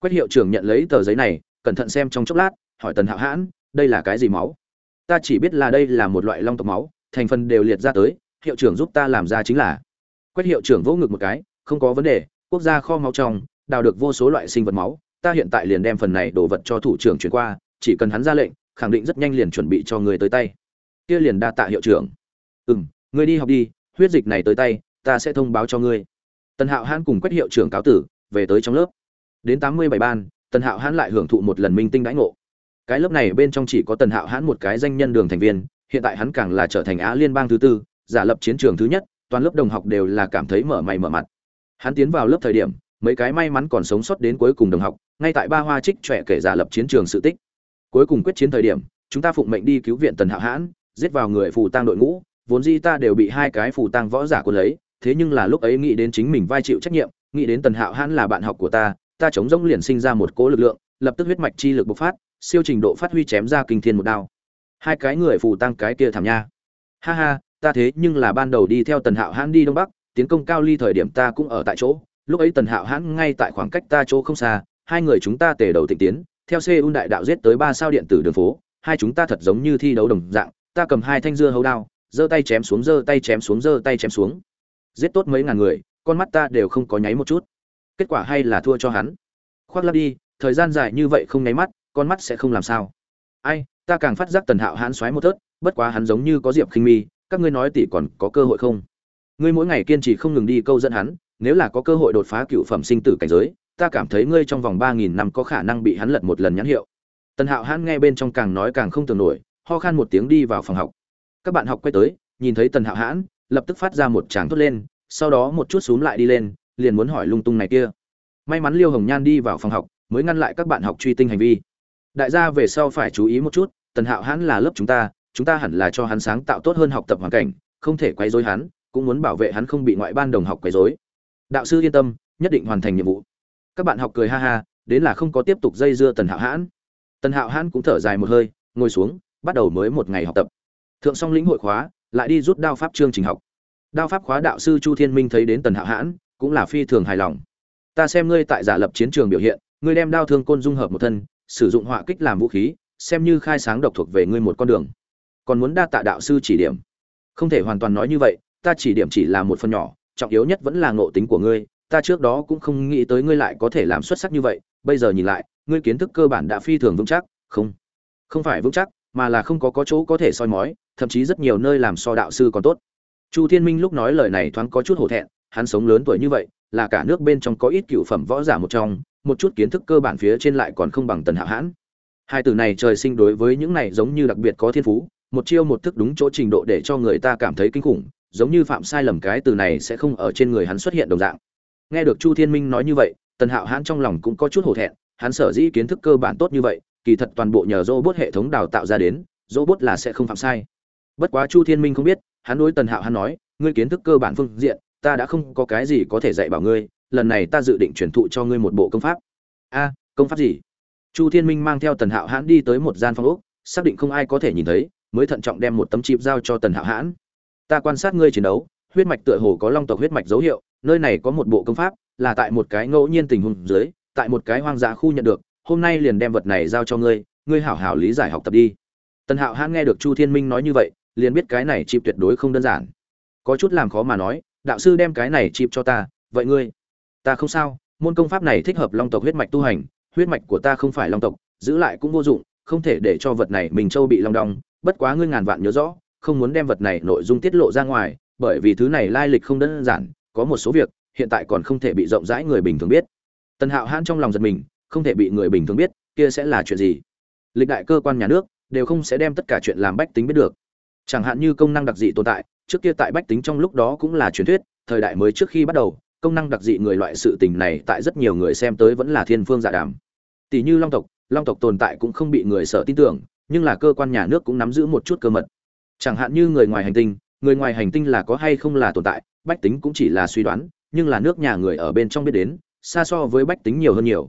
quét hiệu trưởng nhận lấy tờ giấy này, cẩn thận xem trong chốc lát, hỏi tần hạo hãn, đây là cái gì máu? Ta chỉ biết là đây là một loại long tộc máu, thành phần đều liệt ra tới, hiệu trưởng giúp ta làm ra chính là quét hiệu trưởng vỗ ngực một cái, không có vấn đề, quốc gia kho máu trong, đào được vô số loại sinh vật máu, ta hiện tại liền đem phần này đồ vật cho thủ trưởng chuyển qua, chỉ cần hắn ra lệnh, khẳng định rất nhanh liền chuẩn bị cho người tới tay. Kia liền đa tạ hiệu trưởng. Ừ m ngươi đi học đi, huyết dịch này tới tay, ta sẽ thông báo cho ngươi. Tần hạo hãn cùng quách hiệu trưởng cáo tử, về tới trong lớp. Đến tám mươi bảy ban, tần hạo hãn lại hưởng thụ một lần minh tinh đãi ngộ. Cái lớp này bên trong chỉ có tần hạo hãn một cái danh nhân đường thành viên, hiện tại hắn càng là trở thành á liên bang thứ tư, giả lập chiến trường thứ nhất toàn lớp đồng học đều là cảm thấy mở mày mở mặt. Hắn tiến vào lớp thời điểm, mấy cái may mắn còn sống sót đến cuối cùng đồng học, ngay tại ba hoa trích trẻ kể giả lập chiến trường sự tích. Cuối cùng quyết chiến thời điểm, chúng ta phụng mệnh đi cứu viện tần hạo hãn, giết vào người phù tang đội ngũ, vốn di ta đều bị hai cái phù tang võ giả quân lấy, thế nhưng là lúc ấy nghĩ đến chính mình vai chịu trách nhiệm, nghĩ đến tần hạo hãn là bạn học của ta ta chống rỗng liền sinh ra một cỗ lực lượng, lập tức huyết mạch chi lực bộc phát, siêu trình độ phát huy chém ra kinh thiên một đao. Hai cái người phù tăng cái kia thảm nha. Ha ha ta thế nhưng là ban đầu đi theo tần hạo hãn đi đông bắc tiến công cao ly thời điểm ta cũng ở tại chỗ lúc ấy tần hạo hãn ngay tại khoảng cách ta chỗ không xa hai người chúng ta tề đầu tịnh tiến theo Seoul đại đạo giết tới ba sao điện tử đường phố, hai chúng ta thật giống như thi đấu đồng dạng, ta cầm hai thanh dưa hấu đao, giơ tay chém xuống giơ tay chém xuống giơ tay chém xuống. Giết tốt mấy ngàn người, con mắt ta đều không có nháy một chút. Kết quả hay là thua cho hắn. Khoác lắp đi, thời gian dài như vậy không nháy mắt, con mắt sẽ không làm sao. Ai, ta càng phát giác Tần Hạo hãn xoáy một tớt, bất quá hắn giống như có Diệp Khinh Mi, các ngươi nói tỷ còn có cơ hội không? Ngươi mỗi ngày kiên trì không ngừng đi câu dẫn hắn, nếu là có cơ hội đột phá cựu phẩm sinh tử cảnh giới, ta cảm thấy ngươi trong vòng ba nghìn năm có khả năng bị hắn lật một lần nhãn hiệu. Tần hạo hãn nghe bên trong càng nói càng không tưởng nổi ho khan một tiếng đi vào phòng học. Các bạn học quay tới nhìn thấy tần hạo hãn lập tức phát ra một tràng thốt lên sau đó một chút xúm lại đi lên liền muốn hỏi lung tung này kia. May mắn liêu hồng nhan đi vào phòng học mới ngăn lại các bạn học truy tinh hành vi. Đại gia về sau phải chú ý một chút tần hạo hãn là lớp chúng ta chúng ta hẳn là cho hắn sáng tạo tốt hơn học tập hoàn cảnh, không thể quấy rối hắn, cũng muốn bảo vệ hắn không bị ngoại ban đồng học quấy rối. Đạo sư yên tâm, nhất định hoàn thành nhiệm vụ. Các bạn học cười ha ha, đến là không có tiếp tục dây dưa tần hạo hãn. Tần hạo hãn cũng thở dài một hơi, ngồi xuống, bắt đầu mới một ngày học tập. Thượng song lĩnh hội khóa, lại đi rút đao pháp chương trình học. Đao pháp khóa đạo sư chu thiên minh thấy đến tần hạo hãn, cũng là phi thường hài lòng. Ta xem ngươi tại giả lập chiến trường biểu hiện, ngươi đem đao thương côn dung hợp một thân, sử dụng họa kích làm vũ khí, xem như khai sáng độc thuộc về ngươi một con đường còn muốn đa tạ đạo sư chỉ điểm. Không thể hoàn toàn nói như vậy, ta chỉ điểm chỉ là một phần nhỏ, trọng yếu nhất vẫn là ngộ tính của ngươi, ta trước đó cũng không nghĩ tới ngươi lại có thể làm xuất sắc như vậy, bây giờ nhìn lại, ngươi kiến thức cơ bản đã phi thường vững chắc, không không phải vững chắc, mà là không có có chỗ có thể soi mói, thậm chí rất nhiều nơi làm so đạo sư còn tốt. Chu thiên minh lúc nói lời này thoáng có chút hổ thẹn, hắn sống lớn tuổi như vậy, là cả nước bên trong có ít cựu phẩm võ giả một trong, một chút kiến thức cơ bản phía trên lại còn không bằng tần hạ hãn. Hai từ này trời sinh đối với những này giống như đặc biệt có thiên phú một chiêu một thức đúng chỗ trình độ để cho người ta cảm thấy kinh khủng, giống như phạm sai lầm cái từ này sẽ không ở trên người hắn xuất hiện đồng dạng. Nghe được chu thiên minh nói như vậy, tần hạo hãn trong lòng cũng có chút hổ thẹn, hắn sở dĩ kiến thức cơ bản tốt như vậy, kỳ thật toàn bộ nhờ robot hệ thống đào tạo ra đến, robot là sẽ không phạm sai. Bất quá chu thiên minh không biết, hắn đối tần hạo hắn nói, ngươi kiến thức cơ bản phương diện, ta đã không có cái gì có thể dạy bảo ngươi, lần này ta dự định truyền thụ cho ngươi một bộ công pháp. A, công pháp gì? Chu thiên minh mang theo tần hạo hãn đi tới một gian phòng úc xác định không ai có thể nhìn thấy mới thận trọng đem một tấm chip giao cho tần hạo hãn. Ta quan sát ngươi chiến đấu, huyết mạch tựa hồ có long tộc huyết mạch dấu hiệu, nơi này có một bộ công pháp, là tại một cái ngẫu nhiên tình huống dưới, tại một cái hoang dã khu nhận được, hôm nay liền đem vật này giao cho ngươi ngươi hảo hảo lý giải học tập đi. Tần hạo hãn nghe được chu thiên minh nói như vậy, liền biết cái này chịp tuyệt đối không đơn giản. Có chút làm khó mà nói, đạo sư đem cái này chịp cho ta, vậy ngươi? Ta không sao, môn công pháp này thích hợp long tộc huyết mạch tu hành, huyết mạch của ta không phải long tộc, giữ lại cũng vô dụng, không thể để cho vật này mình châu bị long đong bất quá ngươi ngàn vạn nhớ rõ, không muốn đem vật này nội dung tiết lộ ra ngoài, bởi vì thứ này lai lịch không đơn giản, có một số việc, hiện tại còn không thể bị rộng rãi người bình thường biết. Tần hạo hãn trong lòng giật mình, không thể bị người bình thường biết, kia sẽ là chuyện gì? Lịch đại cơ quan nhà nước, đều không sẽ đem tất cả chuyện làm bách tính biết được. Chẳng hạn như công năng đặc dị tồn tại, trước kia tại bách tính trong lúc đó cũng là truyền thuyết, thời đại mới trước khi bắt đầu, công năng đặc dị người loại sự tình này tại rất nhiều người xem tới vẫn là thiên phương dạ đàm. Tỷ như long tộc long tộc tồn tại cũng không bị người sợ tin tưởng nhưng là cơ quan nhà nước cũng nắm giữ một chút cơ mật. Chẳng hạn như người ngoài hành tinh, người ngoài hành tinh là có hay không là tồn tại, bách tính cũng chỉ là suy đoán, nhưng là nước nhà người ở bên trong biết đến, xa so với bách tính nhiều hơn nhiều.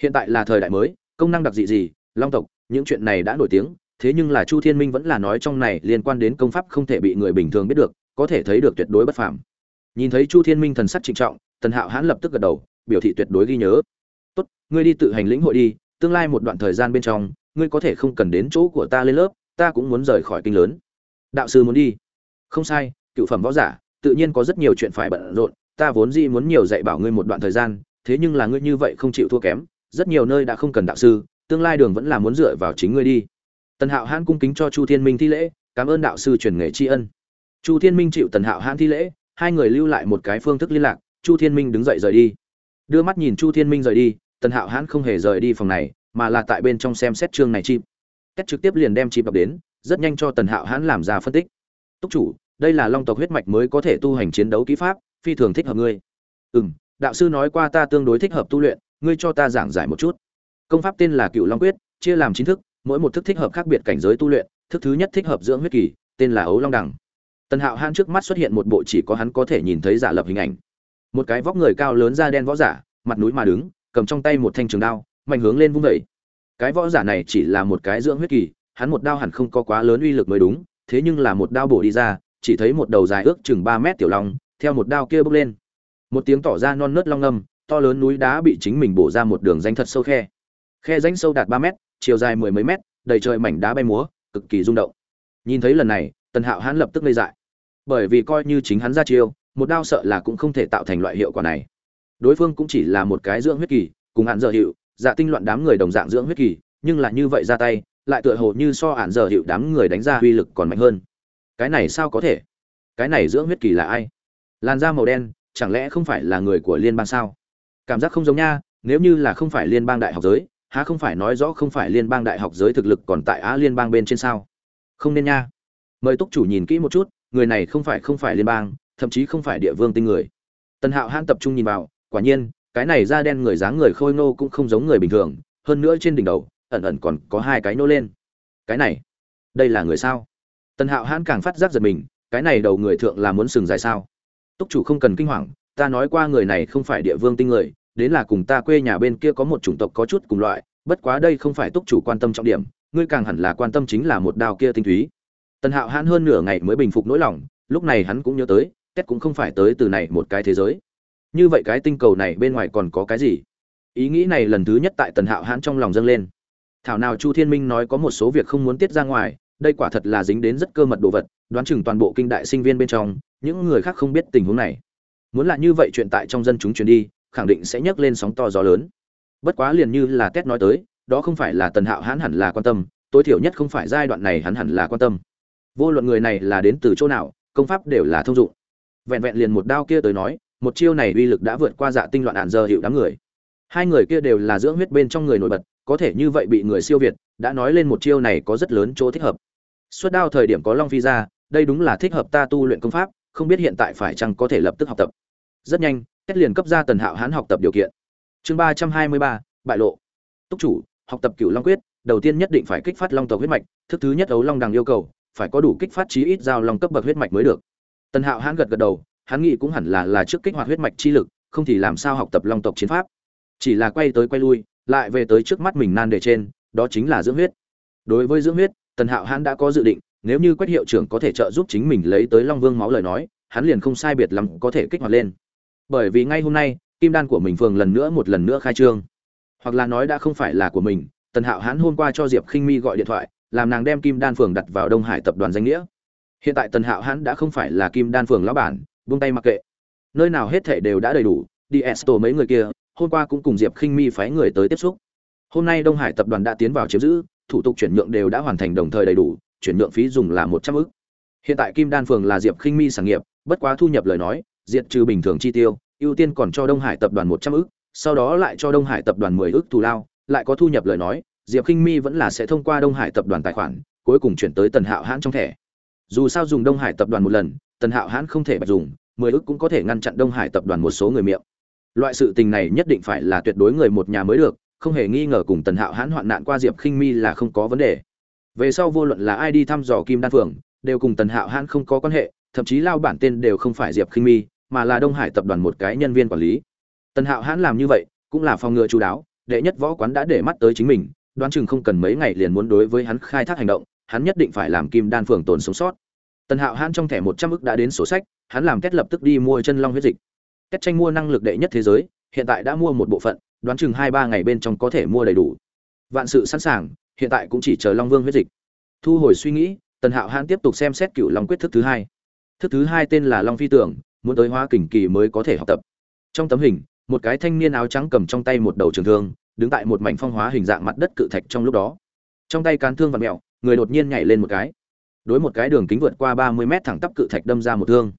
Hiện tại là thời đại mới, công năng đặc dị gì, long tộc, những chuyện này đã nổi tiếng, thế nhưng là chu thiên minh vẫn là nói trong này liên quan đến công pháp không thể bị người bình thường biết được, có thể thấy được tuyệt đối bất phàm. Nhìn thấy chu thiên minh thần sắc trịnh trọng, tần hạo hãn lập tức gật đầu, biểu thị tuyệt đối ghi nhớ. Tốt, ngươi đi tự hành lĩnh hội đi, tương lai một đoạn thời gian bên trong ngươi có thể không cần đến chỗ của ta lên lớp, ta cũng muốn rời khỏi kinh lớn. Đạo sư muốn đi. Không sai, cựu phẩm võ giả, tự nhiên có rất nhiều chuyện phải bận rộn, ta vốn dĩ muốn nhiều dạy bảo ngươi một đoạn thời gian, thế nhưng là ngươi như vậy không chịu thua kém, rất nhiều nơi đã không cần đạo sư, tương lai đường vẫn là muốn dựa vào chính ngươi đi. Tần hạo hãn cung kính cho chu thiên minh thi lễ, cảm ơn đạo sư truyền nghề tri ân. Chu thiên minh chịu tần hạo hãn thi lễ, hai người lưu lại một cái phương thức liên lạc, chu thiên minh đứng dậy rời đi. Đưa mắt nhìn chu thiên minh rời đi, tần hạo hãn không hề rời đi phòng này mà là tại bên trong xem xét chương này chip cách trực tiếp liền đem chip đọc đến, rất nhanh cho tần hạo hãn làm ra phân tích. Túc chủ, đây là long tộc huyết mạch mới có thể tu hành chiến đấu kỹ pháp, phi thường thích hợp ngươi. Ừ m đạo sư nói qua ta tương đối thích hợp tu luyện, ngươi cho ta giảng giải một chút. Công pháp tên là cựu long quyết, chia làm chín thức, mỗi một thức thích hợp khác biệt cảnh giới tu luyện, thức thứ nhất thích hợp dưỡng huyết kỳ, tên là ấu long đẳng tần hạo hãn trước mắt xuất hiện một bộ chỉ có hắn có thể nhìn thấy giả lập hình ảnh. Một cái vóc người cao lớn da đen võ giả, mặt núi mà đứng, cầm trong tay một thanh trường đao mạnh hướng lên vung vẩy. Cái võ giả này chỉ là một cái dưỡng huyết kỳ, hắn một đao hẳn không có quá lớn uy lực mới đúng, thế nhưng là một đao bổ đi ra, chỉ thấy một đầu dài ước chừng ba mét tiểu long, theo một đao kia bốc lên. Một tiếng tỏ ra non nớt long ngâm, to lớn núi đá bị chính mình bổ ra một đường danh thật sâu khe. Khe danh sâu đạt ba mét, chiều dài mười mấy mét, đầy trời mảnh đá bay múa, cực kỳ rung động. Nhìn thấy lần này, tần hạo hắn lập tức ngây dại. Bởi vì coi như chính hắn ra chiêu, một đao sợ là cũng không thể tạo thành loại hiệu quả này. Đối phương cũng chỉ là một cái dưỡng huyết kỳ, cùng hạn dở hiệu dạ tinh loạn đám người đồng dạng dưỡng huyết kỳ, nhưng là như vậy ra tay, lại tựa hồ như so ản giờ hiệu đám người đánh ra uy lực còn mạnh hơn. Cái này sao có thể? Cái này dưỡng huyết kỳ là ai? Làn da màu đen, chẳng lẽ không phải là người của liên bang sao? Cảm giác không giống nha, nếu như là không phải liên bang đại học giới, há không phải nói rõ không phải liên bang đại học giới thực lực còn tại á liên bang bên trên sao? Không nên nha. Mời túc chủ nhìn kỹ một chút, người này không phải không phải liên bang, thậm chí không phải địa vương tinh người. Tần hạo hãn tập trung nhìn vào, quả nhiên cái này da đen người dáng người khôi nô cũng không giống người bình thường, hơn nữa trên đỉnh đầu, ẩn ẩn còn có hai cái nô lên. Cái này, đây là người sao? Tần hạo hãn càng phát giác giật mình, cái này đầu người thượng là muốn sừng dài sao? Túc chủ không cần kinh hoàng, ta nói qua người này không phải địa vương tinh người, đến là cùng ta quê nhà bên kia có một chủng tộc có chút cùng loại, bất quá đây không phải túc chủ quan tâm trọng điểm, ngươi càng hẳn là quan tâm chính là một đao kia tinh túy. Tần hạo hãn hơn nửa ngày mới bình phục nỗi lòng, lúc này hắn cũng nhớ tới, tết cũng không phải tới từ này một cái thế giới như vậy cái tinh cầu này bên ngoài còn có cái gì? Ý nghĩ này lần thứ nhất tại tần hạo hãn trong lòng dâng lên. Thảo nào chu thiên minh nói có một số việc không muốn tiết ra ngoài, đây quả thật là dính đến rất cơ mật đồ vật, đoán chừng toàn bộ kinh đại sinh viên bên trong, những người khác không biết tình huống này. Muốn là như vậy chuyện tại trong dân chúng truyền đi, khẳng định sẽ nhấc lên sóng to gió lớn. Bất quá liền như là tét nói tới, đó không phải là tần hạo hãn hẳn là quan tâm, tối thiểu nhất không phải giai đoạn này hắn hẳn là quan tâm. Vô luận người này là đến từ chỗ nào, công pháp đều là thông dụng. Vẹn vẹn liền một đao kia tới nói một chiêu này uy lực đã vượt qua dạ tinh loạn ạn giờ hiệu đám người. Hai người kia đều là dưỡng huyết bên trong người nổi bật, có thể như vậy bị người siêu việt, đã nói lên một chiêu này có rất lớn chỗ thích hợp. Suốt đao thời điểm có long phi ra, đây đúng là thích hợp ta tu luyện công pháp, không biết hiện tại phải chăng có thể lập tức học tập. Rất nhanh kết liền cấp ra tần hạo hán học tập điều kiện. Chương ba trăm hai mươi ba, bại lộ. Túc chủ, học tập cửu long quyết, đầu tiên nhất định phải kích phát long tộc huyết mạch, thức thứ nhất ấu long đằng yêu cầu, phải có đủ kích phát chí ít giao long cấp bậc huyết mạch mới được. Tần hạo hán gật gật đầu hắn nghĩ cũng hẳn là là trước kích hoạt huyết mạch chi lực, không thì làm sao học tập long tộc chiến pháp. Chỉ là quay tới quay lui, lại về tới trước mắt mình nan đề trên, đó chính là dưỡng huyết. Đối với dưỡng huyết, tần hạo hán đã có dự định, nếu như quách hiệu trưởng có thể trợ giúp chính mình lấy tới long vương máu lời nói, hắn liền không sai biệt lắm có thể kích hoạt lên. Bởi vì ngay hôm nay, kim đan của mình phường lần nữa một lần nữa khai trương. Hoặc là nói đã không phải là của mình, tần hạo hán hôm qua cho diệp khinh mi gọi điện thoại, làm nàng đem kim đan phường đặt vào đông hải tập đoàn danh nghĩa. Hiện tại tần hạo hán đã không phải là kim đan phường lão bản buông tay mặc kệ. Nơi nào hết thể đều đã đầy đủ, đi esto mấy người kia, hôm qua cũng cùng diệp khinh mi phái người tới tiếp xúc. Hôm nay đông hải tập đoàn đã tiến vào chiếm giữ, thủ tục chuyển nhượng đều đã hoàn thành đồng thời đầy đủ, chuyển nhượng phí dùng là một trăm ức. Hiện tại kim đan phường là diệp khinh mi sản nghiệp, bất quá thu nhập lời nói, diệt trừ bình thường chi tiêu, ưu tiên còn cho đông hải tập đoàn một trăm ức, sau đó lại cho đông hải tập đoàn mười ức thù lao, lại có thu nhập lời nói, diệp khinh mi vẫn là sẽ thông qua đông hải tập đoàn tài khoản, cuối cùng chuyển tới tần hạo hãn trong thẻ. Dù sao dùng đông hải tập đoàn một lần tần hạo hãn không thể bạch dùng, mười ước cũng có thể ngăn chặn đông hải tập đoàn một số người miệng. Loại sự tình này nhất định phải là tuyệt đối người một nhà mới được, không hề nghi ngờ cùng tần hạo hãn hoạn nạn qua diệp khinh mi là không có vấn đề. Về sau vô luận là ai đi thăm dò kim đan phượng, đều cùng tần hạo hãn không có quan hệ, thậm chí lao bản tên đều không phải diệp khinh mi, mà là đông hải tập đoàn một cái nhân viên quản lý. Tần hạo hãn làm như vậy, cũng là phòng ngừa chú đáo, đệ nhất võ quán đã để mắt tới chính mình, đoán chừng không cần mấy ngày liền muốn đối với hắn khai thác hành động, hắn nhất định phải làm kim đan phường tồn sống sót tần hạo hãn trong thẻ một trăm ức đã đến sổ sách, hắn làm kết lập tức đi mua chân long huyết dịch. Kết tranh mua năng lực đệ nhất thế giới, hiện tại đã mua một bộ phận, đoán chừng hai ba ngày bên trong có thể mua đầy đủ. Vạn sự sẵn sàng, hiện tại cũng chỉ chờ long vương huyết dịch. Thu hồi suy nghĩ, tần hạo hãn tiếp tục xem xét cựu long quyết thức thứ hai. Thức thứ hai tên là long phi tưởng, muốn tới hoa kình kỳ mới có thể học tập. Trong tấm hình, một cái thanh niên áo trắng cầm trong tay một đầu trường thương, đứng tại một mảnh phong hóa hình dạng mặt đất cự thạch trong lúc đó. Trong tay cán thương và mẹo người đột nhiên nhảy lên một cái đối một cái đường kính vượt qua ba mươi mét thẳng tắp cự thạch đâm ra một thương.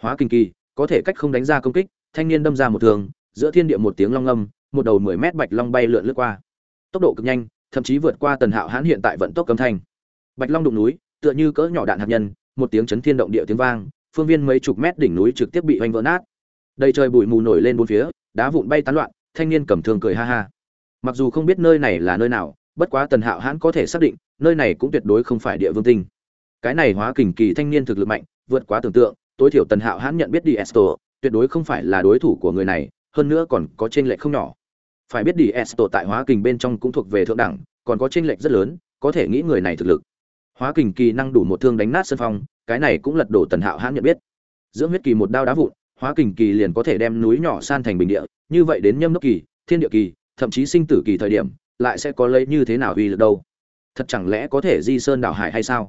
Hóa kinh kỳ, có thể cách không đánh ra công kích, thanh niên đâm ra một thương, giữa thiên địa một tiếng long âm một đầu mười mét bạch long bay lượn lướt qua. Tốc độ cực nhanh, thậm chí vượt qua tần hạo hãn hiện tại vận tốc cấm thanh. Bạch long đụng núi, tựa như cỡ nhỏ đạn hạt nhân, một tiếng chấn thiên động địa tiếng vang, phương viên mấy chục mét đỉnh núi trực tiếp bị oanh vỡ nát. Đầy trời bụi mù nổi lên bốn phía, đá vụn bay tán loạn, thanh niên cầm thương cười ha ha. Mặc dù không biết nơi này là nơi nào, bất quá tần hạo hãn có thể xác định, nơi này cũng tuyệt đối không phải địa vương tinh cái này hóa kình kỳ thanh niên thực lực mạnh, vượt quá tưởng tượng, tối thiểu tần hạo hãn nhận biết đi esto tuyệt đối không phải là đối thủ của người này, hơn nữa còn có t r ê n lệch không nhỏ. Phải biết đi esto tại hóa kình bên trong cũng thuộc về thượng đẳng, còn có t r ê n lệch rất lớn, có thể nghĩ người này thực lực. Hóa kình kỳ năng đủ một thương đánh nát sân phong, cái này cũng lật đổ tần hạo hãn nhận biết. Dưỡng huyết kỳ một đao đá vụn, hóa kình kỳ liền có thể đem núi nhỏ san thành bình địa, như vậy đến nhâm đốc kỳ, thiên địa kỳ, thậm chí sinh tử kỳ thời điểm, lại sẽ có lấy như thế nào uy lực đâu? Thật chẳng lẽ có thể di sơn đảo hải hay sao?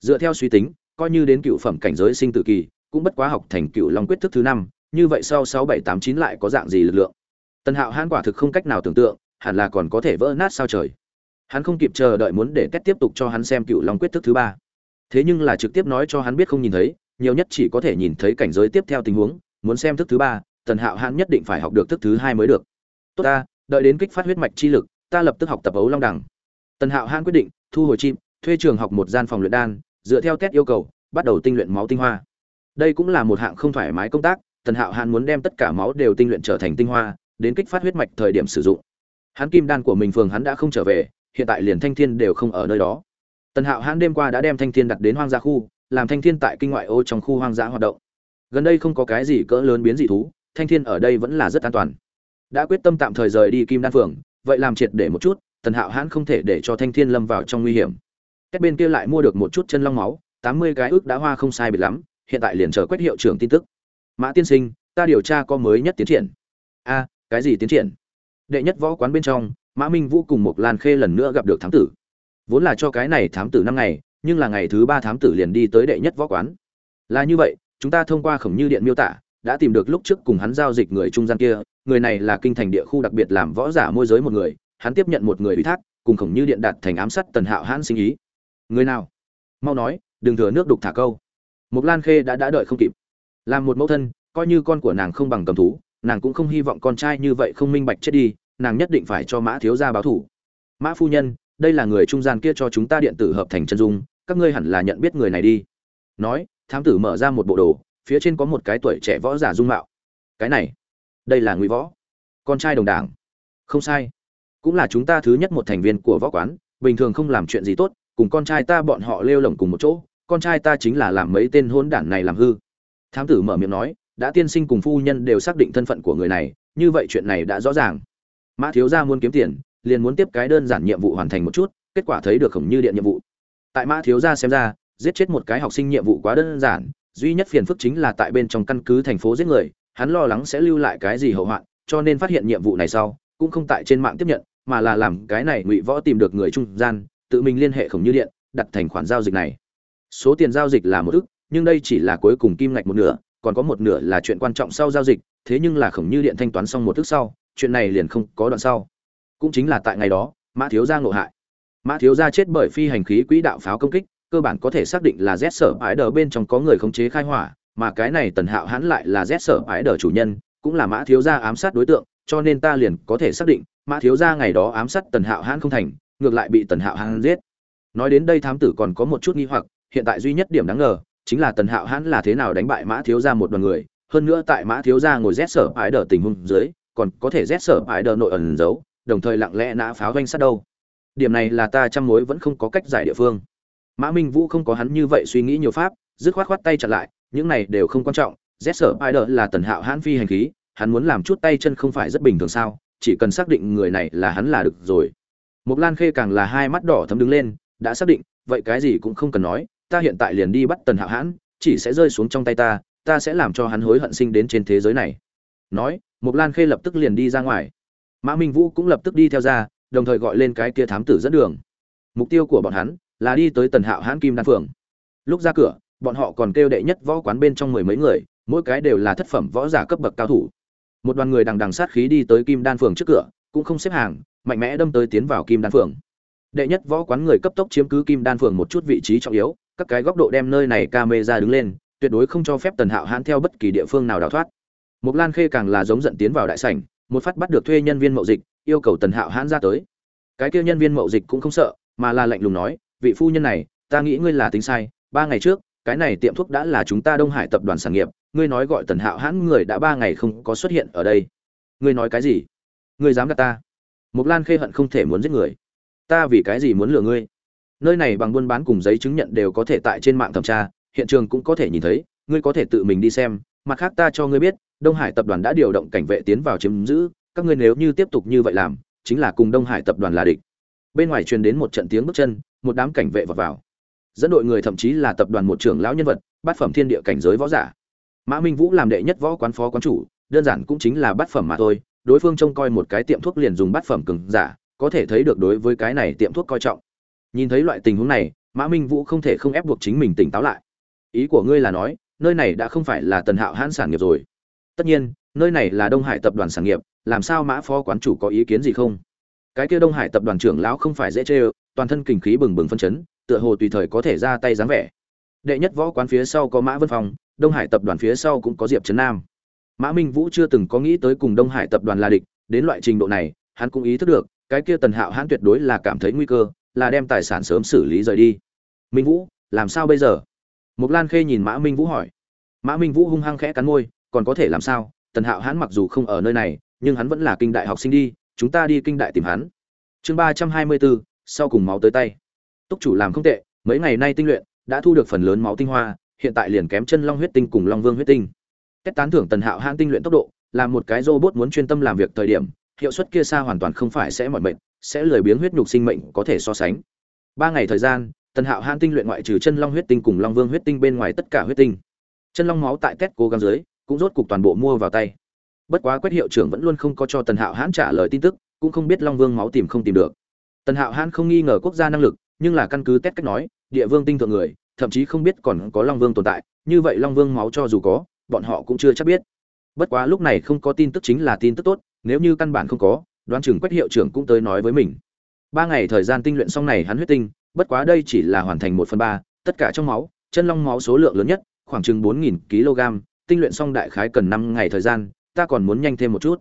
Dựa theo suy tính, coi như đến cựu phẩm cảnh giới sinh tử kỳ, cũng bất quá học thành cựu long quyết thức thứ năm, như vậy sau sáu bảy tám chín lại có dạng gì lực lượng? Tần hạo hãn quả thực không cách nào tưởng tượng, hẳn là còn có thể vỡ nát sao trời. Hắn không kịp chờ đợi muốn để kết tiếp tục cho hắn xem cựu long quyết thức thứ ba. Thế nhưng là trực tiếp nói cho hắn biết không nhìn thấy, nhiều nhất chỉ có thể nhìn thấy cảnh giới tiếp theo tình huống, muốn xem thức thứ ba, tần hạo hãn nhất định phải học được thức thứ hai mới được. Tốt ta, đợi đến kích phát huyết mạch chi lực, ta lập tức học tập ấu long đẳng tần hạo hãn quyết định, thu hồi chim thuê trường học một gian phòng luyện đan dựa theo test yêu cầu, bắt đầu tinh luyện máu tinh hoa. Đây cũng là một hạng không thoải mái công tác, tần hạo hàn muốn đem tất cả máu đều tinh luyện trở thành tinh hoa, đến kích phát huyết mạch thời điểm sử dụng. Hắn kim đan của mình phường hắn đã không trở về, hiện tại liền thanh thiên đều không ở nơi đó. Tần hạo hãn đêm qua đã đem thanh thiên đặt đến hoang dã khu, làm thanh thiên tại kinh ngoại ô trong khu hoang dã hoạt động. Gần đây không có cái gì cỡ lớn biến dị thú, thanh thiên ở đây vẫn là rất an toàn. Đã quyết tâm tạm thời rời đi kim đan phường, vậy làm triệt để một chút, tần hạo hãn không thể để cho thanh thiên lâm vào trong nguy hiểm các bên kia lại mua được một chút chân long máu, tám mươi cái ước đã hoa không sai biệt lắm, hiện tại liền chờ quét hiệu trưởng tin tức. Mã tiên sinh, ta điều tra có mới nhất tiến triển. A, cái gì tiến triển? Đệ nhất võ quán bên trong, mã minh vũ cùng một lan khê lần nữa gặp được thám tử. Vốn là cho cái này thám tử năm ngày, nhưng là ngày thứ ba thám tử liền đi tới đệ nhất võ quán. Là như vậy, chúng ta thông qua khổng như điện miêu tả, đã tìm được lúc trước cùng hắn giao dịch người trung gian kia, người này là kinh thành địa khu đặc biệt làm võ giả môi giới một người, hắn tiếp nhận một người ủy thác, cùng khổng như điện đạt thành ám sát tần hạo hãn sinh ý người nào? Mau nói, đừng thừa nước đục thả câu. Mục lan khê đã đã đợi không kịp. Làm một mẫu thân, coi như con của nàng không bằng cầm thú, nàng cũng không hy vọng con trai như vậy không minh bạch chết đi, nàng nhất định phải cho mã thiếu gia báo thủ. Mã phu nhân, đây là người trung gian kia cho chúng ta điện tử hợp thành chân dung, các ngươi hẳn là nhận biết người này đi. Nói, thám tử mở ra một bộ đồ, phía trên có một cái tuổi trẻ võ giả dung mạo. Cái này, đây là ngụy võ. Con trai đồng đảng. Không sai. Cũng là chúng ta thứ nhất một thành viên của võ quán, bình thường không làm chuyện gì tốt cùng con trai ta bọn họ lêu lổng cùng một chỗ, con trai ta chính là làm mấy tên hôn đản này làm hư. Thám tử mở miệng nói, đã tiên sinh cùng phu nhân đều xác định thân phận của người này, như vậy chuyện này đã rõ ràng. Mã thiếu gia muốn kiếm tiền, liền muốn tiếp cái đơn giản nhiệm vụ hoàn thành một chút, kết quả thấy được khổng như điện nhiệm vụ. Tại mã thiếu gia xem ra, giết chết một cái học sinh nhiệm vụ quá đơn giản, duy nhất phiền phức chính là tại bên trong căn cứ thành phố giết người, hắn lo lắng sẽ lưu lại cái gì hậu hoạn, cho nên phát hiện nhiệm vụ này sau, cũng không tại trên mạng tiếp nhận, mà là làm cái này ngụy võ tìm được người trung gian tự mình liên hệ khổng như điện, đặt thành khoản giao dịch này. Số tiền giao dịch là một ức, nhưng đây chỉ là cuối cùng kim ngạch một nửa, còn có một nửa là chuyện quan trọng sau giao dịch, thế nhưng là khổng như điện thanh toán xong một ức sau, chuyện này liền không có đoạn sau. Cũng chính là tại ngày đó, mã thiếu gia ngộ hại. Mã thiếu gia chết bởi phi hành khí quỹ đạo pháo công kích, cơ bản có thể xác định là z sở ái đờ bên trong có người khống chế khai hỏa, mà cái này tần hạo hãn lại là z sở ái đờ chủ nhân, cũng là mã thiếu gia ám sát đối tượng, cho nên ta liền có thể xác định, mã thiếu gia ngày đó ám sát tần hạo hãn không thành ngược lại bị tần hạo hãn giết. Nói đến đây thám tử còn có một chút nghi hoặc, hiện tại duy nhất điểm đáng ngờ, chính là tần hạo hãn là thế nào đánh bại mã thiếu gia một đoàn người, hơn nữa tại mã thiếu gia ngồi rét sở ái đờ tình huống dưới, còn có thể rét sở ái đờ nội ẩn giấu, đồng thời lặng lẽ nã pháo doanh sát đâu. Điểm này là ta chăm mối vẫn không có cách giải địa phương. Mã minh vũ không có hắn như vậy suy nghĩ nhiều pháp, dứt khoát khoát tay chặt lại, những này đều không quan trọng, rét sở ái đờ là tần hạo hãn phi hành khí, hắn muốn làm chút tay chân không phải rất bình thường sao, chỉ cần xác định người này là hắn là được rồi. Mộc Lan Khê càng là hai mắt đỏ thấm đứng lên, đã xác định, vậy cái gì cũng không cần nói, ta hiện tại liền đi bắt Tần Hạo Hãn, chỉ sẽ rơi xuống trong tay ta, ta sẽ làm cho hắn hối hận sinh đến trên thế giới này. Nói, Mộc Lan Khê lập tức liền đi ra ngoài. Mã Minh Vũ cũng lập tức đi theo ra, đồng thời gọi lên cái kia thám tử dẫn đường. Mục tiêu của bọn hắn là đi tới Tần Hạo Hãn Kim Đan Phượng. Lúc ra cửa, bọn họ còn kêu đệ nhất võ quán bên trong mười mấy người, mỗi cái đều là thất phẩm võ giả cấp bậc cao thủ. Một đoàn người đằng đằng sát khí đi tới Kim Đan Phượng trước cửa, cũng không xếp hàng, mạnh mẽ đâm tới tiến vào kim đan phượng đệ nhất võ quán người cấp tốc chiếm cứ kim đan phường một chút vị trí trọng yếu các cái góc độ đem nơi này camera đứng lên tuyệt đối không cho phép tần hạo hãn theo bất kỳ địa phương nào đào thoát mục Lan Khê càng là giống giận tiến vào đại sảnh, một phát bắt được thuê nhân viên mậu dịch, yêu cầu Tần Hạo Hãn ra tới. Cái kia nhân viên mậu dịch cũng không sợ, mà là lạnh lùng nói, vị phu nhân này, ta nghĩ ngươi là tính sai, ba ngày trước, cái này tiệm thuốc đã là chúng ta Đông Hải tập đoàn sản nghiệp, ngươi nói gọi Tần Hạo Hãn người đã ba ngày không có xuất hiện ở đây. Ngươi nói cái gì? Ngươi dám gạt ta? Mộc Lan Khê hận không thể muốn giết người. Ta vì cái gì muốn lừa ngươi? Nơi này bằng buôn bán cùng giấy chứng nhận đều có thể tại trên mạng thẩm tra, hiện trường cũng có thể nhìn thấy, ngươi có thể tự mình đi xem, mặt khác ta cho ngươi biết, Đông Hải tập đoàn đã điều động cảnh vệ tiến vào chiếm giữ, các ngươi nếu như tiếp tục như vậy làm, chính là cùng Đông Hải tập đoàn là địch. Bên ngoài truyền đến một trận tiếng bước chân, một đám cảnh vệ vọt vào. Dẫn đội người thậm chí là tập đoàn một trưởng lão nhân vật, bát phẩm thiên địa cảnh giới võ giả. Mã Minh Vũ làm đệ nhất võ quán phó quán chủ, đơn giản cũng chính là bát phẩm mà thôi, đối phương trông coi một cái tiệm thuốc liền dùng bát phẩm cường giả, có thể thấy được đối với cái này tiệm thuốc coi trọng. Nhìn thấy loại tình huống này, Mã Minh Vũ không thể không ép buộc chính mình tỉnh táo lại. Ý của ngươi là nói, nơi này đã không phải là Tần Hạo hãn sản nghiệp rồi tất nhiên nơi này là đông hải tập đoàn sản nghiệp làm sao mã phó quán chủ có ý kiến gì không cái kia đông hải tập đoàn trưởng lão không phải dễ chê toàn thân kình khí bừng bừng phân chấn tựa hồ tùy thời có thể ra tay dáng vẻ đệ nhất võ quán phía sau có mã vân phong đông hải tập đoàn phía sau cũng có diệp trấn nam mã minh vũ chưa từng có nghĩ tới cùng đông hải tập đoàn là địch, đến loại trình độ này, hắn cũng ý thức được, cái kia tần hạo hắn tuyệt đối là cảm thấy nguy cơ, là đem tài sản sớm xử lý rời đi. Minh vũ, làm sao bây giờ? Mục lan khê nhìn mã minh vũ hỏi. Mã minh vũ hung hăng khẽ cắn môi, còn có thể làm sao? Tần hạo hắn mặc dù không ở nơi này, nhưng hắn vẫn là kinh đại học sinh đi, chúng ta đi kinh đại tìm hắn. Chương ba trăm hai mươi bốn, sau cùng máu tới tay. Túc chủ làm không tệ, mấy ngày nay tinh luyện, đã thu được phần lớn máu tinh hoa, hiện tại liền kém chân long huyết tinh cùng long vương huyết tinh cách tán thưởng tần hạo hãn tinh luyện tốc độ là một cái robot muốn chuyên tâm làm việc thời điểm hiệu suất kia xa hoàn toàn không phải sẽ mệt mệt, sẽ lười biếng huyết nhục sinh mệnh có thể so sánh. Ba ngày thời gian tần hạo hãn tinh luyện ngoại trừ chân long huyết tinh cùng long vương huyết tinh bên ngoài tất cả huyết tinh. Chân long máu tại kết cố gắng dưới cũng rốt cục toàn bộ mua vào tay. Bất quá quét hiệu trưởng vẫn luôn không có cho tần hạo hãn trả lời tin tức cũng không biết long vương máu tìm không tìm được. Tần hạo hãn không nghi ngờ quốc gia năng lực nhưng là căn cứ test cách nói địa vương tinh thượng người thậm chí không biết còn có long vương tồn tại như vậy long vương máu cho dù có bọn họ cũng chưa chắc biết bất quá lúc này không có tin tức chính là tin tức tốt nếu như căn bản không có đoán chừng quét hiệu trưởng cũng tới nói với mình ba ngày thời gian tinh luyện xong này hắn huyết tinh bất quá đây chỉ là hoàn thành một phần ba tất cả trong máu chân long máu số lượng lớn nhất khoảng chừng bốn nghìn kg tinh luyện xong đại khái cần năm ngày thời gian, ta còn muốn nhanh thêm một chút.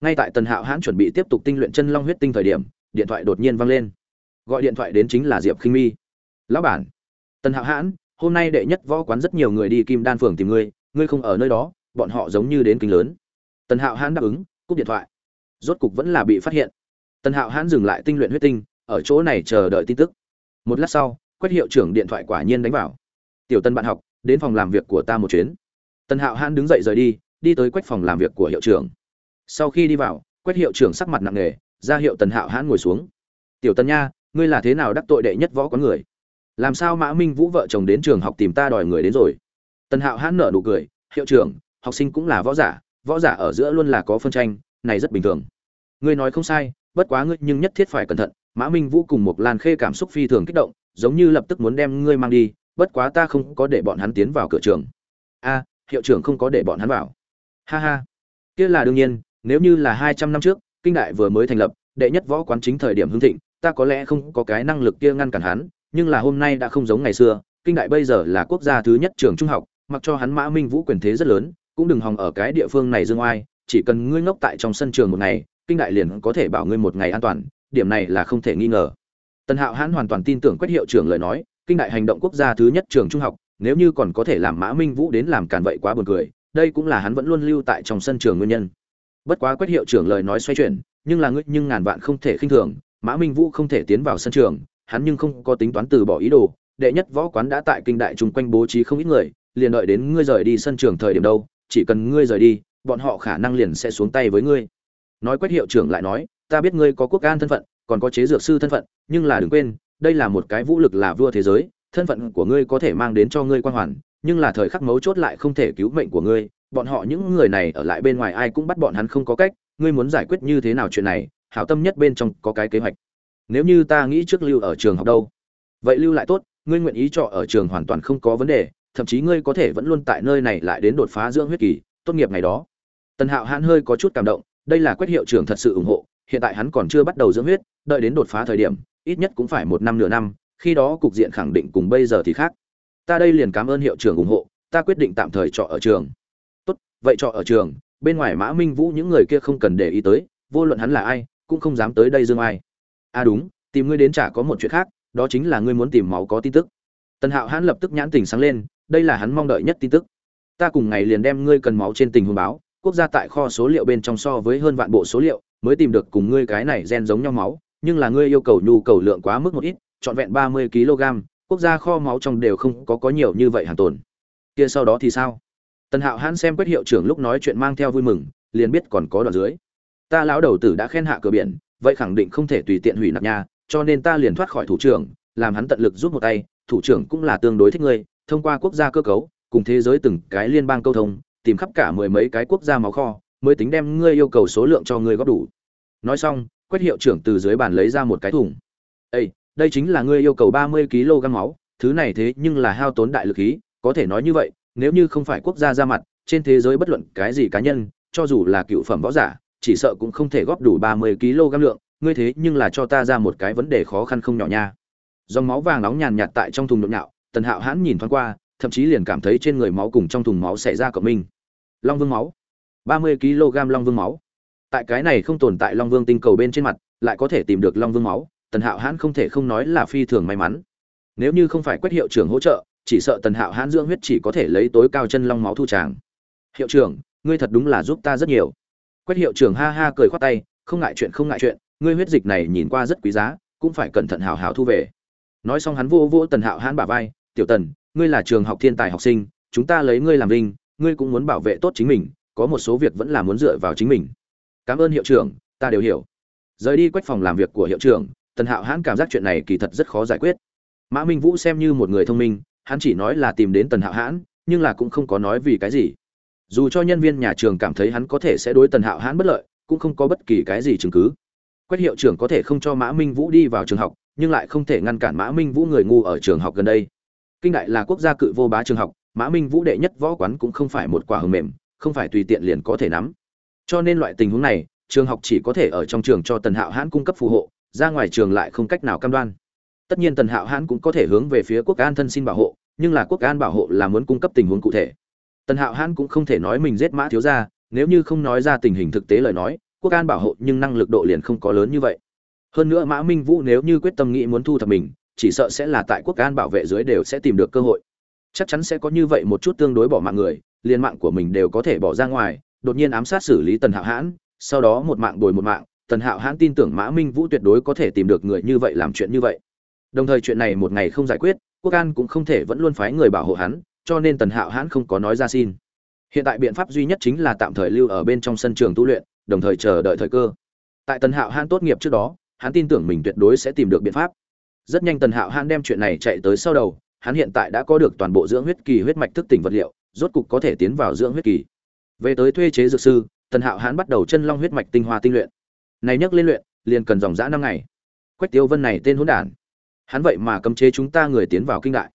Ngay tại Tần Hạo Hãn chuẩn bị tiếp tục tinh luyện chân long huyết tinh thời điểm, điện thoại đột nhiên vang lên. Gọi điện thoại đến chính là Diệp Khinh Mi. "Lão bản, Tần Hạo Hãn, hôm nay đệ nhất võ quán rất nhiều người đi Kim Đan phường tìm ngươi, ngươi không ở nơi đó, bọn họ giống như đến kinh lớn." Tần Hạo Hãn đáp ứng, cúp điện thoại. Rốt cục vẫn là bị phát hiện. Tần Hạo Hãn dừng lại tinh luyện huyết tinh, ở chỗ này chờ đợi tin tức. Một lát sau, Quách hiệu trưởng điện thoại quả nhiên đánh vào. "Tiểu Tân bạn học, đến phòng làm việc của ta một chuyến." tần hạo hãn đứng dậy rời đi đi tới quách phòng làm việc của hiệu trưởng sau khi đi vào quách hiệu trưởng sắc mặt nặng nề ra hiệu tần hạo hãn ngồi xuống tiểu Tân nha ngươi là thế nào đắc tội đệ nhất võ có người làm sao mã minh vũ vợ chồng đến trường học tìm ta đòi người đến rồi tần hạo hãn nở nụ cười, hiệu trưởng, học sinh cũng là võ giả võ giả ở giữa luôn là có phân tranh, này rất bình thường. Ngươi nói không sai, bất quá ngươi nhưng nhất thiết phải cẩn thận, mã minh vũ cùng một lan khê cảm xúc phi thường kích động, giống như lập tức muốn đem ngươi mang đi, bất quá ta không có để bọn hắn tiến vào cửa trường. A, hiệu trưởng không có để bọn hắn vào. Ha ha. Kia là đương nhiên, nếu như là hai trăm năm trước, kinh đại vừa mới thành lập, đệ nhất võ quán chính thời điểm hưng thịnh, ta có lẽ không có cái năng lực kia ngăn cản hắn, nhưng là hôm nay đã không giống ngày xưa, kinh đại bây giờ là quốc gia thứ nhất trường trung học mặc cho hắn mã minh vũ quyền thế rất lớn cũng đừng hòng ở cái địa phương này dương oai chỉ cần ngươi ngốc tại trong sân trường một ngày kinh đại liền có thể bảo ngươi một ngày an toàn điểm này là không thể nghi ngờ tần hạo hãn hoàn toàn tin tưởng quách hiệu trưởng lời nói kinh đại hành động quốc gia thứ nhất trường trung học nếu như còn có thể làm Mã Minh Vũ đến làm càn vậy quá buồn cười, đây cũng là hắn vẫn luôn lưu tại trong sân trường nguyên nhân. Bất quá Quách hiệu trưởng lời nói xoay chuyển, nhưng là ngươi nhưng ngàn vạn không thể khinh thường, Mã Minh Vũ không thể tiến vào sân trường, hắn nhưng không có tính toán từ bỏ ý đồ, đệ nhất võ quán đã tại kinh đại trung quanh bố trí không ít người, liền đợi đến ngươi rời đi sân trường thời điểm đâu, chỉ cần ngươi rời đi, bọn họ khả năng liền sẽ xuống tay với ngươi. Nói quét hiệu trưởng lại nói, ta biết ngươi có quốc an thân phận, còn có chế dược sư thân phận, nhưng là đừng quên, đây là một cái vũ lực là vua thế giới, thân phận của ngươi có thể mang đến cho ngươi quan hoàn nhưng là thời khắc mấu chốt lại không thể cứu mệnh của ngươi. Bọn họ những người này ở lại bên ngoài ai cũng bắt bọn hắn không có cách ngươi muốn giải quyết như thế nào chuyện này hảo tâm nhất bên trong có cái kế hoạch. Nếu như ta nghĩ trước lưu ở trường học đâu. Vậy lưu lại tốt ngươi nguyện ý trọ ở trường hoàn toàn không có vấn đề thậm chí ngươi có thể vẫn luôn tại nơi này lại đến đột phá dưỡng huyết kỳ, tốt nghiệp ngày đó. Tần hạo hãn hơi có chút cảm động, đây là quét hiệu trưởng thật sự ủng hộ, hiện tại hắn còn chưa bắt đầu dưỡng huyết, đợi đến đột phá thời điểm, ít nhất cũng phải một năm nửa năm, khi đó cục diện khẳng định cùng bây giờ thì khác. Ta đây liền cảm ơn hiệu trưởng ủng hộ, ta quyết định tạm thời trọ ở trường. Tốt, vậy trọ ở trường, bên ngoài mã minh vũ những người kia không cần để ý tới, vô luận hắn là ai, cũng không dám tới đây dương ai. À đúng, tìm ngươi đến chả có một chuyện khác, đó chính là ngươi muốn tìm máu có tin tức tần hạo hãn lập tức nhãn tình sáng lên, đây là hắn mong đợi nhất tin tức. Ta cùng ngày liền đem ngươi cần máu trên tình huống báo, quốc gia tại kho số liệu bên trong so với hơn vạn bộ số liệu, mới tìm được cùng ngươi cái này gen giống nhau máu, nhưng là ngươi yêu cầu nhu cầu lượng quá mức một ít, trọn vẹn ba mươi kg, quốc gia kho máu trong đều không có có nhiều như vậy hàng tồn. Kia sau đó thì sao? Tần hạo hãn xem quét hiệu trưởng lúc nói chuyện mang theo vui mừng, liền biết còn có đoạn dưới. Ta lão đầu tử đã khen hạ cửa biển, vậy khẳng định không thể tùy tiện hủy nạp nha cho nên ta liền thoát khỏi thủ trưởng, làm hắn tận lực giúp một tay thủ trưởng cũng là tương đối thích ngươi, thông qua quốc gia cơ cấu, cùng thế giới từng cái liên bang câu thông, tìm khắp cả mười mấy cái quốc gia máu kho, mới tính đem ngươi yêu cầu số lượng cho ngươi góp đủ. Nói xong quét hiệu trưởng từ dưới bàn lấy ra một cái thùng. Ây đây chính là ngươi yêu cầu ba mươi kg máu, thứ này thế nhưng là hao tốn đại lực khí, có thể nói như vậy, nếu như không phải quốc gia ra mặt, trên thế giới bất luận cái gì cá nhân, cho dù là cựu phẩm võ giả, chỉ sợ cũng không thể góp đủ ba mươi kg lượng, ngươi thế nhưng là cho ta ra một cái vấn đề khó khăn không nhỏ nha dòng máu vàng nóng nhàn nhạt tại trong thùng nhộn nhạo, tần hạo hãn nhìn thoáng qua, thậm chí liền cảm thấy trên người máu cùng trong thùng máu xảy ra cộng minh. Long vương máu, ba mươi kg long vương máu. Tại cái này không tồn tại long vương tinh cầu bên trên mặt, lại có thể tìm được long vương máu, tần hạo hãn không thể không nói là phi thường may mắn. Nếu như không phải quét hiệu trưởng hỗ trợ, chỉ sợ tần hạo hãn dưỡng huyết chỉ có thể lấy tối cao chân long máu thu tràng. Hiệu trưởng, ngươi thật đúng là giúp ta rất nhiều. Quét hiệu trưởng ha ha cười khoát tay, không ngại chuyện, không ngại chuyện, ngươi huyết dịch này nhìn qua rất quý giá, cũng phải cẩn thận hào hào thu về nói xong hắn vô vô tần hạo hãn bả vai, tiểu tần, ngươi là trường học thiên tài học sinh, chúng ta lấy ngươi làm linh ngươi cũng muốn bảo vệ tốt chính mình, có một số việc vẫn là muốn dựa vào chính mình. Cảm ơn hiệu trưởng, ta đều hiểu. Rời đi quách phòng làm việc của hiệu trưởng, tần hạo hãn cảm giác chuyện này kỳ thật rất khó giải quyết. Mã minh vũ xem như một người thông minh, hắn chỉ nói là tìm đến tần hạo hãn, nhưng là cũng không có nói vì cái gì. Dù cho nhân viên nhà trường cảm thấy hắn có thể sẽ đối tần hạo hãn bất lợi, cũng không có bất kỳ cái gì chứng cứ. Quách hiệu trưởng có thể không cho mã minh vũ đi vào trường học nhưng lại không thể ngăn cản mã minh vũ người ngu ở trường học gần đây. Kinh đại là quốc gia cự vô bá trường học mã minh vũ đệ nhất võ quán cũng không phải một quả hờ mềm không phải tùy tiện liền có thể nắm. Cho nên loại tình huống này trường học chỉ có thể ở trong trường cho tần hạo hãn cung cấp phù hộ ra ngoài trường lại không cách nào cam đoan. Tất nhiên tần hạo hãn cũng có thể hướng về phía quốc an thân xin bảo hộ nhưng là quốc an bảo hộ là muốn cung cấp tình huống cụ thể. Tần hạo hãn cũng không thể nói mình giết mã thiếu gia, nếu như không nói ra tình hình thực tế lời nói quốc an bảo hộ nhưng năng lực độ liền không có lớn như vậy hơn nữa mã minh vũ nếu như quyết tâm nghĩ muốn thu thập mình, chỉ sợ sẽ là tại quốc an bảo vệ dưới đều sẽ tìm được cơ hội. Chắc chắn sẽ có như vậy một chút tương đối bỏ mạng người liên mạng của mình đều có thể bỏ ra ngoài, đột nhiên ám sát xử lý tần hạo hãn, sau đó một mạng đổi một mạng, tần hạo hãn tin tưởng mã minh vũ tuyệt đối có thể tìm được người như vậy làm chuyện như vậy. Đồng thời chuyện này một ngày không giải quyết, quốc an cũng không thể vẫn luôn phái người bảo hộ hắn, cho nên tần hạo hãn không có nói ra xin. Hiện tại biện pháp duy nhất chính là tạm thời lưu ở bên trong sân trường tu luyện, đồng thời chờ đợi thời cơ. Tại tần hạo hãn tốt nghiệp trước đó hắn tin tưởng mình tuyệt đối sẽ tìm được biện pháp. Rất nhanh tần hạo hãn đem chuyện này chạy tới sau đầu, hắn hiện tại đã có được toàn bộ dưỡng huyết kỳ huyết mạch thức tỉnh vật liệu, rốt cục có thể tiến vào dưỡng huyết kỳ. Về tới thuê chế dược sư, tần hạo hãn bắt đầu chân long huyết mạch tinh hoa tinh luyện. Này nhắc lên luyện, liền cần dòng dã năm ngày. Quách tiêu vân này tên hỗn đản. Hắn vậy mà cấm chế chúng ta người tiến vào kinh đại.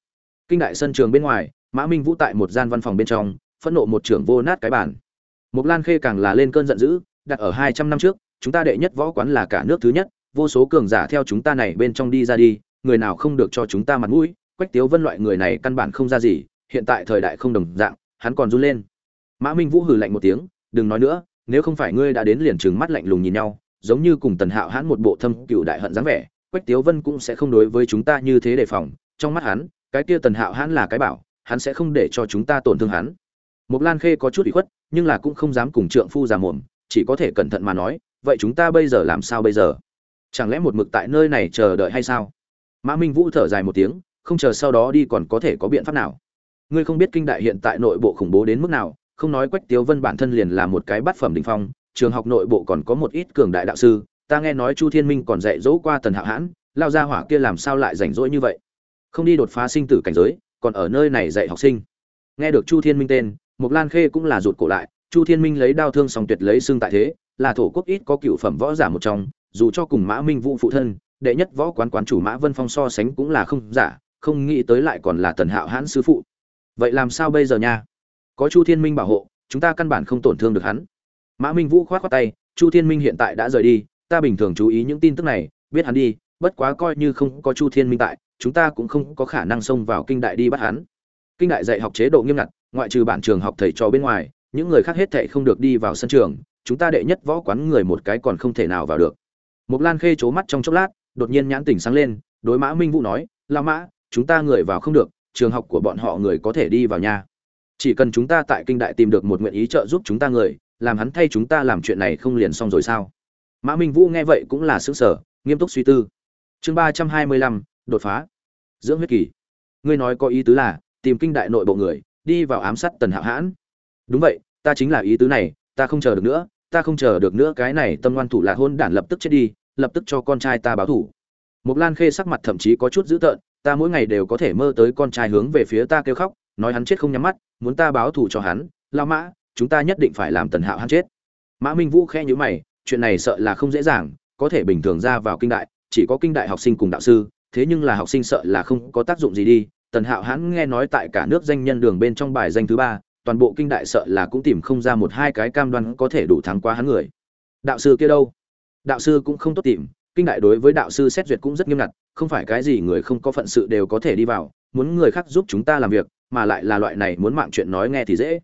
Kinh đại sân trường bên ngoài, mã minh vũ tại một gian văn phòng bên trong, phẫn nộ một trưởng vô nát cái bản mục lan khê càng là lên cơn giận dữ, đặt ở hai trăm năm trước, chúng ta đệ nhất võ quán là cả nước thứ nhất vô số cường giả theo chúng ta này bên trong đi ra đi, người nào không được cho chúng ta mặt mũi, quách tiếu vân loại người này căn bản không ra gì, hiện tại thời đại không đồng dạng, hắn còn run lên. Mã minh vũ hừ lạnh một tiếng, đừng nói nữa, nếu không phải ngươi đã đến liền trừng mắt lạnh lùng nhìn nhau, giống như cùng tần hạo hãn một bộ thâm cựu đại hận dáng vẻ, quách tiếu vân cũng sẽ không đối với chúng ta như thế đề phòng, trong mắt hắn, cái kia tần hạo hãn là cái bảo, hắn sẽ không để cho chúng ta tổn thương hắn. Mục lan khê có chút ủy khuất, nhưng là cũng không dám cùng trượng phu già mồm chỉ có thể cẩn thận mà nói, vậy chúng ta bây giờ làm sao bây giờ? Chẳng lẽ một mực tại nơi này chờ đợi hay sao? Mã minh vũ thở dài một tiếng, không chờ sau đó đi còn có thể có biện pháp nào? Ngươi không biết kinh đại hiện tại nội bộ khủng bố đến mức nào, không nói quách tiếu vân bản thân liền là một cái bát phẩm đình phong, trường học nội bộ còn có một ít cường đại đạo sư, ta nghe nói chu thiên minh còn dạy dỗ qua tần hạo hãn, lao ra hỏa kia làm sao lại rảnh rỗi như vậy? Không đi đột phá sinh tử cảnh giới, còn ở nơi này dạy học sinh. Nghe được chu thiên minh tên mục lan khê cũng là rụt cổ lại, chu thiên minh lấy đao thương song tuyệt lấy xương tại thế, là thổ quốc ít có cựu phẩm võ giả một trong dù cho cùng mã minh vũ phụ thân, đệ nhất võ quán quán chủ mã vân phong so sánh cũng là không giả, không nghĩ tới lại còn là tần hạo hãn sư phụ. Vậy làm sao bây giờ nha? Có chu thiên minh bảo hộ, chúng ta căn bản không tổn thương được hắn. Mã minh vũ khoát khoát tay, chu thiên minh hiện tại đã rời đi, ta bình thường chú ý những tin tức này, biết hắn đi, bất quá coi như không có chu thiên minh tại, chúng ta cũng không có khả năng xông vào kinh đại đi bắt hắn. Kinh đại dạy học chế độ nghiêm ngặt, ngoại trừ bản trường học thầy trò bên ngoài, những người khác hết thệ không được đi vào sân trường, chúng ta đệ nhất võ quán người một cái còn không thể nào vào được. Mộc lan khê c mắt trong chốc lát, đột nhiên nhãn tỉnh sáng lên, đối mã minh vũ nói, la mã, chúng ta người vào không được, trường học của bọn họ người có thể đi vào nhà chỉ cần chúng ta tại kinh đại tìm được một nguyện ý trợ giúp chúng ta người, làm hắn thay chúng ta làm chuyện này không liền xong rồi sao? Mã minh vũ nghe vậy cũng là sửng sở nghiêm túc suy tư. Chương ba trăm hai mươi lăm, đột phá. Dưỡng huyết kỳ. Ngươi nói có ý tứ là, tìm kinh đại nội bộ người, đi vào ám sát tần hạo hãn. Đúng vậy, ta chính là ý tứ này, ta không chờ được nữa, ta không chờ được nữa, cái này tâm ngoan thủ lạc hôn đản lập tức chết đi lập tức cho con trai ta báo thủ Mộc Lan Khê sắc mặt thậm chí có chút dữ tợn, ta mỗi ngày đều có thể mơ tới con trai hướng về phía ta kêu khóc, nói hắn chết không nhắm mắt, muốn ta báo thù cho hắn, La mã, chúng ta nhất định phải làm Tần Hạo hắn chết. Mã Minh Vũ khẽ nhíu mày, chuyện này sợ là không dễ dàng, có thể bình thường ra vào kinh đại, chỉ có kinh đại học sinh cùng đạo sư, thế nhưng là học sinh sợ là không có tác dụng gì đi. Tần Hạo hắn nghe nói tại cả nước danh nhân đường bên trong bài danh thứ ba, toàn bộ kinh đại sợ là cũng tìm không ra một hai cái cam đoan có thể đủ thắng qua hắn người. Đạo sư kia đâu? Đạo sư cũng không tốt tìm, kinh đại đối với đạo sư xét duyệt cũng rất nghiêm ngặt không phải cái gì người không có phận sự đều có thể đi vào muốn người khác giúp chúng ta làm việc mà lại là loại này muốn mạng chuyện nói nghe thì dễ.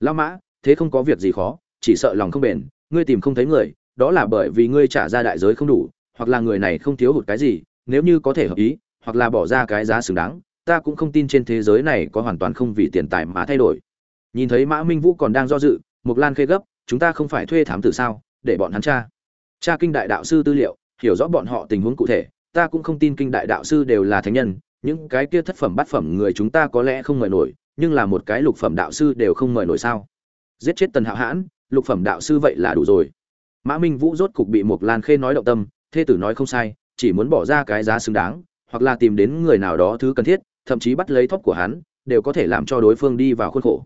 Lao mã thế không có việc gì khó chỉ sợ lòng không bền ngươi tìm không thấy người đó là bởi vì ngươi trả ra đại giới không đủ hoặc là người này không thiếu hụt cái gì nếu như có thể hợp ý hoặc là bỏ ra cái giá xứng đáng ta cũng không tin trên thế giới này có hoàn toàn không vì tiền tài mà thay đổi. Nhìn thấy mã minh vũ còn đang do dự mục lan khê gấp chúng ta không phải thuê thám tử sao để bọn hắn tra tra kinh đại đạo sư tư liệu, hiểu rõ bọn họ tình huống cụ thể, ta cũng không tin kinh đại đạo sư đều là thánh nhân, những cái kia thất phẩm bát phẩm người chúng ta có lẽ không mời nổi, nhưng là một cái lục phẩm đạo sư đều không mời nổi sao? Giết chết tần hạo hãn, lục phẩm đạo sư vậy là đủ rồi. Mã minh vũ rốt cục bị một lan khê nói động tâm, thê tử nói không sai, chỉ muốn bỏ ra cái giá xứng đáng, hoặc là tìm đến người nào đó thứ cần thiết, thậm chí bắt lấy thóp của hắn, đều có thể làm cho đối phương đi vào khuôn khổ.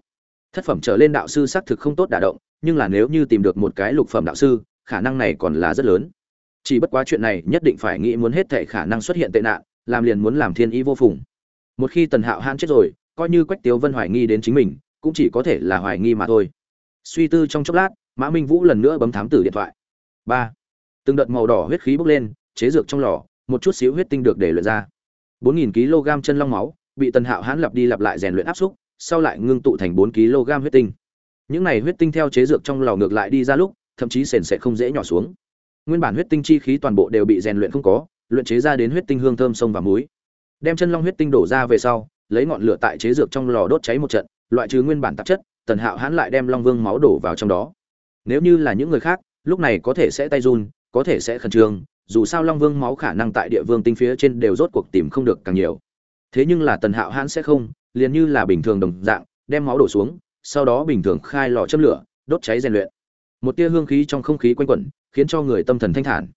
Thất phẩm trở lên đạo sư xác thực không tốt đả động, nhưng là nếu như tìm được một cái lục phẩm đạo sư khả năng này còn là rất lớn. Chỉ bất quá chuyện này nhất định phải nghĩ muốn hết thảy khả năng xuất hiện tệ nạn, làm liền muốn làm thiên ý vô phùng. Một khi tần hạo hãn chết rồi, coi như quách tiếu vân hoài nghi đến chính mình, cũng chỉ có thể là hoài nghi mà thôi. Suy tư trong chốc lát, mã minh vũ lần nữa bấm thám tử điện thoại. Ba. Từng đợt màu đỏ huyết khí bốc lên, chế dược trong lò, một chút xíu huyết tinh được để luyện ra. Bốn nghìn kg chân long máu, bị tần hạo hãn lặp đi lặp lại rèn luyện áp xúc, sau lại ngưng tụ thành bốn kg huyết tinh. Những này huyết tinh theo chế dược trong lò ngược lại đi ra lúc thậm chí sền sẽ không dễ nhỏ xuống. Nguyên bản huyết tinh chi khí toàn bộ đều bị rèn luyện không có, luyện chế ra đến huyết tinh hương thơm sông và muối. Đem chân long huyết tinh đổ ra về sau, lấy ngọn lửa tại chế dược trong lò đốt cháy một trận, loại trừ nguyên bản tạp chất, tần hạo hãn lại đem long vương máu đổ vào trong đó. Nếu như là những người khác, lúc này có thể sẽ tay run, có thể sẽ khẩn trương, dù sao long vương máu khả năng tại địa vương tinh phía trên đều rốt cuộc tìm không được càng nhiều. Thế nhưng là tần hạo hãn sẽ không, liền như là bình thường đồng dạng, đem máu đổ xuống, sau đó bình thường khai lò châm lửa, đốt cháy rèn luyện một tia hương khí trong không khí quanh quẩn, khiến cho người tâm thần thanh thản.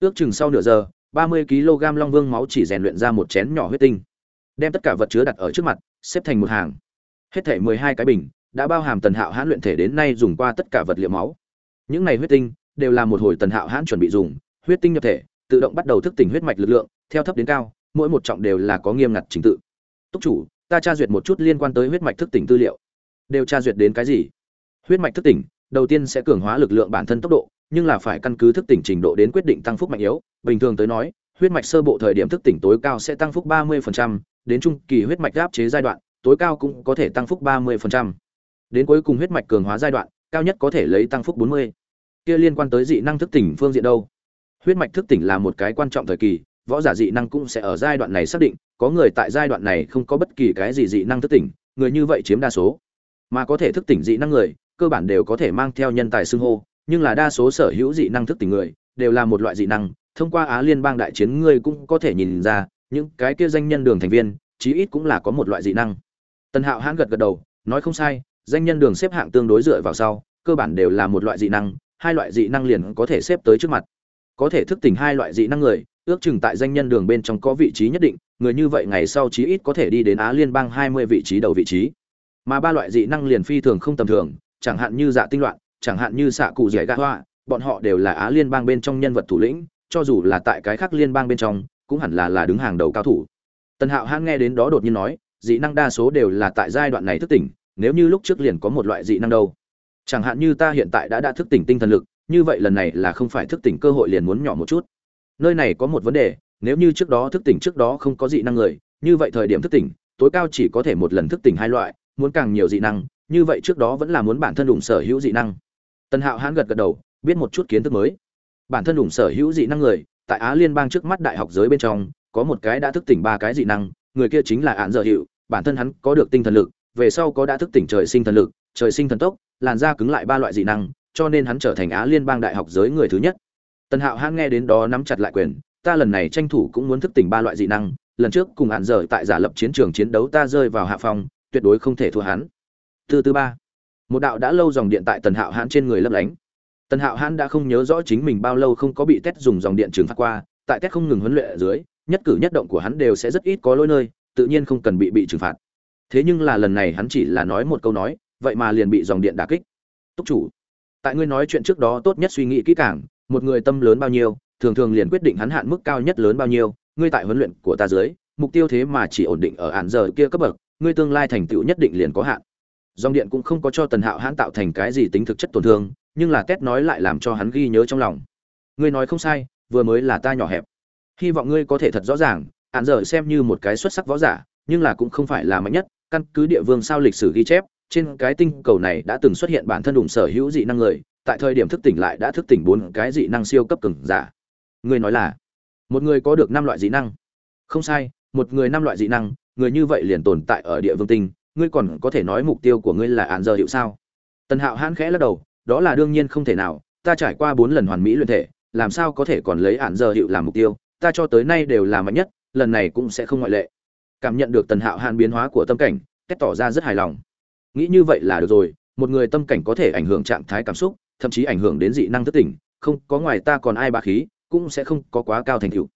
Ước chừng sau nửa giờ, ba mươi kg long vương máu chỉ rèn luyện ra một chén nhỏ huyết tinh, đem tất cả vật chứa đặt ở trước mặt, xếp thành một hàng. Hết thể mười hai cái bình đã bao hàm tần hạo hãn luyện thể đến nay dùng qua tất cả vật liệu máu. Những này huyết tinh đều là một hồi tần hạo hãn chuẩn bị dùng, huyết tinh nhập thể, tự động bắt đầu thức tỉnh huyết mạch lực lượng, theo thấp đến cao, mỗi một trọng đều là có nghiêm ngặt trình tự. Túc chủ, ta tra duyệt một chút liên quan tới huyết mạch thức tỉnh tư liệu. Đều tra duyệt đến cái gì? Huyết mạch thức tỉnh đầu tiên sẽ cường hóa lực lượng bản thân tốc độ nhưng là phải căn cứ thức tỉnh trình độ đến quyết định tăng phúc mạnh yếu bình thường tới nói huyết mạch sơ bộ thời điểm thức tỉnh tối cao sẽ tăng phúc 30%, đến trung kỳ huyết mạch áp chế giai đoạn tối cao cũng có thể tăng phúc 30%. đến cuối cùng huyết mạch cường hóa giai đoạn cao nhất có thể lấy tăng phúc 40. kia liên quan tới dị năng thức tỉnh phương diện đâu huyết mạch thức tỉnh là một cái quan trọng thời kỳ võ giả dị năng cũng sẽ ở giai đoạn này xác định có người tại giai đoạn này không có bất kỳ cái gì dị năng thức tỉnh người như vậy chiếm đa số mà có thể thức tỉnh dị năng người cơ bản đều có thể mang theo nhân tài xưng hô, nhưng là đa số sở hữu dị năng thức tỉnh người, đều là một loại dị năng. Thông qua á liên bang đại chiến, ngươi cũng có thể nhìn ra, những cái kia danh nhân đường thành viên, chí ít cũng là có một loại dị năng. Tần hạo hãn gật gật đầu, nói không sai, danh nhân đường xếp hạng tương đối dựa vào sau, cơ bản đều là một loại dị năng, hai loại dị năng liền có thể xếp tới trước mặt. Có thể thức tỉnh hai loại dị năng người, ước chừng tại danh nhân đường bên trong có vị trí nhất định, người như vậy ngày sau chí ít có thể đi đến á liên bang hai mươi vị trí đầu vị trí. Mà ba loại dị năng liền phi thường không tầm thường chẳng hạn như dạ tinh loạn, chẳng hạn như xạ cụ dẻ gạ hoa, bọn họ đều là á liên bang bên trong nhân vật thủ lĩnh, cho dù là tại cái khác liên bang bên trong, cũng hẳn là là đứng hàng đầu cao thủ. Tần hạo hãng nghe đến đó đột nhiên nói, dị năng đa số đều là tại giai đoạn này thức tỉnh, nếu như lúc trước liền có một loại dị năng đâu. Chẳng hạn như ta hiện tại đã đã thức tỉnh tinh thần lực, như vậy lần này là không phải thức tỉnh cơ hội liền muốn nhỏ một chút. Nơi này có một vấn đề, nếu như trước đó thức tỉnh trước đó không có dị năng người, như vậy thời điểm thức tỉnh, tối cao chỉ có thể một lần thức tỉnh hai loại, muốn càng nhiều dị năng như vậy trước đó vẫn là muốn bản thân đủng sở hữu dị năng. Tần hạo hãn gật gật đầu, biết một chút kiến thức mới. Bản thân đủng sở hữu dị năng người, tại á liên bang trước mắt đại học giới bên trong, có một cái đã thức tỉnh ba cái dị năng, người kia chính là án dở hiệu bản thân hắn có được tinh thần lực, về sau có đã thức tỉnh trời sinh thần lực, trời sinh thần tốc, làn da cứng lại ba loại dị năng, cho nên hắn trở thành á liên bang đại học giới người thứ nhất. Tần hạo hãn nghe đến đó nắm chặt lại quyền, ta lần này tranh thủ cũng muốn thức tỉnh ba loại dị năng, lần trước cùng hạn dở tại giả lập chiến trường chiến đấu ta rơi vào hạ phòng tuyệt đối không thể thua hắn thứ tư ba. Một đạo đã lâu dòng điện tại tần hạo hãn trên người lấp lánh. Tần hạo hãn đã không nhớ rõ chính mình bao lâu không có bị test dùng dòng điện trừng phạt qua, tại test không ngừng huấn luyện ở dưới, nhất cử nhất động của hắn đều sẽ rất ít có lỗi nơi, tự nhiên không cần bị bị trừng phạt. Thế nhưng là lần này hắn chỉ là nói một câu nói, vậy mà liền bị dòng điện đả kích. Túc chủ, tại ngươi nói chuyện trước đó tốt nhất suy nghĩ kỹ càng, một người tâm lớn bao nhiêu, thường thường liền quyết định hắn hạn mức cao nhất lớn bao nhiêu, ngươi tại huấn luyện của ta dưới, mục tiêu thế mà chỉ ổn định ở hạn giờ kia cấp bậc, ngươi tương lai thành tựu nhất định liền có hạn dòng điện cũng không có cho tần hạo hãn tạo thành cái gì tính thực chất tổn thương, nhưng là tét nói lại làm cho hắn ghi nhớ trong lòng. Ngươi nói không sai, vừa mới là ta nhỏ hẹp. Hy vọng ngươi có thể thật rõ ràng hạn dở xem như một cái xuất sắc võ giả, nhưng là cũng không phải là mạnh nhất, căn cứ địa vương sao lịch sử ghi chép, trên cái tinh cầu này đã từng xuất hiện bản thân đủng sở hữu dị năng người, tại thời điểm thức tỉnh lại đã thức tỉnh bốn cái dị năng siêu cấp cường giả. Ngươi nói là, một người có được năm loại dị năng. Không sai, một người năm loại dị năng, người như vậy liền tồn tại ở địa vương tinh ngươi còn có thể nói mục tiêu của ngươi là án giờ hiệu sao? Tần hạo hãn khẽ lắc đầu, đó là đương nhiên không thể nào, ta trải qua bốn lần hoàn mỹ luyện thể, làm sao có thể còn lấy án giờ hiệu làm mục tiêu, ta cho tới nay đều là mạnh nhất, lần này cũng sẽ không ngoại lệ. Cảm nhận được tần hạo hãn biến hóa của tâm cảnh kết tỏ ra rất hài lòng. Nghĩ như vậy là được rồi, một người tâm cảnh có thể ảnh hưởng trạng thái cảm xúc, thậm chí ảnh hưởng đến dị năng thất tỉnh, không có ngoài ta còn ai ba khí, cũng sẽ không có quá cao thành tựu.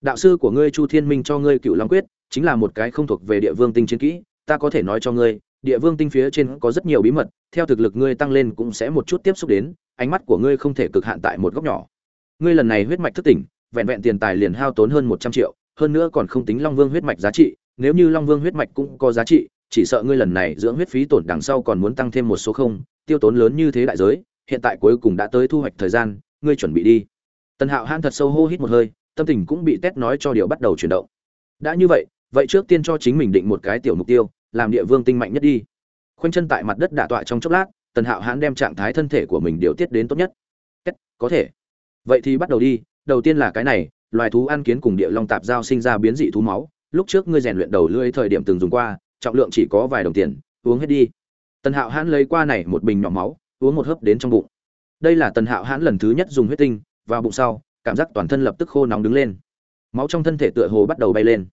Đạo sư của ngươi chu thiên minh cho ngươi cựu long quyết, chính là một cái không thuộc về địa vương tinh chiến kỹ ta có thể nói cho ngươi, địa vương tinh phía trên có rất nhiều bí mật, theo thực lực ngươi tăng lên cũng sẽ một chút tiếp xúc đến, ánh mắt của ngươi không thể cực hạn tại một góc nhỏ. Ngươi lần này huyết mạch thức tỉnh, vẹn vẹn tiền tài liền hao tốn hơn một trăm triệu, hơn nữa còn không tính long vương huyết mạch giá trị, nếu như long vương huyết mạch cũng có giá trị, chỉ sợ ngươi lần này dưỡng huyết phí tổn đằng sau còn muốn tăng thêm một số không, tiêu tốn lớn như thế đại giới, hiện tại cuối cùng đã tới thu hoạch thời gian, ngươi chuẩn bị đi. Tần hạo han thật sâu hô hít một hơi, tâm tình cũng bị tét nói cho điều bắt đầu chuyển động. Đã như vậy vậy trước tiên cho chính mình định một cái tiểu mục tiêu làm địa vương tinh mạnh nhất đi. Khoanh chân tại mặt đất đả tọa trong chốc lát tần hạo hãn đem trạng thái thân thể của mình điều tiết đến tốt nhất. Kết, có thể. Vậy thì bắt đầu đi đầu tiên là cái này loài thú ăn kiến cùng địa long tạp giao sinh ra biến dị thú máu. Lúc trước ngươi rèn luyện đầu lưỡi thời điểm từng dùng qua trọng lượng chỉ có vài đồng tiền uống hết đi. Tần hạo hãn lấy qua này một bình nhỏ máu uống một hớp đến trong bụng. Đây là tần hạo hãn lần thứ nhất dùng huyết tinh vào bụng sau cảm giác toàn thân lập tức khô nóng đứng lên. Máu trong thân thể tựa hồ bắt đầu bay lên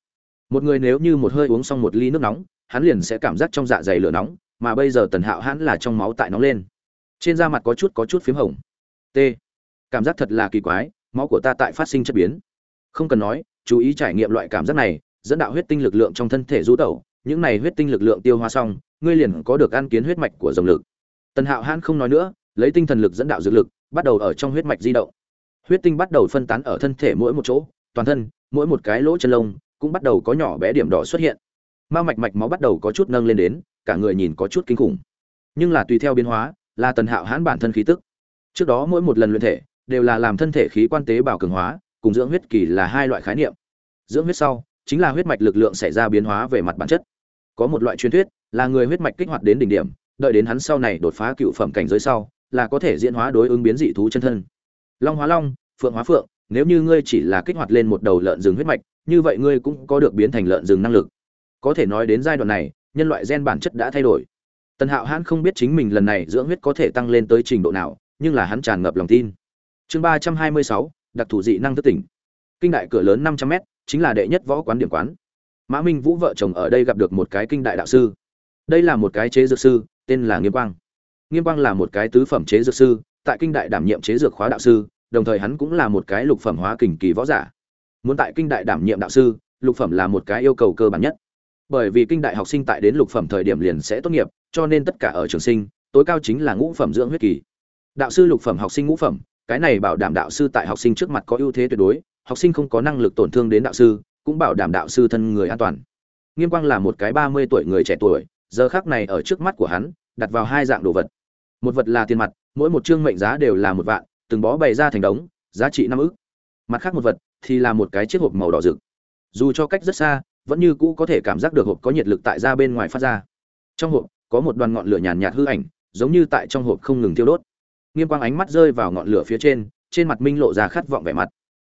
một người nếu như một hơi uống xong một ly nước nóng, hắn liền sẽ cảm giác trong dạ dày lửa nóng, mà bây giờ tần hạo hắn là trong máu tại nóng lên. Trên da mặt có chút có chút p h í m hồng. T. Cảm giác thật là kỳ quái, máu của ta tại phát sinh chất biến. Không cần nói, chú ý trải nghiệm loại cảm giác này, dẫn đạo huyết tinh lực lượng trong thân thể rú tẩu, những này huyết tinh lực lượng tiêu hóa xong, ngươi liền có được ăn kiến huyết mạch của dòng lực. Tần hạo hãn không nói nữa, lấy tinh thần lực dẫn đạo dược lực, bắt đầu ở trong huyết mạch di động. Huyết tinh bắt đầu phân tán ở thân thể mỗi một chỗ, toàn thân, mỗi một cái lỗ chân lông cũng bắt đầu có nhỏ bé điểm đỏ xuất hiện. Ma mạch mạch máu bắt đầu có chút nâng lên đến, cả người nhìn có chút kinh khủng. Nhưng là tùy theo biến hóa, là tần hạo hãn bản thân khí tức. Trước đó mỗi một lần luyện thể, đều là làm thân thể khí quan tế bào cường hóa, cùng dưỡng huyết kỳ là hai loại khái niệm. Dưỡng huyết sau, chính là huyết mạch lực lượng xảy ra biến hóa về mặt bản chất. Có một loại truyền thuyết, là người huyết mạch kích hoạt đến đỉnh điểm, đợi đến hắn sau này đột phá cựu phẩm cảnh giới sau, là có thể diễn hóa đối ứng biến dị thú chân thân. Long hóa long, phượng hóa phượng, nếu như ngươi chỉ là kích hoạt lên một đầu lợn rừng huyết mạch như vậy ngươi cũng có được biến thành lợn rừng năng lực. Có thể nói đến giai đoạn này, nhân loại gen bản chất đã thay đổi. Tần hạo hãn không biết chính mình lần này dưỡng huyết có thể tăng lên tới trình độ nào, nhưng là hắn tràn ngập lòng tin. Chương ba trăm hai mươi sáu, đặc thù dị năng thức tỉnh. Kinh đại cửa lớn năm trăm m chính là đệ nhất võ quán điểm quán. Mã minh vũ vợ chồng ở đây gặp được một cái kinh đại đạo sư. Đây là một cái chế dược sư, tên là nghiêm quang. Nghiêm quang là một cái tứ phẩm chế dược sư, tại kinh đại đảm nhiệm chế dược khóa đạo sư, đồng thời hắn cũng là một cái lục phẩm hóa kình kỳ võ giả muốn tại kinh đại đảm nhiệm đạo sư, lục phẩm là một cái yêu cầu cơ bản nhất. Bởi vì kinh đại học sinh tại đến lục phẩm thời điểm liền sẽ tốt nghiệp, cho nên tất cả ở trường sinh, tối cao chính là ngũ phẩm dưỡng huyết kỳ. Đạo sư lục phẩm, học sinh ngũ phẩm, cái này bảo đảm đạo sư tại học sinh trước mặt có ưu thế tuyệt đối, học sinh không có năng lực tổn thương đến đạo sư, cũng bảo đảm đạo sư thân người an toàn. Nghiêm quang là một cái ba mươi tuổi người trẻ tuổi, giờ khác này ở trước mắt của hắn, đặt vào hai dạng đồ vật. Một vật là tiền mặt, mỗi một chương mệnh giá đều là một vạn, từng bó bày ra thành đống, giá trị năm ức. Mặt khác một vật thì là một cái chiếc hộp màu đỏ rực. Dù cho cách rất xa, vẫn như cũ có thể cảm giác được hộp có nhiệt lực tại ra bên ngoài phát ra. Trong hộp, có một đoàn ngọn lửa nhàn nhạt hư ảnh, giống như tại trong hộp không ngừng thiêu đốt. Nghiêm quang ánh mắt rơi vào ngọn lửa phía trên trên mặt minh lộ ra khát vọng vẻ mặt.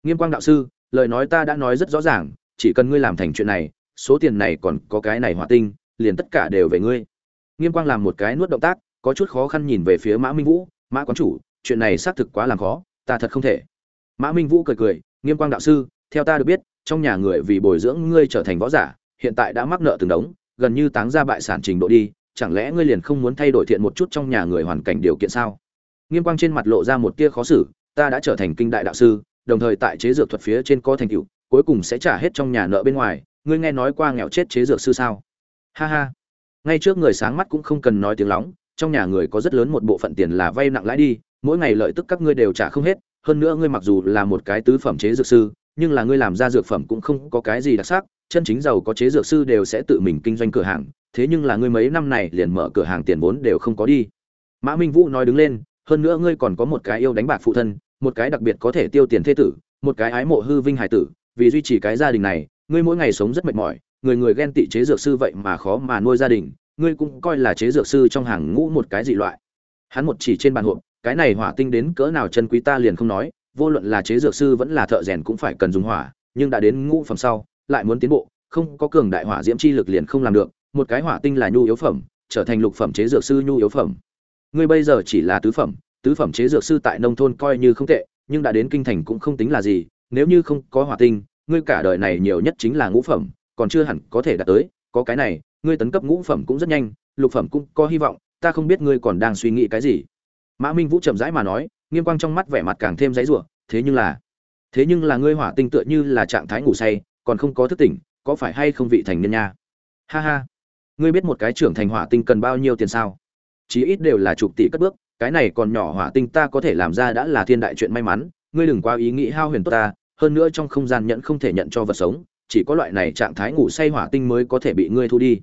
Nghiêm quang đạo sư, lời nói ta đã nói rất rõ ràng, chỉ cần ngươi làm thành chuyện này, số tiền này còn có cái này hỏa tinh, liền tất cả đều về ngươi. Nghiêm quang làm một cái nuốt động tác, có chút khó khăn nhìn về phía mã minh vũ, mã quán chủ, chuyện này xác thực quá làm khó, ta thật không thể. Mã minh vũ cười cười nghiêm quang đạo sư, theo ta được biết, trong nhà người vì bồi dưỡng ngươi trở thành võ giả, hiện tại đã mắc nợ từng đống, gần như táng ra bại sản trình độ đi, chẳng lẽ ngươi liền không muốn thay đổi thiện một chút trong nhà người hoàn cảnh điều kiện sao? Nghiêm quang trên mặt lộ ra một tia khó xử, ta đã trở thành kinh đại đạo sư, đồng thời tại chế dược thuật phía trên có thành tựu, cuối cùng sẽ trả hết trong nhà nợ bên ngoài, ngươi nghe nói qua nghèo chết chế dược sư sao? Ha ha. Ngay trước người sáng mắt cũng không cần nói tiếng lóng, trong nhà người có rất lớn một bộ phận tiền là vay nặng lãi đi, mỗi ngày lợi tức các ngươi đều trả không hết hơn nữa ngươi mặc dù là một cái tứ phẩm chế dược sư, nhưng là ngươi làm ra dược phẩm cũng không có cái gì đặc sắc, chân chính giàu có chế dược sư đều sẽ tự mình kinh doanh cửa hàng, thế nhưng là ngươi mấy năm này liền mở cửa hàng tiền vốn đều không có đi. Mã minh vũ nói đứng lên, hơn nữa ngươi còn có một cái yêu đánh bạc phụ thân, một cái đặc biệt có thể tiêu tiền thế tử, một cái ái mộ hư vinh hải tử, vì duy trì cái gia đình này, ngươi mỗi ngày sống rất mệt mỏi, người người ghen tị chế dược sư vậy mà khó mà nuôi gia đình, ngươi cũng coi là chế dược sư trong hàng ngũ một cái dị loại. Hắn một chỉ trên bàn hộp cái này hỏa tinh đến cỡ nào chân quý ta liền không nói, vô luận là chế dược sư vẫn là thợ rèn cũng phải cần dùng hỏa, nhưng đã đến ngũ phẩm sau, lại muốn tiến bộ, không có cường đại hỏa diễm chi lực liền không làm được, một cái hỏa tinh là nhu yếu phẩm, trở thành lục phẩm chế dược sư nhu yếu phẩm. Ngươi bây giờ chỉ là tứ phẩm tứ phẩm chế dược sư tại nông thôn coi như không tệ, nhưng đã đến kinh thành cũng không tính là gì, nếu như không có hỏa tinh, ngươi cả đời này nhiều nhất chính là ngũ phẩm, còn chưa hẳn có thể đạt tới, có cái này, ngươi tấn cấp ngũ phẩm cũng rất nhanh, lục phẩm cũng có hy vọng, ta không biết ngươi còn đang suy nghĩ cái gì mã minh vũ chậm rãi mà nói, nghiêm quang trong mắt vẻ mặt càng thêm dãy rủa, thế nhưng là, thế nhưng là ngươi hỏa tinh tựa như là trạng thái ngủ say, còn không có thức tỉnh, có phải hay không vị thành niên nha? Ha ha, ngươi biết một cái trưởng thành hỏa tinh cần bao nhiêu tiền sao? Chí ít đều là chục tỷ cất bước, cái này còn nhỏ hỏa tinh ta có thể làm ra đã là thiên đại chuyện may mắn, ngươi đừng quá ý nghĩ hao huyền tốt ta, hơn nữa trong không gian nhận không thể nhận cho vật sống, chỉ có loại này trạng thái ngủ say hỏa tinh mới có thể bị ngươi thu đi.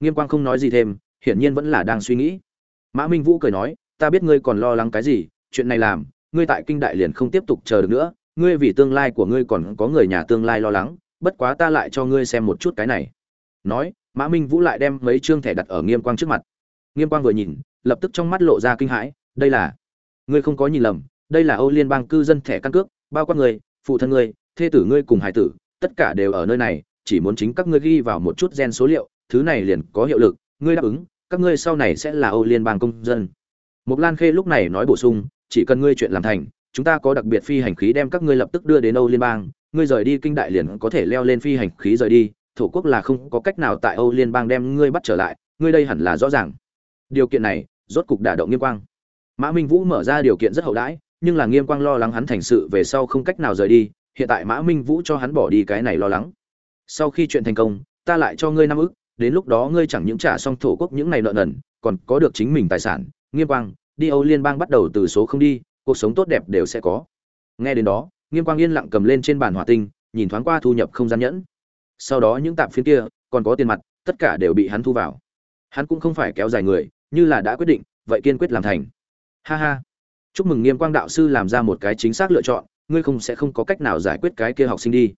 Nghiêm quang không nói gì thêm, hiển nhiên vẫn là đang suy nghĩ. Mã minh vũ cười nói ta biết ngươi còn lo lắng cái gì, chuyện này làm, ngươi tại kinh đại liền không tiếp tục chờ được nữa, ngươi vì tương lai của ngươi còn có người nhà tương lai lo lắng, bất quá ta lại cho ngươi xem một chút cái này. Nói, mã minh vũ lại đem mấy chương thẻ đặt ở nghiêm quang trước mặt. Nghiêm quang vừa nhìn, lập tức trong mắt lộ ra kinh hãi, đây là, ngươi không có nhìn lầm, đây là âu liên bang cư dân thẻ căn cước, bao quát người phụ thân ngươi, thê tử ngươi cùng hải tử, tất cả đều ở nơi này, chỉ muốn chính các ngươi ghi vào một chút gen số liệu, thứ này liền có hiệu lực, ngươi đáp ứng, các ngươi sau này sẽ là âu liên bang công dân. Mộc lan khê lúc này nói bổ sung, chỉ cần ngươi chuyện làm thành, chúng ta có đặc biệt phi hành khí đem các ngươi lập tức đưa đến âu liên bang. Ngươi rời đi kinh đại liền có thể leo lên phi hành khí rời đi. Thổ quốc là không có cách nào tại âu liên bang đem ngươi bắt trở lại. Ngươi đây hẳn là rõ ràng. Điều kiện này, rốt cục đả động nghiêm quang. Mã minh vũ mở ra điều kiện rất hậu đãi, nhưng là nghiêm quang lo lắng hắn thành sự về sau không cách nào rời đi. Hiện tại mã minh vũ cho hắn bỏ đi cái này lo lắng. Sau khi chuyện thành công, ta lại cho ngươi năm ức, đến lúc đó ngươi chẳng những trả xong thổ quốc những này nợ nần, còn có được chính mình tài sản. Nghiêm quang đi âu liên bang bắt đầu từ số không đi, cuộc sống tốt đẹp đều sẽ có. Nghe đến đó, nghiêm quang yên lặng cầm lên trên bàn hỏa tinh, nhìn thoáng qua thu nhập không gian nhẫn. Sau đó những tạm phiến kia, còn có tiền mặt, tất cả đều bị hắn thu vào. Hắn cũng không phải kéo dài người, như là đã quyết định, vậy kiên quyết làm thành. Ha ha. Chúc mừng nghiêm quang đạo sư làm ra một cái chính xác lựa chọn, ngươi không sẽ không có cách nào giải quyết cái kia học sinh đi.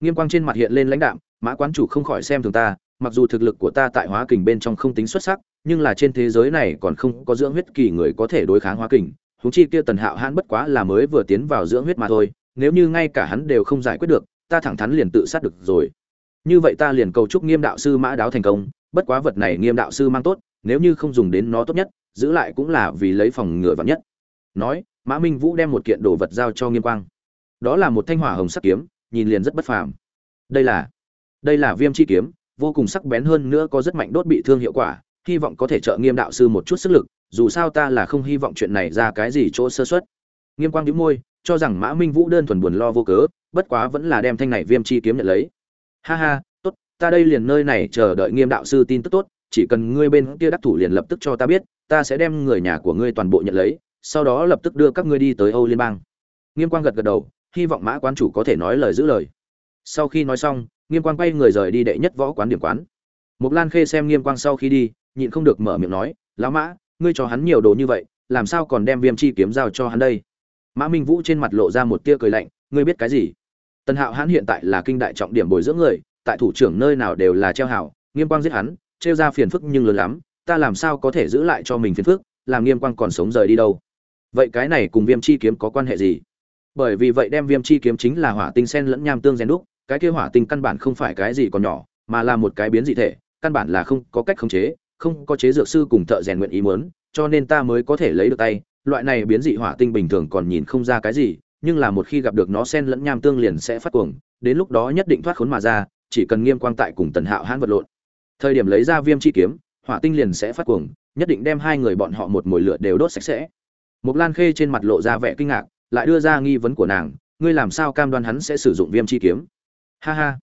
Nghiêm quang trên mặt hiện lên lãnh đạm, mã quán chủ không khỏi xem thường ta, mặc dù thực lực của ta tại hóa kình bên trong không tính xuất sắc nhưng là trên thế giới này còn không có dưỡng huyết kỳ người có thể đối kháng hóa kình húng chi kia tần hạo hãn bất quá là mới vừa tiến vào dưỡng huyết mà thôi, nếu như ngay cả hắn đều không giải quyết được, ta thẳng thắn liền tự sát được rồi. Như vậy ta liền cầu chúc nghiêm đạo sư mã đáo thành công, bất quá vật này nghiêm đạo sư mang tốt, nếu như không dùng đến nó tốt nhất, giữ lại cũng là vì lấy phòng ngừa vắn nhất. Nói, mã minh vũ đem một kiện đồ vật giao cho nghiêm quang. Đó là một thanh hỏa hồng sắc kiếm, nhìn liền rất bất phàm. Đây là đây là viêm chi kiếm, vô cùng sắc bén hơn nữa có rất mạnh đốt bị thương hiệu quả hy vọng có thể trợ nghiêm đạo sư một chút sức lực, dù sao ta là không hy vọng chuyện này ra cái gì chỗ sơ xuất nghiêm quang đĩu môi, cho rằng mã minh vũ đơn thuần buồn lo vô cớ, bất quá vẫn là đem thanh này viêm chi kiếm nhận lấy. Ha ha, tốt, ta đây liền nơi này chờ đợi nghiêm đạo sư tin tức tốt, chỉ cần ngươi bên kia đắc thủ liền lập tức cho ta biết, ta sẽ đem người nhà của ngươi toàn bộ nhận lấy, sau đó lập tức đưa các ngươi đi tới âu liên bang. Nghiêm quang gật gật đầu, hy vọng mã quán chủ có thể nói lời giữ lời. Sau khi nói xong, nghiêm quang quay người rời đi đệ nhất võ quán điểm quán. Mục lan khê xem nghiêm quang sau khi đi nhịn không được mở miệng nói, lão mã, ngươi cho hắn nhiều đồ như vậy, làm sao còn đem viêm chi kiếm giao cho hắn đây? Mã minh vũ trên mặt lộ ra một tia cười lạnh, ngươi biết cái gì? Tần hạo hắn hiện tại là kinh đại trọng điểm bồi dưỡng người, tại thủ trưởng nơi nào đều là treo hảo, nghiêm quang giết hắn, trêu ra phiền phức nhưng lớn lắm, ta làm sao có thể giữ lại cho mình phiền phức, làm nghiêm quang còn sống rời đi đâu? Vậy cái này cùng viêm chi kiếm có quan hệ gì? Bởi vì vậy đem viêm chi kiếm chính là hỏa tinh sen lẫn nham tương rèn đúc, cái kia hỏa tinh căn bản không phải cái gì còn nhỏ, mà là một cái biến dị thể, căn bản là không có cách khống chế không có chế dược sư cùng thợ rèn nguyện ý muốn, cho nên ta mới có thể lấy được tay. Loại này biến dị hỏa tinh bình thường còn nhìn không ra cái gì, nhưng là một khi gặp được nó sen lẫn nham tương liền sẽ phát cuồng, đến lúc đó nhất định thoát khốn mà ra, chỉ cần nghiêm quang tại cùng tần hạo hãn vật lộn. Thời điểm lấy ra viêm chi kiếm, hỏa tinh liền sẽ phát cuồng, nhất định đem hai người bọn họ một mồi lửa đều đốt sạch sẽ. Mộc lan khê trên mặt lộ ra vẻ kinh ngạc, lại đưa ra nghi vấn của nàng, ngươi làm sao cam đoan hắn sẽ sử dụng viêm chi kiếm? Ha ha.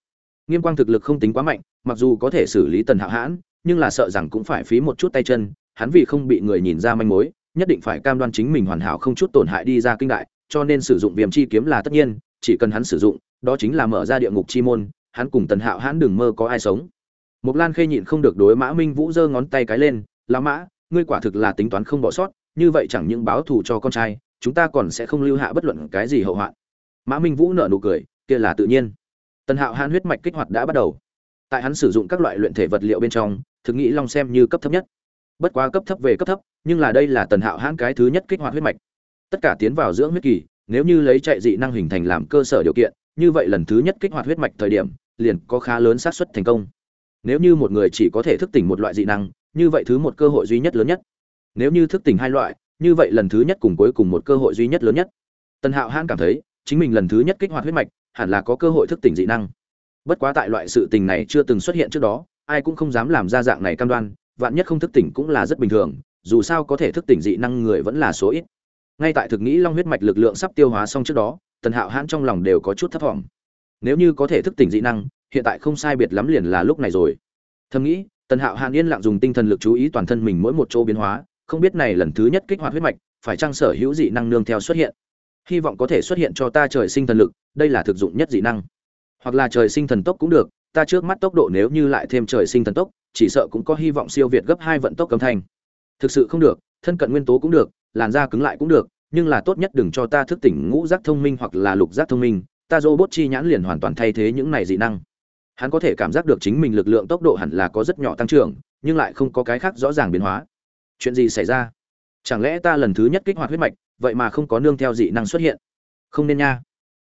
Nghiêm quang thực lực không tính quá mạnh, mặc dù có thể xử lý tần hạo hãn nhưng là sợ rằng cũng phải phí một chút tay chân hắn vì không bị người nhìn ra manh mối nhất định phải cam đoan chính mình hoàn hảo không chút tổn hại đi ra kinh đại cho nên sử dụng viêm chi kiếm là tất nhiên chỉ cần hắn sử dụng đó chính là mở ra địa ngục chi môn hắn cùng tần hạo hắn đừng mơ có ai sống Mộc Lan Khê nhịn không được đối Mã Minh Vũ giơ ngón tay cái lên, "Lão Mã, ngươi quả thực là tính toán không bỏ sót, như vậy chẳng những báo thù cho con trai, chúng ta còn sẽ không lưu hạ bất luận cái gì hậu hoạn." Mã Minh Vũ nở nụ cười, kia là tự nhiên. Tần Hạo Hãn huyết mạch kích hoạt đã bắt đầu. Tại hắn sử dụng các loại luyện thể vật liệu bên trong, thực nghĩ long xem như cấp thấp nhất. Bất quá cấp thấp về cấp thấp, nhưng là đây là Tần Hạo Hãn cái thứ nhất kích hoạt huyết mạch. Tất cả tiến vào dưỡng huyết kỳ, nếu như lấy chạy dị năng hình thành làm cơ sở điều kiện, như vậy lần thứ nhất kích hoạt huyết mạch thời điểm, liền có khá lớn xác suất thành công nếu như một người chỉ có thể thức tỉnh một loại dị năng như vậy thứ một cơ hội duy nhất lớn nhất nếu như thức tỉnh hai loại như vậy lần thứ nhất cùng cuối cùng một cơ hội duy nhất lớn nhất tần hạo hãn cảm thấy chính mình lần thứ nhất kích hoạt huyết mạch hẳn là có cơ hội thức tỉnh dị năng bất quá tại loại sự tình này chưa từng xuất hiện trước đó ai cũng không dám làm ra dạng này cam đoan, vạn nhất không thức tỉnh cũng là rất bình thường, dù sao có thể thức tỉnh dị năng người vẫn là số ít. Ngay tại thực nghĩ long huyết mạch lực lượng sắp tiêu hóa xong trước đó, tần hạo hãn trong lòng đều có chút thấp t nếu như có thể thức tỉnh dị năng, hiện tại không sai biệt lắm liền là lúc này rồi. Thầm nghĩ, tần hạo hãn yên lặng dùng tinh thần lực chú ý toàn thân mình mỗi một chỗ biến hóa, không biết này lần thứ nhất kích hoạt huyết mạch, phải trang sở hữu dị năng nương theo xuất hiện? Hy vọng có thể xuất hiện cho ta trời sinh thần lực, đây là thực dụng nhất dị năng. Hoặc là trời sinh thần tốc cũng được ta trước mắt tốc độ nếu như lại thêm trời sinh thần tốc, chỉ sợ cũng có hy vọng siêu việt gấp hai vận tốc cấm thành. thực sự không được, thân cận nguyên tố cũng được, làn da cứng lại cũng được, nhưng là tốt nhất đừng cho ta thức tỉnh ngũ giác thông minh hoặc là lục giác thông minh, ta robot chi nhãn liền hoàn toàn thay thế những này dị năng. Hắn có thể cảm giác được chính mình lực lượng tốc độ hẳn là có rất nhỏ tăng trưởng, nhưng lại không có cái khác rõ ràng biến hóa. Chuyện gì xảy ra? Chẳng lẽ ta lần thứ nhất kích hoạt huyết mạch, vậy mà không có nương theo dị năng xuất hiện? Không nên nha.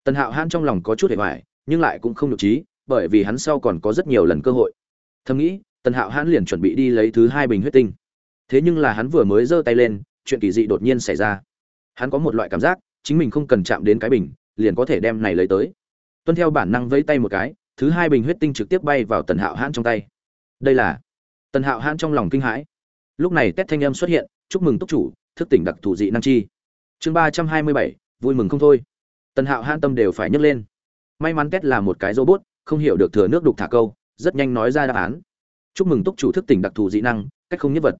Tần hạo hãn trong lòng có chút hề hoài nhưng lại cũng không được trí bởi vì hắn sau còn có rất nhiều lần cơ hội. Thầm nghĩ, tần hạo hãn liền chuẩn bị đi lấy thứ hai bình huyết tinh. Thế nhưng là hắn vừa mới giơ tay lên, chuyện kỳ dị đột nhiên xảy ra. Hắn có một loại cảm giác, chính mình không cần chạm đến cái bình, liền có thể đem này lấy tới. Tuân theo bản năng vẫy tay một cái, thứ hai bình huyết tinh trực tiếp bay vào tần hạo hãn trong tay. Đây là tần hạo hãn trong lòng kinh hãi. Lúc này tét thanh âm xuất hiện, chúc mừng túc chủ, thức tỉnh đặc thù dị năng chi. Chương ba trăm hai mươi bảy, vui mừng không thôi. Tần hạo hãn tâm đều phải nhấc lên. May mắn tét là một cái robot không hiểu được thừa nước đục thả câu, rất nhanh nói ra đáp án. Chúc mừng túc chủ thức tỉnh đặc thù dị năng, cách không nhất vật.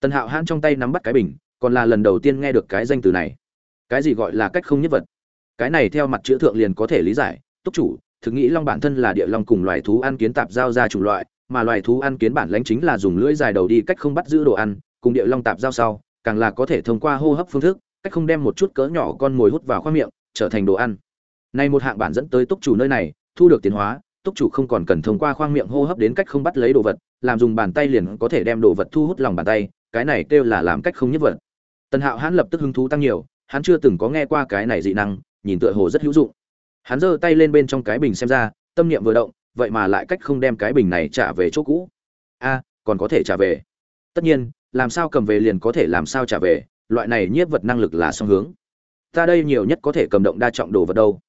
Tần hạo hãn trong tay nắm bắt cái bình, còn là lần đầu tiên nghe được cái danh từ này. Cái gì gọi là cách không nhất vật? Cái này theo mặt chữ thượng liền có thể lý giải, túc chủ, thực nghĩ long bản thân là địa long cùng loài thú ăn kiến tạp giao ra chủng loại, mà loài thú ăn kiến bản lãnh chính là dùng lưỡi dài đầu đi cách không bắt giữ đồ ăn, cùng địa long tạp giao sau, càng là có thể thông qua hô hấp phương thức, cách không đem một chút cỡ nhỏ con mồi hút vào khoang miệng, trở thành đồ ăn. Này một hạng bản dẫn tới túc chủ nơi này thu được tiến hóa, túc chủ không còn cần thông qua khoang miệng hô hấp đến cách không bắt lấy đồ vật, làm dùng bàn tay liền có thể đem đồ vật thu hút lòng bàn tay, cái này kêu là làm cách không nhất vật. Tần hạo hãn lập tức hứng thú tăng nhiều, hắn chưa từng có nghe qua cái này dị năng, nhìn tựa hồ rất hữu dụng. Hắn giơ tay lên bên trong cái bình xem ra, tâm niệm vừa động, vậy mà lại cách không đem cái bình này trả về chỗ cũ. A, còn có thể trả về. Tất nhiên, làm sao cầm về liền có thể làm sao trả về, loại này nhiếp vật năng lực là song hướng. Ta đây nhiều nhất có thể cầm động đa trọng đồ vật đâu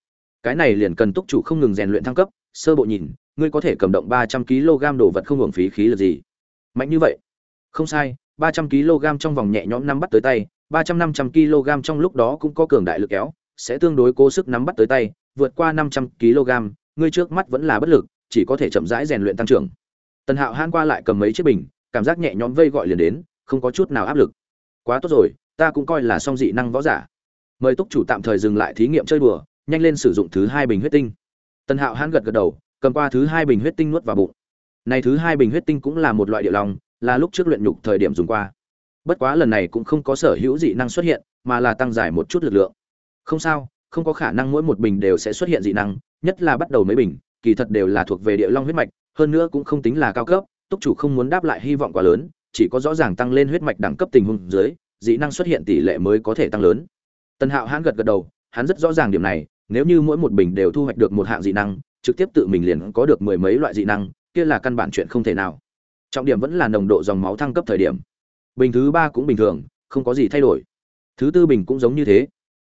cái này liền cần túc chủ không ngừng rèn luyện thăng cấp sơ bộ nhìn ngươi có thể cầm động ba trăm kg đồ vật không hưởng phí khí lực gì mạnh như vậy không sai ba trăm kg trong vòng nhẹ nhõm nắm bắt tới tay ba trăm năm trăm kg trong lúc đó cũng có cường đại lực kéo sẽ tương đối cố sức nắm bắt tới tay vượt qua 500 kg, ngươi trước mắt vẫn là bất lực, chỉ có thể chậm rãi rèn luyện tăng trưởng. Tần Hạo han qua lại cầm mấy chiếc bình, cảm giác nhẹ nhõm vây gọi liền đến, không có chút nào áp lực. Quá tốt rồi, ta cũng coi là song dị năng võ giả. Mời túc chủ tạm thời dừng lại thí nghiệm chơi đùa, nhanh lên sử dụng thứ hai bình huyết tinh. Tần Hạo hãn gật gật đầu, cầm qua thứ hai bình huyết tinh nuốt vào bụng. Này thứ hai bình huyết tinh cũng là một loại địa long, là lúc trước luyện nhục thời điểm dùng qua. Bất quá lần này cũng không có sở hữu dị năng xuất hiện, mà là tăng giải một chút lực lượng. Không sao, không có khả năng mỗi một bình đều sẽ xuất hiện dị năng nhất là bắt đầu mấy bình kỳ thật đều là thuộc về địa long huyết mạch hơn nữa cũng không tính là cao cấp túc chủ không muốn đáp lại hy vọng quá lớn chỉ có rõ ràng tăng lên huyết mạch đẳng cấp tình huống dưới dị năng xuất hiện tỷ lệ mới có thể tăng lớn tần hạo hãn gật gật đầu hắn rất rõ ràng điểm này nếu như mỗi một bình đều thu hoạch được một hạng dị năng, trực tiếp tự mình liền có được mười mấy loại dị năng, kia là căn bản chuyện không thể nào. Trọng điểm vẫn là nồng độ dòng máu thăng cấp thời điểm. Bình thứ ba cũng bình thường, không có gì thay đổi. Thứ tư bình cũng giống như thế.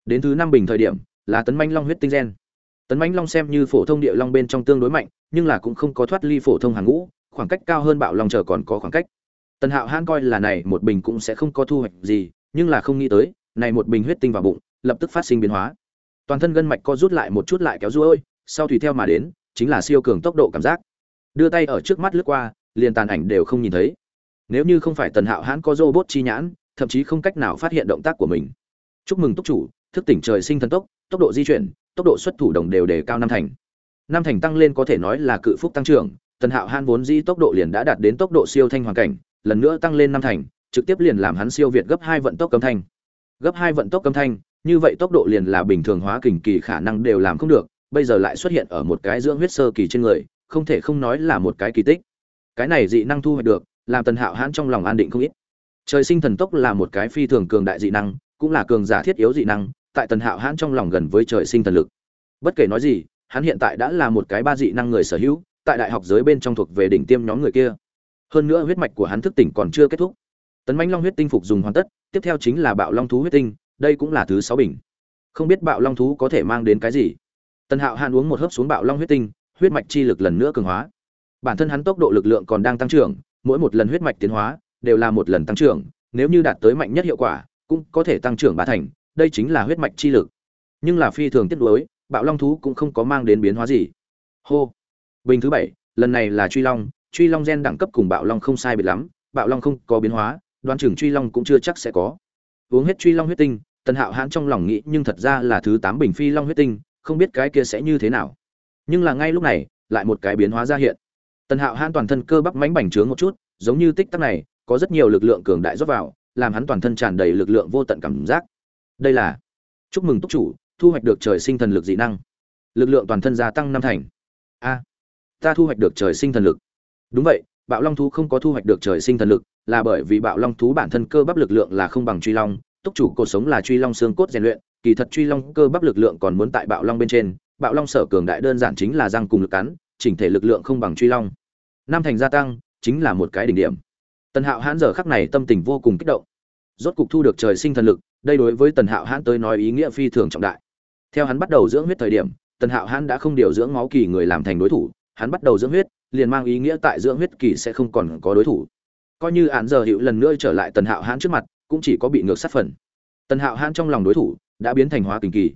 Đến thứ năm bình thời điểm, là tấn manh long huyết tinh gen. Tấn manh long xem như phổ thông địa long bên trong tương đối mạnh, nhưng là cũng không có thoát ly phổ thông hàng ngũ, khoảng cách cao hơn bạo long chờ còn có khoảng cách. Tần hạo hãn coi là này một bình cũng sẽ không có thu hoạch gì, nhưng là không nghĩ tới, này một bình huyết tinh vào bụng, lập tức phát sinh biến hóa toàn thân gân mạch co rút lại một chút lại kéo ruôi, sau tùy theo mà đến, chính là siêu cường tốc độ cảm giác. Đưa tay ở trước mắt lướt qua, liền tàn ảnh đều không nhìn thấy. Nếu như không phải tần hạo hãn có robot chi nhãn, thậm chí không cách nào phát hiện động tác của mình. Chúc mừng túc chủ, thức tỉnh trời sinh thần tốc tốc độ di chuyển, tốc độ xuất thủ đồng đều đề cao năm thành. Năm thành tăng lên có thể nói là cự phúc tăng trưởng, tần hạo hãn vốn di tốc độ liền đã đạt đến tốc độ siêu thanh hoàn cảnh, lần nữa tăng lên năm thành, trực tiếp liền làm hắn siêu việt gấp hai vận tốc cấm thanh. Gấp hai vận tốc cấm thanh như vậy tốc độ liền là bình thường hóa kình kỳ khả năng đều làm không được, bây giờ lại xuất hiện ở một cái dưỡng huyết sơ kỳ trên người, không thể không nói là một cái kỳ tích. Cái này dị năng thu hoạch được, làm tần hạo hãn trong lòng an định không ít. Trời sinh thần tốc là một cái phi thường cường đại dị năng, cũng là cường giả thiết yếu dị năng, tại tần hạo hãn trong lòng gần với trời sinh thần lực. Bất kể nói gì, hắn hiện tại đã là một cái ba dị năng người sở hữu, tại đại học giới bên trong thuộc về đỉnh tiêm nhóm người kia. Hơn nữa huyết mạch của hắn thức tỉnh còn chưa kết thúc. Tấn mãnh long huyết tinh phục dùng hoàn tất, tiếp theo chính là bạo long thú huyết tinh đây cũng là thứ sáu bình. Không biết bạo long thú có thể mang đến cái gì. Tần hạo hàn uống một hớp xuống bạo long huyết tinh, huyết mạch chi lực lần nữa cường hóa. Bản thân hắn tốc độ lực lượng còn đang tăng trưởng, mỗi một lần huyết mạch tiến hóa đều là một lần tăng trưởng, nếu như đạt tới mạnh nhất hiệu quả, cũng có thể tăng trưởng ba thành, đây chính là huyết mạch chi lực. Nhưng là phi thường tiết đối bạo long thú cũng không có mang đến biến hóa gì. Hô. Bình thứ bảy, lần này là truy long truy long gen đẳng cấp cùng bạo long không sai biệt lắm, bạo long không có biến hóa, đoán chừng truy long cũng chưa chắc sẽ có. Uống hết truy long huyết tinh tần hạo hãn trong lòng nghĩ, nhưng thật ra là thứ tám bình phi long huyết tinh, không biết cái kia sẽ như thế nào. Nhưng là ngay lúc này, lại một cái biến hóa ra hiện. Tần hạo hãn toàn thân cơ bắp mánh bành trướng một chút, giống như tích tắc này, có rất nhiều lực lượng cường đại rót vào, làm hắn toàn thân tràn đầy lực lượng vô tận cảm giác. Đây là chúc mừng túc chủ, thu hoạch được trời sinh thần lực dị năng. Lực lượng toàn thân gia tăng năm thành. A, ta thu hoạch được trời sinh thần lực. Đúng vậy, bạo long thú không có thu hoạch được trời sinh thần lực, là bởi vì bạo long thú bản thân cơ bắp lực lượng là không bằng truy long túc chủ cuộc sống là truy long xương cốt rèn luyện, kỳ thật truy long cơ bắp lực lượng còn muốn tại bạo long bên trên, bạo long sở cường đại đơn giản chính là răng cùng lực cắn, chỉnh thể lực lượng không bằng truy long. Nam thành gia tăng, chính là một cái đỉnh điểm. Tần hạo hãn giờ khắc này tâm tình vô cùng kích động. Rốt cục thu được trời sinh thần lực, đây đối với tần hạo hãn tới nói ý nghĩa phi thường trọng đại. Theo hắn bắt đầu dưỡng huyết thời điểm, tần hạo hãn đã không điều dưỡng máu kỳ người làm thành đối thủ, hắn bắt đầu dưỡng huyết, liền mang ý nghĩa tại dưỡng huyết kỳ sẽ không còn có đối thủ. Coi như án giờ hiệu lần nữa trở lại tần hạo hãn trước mặt cũng chỉ có bị ngược sát phần. Tần hạo hãn trong lòng đối thủ đã biến thành hóa kình kỳ.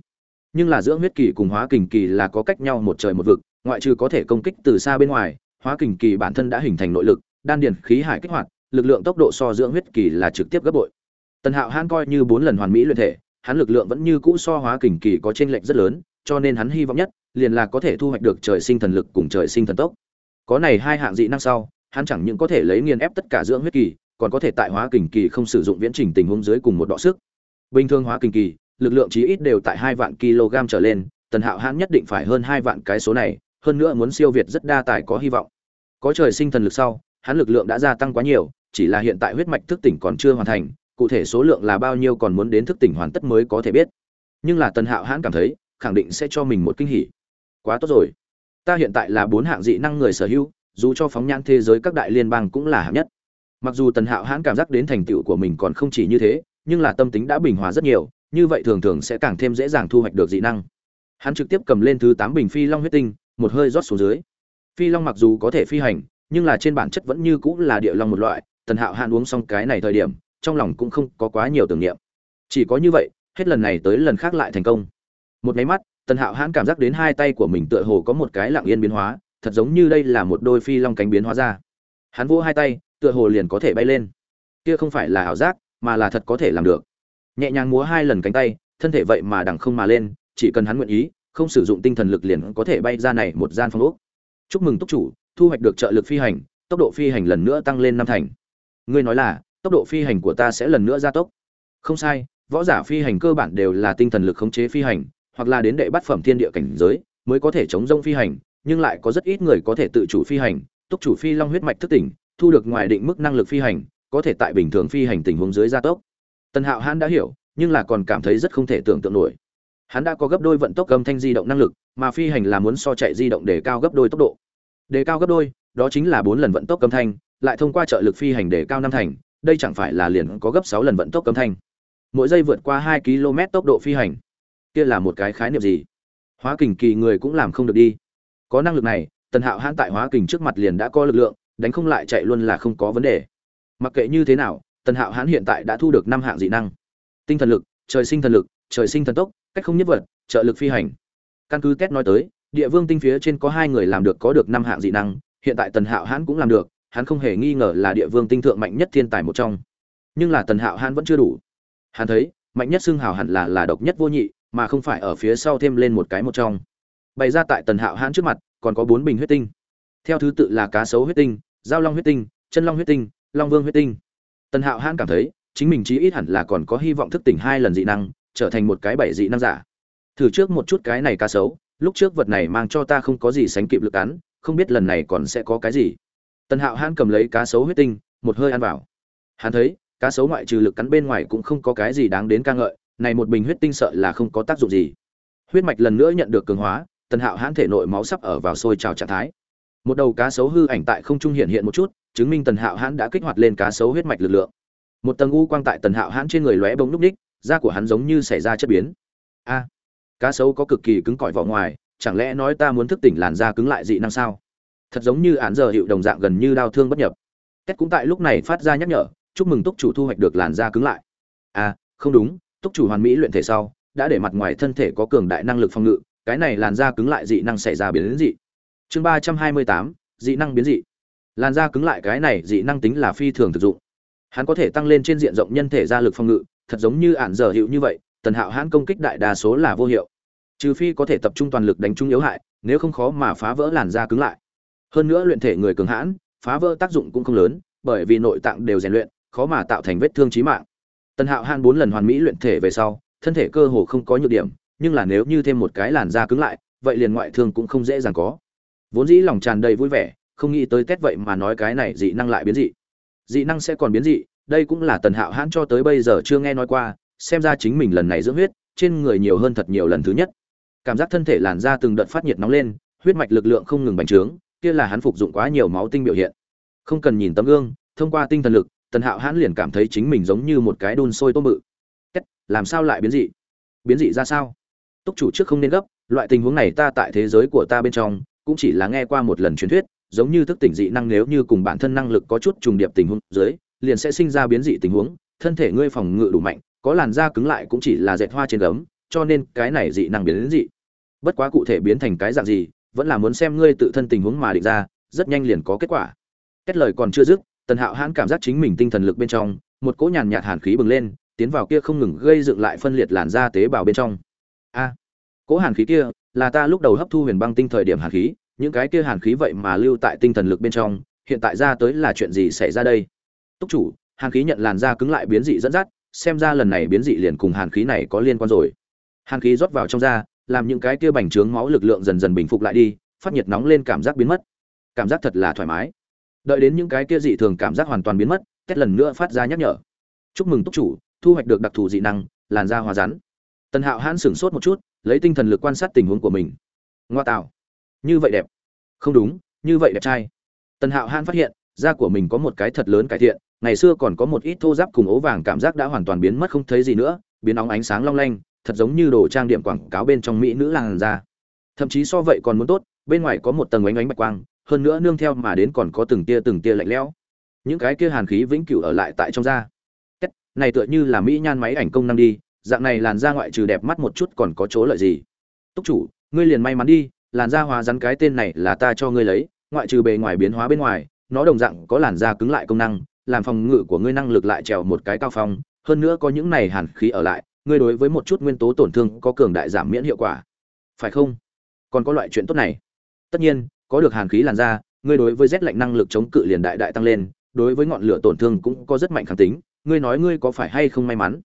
Nhưng là dưỡng huyết kỳ cùng hóa kình kỳ là có cách nhau một trời một vực, ngoại trừ có thể công kích từ xa bên ngoài, hóa kình kỳ bản thân đã hình thành nội lực, đan điền khí hải kích hoạt, lực lượng tốc độ so dưỡng huyết kỳ là trực tiếp gấp bội. Tần hạo hãn coi như bốn lần hoàn mỹ luyện thể, hắn lực lượng vẫn như cũ so hóa kình kỳ có chênh lệch rất lớn, cho nên hắn hy vọng nhất liền là có thể thu hoạch được trời sinh thần lực cùng trời sinh thần tốc. Có này hai hạng dị năng sau, hắn chẳng những có thể lấy nghiền ép tất cả dưỡng huyết kỳ còn có thể tại hóa kình kỳ không sử dụng viễn trình tình huống dưới cùng một đọ sức. Bình thường hóa kình kỳ, lực lượng chí ít đều tại hai vạn kg trở lên, tần hạo hãn nhất định phải hơn hai vạn cái số này, hơn nữa muốn siêu việt rất đa tài có hy vọng. Có trời sinh thần lực sau, hắn lực lượng đã gia tăng quá nhiều, chỉ là hiện tại huyết mạch thức tỉnh còn chưa hoàn thành, cụ thể số lượng là bao nhiêu còn muốn đến thức tỉnh hoàn tất mới có thể biết. Nhưng là tần hạo hãn cảm thấy, khẳng định sẽ cho mình một kinh hỉ. Quá tốt rồi. Ta hiện tại là bốn hạng dị năng người sở hữu, dù cho phóng nhãn thế giới các đại liên bang cũng là hạng nhất mặc dù tần hạo hãn cảm giác đến thành tựu của mình còn không chỉ như thế, nhưng là tâm tính đã bình hòa rất nhiều, như vậy thường thường sẽ càng thêm dễ dàng thu hoạch được dị năng. Hắn trực tiếp cầm lên thứ tám bình phi long huyết tinh, một hơi rót xuống dưới. Phi long mặc dù có thể phi hành, nhưng là trên bản chất vẫn như cũng là địa long một loại, tần hạo hãn uống xong cái này thời điểm, trong lòng cũng không có quá nhiều tưởng niệm. Chỉ có như vậy, hết lần này tới lần khác lại thành công. Một máy mắt, tần hạo hãn cảm giác đến hai tay của mình tựa hồ có một cái lặng yên biến hóa, thật giống như đây là một đôi phi long cánh biến hóa ra hắn vỗ hai tay, tựa hồ liền có thể bay lên. Kia không phải là ảo giác, mà là thật có thể làm được. Nhẹ nhàng múa hai lần cánh tay, thân thể vậy mà đằng không mà lên, chỉ cần hắn nguyện ý, không sử dụng tinh thần lực liền có thể bay ra này một gian phòng ốc. Chúc mừng túc chủ, thu hoạch được trợ lực phi hành, tốc độ phi hành lần nữa tăng lên năm thành. Ngươi nói là, tốc độ phi hành của ta sẽ lần nữa gia tốc. Không sai, võ giả phi hành cơ bản đều là tinh thần lực khống chế phi hành, hoặc là đến đệ bát phẩm thiên địa cảnh giới, mới có thể chống rông phi hành, nhưng lại có rất ít người có thể tự chủ phi hành túc chủ phi long huyết mạch thức tỉnh, thu được ngoài định mức năng lực phi hành, có thể tại bình thường phi hành tình huống dưới gia tốc. Tần hạo hãn đã hiểu, nhưng là còn cảm thấy rất không thể tưởng tượng nổi. Hắn đã có gấp đôi vận tốc âm thanh di động năng lực, mà phi hành là muốn so chạy di động để cao gấp đôi tốc độ. Để cao gấp đôi, đó chính là bốn lần vận tốc âm thanh, lại thông qua trợ lực phi hành để cao năm thành, đây chẳng phải là liền có gấp sáu lần vận tốc âm thanh. Mỗi giây vượt qua hai km tốc độ phi hành. Kia là một cái khái niệm gì? Hóa kình kỳ người cũng làm không được đi. Có năng lực này tần hạo hãn tại hóa kình trước mặt liền đã có lực lượng, đánh không lại chạy luôn là không có vấn đề. Mặc kệ như thế nào, tần hạo hãn hiện tại đã thu được năm hạng dị năng. Tinh thần lực, trời sinh thần lực, trời sinh thần tốc, cách không nhất vật, trợ lực phi hành. Căn cứ test nói tới, địa vương tinh phía trên có hai người làm được có được năm hạng dị năng, hiện tại tần hạo hãn cũng làm được, hắn không hề nghi ngờ là địa vương tinh thượng mạnh nhất thiên tài một trong. Nhưng là tần hạo hãn vẫn chưa đủ. Hắn thấy, mạnh nhất xưng hào hẳn là là độc nhất vô nhị, mà không phải ở phía sau thêm lên một cái một trong. Bày ra tại tần hạo hãn trước mặt còn có bốn bình huyết tinh. Theo thứ tự là cá sấu huyết tinh, giao long huyết tinh, chân long huyết tinh, long vương huyết tinh. Tần hạo hãn cảm thấy, chính mình chí ít hẳn là còn có hy vọng thức tỉnh hai lần dị năng, trở thành một cái bảy dị năng giả. Thử trước một chút cái này cá sấu, lúc trước vật này mang cho ta không có gì sánh kịp lực án, không biết lần này còn sẽ có cái gì. Tần hạo hãn cầm lấy cá sấu huyết tinh, một hơi ăn vào. Hắn thấy, cá sấu ngoại trừ lực cắn bên ngoài cũng không có cái gì đáng đến ca ngợi, này một bình huyết tinh sợ là không có tác dụng gì. Huyết mạch lần nữa nhận được cường hóa tần hạo hãn thể nội máu sắp ở vào sôi trào trạng thái. Một đầu cá sấu hư ảnh tại không trung hiện hiện một chút, chứng minh tần hạo hãn đã kích hoạt lên cá sấu huyết mạch lực lượng. Một tầng u quang tại tần hạo hãn trên người lóe bông núc ních, da của hắn giống như xảy ra chất biến. A, cá sấu có cực kỳ cứng cỏi vỏ ngoài, chẳng lẽ nói ta muốn thức tỉnh làn da cứng lại dị năng sao? Thật giống như án giờ hiệu đồng dạng gần như đau thương bất nhập. Tết cũng tại lúc này phát ra nhắc nhở, chúc mừng túc chủ thu hoạch được làn da cứng lại. À không đúng, túc chủ hoàn mỹ luyện thể sau, đã để mặt ngoài thân thể có cường đại năng lực phòng ngự cái này làn da cứng lại dị năng xảy ra biến dị. Chương ba trăm hai mươi tám, dị năng biến dị. Làn da cứng lại cái này dị năng tính là phi thường thực dụng. Hắn có thể tăng lên trên diện rộng nhân thể gia lực phòng ngự, thật giống như ản giờ hiệu như vậy, tần hạo hãn công kích đại đa số là vô hiệu. Trừ phi có thể tập trung toàn lực đánh trúng yếu hại, nếu không khó mà phá vỡ làn da cứng lại. Hơn nữa luyện thể người cường hãn, phá vỡ tác dụng cũng không lớn, bởi vì nội tạng đều rèn luyện, khó mà tạo thành vết thương chí mạng. Tần hạo hãn bốn lần hoàn mỹ luyện thể về sau, thân thể cơ hồ không có nhược điểm nhưng là nếu như thêm một cái làn da cứng lại, vậy liền ngoại thương cũng không dễ dàng có. Vốn dĩ lòng tràn đầy vui vẻ, không nghĩ tới tết vậy mà nói cái này dị năng lại biến dị. Dị năng sẽ còn biến dị, đây cũng là tần hạo hãn cho tới bây giờ chưa nghe nói qua, xem ra chính mình lần này dưỡng huyết, trên người nhiều hơn thật nhiều lần thứ nhất. Cảm giác thân thể làn da từng đợt phát nhiệt nóng lên, huyết mạch lực lượng không ngừng bành trướng, kia là hắn phục dụng quá nhiều máu tinh biểu hiện. Không cần nhìn tấm gương, thông qua tinh thần lực, tần hạo hãn liền cảm thấy chính mình giống như một cái đun sôi tôm bự. Làm sao lại biến dị? Biến dị ra sao? Túc chủ trước không nên gấp, loại tình huống này ta tại thế giới của ta bên trong, cũng chỉ là nghe qua một lần truyền thuyết, giống như thức tỉnh dị năng nếu như cùng bản thân năng lực có chút trùng điệp tình huống dưới, liền sẽ sinh ra biến dị tình huống, thân thể ngươi phòng ngự đủ mạnh, có làn da cứng lại cũng chỉ là dệt hoa trên gấm, cho nên cái này dị năng biến đến dị. Bất quá cụ thể biến thành cái dạng gì, vẫn là muốn xem ngươi tự thân tình huống mà định ra, rất nhanh liền có kết quả. Kết lời còn chưa dứt, tần hạo hãn cảm giác chính mình tinh thần lực bên trong, một cỗ nhàn nhạt hàn khí bừng lên, tiến vào kia không ngừng gây dựng lại phân liệt làn da tế bào bên trong. À, a cỗ hàn khí kia là ta lúc đầu hấp thu huyền băng tinh thời điểm hàn khí, những cái kia hàn khí vậy mà lưu tại tinh thần lực bên trong, hiện tại ra tới là chuyện gì xảy ra đây? Túc chủ, hàn khí nhận làn da cứng lại biến dị dẫn dắt, xem ra lần này biến dị liền cùng hàn khí này có liên quan rồi. Hàn khí rót vào trong da, làm những cái kia bành trướng máu lực lượng dần dần bình phục lại đi, phát nhiệt nóng lên cảm giác biến mất. Cảm giác thật là thoải mái. Đợi đến những cái kia dị thường cảm giác hoàn toàn biến mất kết lần nữa phát ra nhắc nhở. Chúc mừng túc chủ, thu hoạch được đặc thù dị năng, làn da hòa rắn tần hạo hãn sửng sốt một chút, lấy tinh thần lực quan sát tình huống của mình. Ngoa tạo. Như vậy đẹp. Không đúng, như vậy đẹp trai. Tần hạo hãn phát hiện, da của mình có một cái thật lớn cải thiện, ngày xưa còn có một ít thô giáp cùng ố vàng cảm giác đã hoàn toàn biến mất không thấy gì nữa, biến óng ánh sáng long lanh, thật giống như đồ trang điểm quảng cáo bên trong mỹ nữ làng da. Thậm chí so vậy còn muốn tốt, bên ngoài có một tầng ánh ánh bạch quang, hơn nữa nương theo mà đến còn có từng tia từng tia lạnh lẽo. Những cái kia hàn khí vĩnh cửu ở lại tại trong da. Này tựa như là mỹ nhan máy ảnh công năng đi dạng này làn da ngoại trừ đẹp mắt một chút còn có chỗ lợi gì? Túc chủ, ngươi liền may mắn đi, làn da hóa rắn cái tên này là ta cho ngươi lấy, ngoại trừ bề ngoài biến hóa bên ngoài, nó đồng dạng có làn da cứng lại công năng, làm phòng ngự của ngươi năng lực lại trèo một cái cao phong. Hơn nữa có những này hàn khí ở lại, ngươi đối với một chút nguyên tố tổn thương có cường đại giảm miễn hiệu quả. Phải không? Còn có loại chuyện tốt này. Tất nhiên, có được hàn khí làn da, ngươi đối với rét lạnh năng lực chống cự liền đại đại tăng lên, đối với ngọn lửa tổn thương cũng có rất mạnh kháng tính. Ngươi nói ngươi có phải hay không may mắn?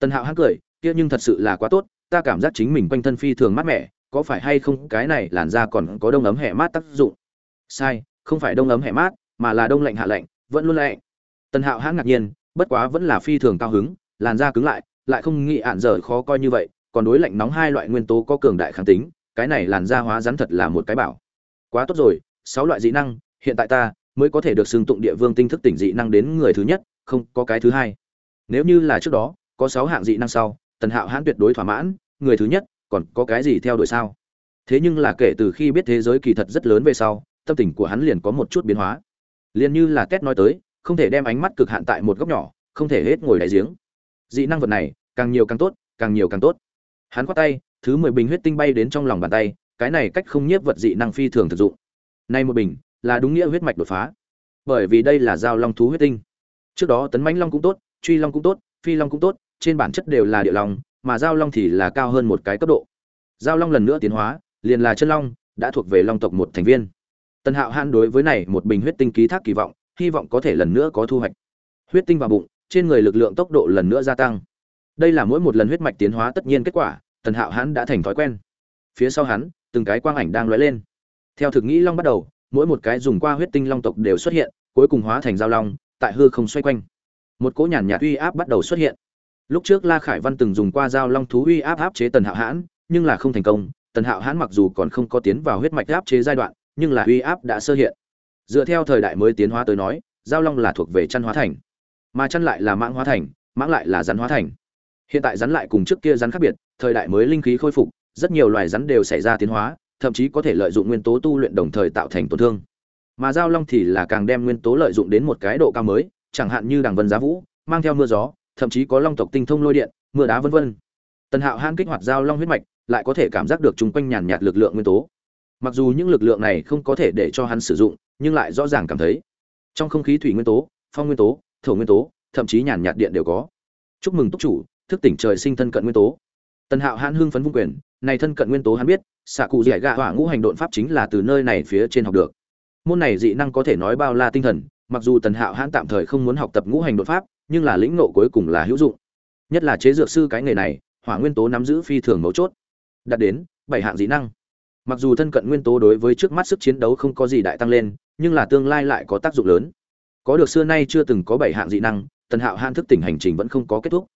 Tần hạo hãng cười, kia nhưng thật sự là quá tốt, ta cảm giác chính mình quanh thân phi thường mát mẻ, có phải hay không cái này làn da còn có đông ấm hẻ mát tác dụng? Sai, không phải đông ấm hẻ mát, mà là đông lạnh hạ lạnh, vẫn luôn lạnh. Tần hạo hãn ngạc nhiên, bất quá vẫn là phi thường cao hứng, làn da cứng lại lại không nghĩ ạn dở khó coi như vậy, còn đối lạnh nóng hai loại nguyên tố có cường đại kháng tính, cái này làn da hóa rắn thật là một cái bảo. Quá tốt rồi, sáu loại dị năng, hiện tại ta mới có thể được xưng tụng địa vương tinh thức tỉnh dị năng đến người thứ nhất, không có cái thứ hai. Nếu như là trước đó có sáu hạng dị năng sau, tần hạo hãn tuyệt đối thỏa mãn, người thứ nhất, còn có cái gì theo đuổi sao? Thế nhưng là kể từ khi biết thế giới kỳ thật rất lớn về sau, tâm tình của hắn liền có một chút biến hóa. Liền như là kết nói tới, không thể đem ánh mắt cực hạn tại một góc nhỏ, không thể hết ngồi đáy giếng. Dị năng vật này, càng nhiều càng tốt, càng nhiều càng tốt. Hắn khoát tay, thứ mười bình huyết tinh bay đến trong lòng bàn tay, cái này cách không nhiếp vật dị năng phi thường thực dụng. Nay một bình, là đúng nghĩa huyết mạch đột phá. Bởi vì đây là giao long thú huyết tinh. Trước đó tấn mãnh long cũng tốt, truy long cũng tốt, phi long cũng tốt trên bản chất đều là địa long, mà giao long thì là cao hơn một cái cấp độ. Giao long lần nữa tiến hóa, liền là chân long, đã thuộc về long tộc một thành viên. Tần hạo Hãn đối với này một bình huyết tinh ký thác kỳ vọng, hy vọng có thể lần nữa có thu hoạch. Huyết tinh vào bụng, trên người lực lượng tốc độ lần nữa gia tăng. Đây là mỗi một lần huyết mạch tiến hóa tất nhiên kết quả, tần hạo Hãn đã thành thói quen. Phía sau hắn, từng cái quang ảnh đang lóe lên. Theo thực nghĩ long bắt đầu, mỗi một cái dùng qua huyết tinh long tộc đều xuất hiện, cuối cùng hóa thành giao long, tại hư không xoay quanh. Một cỗ nhàn nhạt uy áp bắt đầu xuất hiện lúc trước la khải văn từng dùng qua giao long thú uy áp áp chế tần hạo hãn, nhưng là không thành công. Tần hạo hãn mặc dù còn không có tiến vào huyết mạch áp chế giai đoạn, nhưng là uy áp đã sơ hiện. Dựa theo thời đại mới tiến hóa tới nói giao long là thuộc về chăn hóa thành, mà chăn lại là mãng hóa thành, mãng lại là rắn hóa thành. Hiện tại rắn lại cùng trước kia rắn khác biệt, thời đại mới linh khí khôi phục, rất nhiều loài rắn đều xảy ra tiến hóa, thậm chí có thể lợi dụng nguyên tố tu luyện đồng thời tạo thành tổn thương. Mà giao long thì là càng đem nguyên tố lợi dụng đến một cái độ cao mới, chẳng hạn như đằng vân giá vũ, mang theo mưa gió thậm chí có long tộc tinh thông lôi điện, mưa đá vân vân. Tần hạo hãn kích hoạt giao long huyết mạch, lại có thể cảm giác được chung quanh nhàn nhạt lực lượng nguyên tố. Mặc dù những lực lượng này không có thể để cho hắn sử dụng, nhưng lại rõ ràng cảm thấy. Trong không khí thủy nguyên tố, phong nguyên tố, thổ nguyên tố, thậm chí nhàn nhạt điện đều có. Chúc mừng túc chủ, thức tỉnh trời sinh thân cận nguyên tố. Tần hạo hãn hưng phấn vung quyền, này thân cận nguyên tố hắn biết, xạ cụ dẻ gạ hỏa ngũ hành độn pháp chính là từ nơi này phía trên học được. Môn này dị năng có thể nói bao la tinh thần, mặc dù tần hạo hãn tạm thời không muốn học tập ngũ hành đột pháp nhưng là lĩnh ngộ cuối cùng là hữu dụng. Nhất là chế dược sư cái nghề này, hỏa nguyên tố nắm giữ phi thường mấu chốt. Đạt đến bảy hạng dị năng. Mặc dù thân cận nguyên tố đối với trước mắt sức chiến đấu không có gì đại tăng lên, nhưng là tương lai lại có tác dụng lớn. Có được xưa nay chưa từng có bảy hạng dị năng, tần hạo hãn thức tỉnh hành trình vẫn không có kết thúc.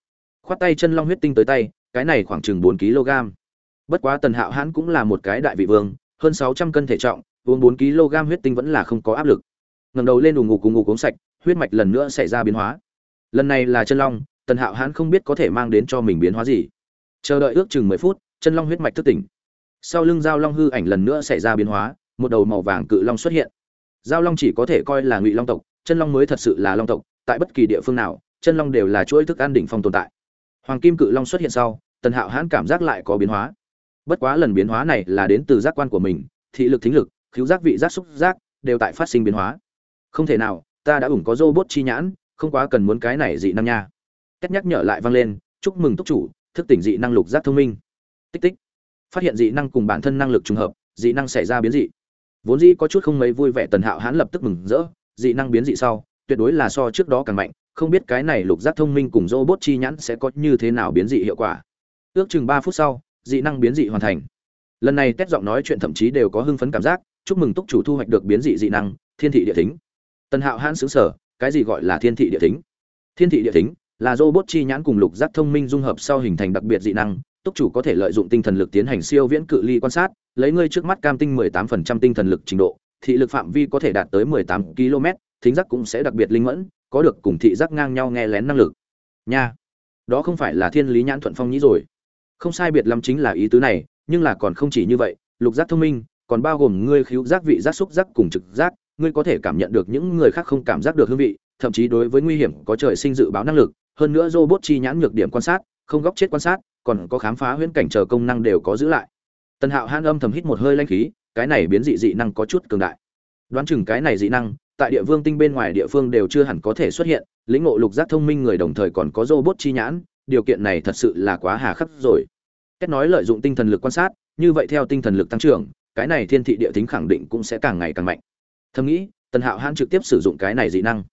Khoát tay chân long huyết tinh tới tay, cái này khoảng chừng bốn kg. Bất quá tần hạo hãn cũng là một cái đại vị vương, hơn sáu trăm cân thể trọng, uống bốn kg huyết tinh vẫn là không có áp lực. Ngẩng đầu lên ù ngủ cùng ngủ uống sạch, huyết mạch lần nữa xảy ra biến hóa lần này là chân long, tần hạo hãn không biết có thể mang đến cho mình biến hóa gì. Chờ đợi ước chừng mười phút, chân long huyết mạch thức tỉnh. Sau lưng giao long hư ảnh lần nữa xảy ra biến hóa, một đầu màu vàng cự long xuất hiện. Giao long chỉ có thể coi là ngụy long tộc, chân long mới thật sự là long tộc, tại bất kỳ địa phương nào, chân long đều là chuỗi thức ăn đỉnh phong tồn tại. Hoàng kim cự long xuất hiện sau, tần hạo hãn cảm giác lại có biến hóa. Bất quá lần biến hóa này là đến từ giác quan của mình, thị lực thính lực, khiếu giác vị giác xúc giác đều tại phát sinh biến hóa. Không thể nào, ta đã ủng có robot chi nhãn không quá cần muốn cái này dị năng nha. Cách nhắc nhở lại vang lên, chúc mừng túc chủ, thức tỉnh dị năng lục giác thông minh. Tích tích. Phát hiện dị năng cùng bản thân năng lực trùng hợp, dị năng xảy ra biến dị. Vốn dĩ có chút không mấy vui vẻ tần hạo hãn lập tức mừng rỡ, dị năng biến dị sau, tuyệt đối là so trước đó càng mạnh, không biết cái này lục giác thông minh cùng robot chi nhãn sẽ có như thế nào biến dị hiệu quả. Ước chừng ba phút sau, dị năng biến dị hoàn thành. Lần này tét giọng nói chuyện thậm chí đều có hưng phấn cảm giác, chúc mừng túc chủ thu hoạch được biến dị dị năng, thiên thị địa thính. Tần hạo hãn xứng sở cái gì gọi là thiên thị địa thính? Thiên thị địa thính là robot chi nhãn cùng lục giác thông minh dung hợp sau hình thành đặc biệt dị năng, túc chủ có thể lợi dụng tinh thần lực tiến hành siêu viễn cự ly quan sát, lấy ngươi trước mắt cam tinh 18% tinh thần lực trình độ, thị lực phạm vi có thể đạt tới 18 km thính giác cũng sẽ đặc biệt linh mẫn, có được cùng thị giác ngang nhau nghe lén năng lực. Nha, đó không phải là thiên lý nhãn thuận phong nhĩ rồi. Không sai biệt lắm chính là ý tứ này, nhưng là còn không chỉ như vậy, lục giác thông minh còn bao gồm ngươi khiếu giác, vị giác, xúc giác cùng trực giác ngươi có thể cảm nhận được những người khác không cảm giác được hương vị, thậm chí đối với nguy hiểm có trời sinh dự báo năng lực, hơn nữa robot chi nhãn nhược điểm quan sát, không góc chết quan sát, còn có khám phá huyễn cảnh chờ công năng đều có giữ lại. Tần hạo han âm thầm hít một hơi lanh khí, cái này biến dị dị năng có chút cường đại. Đoán chừng cái này dị năng, tại địa vương tinh bên ngoài địa phương đều chưa hẳn có thể xuất hiện, lĩnh ngộ lục giác thông minh người đồng thời còn có robot chi nhãn, điều kiện này thật sự là quá hà khắc rồi. Cách nói lợi dụng tinh thần lực quan sát, như vậy theo tinh thần lực tăng trưởng, cái này thiên thị địa tính khẳng định cũng sẽ càng ngày càng mạnh thầm nghĩ, tần hạo hãn trực tiếp sử dụng cái này dị năng.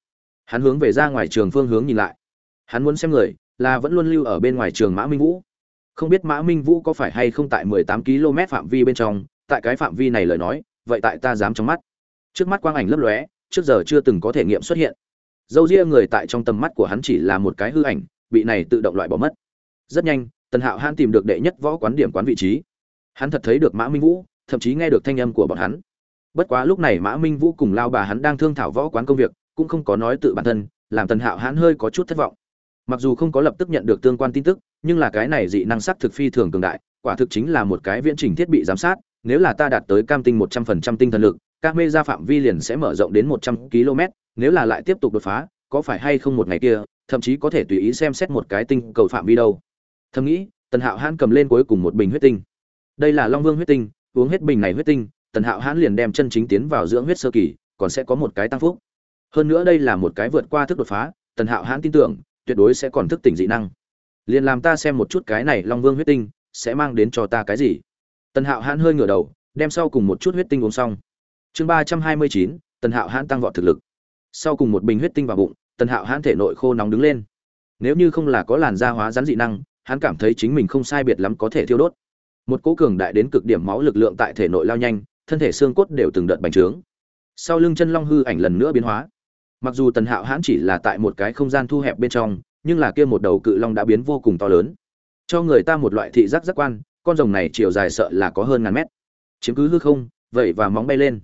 Hắn hướng về ra ngoài trường phương hướng nhìn lại. Hắn muốn xem người, là vẫn luôn lưu ở bên ngoài trường mã minh vũ. Không biết mã minh vũ có phải hay không tại mười tám km phạm vi bên trong, tại cái phạm vi này lời nói, vậy tại ta dám trong mắt. Trước mắt quang ảnh lấp lóe, trước giờ chưa từng có thể nghiệm xuất hiện. Dâu ria người tại trong tầm mắt của hắn chỉ là một cái hư ảnh, bị này tự động loại bỏ mất. Rất nhanh, tần hạo han tìm được đệ nhất võ quán điểm quán vị trí. Hắn thật thấy được mã minh vũ, thậm chí nghe được thanh âm của bọn hắn bất quá lúc này mã minh vũ cùng lao bà hắn đang thương thảo võ quán công việc, cũng không có nói tự bản thân, làm tần hạo hãn hơi có chút thất vọng. Mặc dù không có lập tức nhận được tương quan tin tức, nhưng là cái này dị năng sắc thực phi thường cường đại, quả thực chính là một cái viễn trình thiết bị giám sát, nếu là ta đạt tới cam tinh một trăm phần trăm tinh thần lực, các mê ra phạm vi liền sẽ mở rộng đến một trăm km, nếu là lại tiếp tục đột phá, có phải hay không một ngày kia, thậm chí có thể tùy ý xem xét một cái tinh cầu phạm vi đâu. Thầm nghĩ, tần hạo hãn cầm lên cuối cùng một bình huyết tinh. Đây là long vương huyết tinh, uống hết bình này huyết tinh tần hạo hãn liền đem chân chính tiến vào dưỡng huyết sơ kỳ, còn sẽ có một cái tăng phúc. Hơn nữa đây là một cái vượt qua thức đột phá, tần hạo hãn tin tưởng, tuyệt đối sẽ còn thức tỉnh dị năng. Liền làm ta xem một chút cái này long vương huyết tinh, sẽ mang đến cho ta cái gì? Tần hạo hãn hơi ngửa đầu, đem sau cùng một chút huyết tinh uống xong. Chương ba trăm hai mươi chín, tần hạo hãn tăng vọt thực lực. Sau cùng một bình huyết tinh vào bụng, tần hạo hãn thể nội khô nóng đứng lên. Nếu như không là có làn da hóa rắn dị năng, hắn cảm thấy chính mình không sai biệt lắm có thể thiêu đốt. Một cỗ cường đại đến cực điểm máu lực lượng tại thể nội lao nhanh thân thể xương cốt đều từng đợt bành trướng. Sau lưng chân long hư ảnh lần nữa biến hóa. Mặc dù tần hạo hãn chỉ là tại một cái không gian thu hẹp bên trong, nhưng là kia một đầu cự long đã biến vô cùng to lớn. Cho người ta một loại thị giác giác quan, con rồng này chiều dài sợ là có hơn ngàn mét. Chiếm cứ hư không, vậy và móng bay lên.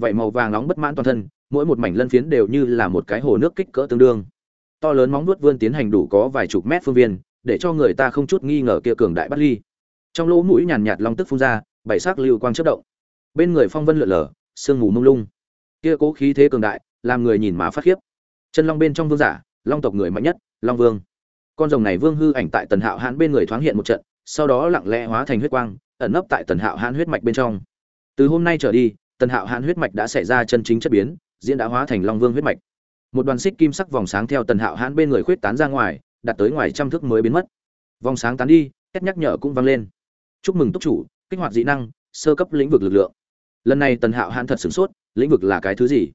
Vậy màu vàng nóng bất mãn toàn thân, mỗi một mảnh lân phiến đều như là một cái hồ nước kích cỡ tương đương. To lớn móng nuốt vươn tiến hành đủ có vài chục mét phương viên, để cho người ta không chút nghi ngờ kia cường đại bắt ly. Trong lỗ mũi nhàn nhạt long tức phun ra, bảy sắc lưu quang chất động bên người phong vân lượn lờ, sương mù mông lung. Kia cố khí thế cường đại, làm người nhìn má phát khiếp. Chân long bên trong vương giả, long tộc người mạnh nhất, long vương. Con rồng này vương hư ảnh tại tần hạo hãn bên người thoáng hiện một trận, sau đó lặng lẽ hóa thành huyết quang, ẩn nấp tại tần hạo hãn huyết mạch bên trong. Từ hôm nay trở đi, tần hạo hãn huyết mạch đã xảy ra chân chính chất biến, diễn đã hóa thành long vương huyết mạch. Một đoàn xích kim sắc vòng sáng theo tần hạo hãn bên người khuyết tán ra ngoài đặt tới ngoài trăm thước mới biến mất. Vòng sáng tán đi cách nhắc nhở cũng vang lên. Chúc mừng túc chủ, kích hoạt dị năng, sơ cấp lĩnh vực lực lượng lần này tần hạo hãn thật sửng sốt, lĩnh vực là cái thứ gì?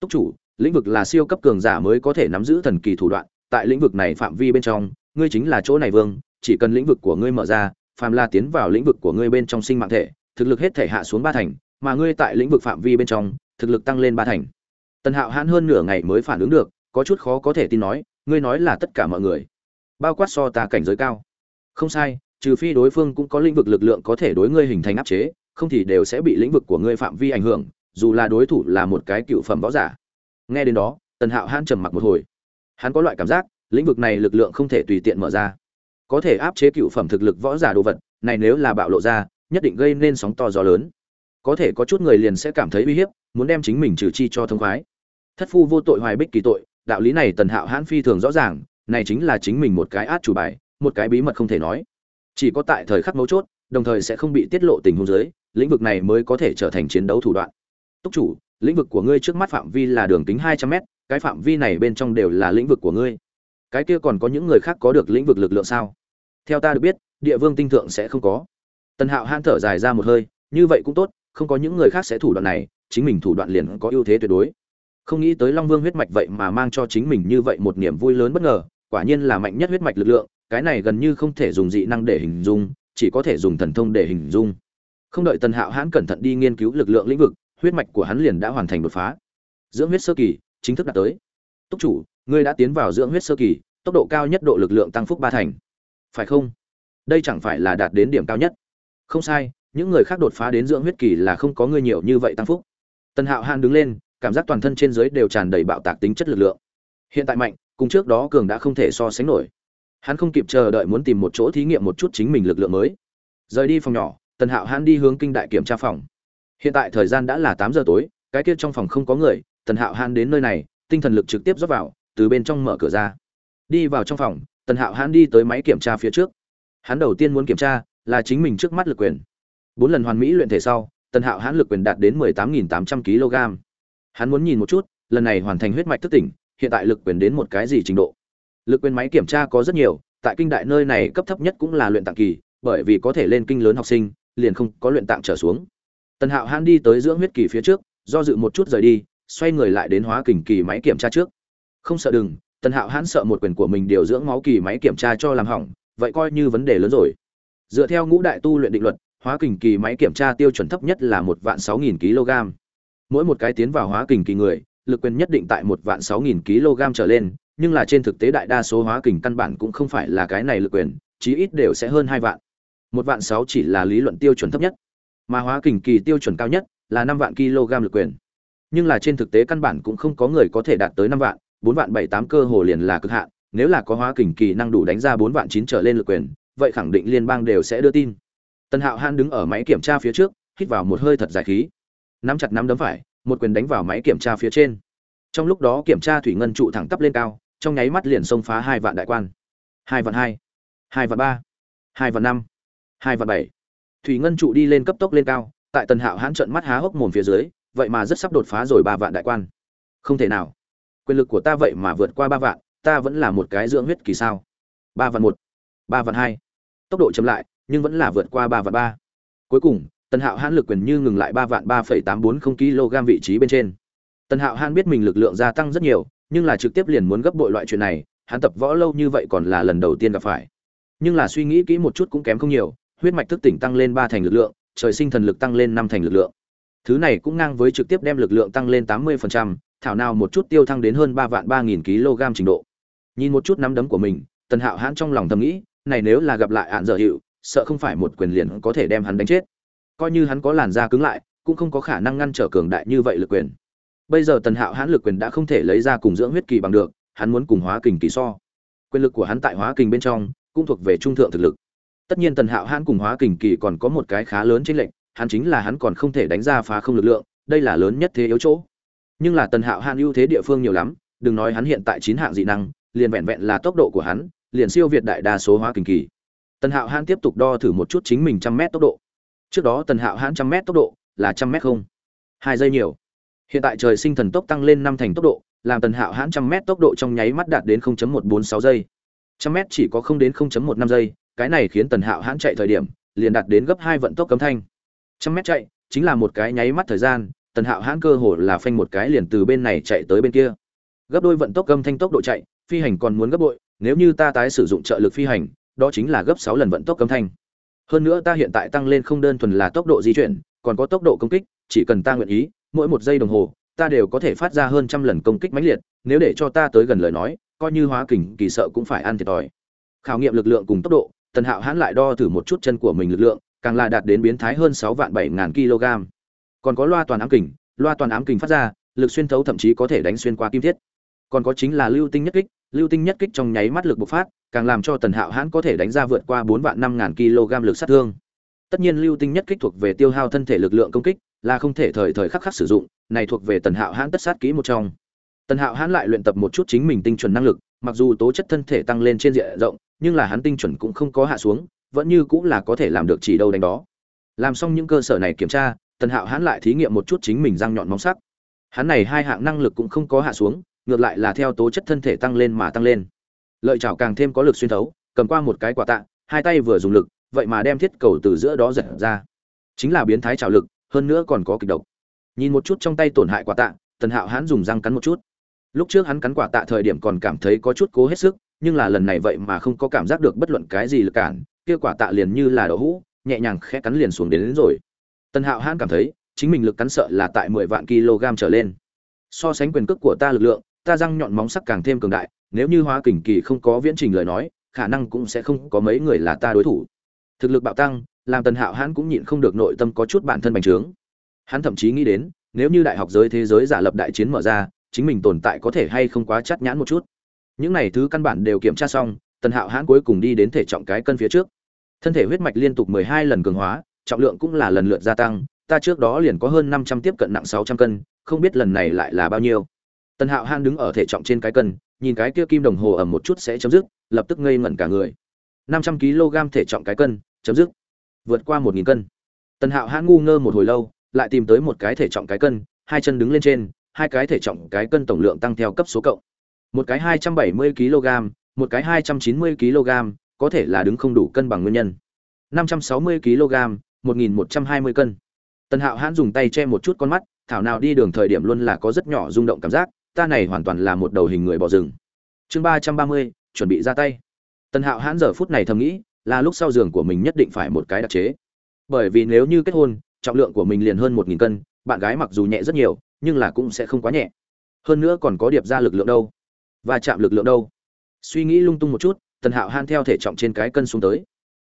Túc chủ, lĩnh vực là siêu cấp cường giả mới có thể nắm giữ thần kỳ thủ đoạn, tại lĩnh vực này phạm vi bên trong, ngươi chính là chỗ này vương, chỉ cần lĩnh vực của ngươi mở ra, phàm là tiến vào lĩnh vực của ngươi bên trong sinh mạng thể, thực lực hết thể hạ xuống ba thành, mà ngươi tại lĩnh vực phạm vi bên trong, thực lực tăng lên ba thành. Tần hạo hãn hơn nửa ngày mới phản ứng được, có chút khó có thể tin nói, ngươi nói là tất cả mọi người, bao quát so ta cảnh giới cao. Không sai, trừ phi đối phương cũng có lĩnh vực lực lượng có thể đối ngươi hình thành áp chế không thì đều sẽ bị lĩnh vực của ngươi phạm vi ảnh hưởng, dù là đối thủ là một cái cựu phẩm võ giả. Nghe đến đó, tần hạo hãn trầm mặc một hồi. Hắn có loại cảm giác, lĩnh vực này lực lượng không thể tùy tiện mở ra. Có thể áp chế cựu phẩm thực lực võ giả đồ vật, này nếu là bạo lộ ra, nhất định gây nên sóng to gió lớn. Có thể có chút người liền sẽ cảm thấy uy hiếp, muốn đem chính mình trừ chi cho thông khoái. Thất phu vô tội hoài bích kỳ tội, đạo lý này tần hạo hãn phi thường rõ ràng, này chính là chính mình một cái át chủ bài, một cái bí mật không thể nói. Chỉ có tại thời khắc mấu chốt, đồng thời sẽ không bị tiết lộ tình huống dưới lĩnh vực này mới có thể trở thành chiến đấu thủ đoạn. Túc chủ, lĩnh vực của ngươi trước mắt phạm vi là đường kính hai trăm mét, cái phạm vi này bên trong đều là lĩnh vực của ngươi. Cái kia còn có những người khác có được lĩnh vực lực lượng sao? Theo ta được biết, địa vương tinh thượng sẽ không có. Tần hạo han thở dài ra một hơi, như vậy cũng tốt, không có những người khác sẽ thủ đoạn này, chính mình thủ đoạn liền có ưu thế tuyệt đối. Không nghĩ tới long vương huyết mạch vậy mà mang cho chính mình như vậy một niềm vui lớn bất ngờ, quả nhiên là mạnh nhất huyết mạch lực lượng, cái này gần như không thể dùng dị năng để hình dung, chỉ có thể dùng thần thông để hình dung không đợi tần hạo hãn cẩn thận đi nghiên cứu lực lượng lĩnh vực, huyết mạch của hắn liền đã hoàn thành đột phá. Dưỡng huyết sơ kỳ chính thức đạt tới. Túc chủ, ngươi đã tiến vào dưỡng huyết sơ kỳ, tốc độ cao nhất độ lực lượng tăng phúc ba thành. Phải không? Đây chẳng phải là đạt đến điểm cao nhất. Không sai, những người khác đột phá đến dưỡng huyết kỳ là không có ngươi nhiều như vậy tăng phúc. Tần hạo hãn đứng lên, cảm giác toàn thân trên dưới đều tràn đầy bạo tạc tính chất lực lượng. Hiện tại mạnh, cùng trước đó cường đã không thể so sánh nổi. Hắn không kịp chờ đợi muốn tìm một chỗ thí nghiệm một chút chính mình lực lượng mới. Rời đi phòng nhỏ tần hạo hãn đi hướng kinh đại kiểm tra phòng. Hiện tại thời gian đã là tám giờ tối, cái kia trong phòng không có người, tần hạo hãn đến nơi này, tinh thần lực trực tiếp rót vào, từ bên trong mở cửa ra. Đi vào trong phòng, tần hạo hãn đi tới máy kiểm tra phía trước. Hắn đầu tiên muốn kiểm tra là chính mình trước mắt lực quyền. Bốn lần hoàn mỹ luyện thể sau, tần hạo hãn lực quyền đạt đến mười tám nghìn tám trăm kg. Hắn muốn nhìn một chút, lần này hoàn thành huyết mạch thức tỉnh, hiện tại lực quyền đến một cái gì trình độ. Lực quyền máy kiểm tra có rất nhiều, tại kinh đại nơi này cấp thấp nhất cũng là luyện tạng kỳ, bởi vì có thể lên kinh lớn học sinh liền không có luyện tạng trở xuống. Tần hạo hãn đi tới dưỡng huyết kỳ phía trước, do dự một chút rời đi, xoay người lại đến hóa kình kỳ máy kiểm tra trước. Không sợ đừng, tần hạo hãn sợ một quyền của mình điều dưỡng máu kỳ máy kiểm tra cho làm hỏng, vậy coi như vấn đề lớn rồi. Dựa theo ngũ đại tu luyện định luật, hóa kình kỳ máy kiểm tra tiêu chuẩn thấp nhất là một vạn sáu nghìn kg. Mỗi một cái tiến vào hóa kình kỳ người, lực quyền nhất định tại một vạn sáu nghìn kg trở lên, nhưng là trên thực tế đại đa số hóa kình căn bản cũng không phải là cái này lực quyền, chí ít đều sẽ hơn hai vạn một vạn sáu chỉ là lý luận tiêu chuẩn thấp nhất, mà hóa kình kỳ tiêu chuẩn cao nhất là năm vạn kg lực quyền. Nhưng là trên thực tế căn bản cũng không có người có thể đạt tới năm vạn, bốn vạn bảy tám cơ hồ liền là cực hạn, nếu là có hóa kình kỳ năng đủ đánh ra bốn vạn chín trở lên lực quyền, vậy khẳng định liên bang đều sẽ đưa tin. Tần hạo han đứng ở máy kiểm tra phía trước, hít vào một hơi thật dài khí. Nắm chặt nắm đấm phải, một quyền đánh vào máy kiểm tra phía trên. Trong lúc đó kiểm tra thủy ngân trụ thẳng tắp lên cao, trong nháy mắt liền xông phá hai vạn đại quan. Hai vạn hai hai vạn ba, hai vạn năm hai vạn bảy. Thủy ngân trụ đi lên cấp tốc lên cao, tại tần hạo hãn trận mắt há hốc mồm phía dưới, vậy mà rất sắp đột phá rồi ba vạn đại quan. Không thể nào. Quyền lực của ta vậy mà vượt qua ba vạn, ta vẫn là một cái dưỡng huyết kỳ sao? Ba vạn một, ba vạn hai. Tốc độ chậm lại, nhưng vẫn là vượt qua ba vạn ba. Cuối cùng, tần hạo hãn lực quyền như ngừng lại ba vạn ba phẩy tám bốn không kg vị trí bên trên. Tần hạo hãn biết mình lực lượng gia tăng rất nhiều, nhưng là trực tiếp liền muốn gấp bội loại chuyện này, hắn tập võ lâu như vậy còn là lần đầu tiên gặp phải. Nhưng là suy nghĩ kỹ một chút cũng kém không nhiều huyết mạch thức tỉnh tăng lên ba thành lực lượng, trời sinh thần lực tăng lên năm thành lực lượng. Thứ này cũng ngang với trực tiếp đem lực lượng tăng lên tám mươi phần trăm, thảo nào một chút tiêu thăng đến hơn ba vạn ba nghìn kg trình độ. Nhìn một chút nắm đấm của mình, tần hạo hãn trong lòng thầm nghĩ, này nếu là gặp lại ạn dở hiệu, sợ không phải một quyền liền có thể đem hắn đánh chết. Coi như hắn có làn da cứng lại, cũng không có khả năng ngăn trở cường đại như vậy lực quyền. Bây giờ tần hạo hãn lực quyền đã không thể lấy ra cùng dưỡng huyết kỳ bằng được, hắn muốn cùng hóa kình kỳ so. Quyền lực của hắn tại hóa kình bên trong, cũng thuộc về trung thượng thực lực tất nhiên tần hạo hãn cùng hóa kình kỳ còn có một cái khá lớn trên lệnh hắn chính là hắn còn không thể đánh ra phá không lực lượng, đây là lớn nhất thế yếu chỗ. Nhưng là tần hạo hãn ưu thế địa phương nhiều lắm, đừng nói hắn hiện tại chín hạng dị năng, liền vẹn vẹn là tốc độ của hắn, liền siêu việt đại đa số hóa kình kỳ. Tần hạo hãn tiếp tục đo thử một chút chính mình trăm mét tốc độ. Trước đó tần hạo hãn trăm mét tốc độ là trăm mét không, hai giây nhiều. Hiện tại trời sinh thần tốc tăng lên năm thành tốc độ, làm tần hạo hãn trăm mét tốc độ trong nháy mắt đạt đến 0.146 giây. Trăm mét chỉ có không đến 0.15 giây cái này khiến tần hạo hãn chạy thời điểm, liền đạt đến gấp hai vận tốc cấm thanh. Trăm mét chạy, chính là một cái nháy mắt thời gian, tần hạo hãn cơ hồ là phanh một cái liền từ bên này chạy tới bên kia. Gấp đôi vận tốc cấm thanh tốc độ chạy, phi hành còn muốn gấp bội, nếu như ta tái sử dụng trợ lực phi hành, đó chính là gấp sáu lần vận tốc cấm thanh. Hơn nữa ta hiện tại tăng lên không đơn thuần là tốc độ di chuyển, còn có tốc độ công kích, chỉ cần ta nguyện ý, mỗi một giây đồng hồ, ta đều có thể phát ra hơn trăm lần công kích mãnh liệt, nếu để cho ta tới gần lời nói, coi như hóa kình kỳ sợ cũng phải ăn thiệt thòi. Khảo nghiệm lực lượng cùng tốc độ tần hạo hãn lại đo thử một chút chân của mình lực lượng, càng là đạt đến biến thái hơn sáu vạn bảy ngàn kg. Còn có loa toàn ám kình, loa toàn ám kình phát ra, lực xuyên thấu thậm chí có thể đánh xuyên qua kim thiết. Còn có chính là lưu tinh nhất kích, lưu tinh nhất kích trong nháy mắt lực bộc phát, càng làm cho tần hạo hãn có thể đánh ra vượt qua bốn vạn năm ngàn kg lực sát thương. Tất nhiên lưu tinh nhất kích thuộc về tiêu hao thân thể lực lượng công kích, là không thể thời thời khắc khắc sử dụng, này thuộc về tần hạo hãn tất sát kỹ một trong. Tần hạo hãn lại luyện tập một chút chính mình tinh chuẩn năng lực, mặc dù tố chất thân thể tăng lên trên diện rộng nhưng là hắn tinh chuẩn cũng không có hạ xuống, vẫn như cũng là có thể làm được chỉ đâu đánh đó. Làm xong những cơ sở này kiểm tra, tần hạo hắn lại thí nghiệm một chút chính mình răng nhọn móng sắc. Hắn này hai hạng năng lực cũng không có hạ xuống, ngược lại là theo tố chất thân thể tăng lên mà tăng lên. Lợi chảo càng thêm có lực xuyên thấu, cầm qua một cái quả tạ, hai tay vừa dùng lực, vậy mà đem thiết cầu từ giữa đó giật ra. Chính là biến thái chảo lực, hơn nữa còn có kịch độc. Nhìn một chút trong tay tổn hại quả tạ, tần hạo hắn dùng răng cắn một chút. Lúc trước hắn cắn quả tạ thời điểm còn cảm thấy có chút cố hết sức nhưng là lần này vậy mà không có cảm giác được bất luận cái gì lực cản kia quả tạ liền như là đậu hũ nhẹ nhàng khẽ cắn liền xuống đến, đến rồi. Tần hạo hãn cảm thấy chính mình lực cắn sợ là tại mười vạn kg trở lên. So sánh quyền cước của ta lực lượng ta răng nhọn móng sắc càng thêm cường đại nếu như hóa kình kỳ không có viễn trình lời nói khả năng cũng sẽ không có mấy người là ta đối thủ. Thực lực bạo tăng làm tần hạo hãn cũng nhịn không được nội tâm có chút bản thân bành trướng. Hắn thậm chí nghĩ đến nếu như đại học giới thế giới giả lập đại chiến mở ra chính mình tồn tại có thể hay không quá chắc nhãn một chút những này thứ căn bản đều kiểm tra xong, tần hạo hãn cuối cùng đi đến thể trọng cái cân phía trước. Thân thể huyết mạch liên tục mười hai lần cường hóa, trọng lượng cũng là lần lượt gia tăng, ta trước đó liền có hơn năm trăm tiếp cận nặng sáu trăm cân, không biết lần này lại là bao nhiêu. Tần hạo hãn đứng ở thể trọng trên cái cân, nhìn cái kia kim đồng hồ ẩm một chút sẽ chấm dứt, lập tức ngây ngẩn cả người. năm trăm kg thể trọng cái cân, chấm dứt. Vượt qua một nghìn cân. Tần hạo hãn ngu ngơ một hồi lâu, lại tìm tới một cái thể trọng cái cân, hai chân đứng lên trên, hai cái thể trọng cái cân tổng lượng tăng theo cấp số cộng một cái hai trăm bảy mươi kg, một cái hai trăm chín mươi kg, có thể là đứng không đủ cân bằng nguyên nhân. năm trăm sáu mươi kg, một nghìn một trăm hai mươi cân. Tần hạo hãn dùng tay che một chút con mắt, thảo nào đi đường thời điểm luôn là có rất nhỏ rung động cảm giác, ta này hoàn toàn là một đầu hình người bỏ rừng. Chương ba trăm ba mươi, chuẩn bị ra tay. Tần hạo hãn giờ phút này thầm nghĩ, là lúc sau giường của mình nhất định phải một cái đặc chế. Bởi vì nếu như kết hôn, trọng lượng của mình liền hơn một nghìn cân, bạn gái mặc dù nhẹ rất nhiều, nhưng là cũng sẽ không quá nhẹ. Hơn nữa còn có điệp ra lực lượng đâu và chạm lực lượng đâu? Suy nghĩ lung tung một chút, tần hạo hãn theo thể trọng trên cái cân xuống tới.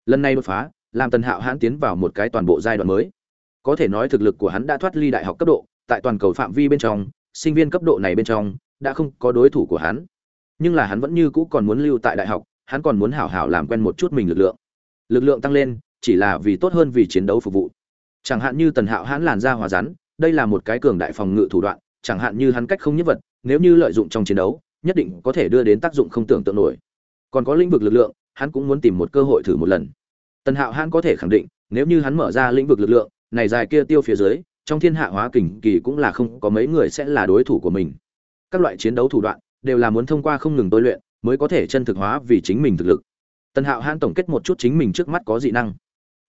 Lần này đột phá, làm tần hạo hãn tiến vào một cái toàn bộ giai đoạn mới. Có thể nói thực lực của hắn đã thoát ly đại học cấp độ, tại toàn cầu phạm vi bên trong, sinh viên cấp độ này bên trong, đã không có đối thủ của hắn. Nhưng là hắn vẫn như cũ còn muốn lưu tại đại học, hắn còn muốn hảo hảo làm quen một chút mình lực lượng. Lực lượng tăng lên, chỉ là vì tốt hơn vì chiến đấu phục vụ. Chẳng hạn như tần hạo hãn làn ra hòa rắn, đây là một cái cường đại phòng ngự thủ đoạn, chẳng hạn như hắn cách không nhất vật, nếu như lợi dụng trong chiến đấu nhất định có thể đưa đến tác dụng không tưởng tượng nổi. Còn có lĩnh vực lực lượng, hắn cũng muốn tìm một cơ hội thử một lần. Tần hạo hãn có thể khẳng định, nếu như hắn mở ra lĩnh vực lực lượng, này dài kia tiêu phía dưới, trong thiên hạ hóa kình kỳ cũng là không có mấy người sẽ là đối thủ của mình. Các loại chiến đấu thủ đoạn, đều là muốn thông qua không ngừng tôi luyện, mới có thể chân thực hóa vì chính mình thực lực. Tần hạo hãn tổng kết một chút chính mình trước mắt có dị năng.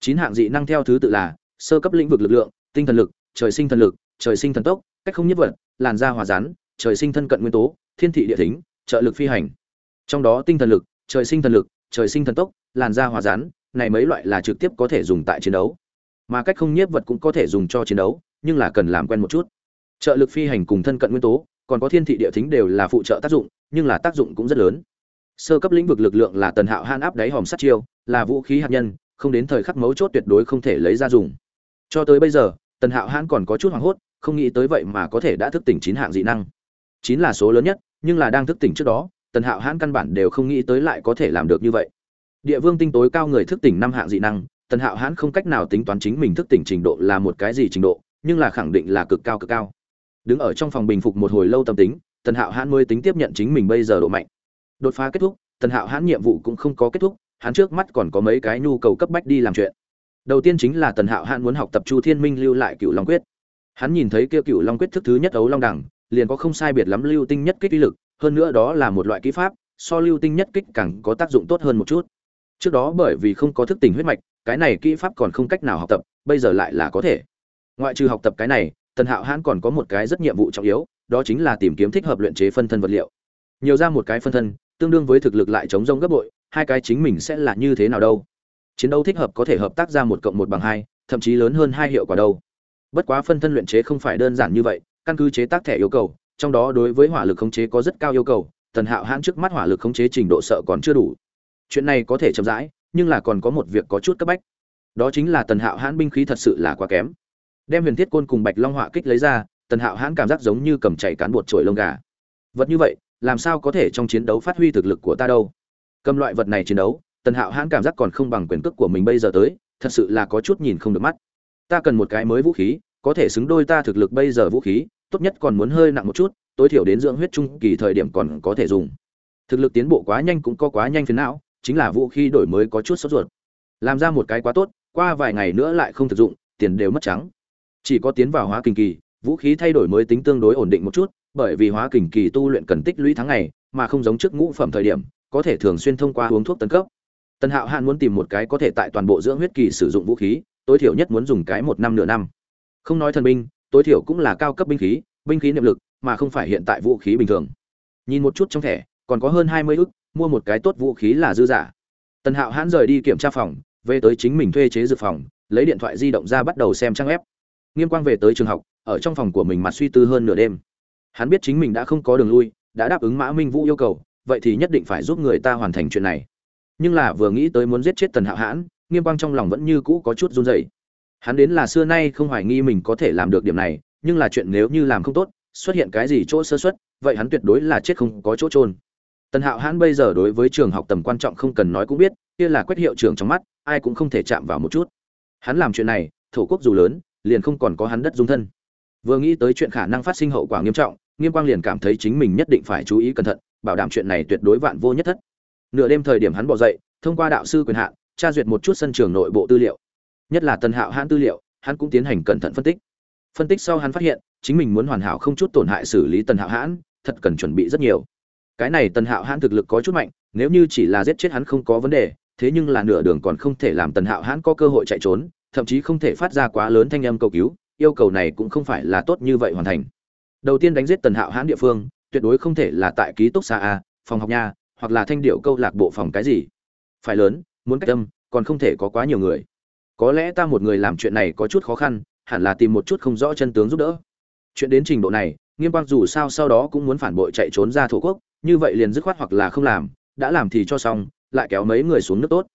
Chín hạng dị năng theo thứ tự là, sơ cấp lĩnh vực lực lượng, tinh thần lực, trời sinh thần lực, trời sinh thần tốc, cách không nhất vật, làn da hòa rán trời sinh thân cận nguyên tố thiên thị địa thính, trợ lực phi hành. Trong đó tinh thần lực, trời sinh thần lực, trời sinh thần tốc, làn da hòa rán này mấy loại là trực tiếp có thể dùng tại chiến đấu. Mà cách không nhiếp vật cũng có thể dùng cho chiến đấu, nhưng là cần làm quen một chút. Trợ lực phi hành cùng thân cận nguyên tố, còn có thiên thị địa thính đều là phụ trợ tác dụng, nhưng là tác dụng cũng rất lớn. Sơ cấp lĩnh vực lực lượng là tần hạo han áp đáy hòm sát chiêu, là vũ khí hạt nhân, không đến thời khắc mấu chốt tuyệt đối không thể lấy ra dùng. Cho tới bây giờ, tần hạo han còn có chút hoảng hốt, không nghĩ tới vậy mà có thể đã thức tỉnh chín hạng dị năng. Chín là số lớn nhất nhưng là đang thức tỉnh trước đó, tần hạo hãn căn bản đều không nghĩ tới lại có thể làm được như vậy. Địa vương tinh tối cao người thức tỉnh năm hạng dị năng, tần hạo hãn không cách nào tính toán chính mình thức tỉnh trình độ là một cái gì trình độ, nhưng là khẳng định là cực cao cực cao. Đứng ở trong phòng bình phục một hồi lâu tâm tính, tần hạo hãn mới tính tiếp nhận chính mình bây giờ độ mạnh. Đột phá kết thúc, tần hạo hãn nhiệm vụ cũng không có kết thúc, hắn trước mắt còn có mấy cái nhu cầu cấp bách đi làm chuyện. Đầu tiên chính là tần hạo hãn muốn học tập chu thiên minh lưu lại cựu long quyết. Hắn nhìn thấy kia cựu long quyết thức thứ nhất ấu long đẳng liền có không sai biệt lắm lưu tinh nhất kích uy lực, hơn nữa đó là một loại kỹ pháp, so lưu tinh nhất kích càng có tác dụng tốt hơn một chút. Trước đó bởi vì không có thức tỉnh huyết mạch, cái này kỹ pháp còn không cách nào học tập, bây giờ lại là có thể. Ngoại trừ học tập cái này, tần hạo hãn còn có một cái rất nhiệm vụ trọng yếu, đó chính là tìm kiếm thích hợp luyện chế phân thân vật liệu. Nhiều ra một cái phân thân, tương đương với thực lực lại chống rông gấp bội, hai cái chính mình sẽ là như thế nào đâu. Chiến đấu thích hợp có thể hợp tác ra một cộng một bằng hai, thậm chí lớn hơn hai hiệu quả đâu. Bất quá phân thân luyện chế không phải đơn giản như vậy căn cứ chế tác thẻ yêu cầu, trong đó đối với hỏa lực khống chế có rất cao yêu cầu, tần hạo hãn trước mắt hỏa lực khống chế trình độ sợ còn chưa đủ. Chuyện này có thể chậm rãi, nhưng là còn có một việc có chút cấp bách. Đó chính là tần hạo hãn binh khí thật sự là quá kém. Đem huyền thiết côn cùng bạch long họa kích lấy ra, tần hạo hãn cảm giác giống như cầm chảy cán bột trổi lông gà. Vật như vậy, làm sao có thể trong chiến đấu phát huy thực lực của ta đâu? Cầm loại vật này chiến đấu, tần hạo hãn cảm giác còn không bằng quyền cước của mình bây giờ tới, thật sự là có chút nhìn không được mắt. Ta cần một cái mới vũ khí có thể xứng đôi ta thực lực bây giờ vũ khí, tốt nhất còn muốn hơi nặng một chút, tối thiểu đến dưỡng huyết trung kỳ thời điểm còn có thể dùng. Thực lực tiến bộ quá nhanh cũng có quá nhanh phiến não, chính là vũ khí đổi mới có chút sốt ruột. Làm ra một cái quá tốt, qua vài ngày nữa lại không thực dụng, tiền đều mất trắng. Chỉ có tiến vào hóa kinh kỳ, vũ khí thay đổi mới tính tương đối ổn định một chút, bởi vì hóa kinh kỳ tu luyện cần tích lũy tháng ngày, mà không giống trước ngũ phẩm thời điểm, có thể thường xuyên thông qua uống thuốc tấn cấp. Tần hạo hạn muốn tìm một cái có thể tại toàn bộ dưỡng huyết kỳ sử dụng vũ khí, tối thiểu nhất muốn dùng cái một năm nửa năm không nói thần binh, tối thiểu cũng là cao cấp binh khí binh khí niệm lực, mà không phải hiện tại vũ khí bình thường. Nhìn một chút trong thẻ, còn có hơn hai mươi ức, mua một cái tốt vũ khí là dư giả. Tần hạo hãn rời đi kiểm tra phòng, về tới chính mình thuê chế dự phòng, lấy điện thoại di động ra bắt đầu xem trang web. Nghiêm quang về tới trường học, ở trong phòng của mình mặt suy tư hơn nửa đêm. Hắn biết chính mình đã không có đường lui, đã đáp ứng mã minh vũ yêu cầu, vậy thì nhất định phải giúp người ta hoàn thành chuyện này. Nhưng là vừa nghĩ tới muốn giết chết tần hạo hãn, nghiêm quang trong lòng vẫn như cũ có chút run rẩy hắn đến là xưa nay không hoài nghi mình có thể làm được điểm này nhưng là chuyện nếu như làm không tốt xuất hiện cái gì chỗ sơ suất, vậy hắn tuyệt đối là chết không có chỗ trôn tần hạo hãn bây giờ đối với trường học tầm quan trọng không cần nói cũng biết kia là quét hiệu trưởng trong mắt ai cũng không thể chạm vào một chút. Hắn làm chuyện này thổ quốc dù lớn liền không còn có hắn đất dung thân. Vừa nghĩ tới chuyện khả năng phát sinh hậu quả nghiêm trọng nghiêm quang liền cảm thấy chính mình nhất định phải chú ý cẩn thận bảo đảm chuyện này tuyệt đối vạn vô nhất thất. Nửa đêm thời điểm hắn bỏ dậy thông qua đạo sư quyền hạn tra duyệt một chút sân trường nội bộ tư liệu nhất là tần hạo hãn tư liệu, hắn cũng tiến hành cẩn thận phân tích. Phân tích sau hắn phát hiện, chính mình muốn hoàn hảo không chút tổn hại xử lý tần hạo hãn, thật cần chuẩn bị rất nhiều. Cái này tần hạo hãn thực lực có chút mạnh, nếu như chỉ là giết chết hắn không có vấn đề, thế nhưng là nửa đường còn không thể làm tần hạo hãn có cơ hội chạy trốn, thậm chí không thể phát ra quá lớn thanh âm cầu cứu, yêu cầu này cũng không phải là tốt như vậy hoàn thành. Đầu tiên đánh giết tần hạo hãn địa phương, tuyệt đối không thể là tại ký túc xa a, phòng học nha hoặc là thanh điệu câu lạc bộ phòng cái gì. Phải lớn, muốn cách âm, còn không thể có quá nhiều người có lẽ ta một người làm chuyện này có chút khó khăn, hẳn là tìm một chút không rõ chân tướng giúp đỡ. Chuyện đến trình độ này, nghiêm quang dù sao sau đó cũng muốn phản bội chạy trốn ra thổ quốc, như vậy liền dứt khoát hoặc là không làm, đã làm thì cho xong, lại kéo mấy người xuống nước tốt.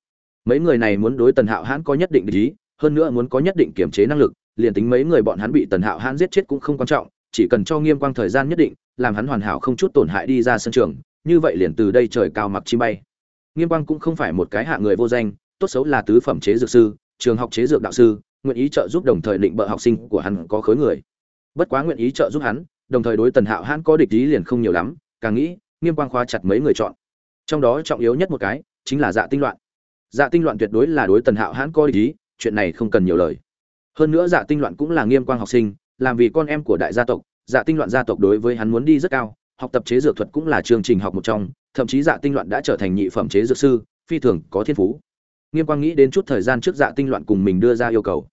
Mấy người này muốn đối tần hạo hãn có nhất định lý, hơn nữa muốn có nhất định kiểm chế năng lực, liền tính mấy người bọn hắn bị tần hạo hãn giết chết cũng không quan trọng, chỉ cần cho nghiêm quang thời gian nhất định, làm hắn hoàn hảo không chút tổn hại đi ra sân trường, như vậy liền từ đây trời cao mặc chim bay. Nghiêm quang cũng không phải một cái hạ người vô danh, tốt xấu là tứ phẩm chế dược sư trường học chế dược đạo sư, nguyện ý trợ giúp đồng thời định bợ học sinh của hắn có khối người. Bất quá nguyện ý trợ giúp hắn, đồng thời đối tần hạo hãn có địch ý liền không nhiều lắm, càng nghĩ, nghiêm quang khóa chặt mấy người chọn. Trong đó trọng yếu nhất một cái, chính là dạ tinh loạn. Dạ tinh loạn tuyệt đối là đối tần hạo hãn có địch ý, chuyện này không cần nhiều lời. Hơn nữa dạ tinh loạn cũng là nghiêm quang học sinh, làm vì con em của đại gia tộc dạ tinh loạn gia tộc đối với hắn muốn đi rất cao, học tập chế dược thuật cũng là chương trình học một trong, thậm chí dạ tinh loạn đã trở thành nhị phẩm chế dược sư, phi thường có thiên phú nghiêm quang nghĩ đến chút thời gian trước dạ tinh loạn cùng mình đưa ra yêu cầu.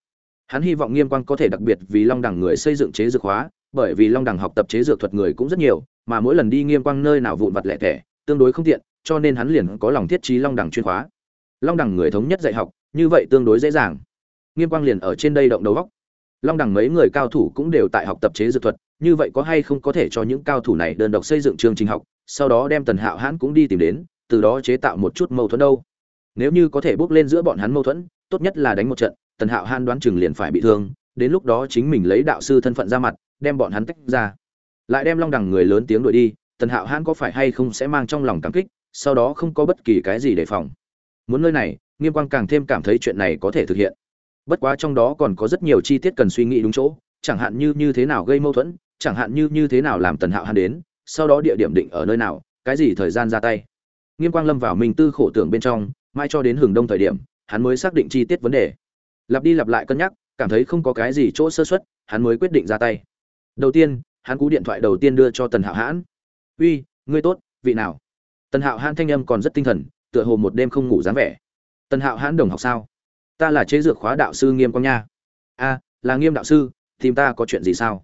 Hắn hy vọng nghiêm quang có thể đặc biệt vì long đẳng người xây dựng chế dược hóa, bởi vì long đẳng học tập chế dược thuật người cũng rất nhiều, mà mỗi lần đi nghiêm quang nơi nào vụn vặt lẻ tẻ, tương đối không tiện, cho nên hắn liền có lòng thiết trí long đẳng chuyên khóa. Long đẳng người thống nhất dạy học, như vậy tương đối dễ dàng. Nghiêm quang liền ở trên đây động đầu góc long đẳng mấy người cao thủ cũng đều tại học tập chế dược thuật, như vậy có hay không có thể cho những cao thủ này đơn độc xây dựng chương trình học, sau đó đem tần hạo hãn cũng đi tìm đến, từ đó chế tạo một chút mâu thuẫn đâu nếu như có thể bước lên giữa bọn hắn mâu thuẫn, tốt nhất là đánh một trận, tần hạo han đoán chừng liền phải bị thương, đến lúc đó chính mình lấy đạo sư thân phận ra mặt, đem bọn hắn tách ra. Lại đem long đẳng người lớn tiếng đuổi đi, tần hạo hãn có phải hay không sẽ mang trong lòng cảm kích, sau đó không có bất kỳ cái gì đề phòng. Muốn nơi này, nghiêm quang càng thêm cảm thấy chuyện này có thể thực hiện. Bất quá trong đó còn có rất nhiều chi tiết cần suy nghĩ đúng chỗ, chẳng hạn như như thế nào gây mâu thuẫn, chẳng hạn như như thế nào làm tần hạo hãn đến, sau đó địa điểm định ở nơi nào, cái gì thời gian ra tay. Nghiêm quang lâm vào mình tư khổ tưởng bên trong mai cho đến hừng đông thời điểm, hắn mới xác định chi tiết vấn đề. Lặp đi lặp lại cân nhắc, cảm thấy không có cái gì chỗ sơ xuất hắn mới quyết định ra tay. Đầu tiên, hắn cú điện thoại đầu tiên đưa cho tần hạo hãn. Uy, ngươi tốt, vị nào? Tần hạo hãn thanh âm còn rất tinh thần, tựa hồ một đêm không ngủ dáng vẻ. Tần hạo hãn đồng học sao? Ta là chế dược khóa đạo sư nghiêm quang nha. A, là nghiêm đạo sư, tìm ta có chuyện gì sao?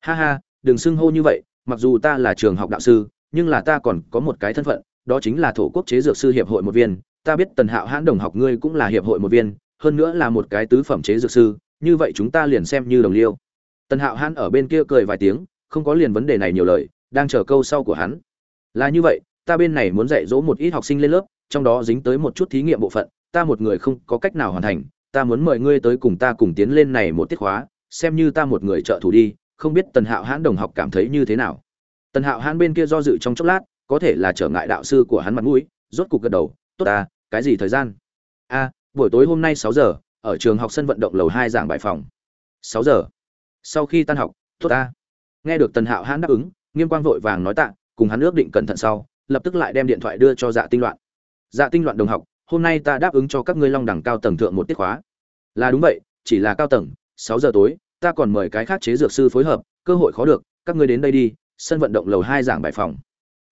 Ha ha, đừng xưng hô như vậy, mặc dù ta là trường học đạo sư, nhưng là ta còn có một cái thân phận, đó chính là thổ quốc chế dược sư hiệp hội một viên ta biết tần hạo hãn đồng học ngươi cũng là hiệp hội một viên, hơn nữa là một cái tứ phẩm chế dược sư, như vậy chúng ta liền xem như đồng liêu. Tần hạo hãn ở bên kia cười vài tiếng, không có liền vấn đề này nhiều lời, đang chờ câu sau của hắn. Là như vậy, ta bên này muốn dạy dỗ một ít học sinh lên lớp, trong đó dính tới một chút thí nghiệm bộ phận, ta một người không có cách nào hoàn thành, ta muốn mời ngươi tới cùng ta cùng tiến lên này một tiết khóa, xem như ta một người trợ thủ đi, không biết tần hạo hãn đồng học cảm thấy như thế nào. Tần hạo hãn bên kia do dự trong chốc lát, có thể là trở ngại đạo sư của hắn mặt mũi, rốt cục gật đầu, tốt ta cái gì thời gian? A, buổi tối hôm nay sáu giờ, ở trường học sân vận động lầu hai giảng bài phòng. Sáu giờ. Sau khi tan học, tốt ta. Nghe được tần hạo hãn đáp ứng, nghiêm quang vội vàng nói tạ, cùng hắn ước định cẩn thận sau, lập tức lại đem điện thoại đưa cho dạ tinh loạn. Dạ tinh loạn đồng học, hôm nay ta đáp ứng cho các ngươi long đẳng cao tầng thượng một tiết khóa. Là đúng vậy, chỉ là cao tầng, sáu giờ tối, ta còn mời cái khác chế dược sư phối hợp, cơ hội khó được, các ngươi đến đây đi, sân vận động lầu hai giảng bài phòng.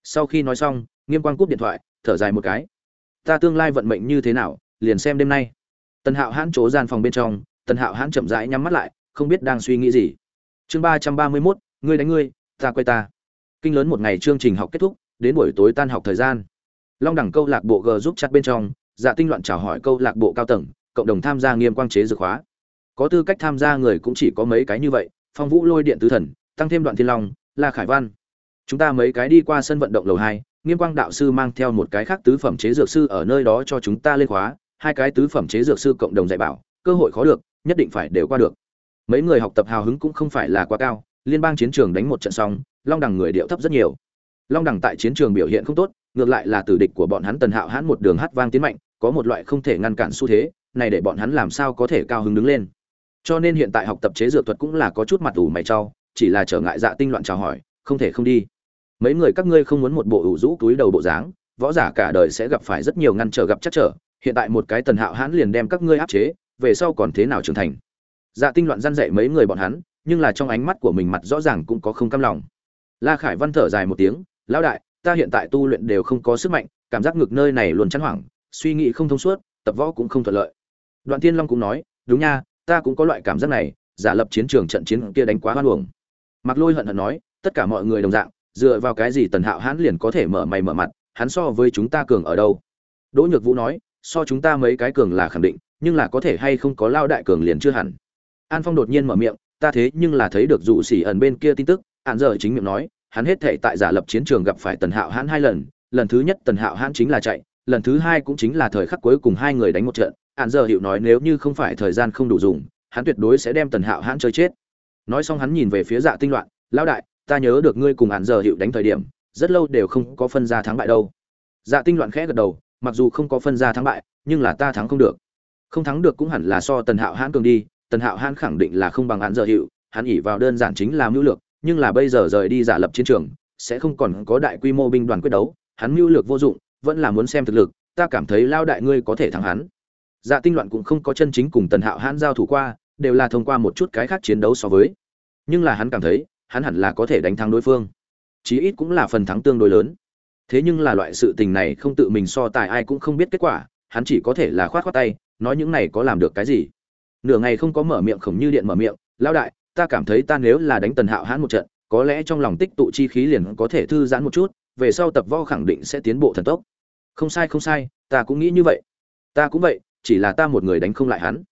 Sau khi nói xong, nghiêm quang cúp điện thoại, thở dài một cái ta tương lai vận mệnh như thế nào, liền xem đêm nay. Tần hạo hãn chỗ gian phòng bên trong, tần hạo hãn chậm rãi nhắm mắt lại, không biết đang suy nghĩ gì. Chương ba trăm ba mươi mốt, ngươi đánh ngươi, ta quay ta. Kinh lớn một ngày chương trình học kết thúc, đến buổi tối tan học thời gian. Long đẳng câu lạc bộ g giúp chặt bên trong dạ tinh loạn chào hỏi câu lạc bộ cao tầng, cộng đồng tham gia nghiêm quang chế dược hóa có tư cách tham gia người cũng chỉ có mấy cái như vậy, phong vũ lôi điện tứ thần, tăng thêm đoạn thiên long, la khải văn. Chúng ta mấy cái đi qua sân vận động lầu hai nghiêm quang đạo sư mang theo một cái khác tứ phẩm chế dược sư ở nơi đó cho chúng ta lên khóa, hai cái tứ phẩm chế dược sư cộng đồng dạy bảo, cơ hội khó được, nhất định phải đều qua được. Mấy người học tập hào hứng cũng không phải là quá cao, liên bang chiến trường đánh một trận xong, long đẳng người điệu thấp rất nhiều. Long đẳng tại chiến trường biểu hiện không tốt, ngược lại là tử địch của bọn hắn tần hạo hãn một đường hát vang tiến mạnh, có một loại không thể ngăn cản xu thế, này để bọn hắn làm sao có thể cao hứng đứng lên. Cho nên hiện tại học tập chế dược thuật cũng là có chút mặt ủ mày trau chỉ là trở ngại dạ tinh loạn chào hỏi, không thể không đi mấy người các ngươi không muốn một bộ ủ rũ túi đầu bộ dáng, võ giả cả đời sẽ gặp phải rất nhiều ngăn trở gặp chắc trở, hiện tại một cái tần hạo hãn liền đem các ngươi áp chế, về sau còn thế nào trưởng thành? Dạ tinh loạn răn dạy mấy người bọn hắn, nhưng là trong ánh mắt của mình mặt rõ ràng cũng có không cam lòng. La khải văn thở dài một tiếng, lão đại, ta hiện tại tu luyện đều không có sức mạnh, cảm giác ngực nơi này luôn chán hoảng, suy nghĩ không thông suốt, tập võ cũng không thuận lợi. Đoạn thiên long cũng nói, đúng nha, ta cũng có loại cảm giác này, giả lập chiến trường trận chiến kia đánh quá hoan uổng. Mặc lôi hận hận nói, tất cả mọi người đồng dạng dựa vào cái gì tần hạo hãn liền có thể mở mày mở mặt, hắn so với chúng ta cường ở đâu? Đỗ nhược vũ nói, so chúng ta mấy cái cường là khẳng định, nhưng là có thể hay không có lao đại cường liền chưa hẳn. An phong đột nhiên mở miệng, ta thế nhưng là thấy được dụ xỉ ẩn bên kia tin tức hạn giờ chính miệng nói, hắn hết thể tại giả lập chiến trường gặp phải tần hạo hãn hai lần lần thứ nhất tần hạo hãn chính là chạy, lần thứ hai cũng chính là thời khắc cuối cùng hai người đánh một trận hạn giờ hiệu nói nếu như không phải thời gian không đủ dùng, hắn tuyệt đối sẽ đem tần hạo hãn chơi chết. Nói xong hắn nhìn về phía dạ tinh loạn lao đại ta nhớ được ngươi cùng hạn giờ hiệu đánh thời điểm, rất lâu đều không có phân ra thắng bại đâu. Dạ tinh loạn khẽ gật đầu, mặc dù không có phân ra thắng bại, nhưng là ta thắng không được. Không thắng được cũng hẳn là so tần hạo hãn cường đi, tần hạo hãn khẳng định là không bằng hạn giờ hiệu hắn ỉ vào đơn giản chính là mưu lược, nhưng là bây giờ rời đi giả lập chiến trường, sẽ không còn có đại quy mô binh đoàn quyết đấu, hắn mưu lược vô dụng, vẫn là muốn xem thực lực, ta cảm thấy lao đại ngươi có thể thắng hắn. Dạ tinh loạn cũng không có chân chính cùng tần hạo hãn giao thủ qua, đều là thông qua một chút cái khác chiến đấu so với. Nhưng là hắn cảm thấy hắn hẳn là có thể đánh thắng đối phương. Chí ít cũng là phần thắng tương đối lớn. Thế nhưng là loại sự tình này không tự mình so tài ai cũng không biết kết quả, hắn chỉ có thể là khoát khoát tay, nói những này có làm được cái gì. Nửa ngày không có mở miệng khổng như điện mở miệng, lão đại, ta cảm thấy ta nếu là đánh tần hạo hãn một trận, có lẽ trong lòng tích tụ chi khí liền có thể thư giãn một chút, về sau tập võ khẳng định sẽ tiến bộ thần tốc. Không sai không sai, ta cũng nghĩ như vậy. Ta cũng vậy, chỉ là ta một người đánh không lại hắn.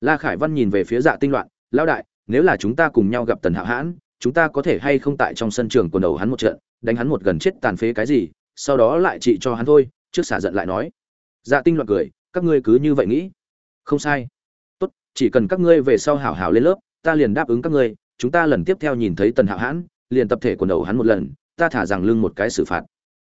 La khải văn nhìn về phía dạ tinh loạn, lão đại, nếu là chúng ta cùng nhau gặp tần hạo hãn chúng ta có thể hay không tại trong sân trường quần đầu hắn một trận, đánh hắn một gần chết tàn phế cái gì, sau đó lại trị cho hắn thôi, trước xả giận lại nói. Dạ tinh loạn cười, các ngươi cứ như vậy nghĩ. Không sai. Tốt, chỉ cần các ngươi về sau hảo hảo lên lớp, ta liền đáp ứng các ngươi, chúng ta lần tiếp theo nhìn thấy tần hạo hãn, liền tập thể quần đầu hắn một lần, ta thả rằng lưng một cái xử phạt.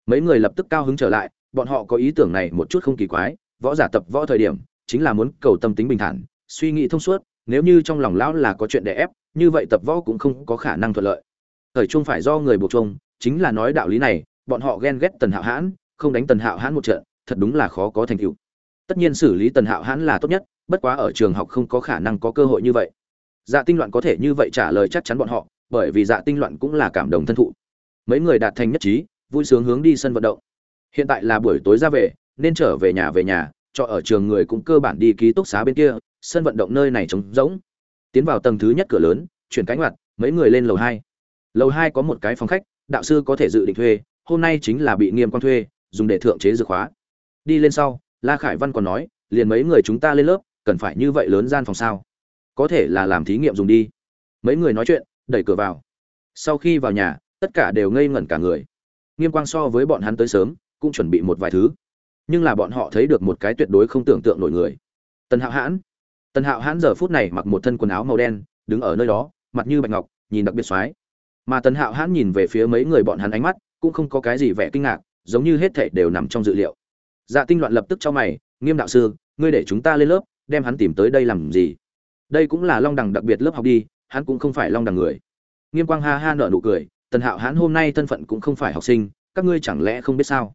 Mấy người lập tức cao hứng trở lại, bọn họ có ý tưởng này một chút không kỳ quái, võ giả tập võ thời điểm, chính là muốn cầu tâm tính bình thản, suy nghĩ thông suốt nếu như trong lòng lão là có chuyện để ép, như vậy tập võ cũng không có khả năng thuận lợi. Thời trung phải do người buộc chung chính là nói đạo lý này, bọn họ ghen ghét tần hạo hãn, không đánh tần hạo hãn một trận, thật đúng là khó có thành tựu. Tất nhiên xử lý tần hạo hãn là tốt nhất, bất quá ở trường học không có khả năng có cơ hội như vậy. Dạ tinh loạn có thể như vậy trả lời chắc chắn bọn họ, bởi vì dạ tinh loạn cũng là cảm động thân thụ. Mấy người đạt thành nhất trí, vui sướng hướng đi sân vận động. Hiện tại là buổi tối ra về, nên trở về nhà về nhà, cho ở trường người cũng cơ bản đi ký túc xá bên kia sân vận động nơi này trống rỗng. Tiến vào tầng thứ nhất cửa lớn chuyển cánh ngoặt, mấy người lên lầu hai. Lầu hai có một cái phòng khách đạo sư có thể dự định thuê hôm nay chính là bị nghiêm quan thuê dùng để thượng chế dược khóa. Đi lên sau la khải văn còn nói liền mấy người chúng ta lên lớp cần phải như vậy lớn gian phòng sao? Có thể là làm thí nghiệm dùng đi. Mấy người nói chuyện đẩy cửa vào. Sau khi vào nhà tất cả đều ngây ngẩn cả người. Nghiêm quang so với bọn hắn tới sớm cũng chuẩn bị một vài thứ. Nhưng là bọn họ thấy được một cái tuyệt đối không tưởng tượng nổi người. Tần hạo hãn tần hạo hãn giờ phút này mặc một thân quần áo màu đen, đứng ở nơi đó, mặt như bạch ngọc, nhìn đặc biệt soái mà tần hạo hãn nhìn về phía mấy người bọn hắn ánh mắt, cũng không có cái gì vẻ kinh ngạc, giống như hết thảy đều nằm trong dự liệu. Dạ tinh loạn lập tức cho mày, nghiêm đạo sư, ngươi để chúng ta lên lớp, đem hắn tìm tới đây làm gì? Đây cũng là long đẳng đặc biệt lớp học đi, hắn cũng không phải long đẳng người. Nghiêm quang ha ha nở nụ cười, tần hạo hãn hôm nay thân phận cũng không phải học sinh, các ngươi chẳng lẽ không biết sao?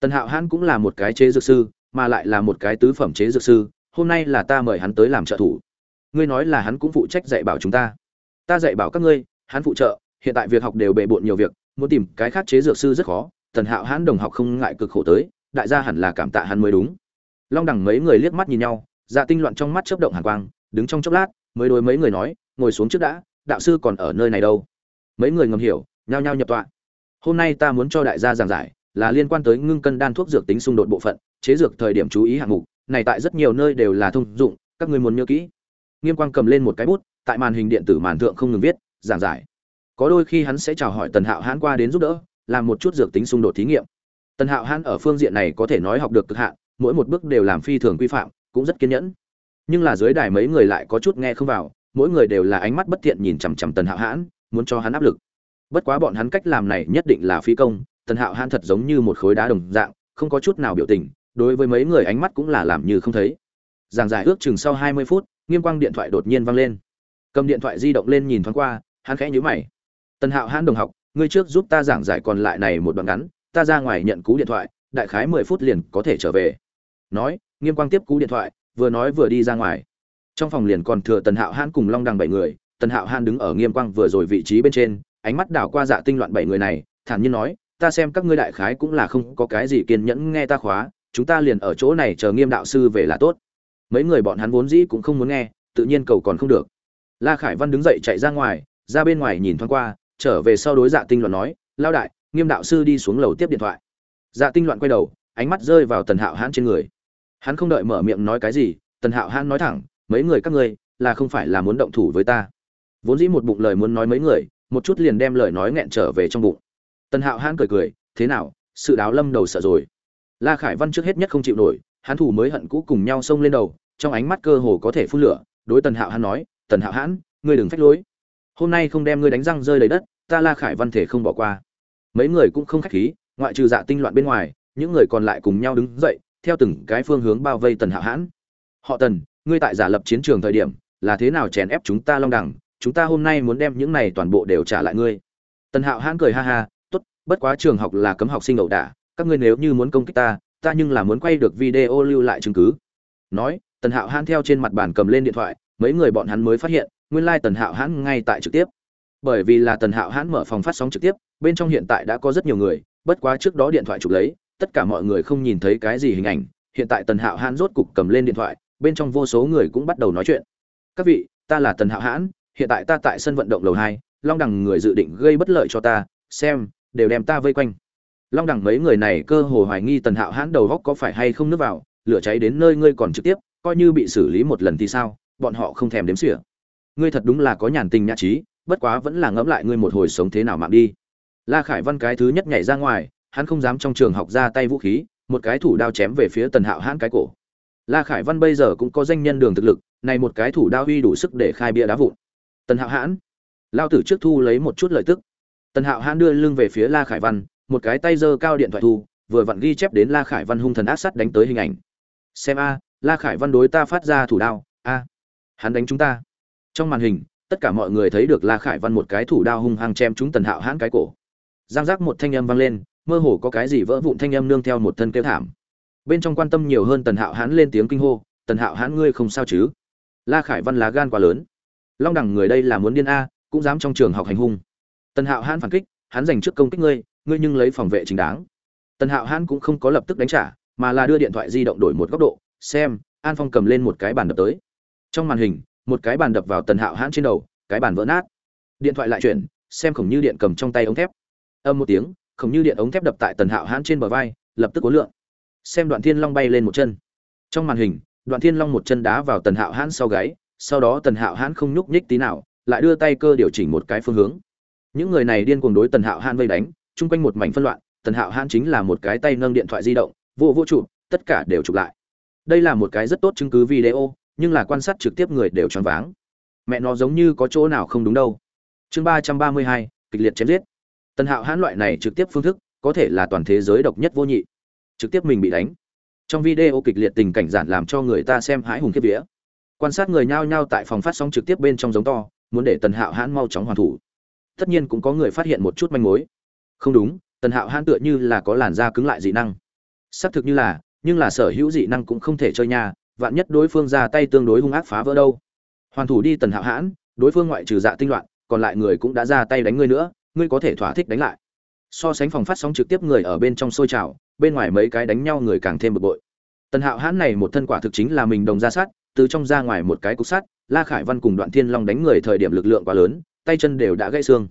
Tần hạo hãn cũng là một cái chế dược sư, mà lại là một cái tứ phẩm chế dược sư hôm nay là ta mời hắn tới làm trợ thủ. Ngươi nói là hắn cũng phụ trách dạy bảo chúng ta. Ta dạy bảo các ngươi, hắn phụ trợ, hiện tại việc học đều bề bộn nhiều việc, muốn tìm cái khác chế dược sư rất khó, tần hạo hãn đồng học không ngại cực khổ tới, đại gia hẳn là cảm tạ hắn mới đúng. Long đẳng mấy người liếc mắt nhìn nhau dạ tinh loạn trong mắt chớp động hàn quang, đứng trong chốc lát, mới đối mấy người nói, ngồi xuống trước đã, đạo sư còn ở nơi này đâu? Mấy người ngầm hiểu, nhao nhao nhập tọa. Hôm nay ta muốn cho đại gia giảng giải, là liên quan tới ngưng cân đan thuốc dược tính xung đột bộ phận, chế dược thời điểm chú ý hạng mục này tại rất nhiều nơi đều là thông dụng, các ngươi muốn nhớ kỹ. Nghiêm quang cầm lên một cái bút, tại màn hình điện tử màn thượng không ngừng viết, giảng giải. Có đôi khi hắn sẽ chào hỏi tần hạo hãn qua đến giúp đỡ, làm một chút dược tính xung đột thí nghiệm. Tần hạo hãn ở phương diện này có thể nói học được cực hạn, mỗi một bước đều làm phi thường quy phạm, cũng rất kiên nhẫn. Nhưng là dưới đài mấy người lại có chút nghe không vào, mỗi người đều là ánh mắt bất thiện nhìn chằm chằm tần hạo hãn, muốn cho hắn áp lực. Bất quá bọn hắn cách làm này nhất định là phi công, tần hạo hãn thật giống như một khối đá đồng dạng, không có chút nào biểu tình đối với mấy người ánh mắt cũng là làm như không thấy. Giảng giải ước chừng sau hai mươi phút, nghiêm quang điện thoại đột nhiên vang lên. Cầm điện thoại di động lên nhìn thoáng qua, hắn khẽ nhíu mày. Tần hạo hãn đồng học, ngươi trước giúp ta giảng giải còn lại này một đoạn ngắn, ta ra ngoài nhận cú điện thoại, đại khái mười phút liền có thể trở về. Nói, nghiêm quang tiếp cú điện thoại, vừa nói vừa đi ra ngoài. Trong phòng liền còn thừa tần hạo hãn cùng long đằng bảy người, tần hạo hãn đứng ở nghiêm quang vừa rồi vị trí bên trên, ánh mắt đảo qua dạ tinh loạn bảy người này, thản nhiên nói, ta xem các ngươi đại khái cũng là không có cái gì kiên nhẫn nghe ta khóa chúng ta liền ở chỗ này chờ nghiêm đạo sư về là tốt. Mấy người bọn hắn vốn dĩ cũng không muốn nghe, tự nhiên cầu còn không được. La khải văn đứng dậy chạy ra ngoài, ra bên ngoài nhìn thoáng qua, trở về sau đối dạ tinh loạn nói lao đại, nghiêm đạo sư đi xuống lầu tiếp điện thoại. Dạ tinh loạn quay đầu, ánh mắt rơi vào tần hạo hãn trên người. Hắn không đợi mở miệng nói cái gì, tần hạo hãn nói thẳng, mấy người các ngươi, là không phải là muốn động thủ với ta. Vốn dĩ một bụng lời muốn nói mấy người, một chút liền đem lời nói nghẹn trở về trong bụng. Tần hạo hãn cười cười, thế nào, sự đáo lâm đầu sợ rồi la khải văn trước hết nhất không chịu nổi, hắn thủ mới hận cũ cùng nhau xông lên đầu, trong ánh mắt cơ hồ có thể phun lửa, đối tần hạo hãn nói, tần hạo hãn, ngươi đừng phách lối. Hôm nay không đem ngươi đánh răng rơi đầy đất, ta la khải văn thể không bỏ qua. Mấy người cũng không khách khí, ngoại trừ dạ tinh loạn bên ngoài, những người còn lại cùng nhau đứng dậy, theo từng cái phương hướng bao vây tần hạo hãn. Họ tần, ngươi tại giả lập chiến trường thời điểm, là thế nào chèn ép chúng ta long đẳng chúng ta hôm nay muốn đem những này toàn bộ đều trả lại ngươi. Tần hạo hãn cười ha ha, tốt, bất quá trường học là cấm học sinh ẩu đả các ngươi nếu như muốn công kích ta ta nhưng là muốn quay được video lưu lại chứng cứ. Nói, tần hạo hãn theo trên mặt bàn cầm lên điện thoại, mấy người bọn hắn mới phát hiện, nguyên lai tần hạo hãn ngay tại trực tiếp. Bởi vì là tần hạo hãn mở phòng phát sóng trực tiếp, bên trong hiện tại đã có rất nhiều người, bất quá trước đó điện thoại chụp lấy, tất cả mọi người không nhìn thấy cái gì hình ảnh. Hiện tại tần hạo hãn rốt cục cầm lên điện thoại, bên trong vô số người cũng bắt đầu nói chuyện. Các vị, ta là tần hạo hãn, hiện tại ta tại sân vận động lầu hai, long đẳng người dự định gây bất lợi cho ta, xem, đều đem ta vây quanh long đẳng mấy người này cơ hồ hoài nghi tần hạo hãn đầu góc có phải hay không nước vào, lửa cháy đến nơi ngươi còn trực tiếp, coi như bị xử lý một lần thì sao, bọn họ không thèm đếm xỉa. Ngươi thật đúng là có nhàn tình nhã trí, bất quá vẫn là ngẫm lại ngươi một hồi sống thế nào mạng đi. La khải văn cái thứ nhất nhảy ra ngoài, hắn không dám trong trường học ra tay vũ khí, một cái thủ đao chém về phía tần hạo hãn cái cổ. La khải văn bây giờ cũng có danh nhân đường thực lực, này một cái thủ đao uy đủ sức để khai bia đá vụn. Tần hạo hãn, lao tử trước thu lấy một chút lợi tức. Tần hạo hãn đưa lưng về phía la khải văn một cái tay giơ cao điện thoại thu, vừa vặn ghi chép đến la khải văn hung thần ác sắt đánh tới hình ảnh. Xem a, la khải văn đối ta phát ra thủ đao, a, hắn đánh chúng ta. Trong màn hình, tất cả mọi người thấy được la khải văn một cái thủ đao hung hăng chém chúng tần hạo hãn cái cổ. Giang giác một thanh âm vang lên, mơ hồ có cái gì vỡ vụn thanh âm nương theo một thân kêu thảm. Bên trong quan tâm nhiều hơn tần hạo hãn lên tiếng kinh hô, tần hạo hãn ngươi không sao chứ? La khải văn lá gan quá lớn. Long đẳng người đây là muốn điên a, cũng dám trong trường học hành hung. Tần hạo hãn phản kích, hắn giành trước công kích ngươi ngươi nhưng lấy phòng vệ chính đáng. Tần hạo hãn cũng không có lập tức đánh trả, mà là đưa điện thoại di động đổi một góc độ, xem, an phong cầm lên một cái bàn đập tới. Trong màn hình, một cái bàn đập vào tần hạo hãn trên đầu, cái bàn vỡ nát. Điện thoại lại chuyển, xem khổng như điện cầm trong tay ống thép. Âm một tiếng, khổng như điện ống thép đập tại tần hạo hãn trên bờ vai, lập tức cuốn lượng xem đoạn thiên long bay lên một chân. Trong màn hình, đoạn thiên long một chân đá vào tần hạo hãn sau gáy, sau đó tần hạo hãn không nhúc nhích tí nào, lại đưa tay cơ điều chỉnh một cái phương hướng. Những người này điên cuồng đối tần hạo hãn vây đánh chung quanh một mảnh phân loạn, tần hạo hãn chính là một cái tay nâng điện thoại di động, vô vô chụp, tất cả đều chụp lại. Đây là một cái rất tốt chứng cứ video, nhưng là quan sát trực tiếp người đều choáng váng. Mẹ nó giống như có chỗ nào không đúng đâu. Chương ba trăm ba mươi hai, kịch liệt chém giết. Tần hạo hãn loại này trực tiếp phương thức, có thể là toàn thế giới độc nhất vô nhị. Trực tiếp mình bị đánh. Trong video kịch liệt tình cảnh giản làm cho người ta xem hãi hùng kiếp vía. Quan sát người nhao nhao tại phòng phát sóng trực tiếp bên trong giống to, muốn để tần hạo hãn mau chóng hoàn thủ. Tất nhiên cũng có người phát hiện một chút manh mối không đúng, tần hạo hãn tựa như là có làn da cứng lại dị năng. Xác thực như là, nhưng là sở hữu dị năng cũng không thể chơi nha, vạn nhất đối phương ra tay tương đối hung ác phá vỡ đâu. Hoàn thủ đi tần hạo hãn, đối phương ngoại trừ dạ tinh loạn, còn lại người cũng đã ra tay đánh ngươi nữa, ngươi có thể thỏa thích đánh lại. So sánh phòng phát sóng trực tiếp người ở bên trong sôi trào, bên ngoài mấy cái đánh nhau người càng thêm bực bội. Tần hạo hãn này một thân quả thực chính là mình đồng ra sát, từ trong ra ngoài một cái cục sắt, la khải văn cùng đoạn thiên long đánh người thời điểm lực lượng quá lớn, tay chân đều đã gãy xương